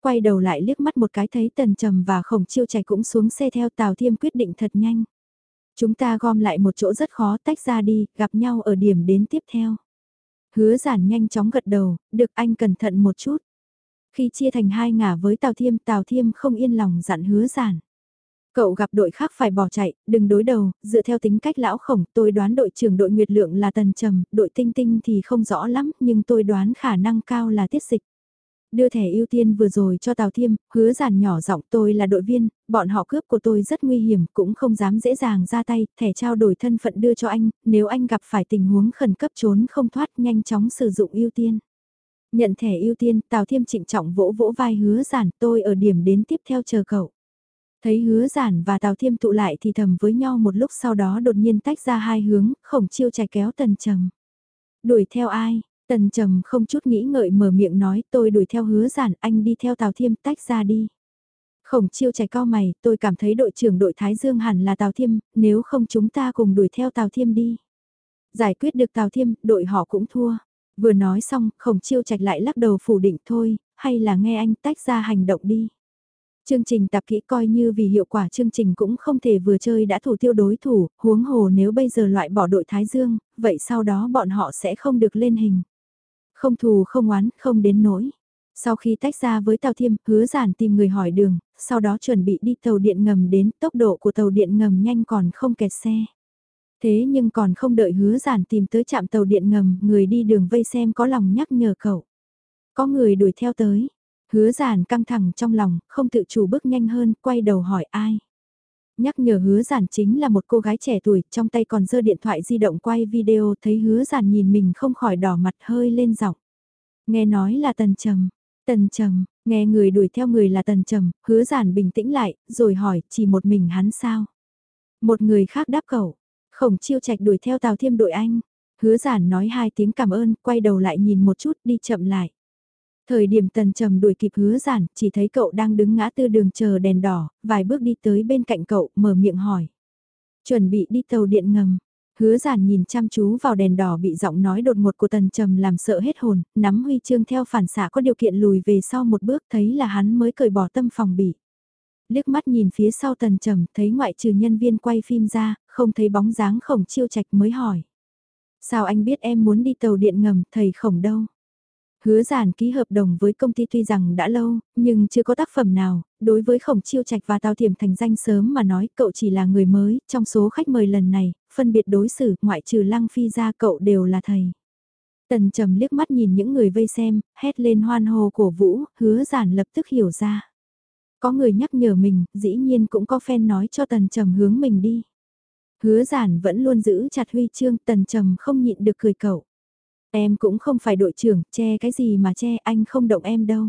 Quay đầu lại liếc mắt một cái thấy tần trầm và khổng chiêu chạy cũng xuống xe theo Tào Thiêm quyết định thật nhanh. Chúng ta gom lại một chỗ rất khó tách ra đi, gặp nhau ở điểm đến tiếp theo. Hứa giản nhanh chóng gật đầu, được anh cẩn thận một chút. Khi chia thành hai ngả với Tào Thiêm, Tào Thiêm không yên lòng dặn hứa giản. Cậu gặp đội khác phải bỏ chạy, đừng đối đầu, dựa theo tính cách lão khổng, tôi đoán đội trưởng đội Nguyệt Lượng là Tần Trầm, đội Tinh Tinh thì không rõ lắm, nhưng tôi đoán khả năng cao là tiết dịch. Đưa thẻ ưu tiên vừa rồi cho Tào Thiêm, hứa giản nhỏ giọng tôi là đội viên, bọn họ cướp của tôi rất nguy hiểm, cũng không dám dễ dàng ra tay, thẻ trao đổi thân phận đưa cho anh, nếu anh gặp phải tình huống khẩn cấp trốn không thoát nhanh chóng sử dụng ưu tiên. Nhận thẻ ưu tiên, Tào Thiêm trịnh trọng vỗ vỗ vai hứa giản, tôi ở điểm đến tiếp theo chờ cậu. Thấy hứa giản và Tào Thiêm tụ lại thì thầm với nhau một lúc sau đó đột nhiên tách ra hai hướng, khổng chiêu chạy kéo tần trầm. Đuổi theo ai? Tần trầm không chút nghĩ ngợi mở miệng nói tôi đuổi theo hứa giản anh đi theo Tào Thiêm tách ra đi. Khổng chiêu trẻ cao mày, tôi cảm thấy đội trưởng đội Thái Dương hẳn là Tào Thiêm, nếu không chúng ta cùng đuổi theo Tào Thiêm đi. Giải quyết được Tào Thiêm, đội họ cũng thua. Vừa nói xong, khổng chiêu trạch lại lắc đầu phủ định thôi, hay là nghe anh tách ra hành động đi. Chương trình tập kỹ coi như vì hiệu quả chương trình cũng không thể vừa chơi đã thủ tiêu đối thủ, huống hồ nếu bây giờ loại bỏ đội Thái Dương, vậy sau đó bọn họ sẽ không được lên hình. Không thù không oán, không đến nỗi. Sau khi tách ra với Tàu Thiêm, hứa giản tìm người hỏi đường, sau đó chuẩn bị đi tàu điện ngầm đến tốc độ của tàu điện ngầm nhanh còn không kẹt xe. Thế nhưng còn không đợi hứa giản tìm tới trạm tàu điện ngầm, người đi đường vây xem có lòng nhắc nhở cậu. Có người đuổi theo tới, hứa giản căng thẳng trong lòng, không tự chủ bước nhanh hơn, quay đầu hỏi ai. Nhắc nhở hứa giản chính là một cô gái trẻ tuổi, trong tay còn giơ điện thoại di động quay video, thấy hứa giản nhìn mình không khỏi đỏ mặt hơi lên giọng. Nghe nói là tần trầm, tần trầm, nghe người đuổi theo người là tần trầm, hứa giản bình tĩnh lại, rồi hỏi, chỉ một mình hắn sao? Một người khác đáp cậu, khổng chiêu trạch đuổi theo tàu thiêm đội anh. Hứa giản nói hai tiếng cảm ơn, quay đầu lại nhìn một chút đi chậm lại. Thời điểm tần trầm đuổi kịp hứa giản, chỉ thấy cậu đang đứng ngã tư đường chờ đèn đỏ, vài bước đi tới bên cạnh cậu, mở miệng hỏi. Chuẩn bị đi tàu điện ngầm. Hứa giản nhìn chăm chú vào đèn đỏ bị giọng nói đột ngột của tần trầm làm sợ hết hồn, nắm huy chương theo phản xạ có điều kiện lùi về sau một bước thấy là hắn mới cởi bỏ tâm phòng bị. Liếc mắt nhìn phía sau tần trầm thấy ngoại trừ nhân viên quay phim ra, không thấy bóng dáng khổng chiêu trạch mới hỏi. Sao anh biết em muốn đi tàu điện ngầm, thầy khổng đâu? Hứa giản ký hợp đồng với công ty tuy rằng đã lâu, nhưng chưa có tác phẩm nào, đối với khổng chiêu trạch và tào thiểm thành danh sớm mà nói cậu chỉ là người mới, trong số khách mời lần này, phân biệt đối xử, ngoại trừ lăng phi ra cậu đều là thầy. Tần trầm liếc mắt nhìn những người vây xem, hét lên hoan hô cổ vũ, hứa giản lập tức hiểu ra. Có người nhắc nhở mình, dĩ nhiên cũng có fan nói cho tần trầm hướng mình đi. Hứa giản vẫn luôn giữ chặt huy chương, tần trầm không nhịn được cười cậu. Em cũng không phải đội trưởng, che cái gì mà che, anh không động em đâu.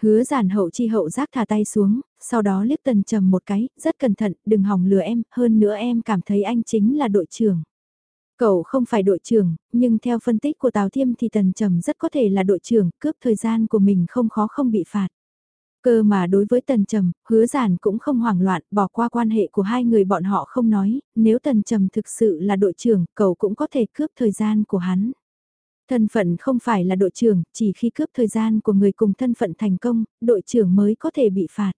Hứa giản hậu chi hậu giác thả tay xuống, sau đó liếc tần trầm một cái, rất cẩn thận, đừng hỏng lừa em, hơn nữa em cảm thấy anh chính là đội trưởng. Cậu không phải đội trưởng, nhưng theo phân tích của Tào Thiêm thì Tần Trầm rất có thể là đội trưởng, cướp thời gian của mình không khó không bị phạt. Cơ mà đối với Tần Trầm, hứa giản cũng không hoảng loạn, bỏ qua quan hệ của hai người bọn họ không nói, nếu Tần Trầm thực sự là đội trưởng, cậu cũng có thể cướp thời gian của hắn. Thân phận không phải là đội trưởng, chỉ khi cướp thời gian của người cùng thân phận thành công, đội trưởng mới có thể bị phạt.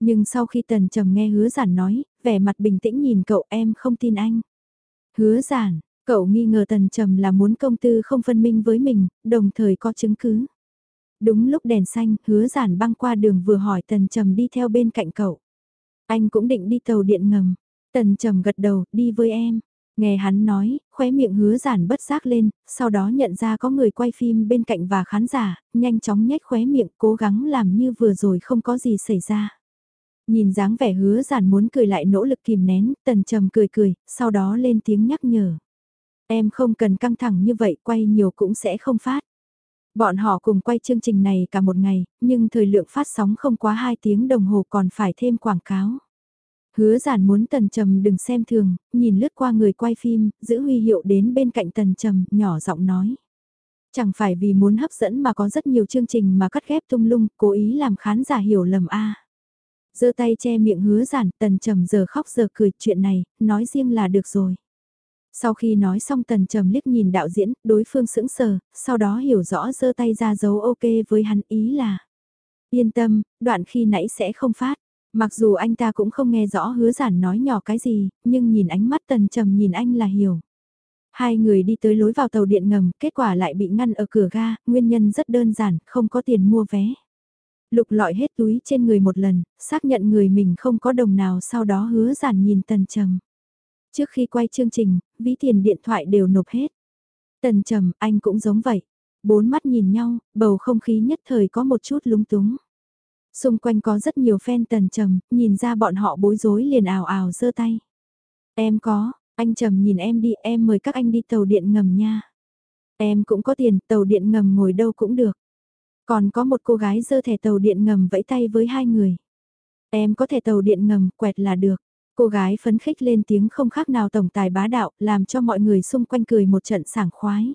Nhưng sau khi Tần Trầm nghe hứa giản nói, vẻ mặt bình tĩnh nhìn cậu em không tin anh. Hứa giản, cậu nghi ngờ Tần Trầm là muốn công tư không phân minh với mình, đồng thời có chứng cứ. Đúng lúc đèn xanh, hứa giản băng qua đường vừa hỏi Tần Trầm đi theo bên cạnh cậu. Anh cũng định đi tàu điện ngầm. Tần Trầm gật đầu, đi với em. Nghe hắn nói, khóe miệng hứa giản bất giác lên, sau đó nhận ra có người quay phim bên cạnh và khán giả, nhanh chóng nhếch khóe miệng cố gắng làm như vừa rồi không có gì xảy ra. Nhìn dáng vẻ hứa giản muốn cười lại nỗ lực kìm nén, tần trầm cười cười, sau đó lên tiếng nhắc nhở. Em không cần căng thẳng như vậy, quay nhiều cũng sẽ không phát. Bọn họ cùng quay chương trình này cả một ngày, nhưng thời lượng phát sóng không quá 2 tiếng đồng hồ còn phải thêm quảng cáo. Hứa giản muốn tần trầm đừng xem thường, nhìn lướt qua người quay phim, giữ huy hiệu đến bên cạnh tần trầm, nhỏ giọng nói. Chẳng phải vì muốn hấp dẫn mà có rất nhiều chương trình mà cắt ghép tung lung, cố ý làm khán giả hiểu lầm a. giơ tay che miệng hứa giản, tần trầm giờ khóc giờ cười chuyện này, nói riêng là được rồi. Sau khi nói xong tần trầm liếc nhìn đạo diễn, đối phương sững sờ, sau đó hiểu rõ giơ tay ra dấu ok với hắn ý là. Yên tâm, đoạn khi nãy sẽ không phát. Mặc dù anh ta cũng không nghe rõ hứa giản nói nhỏ cái gì, nhưng nhìn ánh mắt tần trầm nhìn anh là hiểu. Hai người đi tới lối vào tàu điện ngầm, kết quả lại bị ngăn ở cửa ga, nguyên nhân rất đơn giản, không có tiền mua vé. Lục lọi hết túi trên người một lần, xác nhận người mình không có đồng nào sau đó hứa giản nhìn tần trầm. Trước khi quay chương trình, ví tiền điện thoại đều nộp hết. Tần trầm, anh cũng giống vậy. Bốn mắt nhìn nhau, bầu không khí nhất thời có một chút lúng túng. Xung quanh có rất nhiều fan tần trầm, nhìn ra bọn họ bối rối liền ảo ảo giơ tay. Em có, anh trầm nhìn em đi, em mời các anh đi tàu điện ngầm nha. Em cũng có tiền, tàu điện ngầm ngồi đâu cũng được. Còn có một cô gái dơ thẻ tàu điện ngầm vẫy tay với hai người. Em có thẻ tàu điện ngầm, quẹt là được. Cô gái phấn khích lên tiếng không khác nào tổng tài bá đạo, làm cho mọi người xung quanh cười một trận sảng khoái.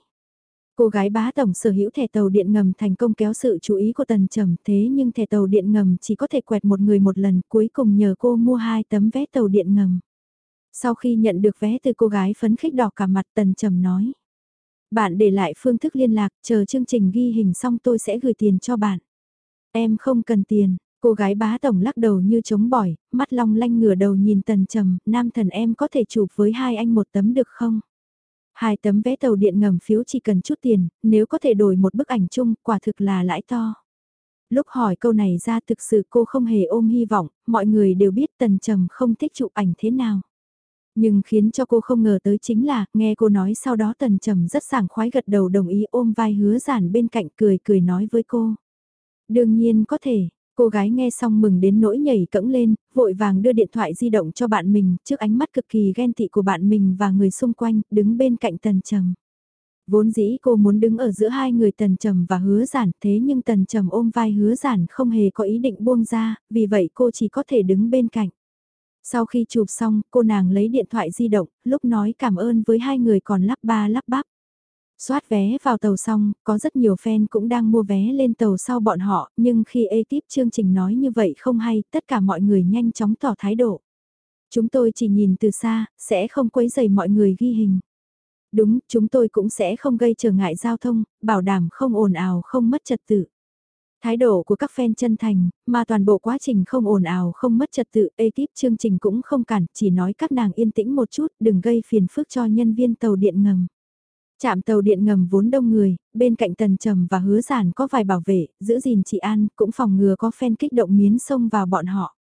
Cô gái bá tổng sở hữu thẻ tàu điện ngầm thành công kéo sự chú ý của tần trầm thế nhưng thẻ tàu điện ngầm chỉ có thể quẹt một người một lần cuối cùng nhờ cô mua hai tấm vé tàu điện ngầm. Sau khi nhận được vé từ cô gái phấn khích đỏ cả mặt tần trầm nói. Bạn để lại phương thức liên lạc, chờ chương trình ghi hình xong tôi sẽ gửi tiền cho bạn. Em không cần tiền, cô gái bá tổng lắc đầu như chống bỏi, mắt long lanh ngửa đầu nhìn tần trầm, nam thần em có thể chụp với hai anh một tấm được không? Hai tấm vé tàu điện ngầm phiếu chỉ cần chút tiền, nếu có thể đổi một bức ảnh chung, quả thực là lãi to. Lúc hỏi câu này ra thực sự cô không hề ôm hy vọng, mọi người đều biết tần trầm không thích chụp ảnh thế nào. Nhưng khiến cho cô không ngờ tới chính là, nghe cô nói sau đó tần trầm rất sảng khoái gật đầu đồng ý ôm vai hứa giản bên cạnh cười cười nói với cô. Đương nhiên có thể, cô gái nghe xong mừng đến nỗi nhảy cẫng lên, vội vàng đưa điện thoại di động cho bạn mình, trước ánh mắt cực kỳ ghen tị của bạn mình và người xung quanh, đứng bên cạnh tần trầm. Vốn dĩ cô muốn đứng ở giữa hai người tần trầm và hứa giản thế nhưng tần trầm ôm vai hứa giản không hề có ý định buông ra, vì vậy cô chỉ có thể đứng bên cạnh. Sau khi chụp xong, cô nàng lấy điện thoại di động, lúc nói cảm ơn với hai người còn lắp ba lắp bắp. Xoát vé vào tàu xong, có rất nhiều fan cũng đang mua vé lên tàu sau bọn họ, nhưng khi ekip chương trình nói như vậy không hay, tất cả mọi người nhanh chóng tỏ thái độ. Chúng tôi chỉ nhìn từ xa, sẽ không quấy rầy mọi người ghi hình. Đúng, chúng tôi cũng sẽ không gây trở ngại giao thông, bảo đảm không ồn ào không mất trật tự. Thái độ của các fan chân thành, mà toàn bộ quá trình không ồn ào không mất trật tự, ekip chương trình cũng không cản, chỉ nói các nàng yên tĩnh một chút, đừng gây phiền phức cho nhân viên tàu điện ngầm. Trạm tàu điện ngầm vốn đông người, bên cạnh tần trầm và hứa giản có vài bảo vệ, giữ gìn chị an, cũng phòng ngừa có phen kích động miến sông vào bọn họ.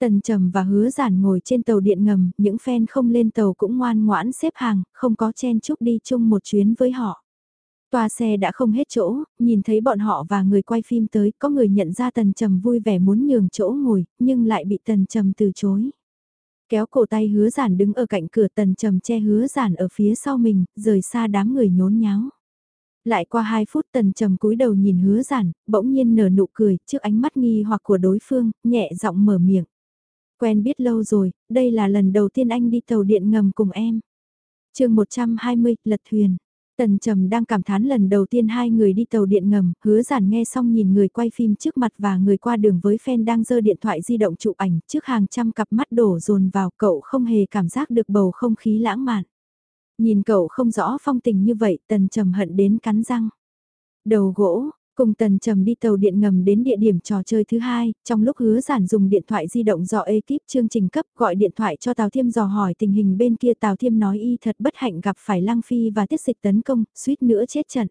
Tần trầm và hứa giản ngồi trên tàu điện ngầm, những phen không lên tàu cũng ngoan ngoãn xếp hàng, không có chen chúc đi chung một chuyến với họ. Toa xe đã không hết chỗ, nhìn thấy bọn họ và người quay phim tới, có người nhận ra Tần Trầm vui vẻ muốn nhường chỗ ngồi, nhưng lại bị Tần Trầm từ chối. Kéo cổ tay hứa giản đứng ở cạnh cửa Tần Trầm che hứa giản ở phía sau mình, rời xa đám người nhốn nháo. Lại qua 2 phút Tần Trầm cúi đầu nhìn hứa giản, bỗng nhiên nở nụ cười trước ánh mắt nghi hoặc của đối phương, nhẹ giọng mở miệng. Quen biết lâu rồi, đây là lần đầu tiên anh đi tàu điện ngầm cùng em. chương 120, lật thuyền. Tần Trầm đang cảm thán lần đầu tiên hai người đi tàu điện ngầm, hứa giản nghe xong nhìn người quay phim trước mặt và người qua đường với fan đang giơ điện thoại di động chụp ảnh trước hàng trăm cặp mắt đổ dồn vào cậu không hề cảm giác được bầu không khí lãng mạn. Nhìn cậu không rõ phong tình như vậy tần trầm hận đến cắn răng. Đầu gỗ, Cùng Tần Trầm đi tàu điện ngầm đến địa điểm trò chơi thứ hai, trong lúc hứa giản dùng điện thoại di động do ekip chương trình cấp gọi điện thoại cho Tào Thiêm dò hỏi tình hình bên kia Tào Thiêm nói y thật bất hạnh gặp phải Lăng Phi và tiết dịch tấn công, suýt nữa chết trận.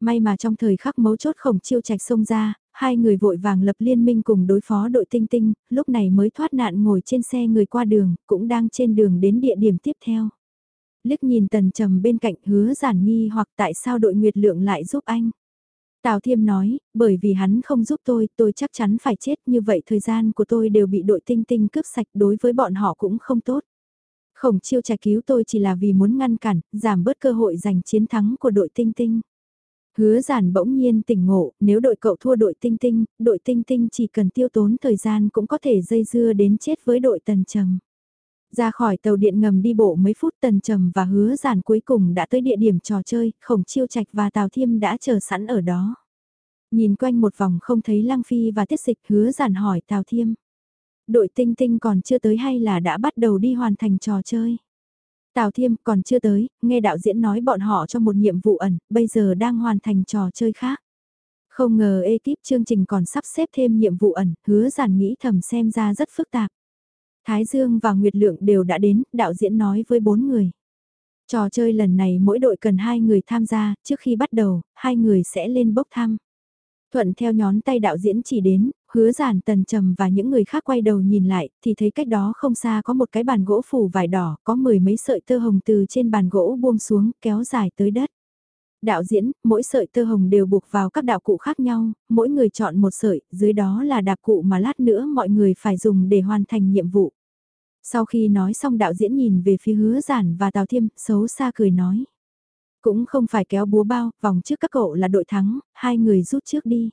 May mà trong thời khắc mấu chốt khổng chiêu trạch xông ra, hai người vội vàng lập liên minh cùng đối phó đội tinh tinh, lúc này mới thoát nạn ngồi trên xe người qua đường, cũng đang trên đường đến địa điểm tiếp theo. Liếc nhìn tần trầm bên cạnh hứa giản nghi hoặc tại sao đội nguyệt lượng lại giúp anh. Tào Thiêm nói, bởi vì hắn không giúp tôi, tôi chắc chắn phải chết như vậy thời gian của tôi đều bị đội tinh tinh cướp sạch đối với bọn họ cũng không tốt. Khổng chiêu trạch cứu tôi chỉ là vì muốn ngăn cản, giảm bớt cơ hội giành chiến thắng của đội tinh tinh. Hứa giản bỗng nhiên tỉnh ngộ, nếu đội cậu thua đội tinh tinh, đội tinh tinh chỉ cần tiêu tốn thời gian cũng có thể dây dưa đến chết với đội tần trầm. Ra khỏi tàu điện ngầm đi bộ mấy phút tần trầm và hứa giản cuối cùng đã tới địa điểm trò chơi, khổng chiêu trạch và tào thiêm đã chờ sẵn ở đó. Nhìn quanh một vòng không thấy lăng phi và tiết dịch hứa giản hỏi tào thiêm. Đội tinh tinh còn chưa tới hay là đã bắt đầu đi hoàn thành trò chơi? Tào Thiêm còn chưa tới, nghe đạo diễn nói bọn họ cho một nhiệm vụ ẩn, bây giờ đang hoàn thành trò chơi khác. Không ngờ ekip chương trình còn sắp xếp thêm nhiệm vụ ẩn, hứa giản nghĩ thầm xem ra rất phức tạp. Thái Dương và Nguyệt Lượng đều đã đến, đạo diễn nói với bốn người. Trò chơi lần này mỗi đội cần hai người tham gia, trước khi bắt đầu, hai người sẽ lên bốc thăm. Thuận theo nhón tay đạo diễn chỉ đến, hứa giản tần trầm và những người khác quay đầu nhìn lại, thì thấy cách đó không xa có một cái bàn gỗ phủ vải đỏ, có mười mấy sợi tơ hồng từ trên bàn gỗ buông xuống, kéo dài tới đất. Đạo diễn, mỗi sợi tơ hồng đều buộc vào các đạo cụ khác nhau, mỗi người chọn một sợi, dưới đó là đạp cụ mà lát nữa mọi người phải dùng để hoàn thành nhiệm vụ. Sau khi nói xong đạo diễn nhìn về phía hứa giản và Tào Thiêm, xấu xa cười nói. Cũng không phải kéo búa bao, vòng trước các cậu là đội thắng, hai người rút trước đi.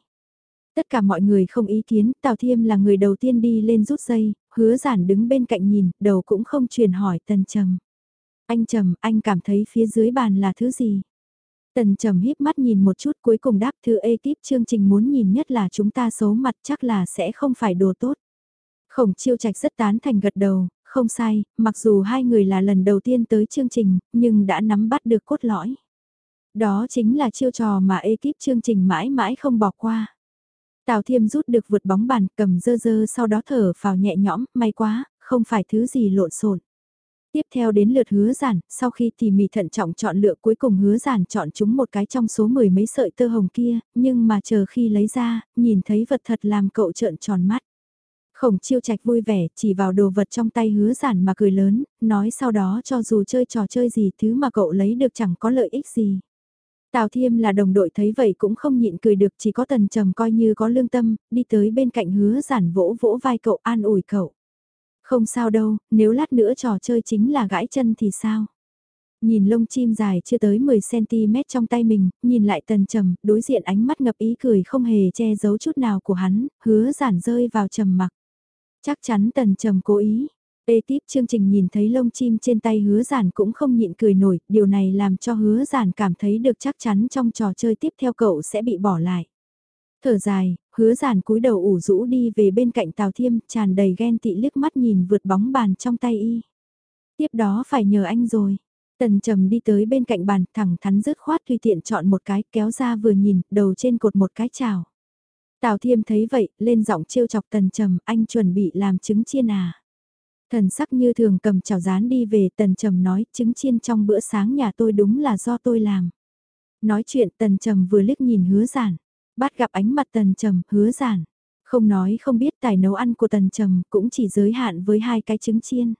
Tất cả mọi người không ý kiến, Tào Thiêm là người đầu tiên đi lên rút dây, hứa giản đứng bên cạnh nhìn, đầu cũng không truyền hỏi Tần Trầm. Anh Trầm, anh cảm thấy phía dưới bàn là thứ gì? Tần Trầm híp mắt nhìn một chút cuối cùng đáp thư ekip chương trình muốn nhìn nhất là chúng ta xấu mặt chắc là sẽ không phải đồ tốt. Khổng chiêu trạch rất tán thành gật đầu, không sai, mặc dù hai người là lần đầu tiên tới chương trình, nhưng đã nắm bắt được cốt lõi. Đó chính là chiêu trò mà ekip chương trình mãi mãi không bỏ qua. Tào Thiêm rút được vượt bóng bàn cầm dơ dơ sau đó thở vào nhẹ nhõm, may quá, không phải thứ gì lộn xộn. Tiếp theo đến lượt hứa giản, sau khi tỉ mỉ thận trọng chọn lựa cuối cùng hứa giản chọn chúng một cái trong số mười mấy sợi tơ hồng kia, nhưng mà chờ khi lấy ra, nhìn thấy vật thật làm cậu trợn tròn mắt. Khổng chiêu trạch vui vẻ, chỉ vào đồ vật trong tay hứa giản mà cười lớn, nói sau đó cho dù chơi trò chơi gì thứ mà cậu lấy được chẳng có lợi ích gì. Tào Thiêm là đồng đội thấy vậy cũng không nhịn cười được chỉ có tần trầm coi như có lương tâm, đi tới bên cạnh hứa giản vỗ vỗ vai cậu an ủi cậu. Không sao đâu, nếu lát nữa trò chơi chính là gãi chân thì sao? Nhìn lông chim dài chưa tới 10cm trong tay mình, nhìn lại tần trầm, đối diện ánh mắt ngập ý cười không hề che giấu chút nào của hắn, hứa giản rơi vào trầm mặc. Chắc chắn tần trầm cố ý, Ê tiếp chương trình nhìn thấy lông chim trên tay hứa giản cũng không nhịn cười nổi, điều này làm cho hứa giản cảm thấy được chắc chắn trong trò chơi tiếp theo cậu sẽ bị bỏ lại. Thở dài, hứa giản cúi đầu ủ rũ đi về bên cạnh Tào Thiêm, tràn đầy ghen tị liếc mắt nhìn vượt bóng bàn trong tay y. Tiếp đó phải nhờ anh rồi. Tần trầm đi tới bên cạnh bàn, thẳng thắn dứt khoát tùy tiện chọn một cái, kéo ra vừa nhìn, đầu trên cột một cái chào. Tào Thiêm thấy vậy, lên giọng trêu chọc tần trầm, anh chuẩn bị làm trứng chiên à. Thần sắc như thường cầm chảo rán đi về tần trầm nói trứng chiên trong bữa sáng nhà tôi đúng là do tôi làm. Nói chuyện tần trầm vừa liếc nhìn hứa giản, bắt gặp ánh mặt tần trầm hứa giản. Không nói không biết tài nấu ăn của tần trầm cũng chỉ giới hạn với hai cái trứng chiên.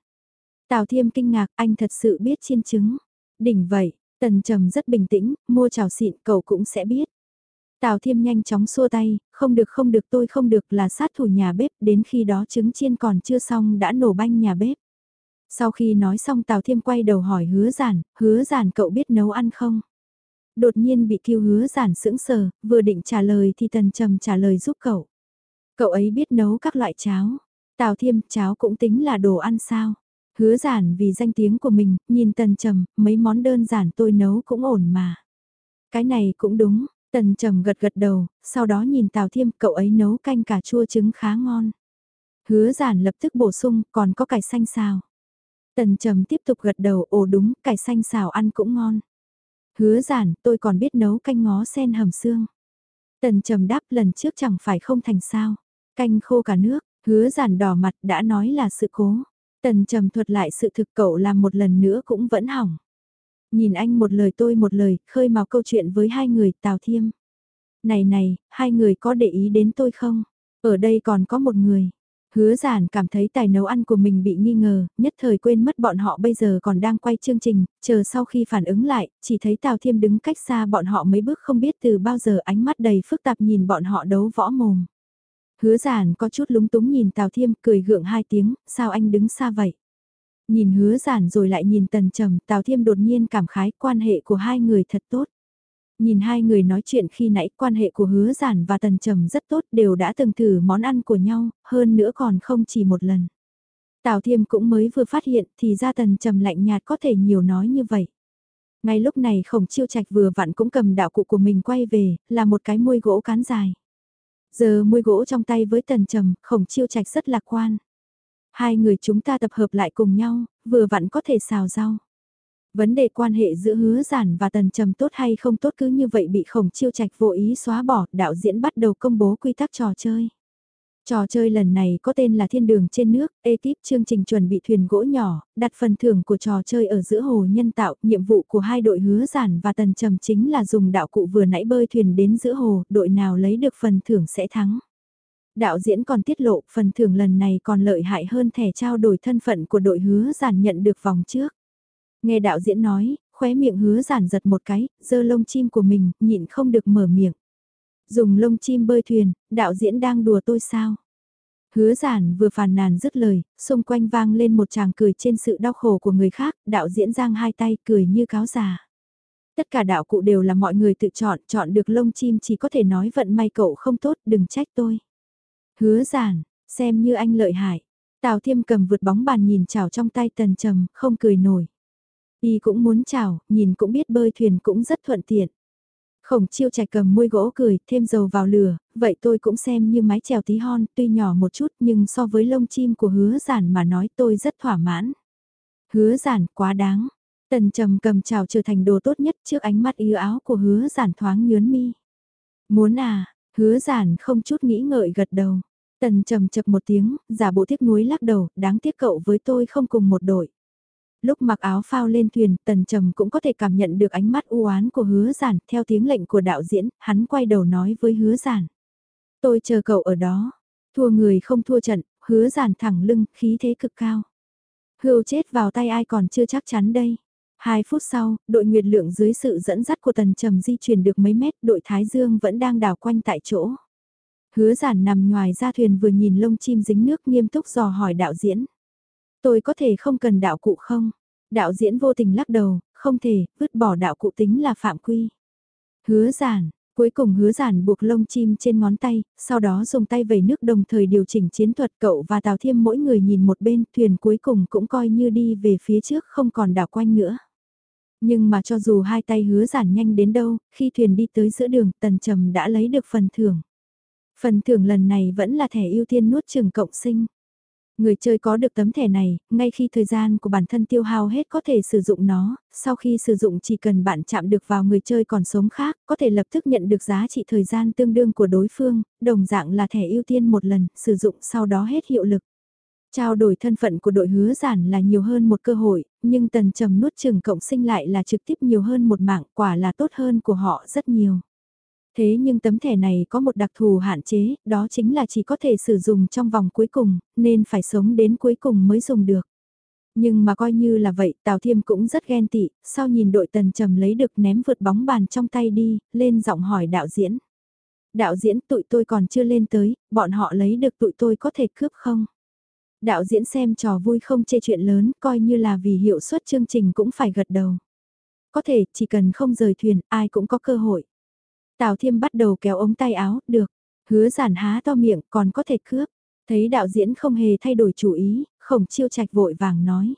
Tào thiêm kinh ngạc anh thật sự biết chiên trứng. Đỉnh vậy, tần trầm rất bình tĩnh, mua chảo xịn cậu cũng sẽ biết. Tào Thiêm nhanh chóng xua tay, không được không được tôi không được là sát thủ nhà bếp, đến khi đó trứng chiên còn chưa xong đã nổ banh nhà bếp. Sau khi nói xong Tào Thiêm quay đầu hỏi hứa giản, hứa giản cậu biết nấu ăn không? Đột nhiên bị kêu hứa giản sững sờ, vừa định trả lời thì tần trầm trả lời giúp cậu. Cậu ấy biết nấu các loại cháo. Tào Thiêm, cháo cũng tính là đồ ăn sao? Hứa giản vì danh tiếng của mình, nhìn tần trầm, mấy món đơn giản tôi nấu cũng ổn mà. Cái này cũng đúng, Tần trầm gật gật đầu, sau đó nhìn Tào Thiêm cậu ấy nấu canh cà chua trứng khá ngon. Hứa giản lập tức bổ sung còn có cải xanh xào. Tần trầm tiếp tục gật đầu ồ đúng cải xanh xào ăn cũng ngon. Hứa giản tôi còn biết nấu canh ngó sen hầm xương. Tần trầm đáp lần trước chẳng phải không thành sao. Canh khô cả nước, hứa giản đỏ mặt đã nói là sự cố. Tần trầm thuật lại sự thực cậu làm một lần nữa cũng vẫn hỏng. Nhìn anh một lời tôi một lời, khơi mào câu chuyện với hai người, Tào Thiêm. Này này, hai người có để ý đến tôi không? Ở đây còn có một người. Hứa giản cảm thấy tài nấu ăn của mình bị nghi ngờ, nhất thời quên mất bọn họ bây giờ còn đang quay chương trình, chờ sau khi phản ứng lại, chỉ thấy Tào Thiêm đứng cách xa bọn họ mấy bước không biết từ bao giờ ánh mắt đầy phức tạp nhìn bọn họ đấu võ mồm. Hứa giản có chút lúng túng nhìn Tào Thiêm cười gượng hai tiếng, sao anh đứng xa vậy? Nhìn hứa giản rồi lại nhìn tần trầm, Tào Thiêm đột nhiên cảm khái quan hệ của hai người thật tốt. Nhìn hai người nói chuyện khi nãy quan hệ của hứa giản và tần trầm rất tốt đều đã từng thử món ăn của nhau, hơn nữa còn không chỉ một lần. Tào Thiêm cũng mới vừa phát hiện thì ra tần trầm lạnh nhạt có thể nhiều nói như vậy. Ngay lúc này khổng chiêu trạch vừa vặn cũng cầm đạo cụ của mình quay về, là một cái môi gỗ cán dài. Giờ môi gỗ trong tay với tần trầm, khổng chiêu trạch rất lạc quan. Hai người chúng ta tập hợp lại cùng nhau, vừa vặn có thể xào rau. Vấn đề quan hệ giữa hứa giản và tần trầm tốt hay không tốt cứ như vậy bị khổng chiêu trạch vô ý xóa bỏ, đạo diễn bắt đầu công bố quy tắc trò chơi. Trò chơi lần này có tên là Thiên đường trên nước, ekip chương trình chuẩn bị thuyền gỗ nhỏ, đặt phần thưởng của trò chơi ở giữa hồ nhân tạo, nhiệm vụ của hai đội hứa giản và tần trầm chính là dùng đạo cụ vừa nãy bơi thuyền đến giữa hồ, đội nào lấy được phần thưởng sẽ thắng. Đạo diễn còn tiết lộ phần thưởng lần này còn lợi hại hơn thẻ trao đổi thân phận của đội hứa giản nhận được vòng trước. Nghe đạo diễn nói, khóe miệng hứa giản giật một cái, giơ lông chim của mình, nhịn không được mở miệng. Dùng lông chim bơi thuyền, đạo diễn đang đùa tôi sao? Hứa giản vừa phàn nàn dứt lời, xung quanh vang lên một chàng cười trên sự đau khổ của người khác, đạo diễn giang hai tay cười như cáo già. Tất cả đạo cụ đều là mọi người tự chọn, chọn được lông chim chỉ có thể nói vận may cậu không tốt, đừng trách tôi. Hứa giản, xem như anh lợi hại. Tào thiêm cầm vượt bóng bàn nhìn chảo trong tay tần trầm, không cười nổi. Y cũng muốn chảo, nhìn cũng biết bơi thuyền cũng rất thuận tiện. Khổng chiêu trạch cầm môi gỗ cười, thêm dầu vào lửa, vậy tôi cũng xem như mái chèo tí hon, tuy nhỏ một chút nhưng so với lông chim của hứa giản mà nói tôi rất thỏa mãn. Hứa giản quá đáng. Tần trầm cầm chảo trở thành đồ tốt nhất trước ánh mắt yêu áo của hứa giản thoáng nhớn mi. Muốn à, hứa giản không chút nghĩ ngợi gật đầu. Tần trầm chập một tiếng, giả bộ tiếc nuối lắc đầu, đáng tiếc cậu với tôi không cùng một đội lúc mặc áo phao lên thuyền, tần trầm cũng có thể cảm nhận được ánh mắt u oán của hứa giản, theo tiếng lệnh của đạo diễn, hắn quay đầu nói với hứa giản. Tôi chờ cậu ở đó, thua người không thua trận, hứa giản thẳng lưng, khí thế cực cao. Hưu chết vào tay ai còn chưa chắc chắn đây. Hai phút sau, đội Nguyệt Lượng dưới sự dẫn dắt của Tần Trầm di chuyển được mấy mét, đội Thái Dương vẫn đang đảo quanh tại chỗ. Hứa giản nằm ngoài ra thuyền vừa nhìn lông chim dính nước nghiêm túc dò hỏi đạo diễn. Tôi có thể không cần đạo cụ không? Đạo diễn vô tình lắc đầu, không thể, vứt bỏ đạo cụ tính là phạm quy. Hứa giản, cuối cùng hứa giản buộc lông chim trên ngón tay, sau đó dùng tay vẩy nước đồng thời điều chỉnh chiến thuật cậu và Tào Thiêm mỗi người nhìn một bên, thuyền cuối cùng cũng coi như đi về phía trước không còn đảo quanh nữa. Nhưng mà cho dù hai tay hứa giản nhanh đến đâu, khi thuyền đi tới giữa đường, Tần Trầm đã lấy được phần thưởng. Phần thưởng lần này vẫn là thẻ ưu tiên nuốt trường cộng sinh. Người chơi có được tấm thẻ này, ngay khi thời gian của bản thân tiêu hao hết có thể sử dụng nó, sau khi sử dụng chỉ cần bạn chạm được vào người chơi còn sống khác, có thể lập tức nhận được giá trị thời gian tương đương của đối phương, đồng dạng là thẻ ưu tiên một lần, sử dụng sau đó hết hiệu lực. Trao đổi thân phận của đội hứa giản là nhiều hơn một cơ hội, nhưng tần trầm nuốt trường cộng sinh lại là trực tiếp nhiều hơn một mạng, quả là tốt hơn của họ rất nhiều. Thế nhưng tấm thẻ này có một đặc thù hạn chế, đó chính là chỉ có thể sử dụng trong vòng cuối cùng, nên phải sống đến cuối cùng mới dùng được. Nhưng mà coi như là vậy, Tào Thiêm cũng rất ghen tị, sau nhìn đội tần trầm lấy được ném vượt bóng bàn trong tay đi, lên giọng hỏi đạo diễn. Đạo diễn tụi tôi còn chưa lên tới, bọn họ lấy được tụi tôi có thể cướp không? Đạo diễn xem trò vui không chê chuyện lớn, coi như là vì hiệu suất chương trình cũng phải gật đầu. Có thể, chỉ cần không rời thuyền, ai cũng có cơ hội. Tào Thiêm bắt đầu kéo ống tay áo, được. Hứa giản há to miệng, còn có thể cướp. Thấy đạo diễn không hề thay đổi chủ ý, khổng chiêu trạch vội vàng nói.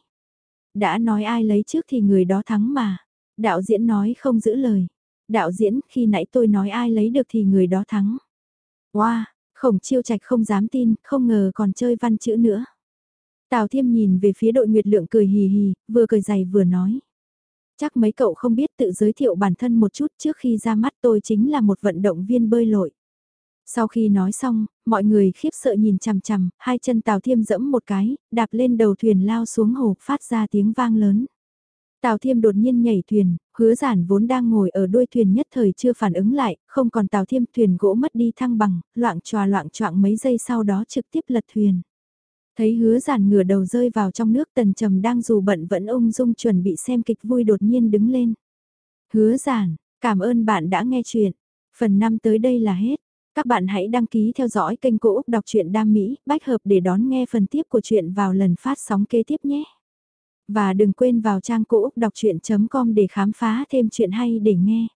Đã nói ai lấy trước thì người đó thắng mà. Đạo diễn nói không giữ lời. Đạo diễn, khi nãy tôi nói ai lấy được thì người đó thắng. Wow, khổng chiêu trạch không dám tin, không ngờ còn chơi văn chữ nữa. Tào Thiêm nhìn về phía đội Nguyệt Lượng cười hì hì, vừa cười dày vừa nói. Chắc mấy cậu không biết tự giới thiệu bản thân một chút trước khi ra mắt tôi chính là một vận động viên bơi lội. Sau khi nói xong, mọi người khiếp sợ nhìn chằm chằm, hai chân Tào Thiêm dẫm một cái, đạp lên đầu thuyền lao xuống hồ, phát ra tiếng vang lớn. Tào Thiêm đột nhiên nhảy thuyền, hứa giản vốn đang ngồi ở đuôi thuyền nhất thời chưa phản ứng lại, không còn Tào Thiêm thuyền gỗ mất đi thăng bằng, loạn tròa loạn choạng mấy giây sau đó trực tiếp lật thuyền. Thấy hứa giản ngửa đầu rơi vào trong nước tần trầm đang dù bận vẫn ung dung chuẩn bị xem kịch vui đột nhiên đứng lên. Hứa giản, cảm ơn bạn đã nghe chuyện. Phần 5 tới đây là hết. Các bạn hãy đăng ký theo dõi kênh Cô Úc Đọc truyện Đam Mỹ, bách hợp để đón nghe phần tiếp của chuyện vào lần phát sóng kế tiếp nhé. Và đừng quên vào trang cô Úc đọc chuyện.com để khám phá thêm chuyện hay để nghe.